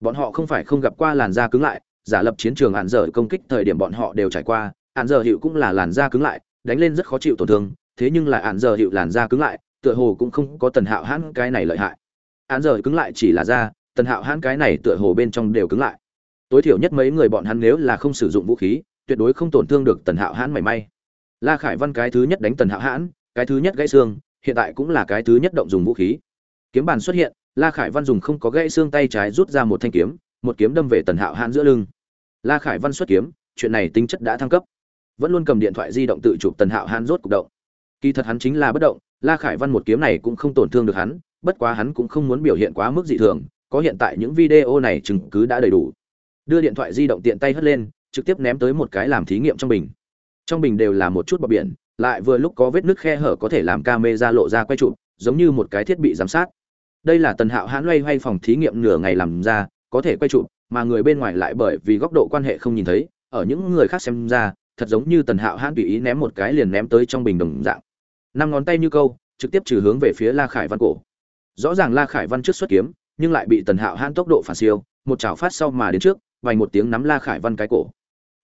bọn họ không phải không gặp qua làn da cứng lại, giả lập chiến trường hạn dở công kích thời điểm bọn họ đều trải qua hạn dở hiệu cũng là làn da cứng lại, đánh lên rất khó chịu tổn thương, thế nhưng lại hạn dở hiệu làn da cứng lại, tựa hồ cũng không có tần hạo hãn cái này lợi hại. Hạn dở cứng lại chỉ là da, tần hạo hãn cái này tựa hồ bên trong đều cứng lại. Tối thiểu nhất mấy người bọn hắn nếu là không sử dụng vũ khí, tuyệt đối không tổn thương được tần hạo hãn mảy may. La khải văn cái thứ nhất đánh tần hạo hãn, cái thứ nhất gãy xương, hiện tại cũng là cái thứ nhất động dùng vũ khí. Kiếm bàn xuất hiện la khải văn dùng không có gãy xương tay trái rút ra một thanh kiếm, một kiếm đâm về tần hạo hãn giữa lưng. La khải văn xuất kiếm, chuyện này tính chất đã thăng cấp. Vẫn luôn cầm điện thoại di động tự chụp tần hạo hãn rốt cục động. Kỳ thật hắn chính là bất động, la khải văn một kiếm này cũng không tổn thương được hắn, bất quá hắn cũng không muốn biểu hiện quá mức dị thường, có hiện tại những video này chứng cứ đã đầy đủ. Đưa điện thoại di động tiện tay hất lên, trực tiếp ném tới một cái làm thí nghiệm trong bình. Trong bình đều là một chút bọt biển, lại vừa lúc có vết nứt khe hở có thể làm camera lộ ra quay chụp, giống như một cái thiết bị giám sát đây là tần hạo hãn loay hoay phòng thí nghiệm nửa ngày làm ra, có thể quay chụp, mà người bên ngoài lại bởi vì góc độ quan hệ không nhìn thấy, ở những người khác xem ra, thật giống như tần hạo hãn tùy ý ném một cái liền ném tới trong bình đồng dạng. Năm ngón tay như câu, trực tiếp trừ hướng về phía la khải văn cổ. Rõ ràng la khải văn trước xuất kiếm, nhưng lại bị tần hạo hãn tốc độ phản siêu, một chảo phát sau mà đến trước vành một tiếng nắm la khải văn cái cổ.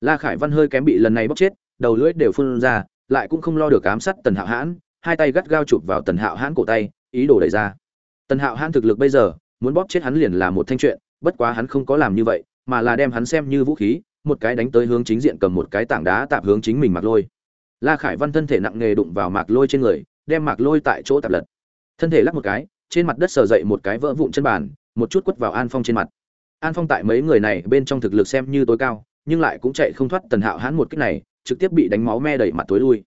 La khải văn hơi kém bị lần này bóc chết, đầu lưỡi đều phun ra, lại cũng không lo được ám sát tần hạo hãn, hai tay gắt gao chụp vào tần hạo hãn cổ tay, ý đồ đẩy ra tần hạo hãn thực lực bây giờ, muốn bóp chết hắn liền là một thanh chuyện, bất quá hắn không có làm như vậy, mà là đem hắn xem như vũ khí, một cái đánh tới hướng chính diện cầm một cái tảng đá tạp hướng chính mình mặc lôi. La khải văn thân thể nặng nề đụng vào mạc lôi trên người, đem mạc lôi tại chỗ tạp lật. Thân thể lắc một cái, trên mặt đất sờ dậy một cái vỡ vụn chân bàn, một chút quất vào an phong trên mặt. An phong tại mấy người này bên trong thực lực xem như tối cao, nhưng lại cũng chạy không thoát tần hạo hãn một kích này, trực tiếp bị đánh máu me đẩy mặt tối lui.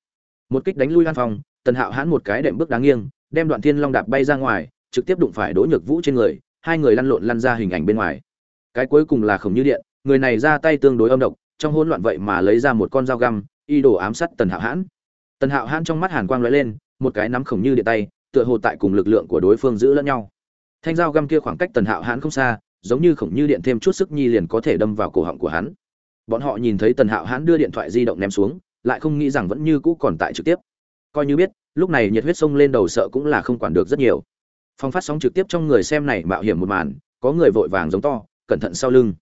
Một kích đánh lui an phong, tần hạo hãn một cái đệm bước đáng nghiêng, đem đoạn thiên long đạp bay ra ngoài trực tiếp đụng phải đỗ nhược vũ trên người, hai người lăn lộn lăn ra hình ảnh bên ngoài. Cái cuối cùng là khổng như điện, người này ra tay tương đối âm độc, trong hỗn loạn vậy mà lấy ra một con dao găm, y đồ ám sát tần hạo hãn. Tần hạo hãn trong mắt hàn quang lóe lên, một cái nắm khổng như điện tay, tựa hồ tại cùng lực lượng của đối phương giữ lẫn nhau. Thanh dao găm kia khoảng cách tần hạo hãn không xa, giống như khổng như điện thêm chút sức nhi liền có thể đâm vào cổ họng của hắn. Bọn họ nhìn thấy tần hạo hãn đưa điện thoại di động ném xuống, lại không nghĩ rằng vẫn như cũ còn tại trực tiếp. Coi như biết, lúc này nhiệt huyết sông lên đầu sợ cũng là không quản được rất nhiều. Phòng phát sóng trực tiếp trong người xem này mạo hiểm một màn, có người vội vàng giống to, cẩn thận sau lưng.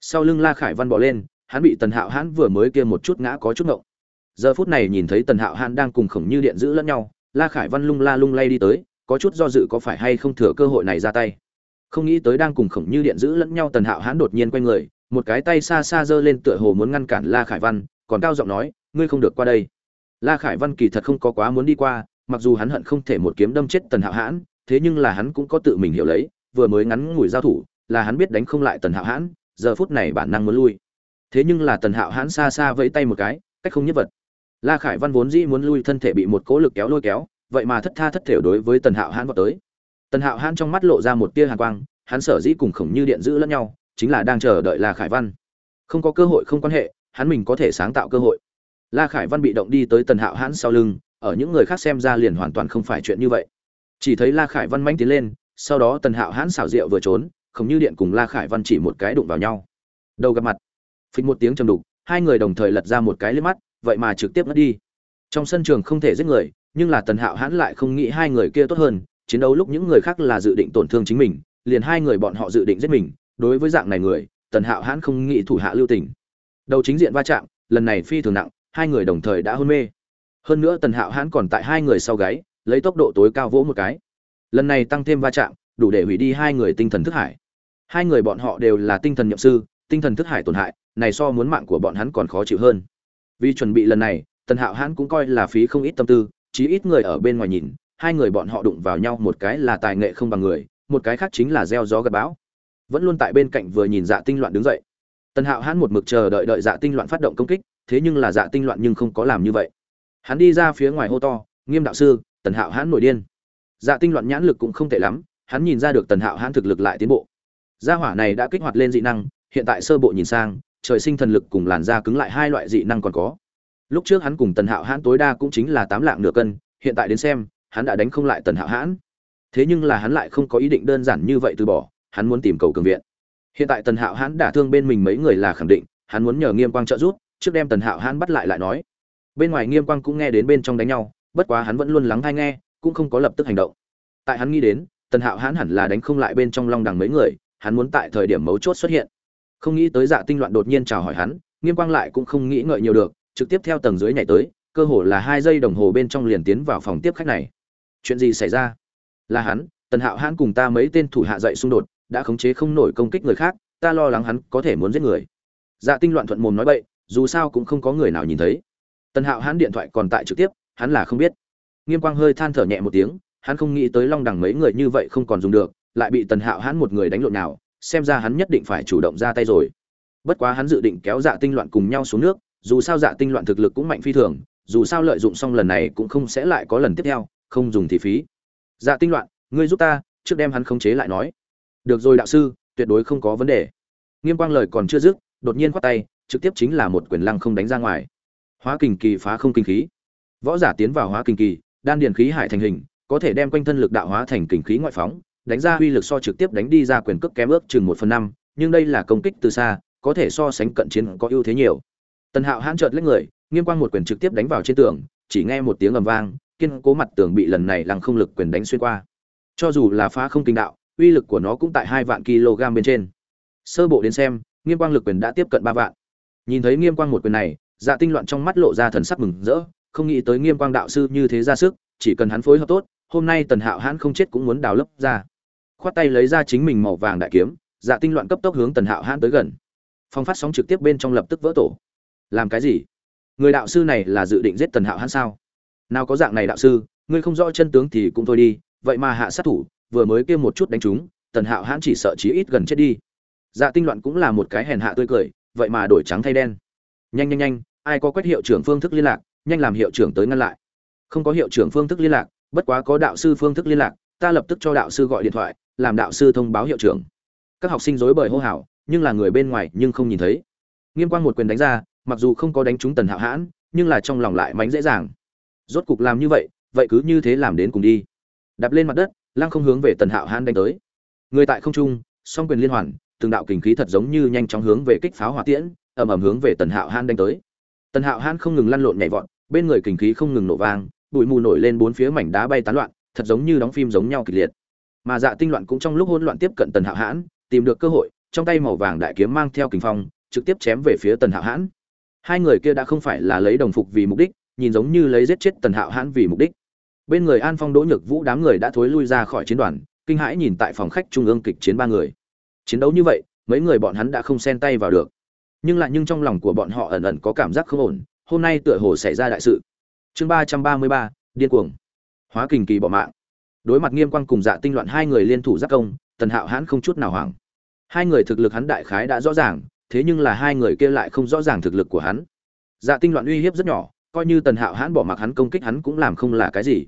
Sau lưng la khải văn bỏ lên, hắn bị tần hạo hãn vừa mới kia một chút ngã có chút ngộng. Giờ phút này nhìn thấy tần hạo hãn đang cùng khổng như điện giữ lẫn nhau, la khải văn lung la lung lay đi tới, có chút do dự có phải hay không thừa cơ hội này ra tay. Không nghĩ tới đang cùng khổng như điện giữ lẫn nhau tần hạo hãn đột nhiên quay người, một cái tay xa xa giơ lên tựa hồ muốn ngăn cản la khải văn, còn cao giọng nói, ngươi không được qua đây. La khải văn kỳ thật không có quá muốn đi qua, mặc dù hắn hận không thể một kiếm đâm chết tần hạo hãn thế nhưng là hắn cũng có tự mình hiểu lấy, vừa mới ngắn ngủi giao thủ, là hắn biết đánh không lại tần hạo hãn, giờ phút này bản năng muốn lui. Thế nhưng là tần hạo hãn xa xa vẫy tay một cái, cách không nhất vật. La khải văn vốn dĩ muốn lui thân thể bị một cố lực kéo lôi kéo, vậy mà thất tha thất thểu đối với tần hạo hãn vào tới. Tần hạo hãn trong mắt lộ ra một tia hàn quang, hắn sở dĩ cùng khổng như điện giữ lẫn nhau, chính là đang chờ đợi la khải văn. Không có cơ hội, không quan hệ, hắn mình có thể sáng tạo cơ hội. La khải văn bị động đi tới tần hạo hãn sau lưng, ở những người khác xem ra liền hoàn toàn không phải chuyện như vậy chỉ thấy la khải văn manh tiến lên, sau đó tần hạo hãn xảo diệu vừa trốn, không như điện cùng la khải văn chỉ một cái đụng vào nhau. Đầu gặp mặt, phịch một tiếng trầm đục, hai người đồng thời lật ra một cái lên mắt, vậy mà trực tiếp mất đi. Trong sân trường không thể giết người, nhưng là tần hạo hãn lại không nghĩ hai người kia tốt hơn, chiến đấu lúc những người khác là dự định tổn thương chính mình, liền hai người bọn họ dự định giết mình, đối với dạng này người, tần hạo hãn không nghĩ thủ hạ lưu tình. Đầu chính diện va chạm, lần này phi thường nặng, hai người đồng thời đã hôn mê. Hơn nữa tần hạo hãn còn tại hai người sau gáy lấy tốc độ tối cao vỗ một cái. Lần này tăng thêm va chạm, đủ để hủy đi hai người tinh thần thức hải. Hai người bọn họ đều là tinh thần nhậm sư, tinh thần thức hải tổn hại, này so muốn mạng của bọn hắn còn khó chịu hơn. Vì chuẩn bị lần này, tần hạo hãn cũng coi là phí không ít tâm tư, chí ít người ở bên ngoài nhìn, hai người bọn họ đụng vào nhau một cái là tài nghệ không bằng người, một cái khác chính là gieo gió gặp bão. Vẫn luôn tại bên cạnh vừa nhìn dạ tinh loạn đứng dậy. Tần hạo hãn một mực chờ đợi đợi dạ tinh loạn phát động công kích, thế nhưng là dạ tinh loạn nhưng không có làm như vậy. Hắn đi ra phía ngoài hô to, nghiêm đạo sư tần hạo hãn nổi điên. Dạ tinh loạn nhãn lực cũng không tệ lắm, hắn nhìn ra được tần hạo hãn thực lực lại tiến bộ. Gia hỏa này đã kích hoạt lên dị năng, hiện tại sơ bộ nhìn sang, trời sinh thần lực cùng làn da cứng lại hai loại dị năng còn có. Lúc trước hắn cùng tần hạo hãn tối đa cũng chính là tám lạng nửa cân, hiện tại đến xem, hắn đã đánh không lại tần hạo hãn. Thế nhưng là hắn lại không có ý định đơn giản như vậy từ bỏ, hắn muốn tìm cầu cường viện. Hiện tại tần hạo hãn đả thương bên mình mấy người là khẳng định, hắn muốn nhờ nghiêm quang trợ giúp, trước đem tần hạo hãn bắt lại lại nói. Bên ngoài nghiêm quang cũng nghe đến bên trong đánh nhau bất quá hắn vẫn luôn lắng hay nghe, cũng không có lập tức hành động. Tại hắn nghĩ đến, tần hạo hãn hẳn là đánh không lại bên trong long đằng mấy người, hắn muốn tại thời điểm mấu chốt xuất hiện. Không nghĩ tới dạ tinh loạn đột nhiên chào hỏi hắn, nghiêm quang lại cũng không nghĩ ngợi nhiều được, trực tiếp theo tầng dưới nhảy tới, cơ hồ là hai giây đồng hồ bên trong liền tiến vào phòng tiếp khách này. Chuyện gì xảy ra? Là hắn, tần hạo hãn cùng ta mấy tên thủ hạ dậy xung đột, đã khống chế không nổi công kích người khác, ta lo lắng hắn có thể muốn giết người. Dạ tinh loạn thuận mồm nói bậy, dù sao cũng không có người nào nhìn thấy. Tần hạo hãn điện thoại còn tại trực tiếp hắn là không biết. Nghiêm quang hơi than thở nhẹ một tiếng, hắn không nghĩ tới long đẳng mấy người như vậy không còn dùng được, lại bị tần hạo hắn một người đánh lộn nào, xem ra hắn nhất định phải chủ động ra tay rồi. Bất quá hắn dự định kéo dạ tinh loạn cùng nhau xuống nước, dù sao dạ tinh loạn thực lực cũng mạnh phi thường, dù sao lợi dụng xong lần này cũng không sẽ lại có lần tiếp theo, không dùng thì phí. Dạ tinh loạn, ngươi giúp ta, trước đem hắn khống chế lại nói. Được rồi đạo sư, tuyệt đối không có vấn đề. Nghiêm quang lời còn chưa dứt, đột nhiên khoát tay, trực tiếp chính là một quyền lăng không đánh ra ngoài. Hóa kình kỳ phá không kinh khí võ giả tiến vào hóa kinh kỳ, đan điền khí hải thành hình, có thể đem quanh thân lực đạo hóa thành kình khí ngoại phóng, đánh ra uy lực so trực tiếp đánh đi ra quyền cước kém ước chừng một phần năm, nhưng đây là công kích từ xa, có thể so sánh cận chiến có ưu thế nhiều. Tần hạo hãn trợt lấy người, nghiêm quang một quyền trực tiếp đánh vào trên tường, chỉ nghe một tiếng ầm vang, kiên cố mặt tường bị lần này lăng không lực quyền đánh xuyên qua. Cho dù là phá không kinh đạo, uy lực của nó cũng tại hai vạn kg bên trên. Sơ bộ đến xem, nghiêm quang lực quyền đã tiếp cận ba vạn. Nhìn thấy nghiêm quang một quyền này dạ tinh loạn trong mắt lộ ra thần sắc mừng rỡ không nghĩ tới nghiêm quang đạo sư như thế ra sức, chỉ cần hắn phối hợp tốt, hôm nay tần hạo hãn không chết cũng muốn đào lấp ra. Khoát tay lấy ra chính mình màu vàng đại kiếm dạ tinh loạn cấp tốc hướng tần hạo hãn tới gần. Phong phát sóng trực tiếp bên trong lập tức vỡ tổ. Làm cái gì? Người đạo sư này là dự định giết tần hạo hãn sao? Nào có dạng này đạo sư, ngươi không rõ chân tướng thì cũng thôi đi, vậy mà hạ sát thủ, vừa mới kêu một chút đánh chúng tần hạo hãn chỉ sợ chí ít gần chết đi. Dạ tinh loạn cũng là một cái hèn hạ tươi cười, vậy mà đổi trắng thay đen. Nhanh nhanh nhanh, ai có quét hiệu trưởng phương thức liên lạc nhanh làm hiệu trưởng tới ngăn lại. Không có hiệu trưởng phương thức liên lạc, bất quá có đạo sư phương thức liên lạc, ta lập tức cho đạo sư gọi điện thoại, làm đạo sư thông báo hiệu trưởng. Các học sinh rối bời hô hào, nhưng là người bên ngoài nhưng không nhìn thấy. Nghiêm quang một quyền đánh ra, mặc dù không có đánh trúng tần hạo hãn, nhưng là trong lòng lại mánh dễ dàng. Rốt cục làm như vậy vậy cứ như thế làm đến cùng đi. Đạp lên mặt đất, lăng không hướng về tần hạo hãn đánh tới. Người tại không trung, song quyền liên hoàn, từng đạo kình khí thật giống như nhanh chóng hướng về kích pháo hỏa tiễn, ầm ầm hướng về tần hạo hãn đánh tới. Tần hạo hãn không ngừng lăn lộn nhảy vọt bên người kình khí không ngừng nổ vang, bụi mù nổi lên bốn phía mảnh đá bay tán loạn, thật giống như đóng phim giống nhau kịch liệt. Mà dạ tinh loạn cũng trong lúc hỗn loạn tiếp cận tần hạo hãn, tìm được cơ hội, trong tay màu vàng đại kiếm mang theo kình phong, trực tiếp chém về phía tần hạo hãn. Hai người kia đã không phải là lấy đồng phục vì mục đích, nhìn giống như lấy giết chết tần hạo hãn vì mục đích. Bên người an phong, đỗ nhược vũ đám người đã thối lui ra khỏi chiến đoàn, kinh hãi nhìn tại phòng khách trung ương kịch chiến ba người. Chiến đấu như vậy, mấy người bọn hắn đã không xen tay vào được. Nhưng lại nhưng trong lòng của bọn họ ẩn ẩn có cảm giác không ổn hôm nay tựa hồ xảy ra đại sự. Chương ba trăm ba mươi ba, điên cuồng. Hóa kình kỳ bỏ mạng. Đối mặt nghiêm quang cùng dạ tinh loạn hai người liên thủ giác công, tần hạo hãn không chút nào hoảng. Hai người thực lực hắn đại khái đã rõ ràng, thế nhưng là hai người kia lại không rõ ràng thực lực của hắn. Dạ tinh loạn uy hiếp rất nhỏ, coi như tần hạo hãn bỏ mặc hắn công kích hắn cũng làm không là cái gì.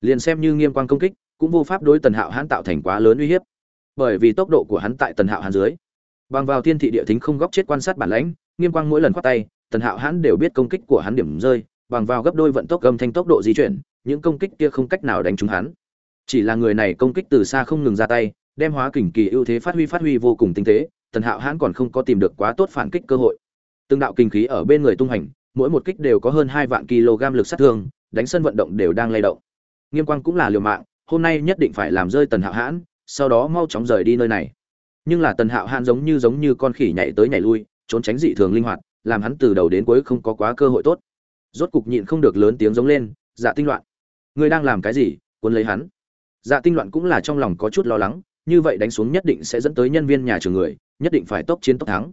Liền xem như nghiêm quang công kích, cũng vô pháp đối tần hạo hãn tạo thành quá lớn uy hiếp. Bởi vì tốc độ của hắn tại tần hạo hãn dưới, bằng vào thiên thị địa thính không góc chết quan sát bản lãnh, nghiêm quang mỗi lần khoát tay tần hạo hãn đều biết công kích của hắn điểm rơi, bằng vào gấp đôi vận tốc âm thanh tốc độ di chuyển, những công kích kia không cách nào đánh trúng hắn. Chỉ là người này công kích từ xa không ngừng ra tay, đem hóa kình kỳ ưu thế phát huy phát huy vô cùng tinh tế, tần hạo hãn còn không có tìm được quá tốt phản kích cơ hội. Từng đạo kinh khí ở bên người tung hành, mỗi một kích đều có hơn hai vạn kg lực sát thương, đánh sân vận động đều đang lay động. Nghiêm quang cũng là liều mạng, hôm nay nhất định phải làm rơi tần hạo hãn, sau đó mau chóng rời đi nơi này. Nhưng là tần hạo hãn giống như giống như con khỉ nhảy tới nhảy lui, trốn tránh dị thường linh hoạt làm hắn từ đầu đến cuối không có quá cơ hội tốt. Rốt cục nhịn không được lớn tiếng giống lên dạ tinh loạn, ngươi đang làm cái gì? Cuốn lấy hắn. Dạ tinh loạn cũng là trong lòng có chút lo lắng, như vậy đánh xuống nhất định sẽ dẫn tới nhân viên nhà trường người, nhất định phải tốc chiến tốc thắng.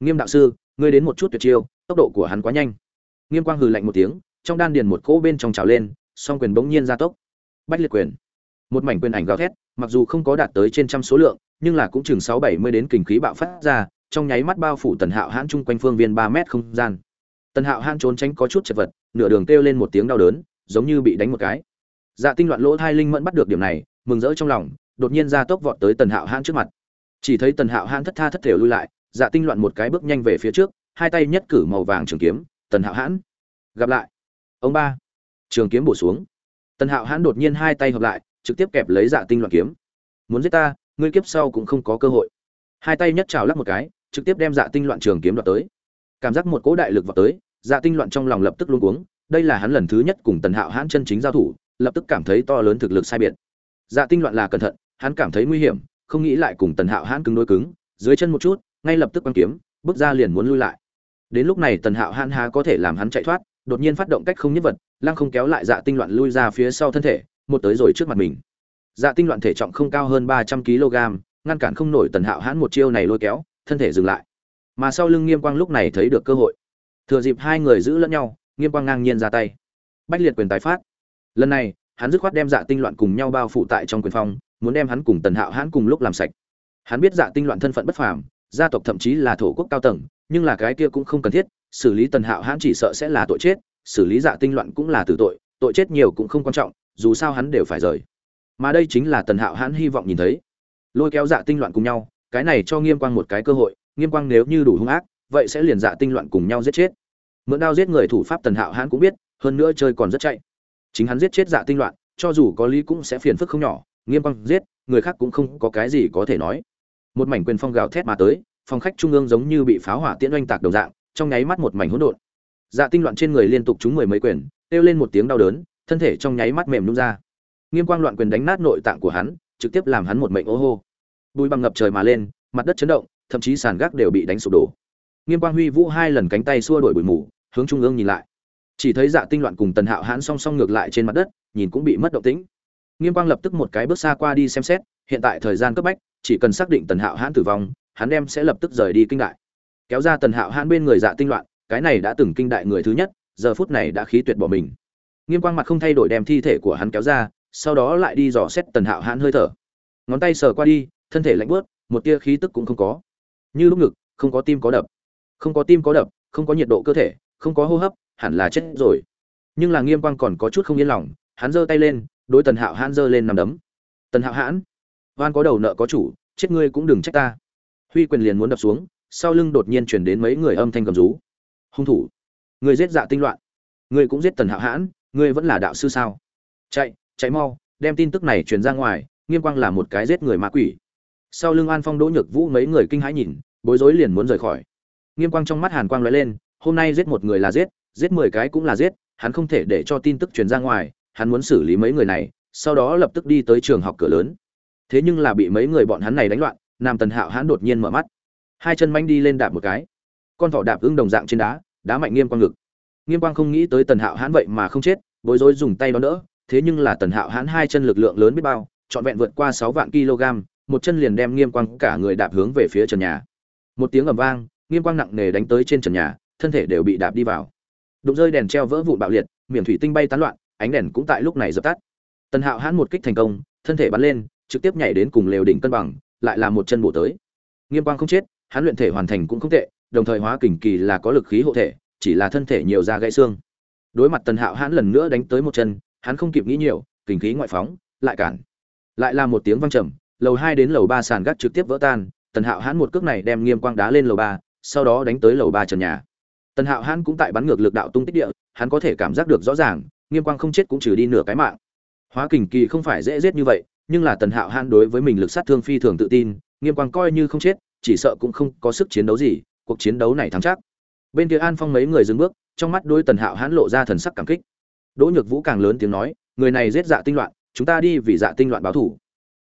Nghiêm đạo sư, ngươi đến một chút tuyệt chiêu, tốc độ của hắn quá nhanh. Nghiêm quang hừ lạnh một tiếng, trong đan điền một cỗ bên trong trào lên, song quyền bỗng nhiên gia tốc. Bách liệt quyền. Một mảnh quyền ảnh gào thét, mặc dù không có đạt tới trên trăm số lượng, nhưng là cũng chừng sáu bảy mươi đến kình khí bạo phát ra trong nháy mắt bao phủ tần hạo hãn chung quanh phương viên ba mét không gian. Tần hạo hãn trốn tránh có chút chật vật, nửa đường kêu lên một tiếng đau đớn, giống như bị đánh một cái. Dạ tinh loạn lỗ thai linh mẫn bắt được điểm này, mừng rỡ trong lòng, đột nhiên ra tốc vọt tới tần hạo hãn trước mặt. Chỉ thấy tần hạo hãn thất tha thất thể lui lại dạ tinh loạn một cái bước nhanh về phía trước, hai tay nhất cử màu vàng trường kiếm, tần hạo hãn, gặp lại. Ông ba, trường kiếm bổ xuống. Tần hạo hãn đột nhiên hai tay hợp lại, trực tiếp kẹp lấy dạ tinh loạn kiếm. Muốn giết ta, ngươi kiếp sau cũng không có cơ hội. Hai tay nhất trào lắc một cái trực tiếp đem dạ tinh loạn trường kiếm đoạt tới. Cảm giác một cỗ đại lực vào tới dạ tinh loạn trong lòng lập tức luôn cuống, đây là hắn lần thứ nhất cùng tần hạo hãn chân chính giao thủ, lập tức cảm thấy to lớn thực lực sai biệt. Dạ tinh loạn là cẩn thận, hắn cảm thấy nguy hiểm, không nghĩ lại cùng tần hạo hãn cứng đối cứng, dưới chân một chút, ngay lập tức quăng kiếm, bước ra liền muốn lui lại. Đến lúc này tần hạo hãn há có thể làm hắn chạy thoát, đột nhiên phát động cách không nhất vật, lăng không kéo lại dạ tinh loạn lui ra phía sau thân thể, một tới rồi trước mặt mình. Dạ tinh loạn thể trọng không cao hơn ba trăm kg ngăn cản không nổi tần hạo hãn một chiêu này lôi kéo thân thể dừng lại. Mà sau lưng nghiêm quang lúc này thấy được cơ hội. Thừa dịp hai người giữ lẫn nhau, nghiêm quang ngang nhiên ra tay. Bách liệt quyền tái phát. Lần này, hắn dứt khoát đem dạ tinh loạn cùng nhau bao phủ tại trong quyền phong, muốn đem hắn cùng tần hạo hãn cùng lúc làm sạch. Hắn biết dạ tinh loạn thân phận bất phàm, gia tộc thậm chí là thổ quốc cao tầng, nhưng là cái kia cũng không cần thiết, xử lý tần hạo hãn chỉ sợ sẽ là tội chết, xử lý dạ tinh loạn cũng là tử tội tội chết nhiều cũng không quan trọng, dù sao hắn đều phải rời. Mà đây chính là tần hạo hãn hy vọng nhìn thấy. Lôi kéo dạ tinh loạn cùng nhau cái này cho nghiêm quang một cái cơ hội, nghiêm quang nếu như đủ hung ác, vậy sẽ liền dạ tinh loạn cùng nhau giết chết. Mượn đao giết người thủ pháp tần hạo hãn cũng biết, hơn nữa chơi còn rất chạy. Chính hắn giết chết dạ tinh loạn, cho dù có lý cũng sẽ phiền phức không nhỏ, nghiêm quang giết, người khác cũng không có cái gì có thể nói. Một mảnh quyền phong gào thét mà tới, phòng khách trung ương giống như bị pháo hỏa tiễn oanh tạc đồng dạng, trong nháy mắt một mảnh hỗn độn. Dạ tinh loạn trên người liên tục trúng mười mấy quyền, kêu lên một tiếng đau đớn, thân thể trong nháy mắt mềm nhung ra. Nghiêm quang loạn quyền đánh nát nội tạng của hắn, trực tiếp làm hắn một mệnh ô hô bụi bằng ngập trời mà lên, mặt đất chấn động, thậm chí sàn gác đều bị đánh sụp đổ. Nghiêm quang huy vũ hai lần cánh tay xua đuổi bụi mù, hướng trung ương nhìn lại. Chỉ thấy dạ tinh loạn cùng tần hạo hãn song song ngược lại trên mặt đất, nhìn cũng bị mất động tĩnh. Nghiêm quang lập tức một cái bước xa qua đi xem xét, hiện tại thời gian cấp bách, chỉ cần xác định tần hạo hãn tử vong, hắn đem sẽ lập tức rời đi kinh đại. Kéo ra tần hạo hãn bên người dạ tinh loạn, cái này đã từng kinh đại người thứ nhất, giờ phút này đã khí tuyệt bỏ mình. Nghiêm quang mặt không thay đổi đem thi thể của hắn kéo ra, sau đó lại đi dò xét tần hạo hãn hơi thở. Ngón tay sờ qua đi thân thể lạnh bớt một tia khí tức cũng không có. Như lúc ngực, không có tim có đập. Không có tim có đập, không có nhiệt độ cơ thể, không có hô hấp, hẳn là chết rồi. Nhưng là nghiêm quang còn có chút không yên lòng, hắn giơ tay lên, đối tần hạo hãn giơ lên nằm đấm. Tần hạo hãn, oan có đầu nợ có chủ, chết ngươi cũng đừng trách ta. Huy quyền liền muốn đập xuống, sau lưng đột nhiên chuyển đến mấy người âm thanh cầm rú. Hung thủ người giết dạ tinh loạn người cũng giết tần hạo hãn, ngươi vẫn là đạo sư sao? Chạy chạy mau, đem tin tức này truyền ra ngoài, nghiêm quang là một cái giết người ma quỷ sau lưng an phong, đỗ nhược vũ mấy người kinh hãi nhìn, bối rối liền muốn rời khỏi. Nghiêm quang trong mắt hàn quang lóe lên, hôm nay giết một người là giết giết mười cái cũng là giết, hắn không thể để cho tin tức truyền ra ngoài, hắn muốn xử lý mấy người này, sau đó lập tức đi tới trường học cửa lớn. Thế nhưng là bị mấy người bọn hắn này đánh loạn, nam tần hạo hắn đột nhiên mở mắt. Hai chân manh đi lên đạp một cái. Con thỏ đạp ưng đồng dạng trên đá đá mạnh nghiêm quang ngực. Nghiêm quang không nghĩ tới tần hạo hãn vậy mà không chết, bối rối dùng tay đón đỡ, thế nhưng là tần hạo hãn hai chân lực lượng lớn biết bao, trọn vẹn vượt qua sáu vạn kg một chân liền đem nghiêm quang cả người đạp hướng về phía trần nhà. Một tiếng ầm vang, nghiêm quang nặng nề đánh tới trên trần nhà, thân thể đều bị đạp đi vào. Đụng rơi đèn treo vỡ vụn bạo liệt, miệng thủy tinh bay tán loạn, ánh đèn cũng tại lúc này dập tắt. Tần hạo hãn một kích thành công, thân thể bắn lên, trực tiếp nhảy đến cùng lều đỉnh cân bằng, lại là một chân bổ tới. Nghiêm quang không chết, hắn luyện thể hoàn thành cũng không tệ, đồng thời hóa kình kỳ là có lực khí hộ thể, chỉ là thân thể nhiều da gãy xương. Đối mặt tần hạo hãn lần nữa đánh tới một chân, hắn không kịp nghĩ nhiều, kình khí ngoại phóng, lại cản. Lại là một tiếng vang trầm lầu hai đến lầu ba sàn gác trực tiếp vỡ tan, tần hạo hãn một cước này đem nghiêm quang đá lên lầu ba, sau đó đánh tới lầu ba trần nhà. Tần hạo hãn cũng tại bắn ngược lực đạo tung tích địa, hắn có thể cảm giác được rõ ràng, nghiêm quang không chết cũng trừ đi nửa cái mạng. Hóa kình kỳ không phải dễ giết như vậy, nhưng là tần hạo hãn đối với mình lực sát thương phi thường tự tin, nghiêm quang coi như không chết, chỉ sợ cũng không có sức chiến đấu gì, cuộc chiến đấu này thắng chắc. Bên kia an phong mấy người dừng bước, trong mắt đôi tần hạo hãn lộ ra thần sắc cảm kích. Đỗ nhược vũ càng lớn tiếng nói, người này giết dạ tinh loạn, chúng ta đi vì dạ tinh loạn báo thủ.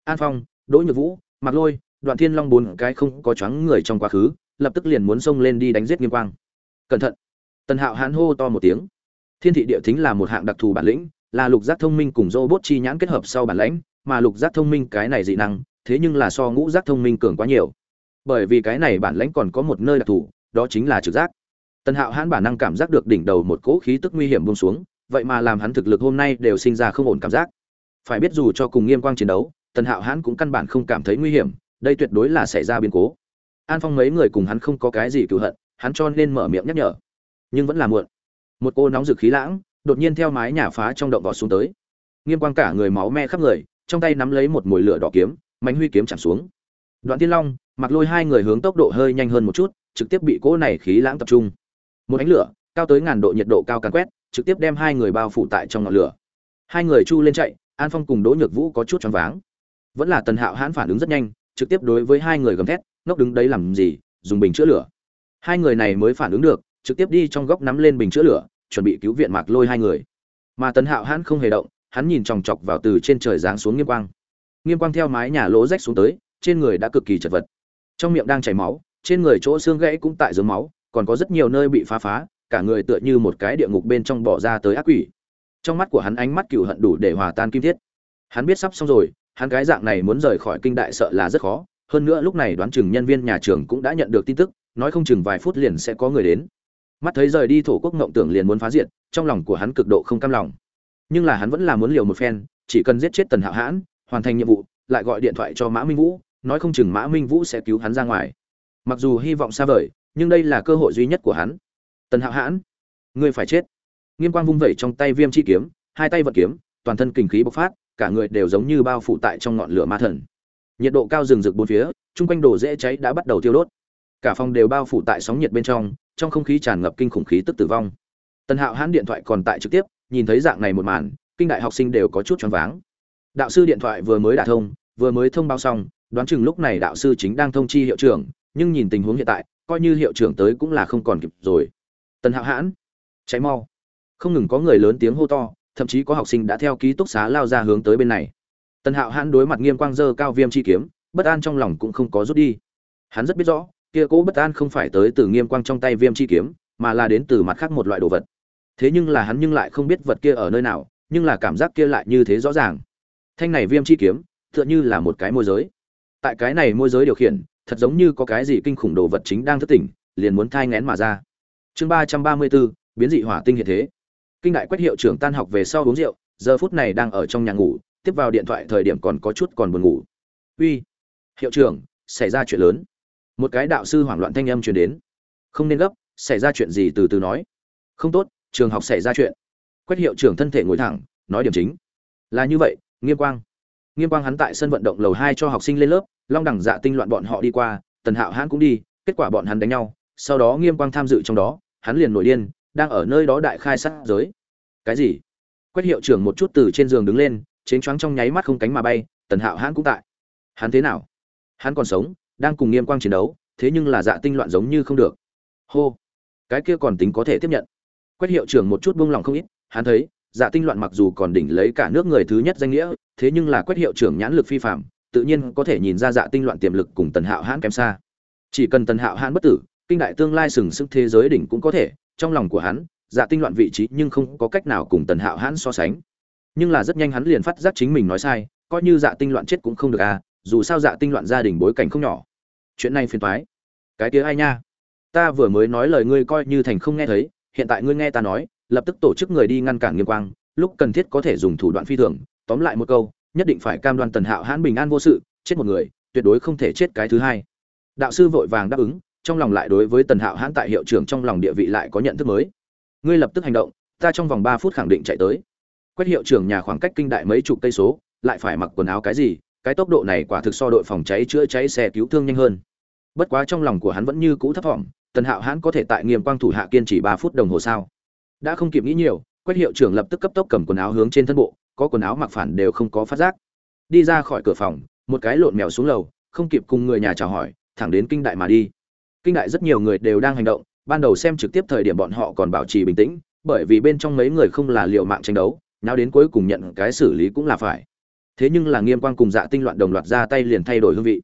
An phong đỗ nhược vũ, Mạc lôi, đoạn thiên long bốn cái không có choáng người trong quá khứ, lập tức liền muốn xông lên đi đánh giết nghiêm quang. Cẩn thận! Tần hạo hãn hô to một tiếng. Thiên thị địa thính là một hạng đặc thù bản lĩnh, là lục giác thông minh cùng robot chi nhãn kết hợp sau bản lãnh, mà lục giác thông minh cái này dị năng, thế nhưng là so ngũ giác thông minh cường quá nhiều. Bởi vì cái này bản lãnh còn có một nơi đặc thù, đó chính là trực giác. Tần hạo hãn bản năng cảm giác được đỉnh đầu một cỗ khí tức nguy hiểm buông xuống, vậy mà làm hắn thực lực hôm nay đều sinh ra không ổn cảm giác. Phải biết dù cho cùng nghiêm quang chiến đấu tần hạo hãn cũng căn bản không cảm thấy nguy hiểm, đây tuyệt đối là xảy ra biến cố. An phong mấy người cùng hắn không có cái gì cựu hận, hắn cho nên mở miệng nhắc nhở. Nhưng vẫn là muộn. Một cô nóng rực khí lãng, đột nhiên theo mái nhà phá trong động vọt xuống tới. Nghiêm quang cả người máu me khắp người, trong tay nắm lấy một mồi lửa đỏ kiếm mánh huy kiếm chạm xuống. Đoạn tiên long, mặc lôi hai người hướng tốc độ hơi nhanh hơn một chút, trực tiếp bị cỗ này khí lãng tập trung. Một ánh lửa, cao tới ngàn độ nhiệt độ cao càn quét, trực tiếp đem hai người bao phủ tại trong ngọn lửa. Hai người chu lên chạy, an phong cùng đỗ nhược vũ có chút choáng váng vẫn là tần hạo hãn phản ứng rất nhanh, trực tiếp đối với hai người gầm thét, ngốc đứng đấy làm gì? Dùng bình chữa lửa. Hai người này mới phản ứng được, trực tiếp đi trong góc nắm lên bình chữa lửa, chuẩn bị cứu viện mạc lôi hai người. Mà tần hạo hãn không hề động, hắn nhìn chòng chọc vào từ trên trời giáng xuống nghiêm quang. Nghiêm quang theo mái nhà lỗ rách xuống tới, trên người đã cực kỳ chật vật. Trong miệng đang chảy máu, trên người chỗ xương gãy cũng tại dưới máu, còn có rất nhiều nơi bị phá phá, cả người tựa như một cái địa ngục bên trong bỏ ra tới ác quỷ. Trong mắt của hắn ánh mắt cựu hận đủ để hòa tan kim thiết. Hắn biết sắp xong rồi hắn cái dạng này muốn rời khỏi kinh đại sợ là rất khó. Hơn nữa lúc này đoán chừng nhân viên nhà trường cũng đã nhận được tin tức, nói không chừng vài phút liền sẽ có người đến. Mắt thấy rời đi thổ quốc ngộng tưởng liền muốn phá diệt, trong lòng của hắn cực độ không cam lòng. Nhưng là hắn vẫn là muốn liều một phen, chỉ cần giết chết tần hạo hãn, hoàn thành nhiệm vụ, lại gọi điện thoại cho mã minh vũ, nói không chừng mã minh vũ sẽ cứu hắn ra ngoài. Mặc dù hy vọng xa vời, nhưng đây là cơ hội duy nhất của hắn. Tần hạo hãn, ngươi phải chết. Nghiêm quang vung vẩy trong tay viêm chi kiếm, hai tay vật kiếm, toàn thân kinh khí bộc phát cả người đều giống như bao phủ tại trong ngọn lửa ma thần. Nhiệt độ cao rừng rực bốn phía, chung quanh đồ dễ cháy đã bắt đầu thiêu đốt. Cả phòng đều bao phủ tại sóng nhiệt bên trong trong không khí tràn ngập kinh khủng khí tức tử vong. Tần hạo hãn điện thoại còn tại trực tiếp, nhìn thấy dạng này một màn, kinh đại học sinh đều có chút choáng váng. Đạo sư điện thoại vừa mới đả thông, vừa mới thông báo xong, đoán chừng lúc này đạo sư chính đang thông chi hiệu trưởng, nhưng nhìn tình huống hiện tại, coi như hiệu trưởng tới cũng là không còn kịp rồi. Tần hạo hãn, cháy mau. Không ngừng có người lớn tiếng hô to thậm chí có học sinh đã theo ký túc xá lao ra hướng tới bên này. Tần hạo hãn đối mặt nghiêm quang dơ cao viêm chi kiếm, bất an trong lòng cũng không có rút đi. Hắn rất biết rõ, kia cố bất an không phải tới từ nghiêm quang trong tay viêm chi kiếm, mà là đến từ mặt khác một loại đồ vật. Thế nhưng là hắn nhưng lại không biết vật kia ở nơi nào, nhưng là cảm giác kia lại như thế rõ ràng. Thanh này viêm chi kiếm, tựa như là một cái môi giới. Tại cái này môi giới điều khiển, thật giống như có cái gì kinh khủng đồ vật chính đang thức tỉnh, liền muốn thai ngén mà ra. Chương ba trăm ba mươi bốn, biến dị hỏa tinh hiện thế kinh đại quét hiệu trưởng tan học về sau uống rượu, giờ phút này đang ở trong nhà ngủ, tiếp vào điện thoại thời điểm còn có chút còn buồn ngủ. Uy, hiệu trưởng, xảy ra chuyện lớn. Một cái đạo sư hoảng loạn thanh âm truyền đến. Không nên gấp, xảy ra chuyện gì từ từ nói. Không tốt, trường học xảy ra chuyện. Quét hiệu trưởng thân thể ngồi thẳng, nói điểm chính. Là như vậy, nghiêm quang. Nghiêm quang hắn tại sân vận động lầu hai cho học sinh lên lớp, long đẳng dạ tinh loạn bọn họ đi qua, tần hạo hãn cũng đi, kết quả bọn hắn đánh nhau, sau đó nghiêm quang tham dự trong đó, hắn liền nổi điên đang ở nơi đó đại khai sát giới. Cái gì? Quét hiệu trưởng một chút từ trên giường đứng lên chến choáng trong nháy mắt không cánh mà bay, tần hạo hãn cũng tại. Hắn thế nào? Hắn còn sống, đang cùng nghiêm quang chiến đấu, thế nhưng là dạ tinh loạn giống như không được. Hô! Cái kia còn tính có thể tiếp nhận. Quét hiệu trưởng một chút buông lòng không ít, hắn thấy dạ tinh loạn mặc dù còn đỉnh lấy cả nước người thứ nhất danh nghĩa, thế nhưng là quét hiệu trưởng nhãn lực phi phạm tự nhiên có thể nhìn ra dạ tinh loạn tiềm lực cùng tần hạo hãn kém xa. Chỉ cần tần hạo hãn bất tử, kinh đại tương lai sừng sững thế giới đỉnh cũng có thể trong lòng của hắn dạ tinh loạn vị trí nhưng không có cách nào cùng tần hạo hãn so sánh. Nhưng là rất nhanh hắn liền phát giác chính mình nói sai, coi như dạ tinh loạn chết cũng không được à dù sao dạ tinh loạn gia đình bối cảnh không nhỏ. Chuyện này phiền toái. Cái tía ai nha? Ta vừa mới nói lời ngươi coi như thành không nghe thấy, hiện tại ngươi nghe ta nói, lập tức tổ chức người đi ngăn cản nghiêm quang, lúc cần thiết có thể dùng thủ đoạn phi thường. Tóm lại một câu, nhất định phải cam đoan tần hạo hãn bình an vô sự, chết một người, tuyệt đối không thể chết cái thứ hai. Đạo sư vội vàng đáp ứng trong lòng lại đối với tần hạo hãn tại hiệu trưởng trong lòng địa vị lại có nhận thức mới. Ngươi lập tức hành động, ta trong vòng ba phút khẳng định chạy tới. Quét hiệu trưởng nhà khoảng cách kinh đại mấy chục cây số, lại phải mặc quần áo cái gì, cái tốc độ này quả thực so đội phòng cháy chữa cháy xe cứu thương nhanh hơn. Bất quá trong lòng của hắn vẫn như cũ thấp thỏm, tần hạo hãn có thể tại nghiêm quang thủ hạ kiên trì ba phút đồng hồ sao? Đã không kịp nghĩ nhiều quét hiệu trưởng lập tức cấp tốc cầm quần áo hướng trên thân bộ, có quần áo mặc phản đều không có phát giác. Đi ra khỏi cửa phòng, một cái lộn mèo xuống lầu, không kịp cùng người nhà chào hỏi, thẳng đến kinh đại mà đi kinh đại rất nhiều người đều đang hành động, ban đầu xem trực tiếp thời điểm bọn họ còn bảo trì bình tĩnh, bởi vì bên trong mấy người không là liệu mạng tranh đấu, nào đến cuối cùng nhận cái xử lý cũng là phải. Thế nhưng là nghiêm quang cùng dạ tinh loạn đồng loạt ra tay liền thay đổi hương vị.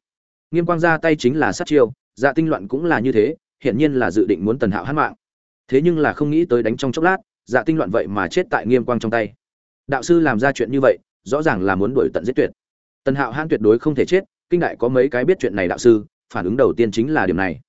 Nghiêm quang ra tay chính là sát chiêu dạ tinh loạn cũng là như thế, hiển nhiên là dự định muốn tần hạo hát mạng. Thế nhưng là không nghĩ tới đánh trong chốc lát dạ tinh loạn vậy mà chết tại nghiêm quang trong tay. Đạo sư làm ra chuyện như vậy, rõ ràng là muốn đuổi tận giết tuyệt. Tần hạo hãn tuyệt đối không thể chết, kinh đại có mấy cái biết chuyện này đạo sư, phản ứng đầu tiên chính là điểm này.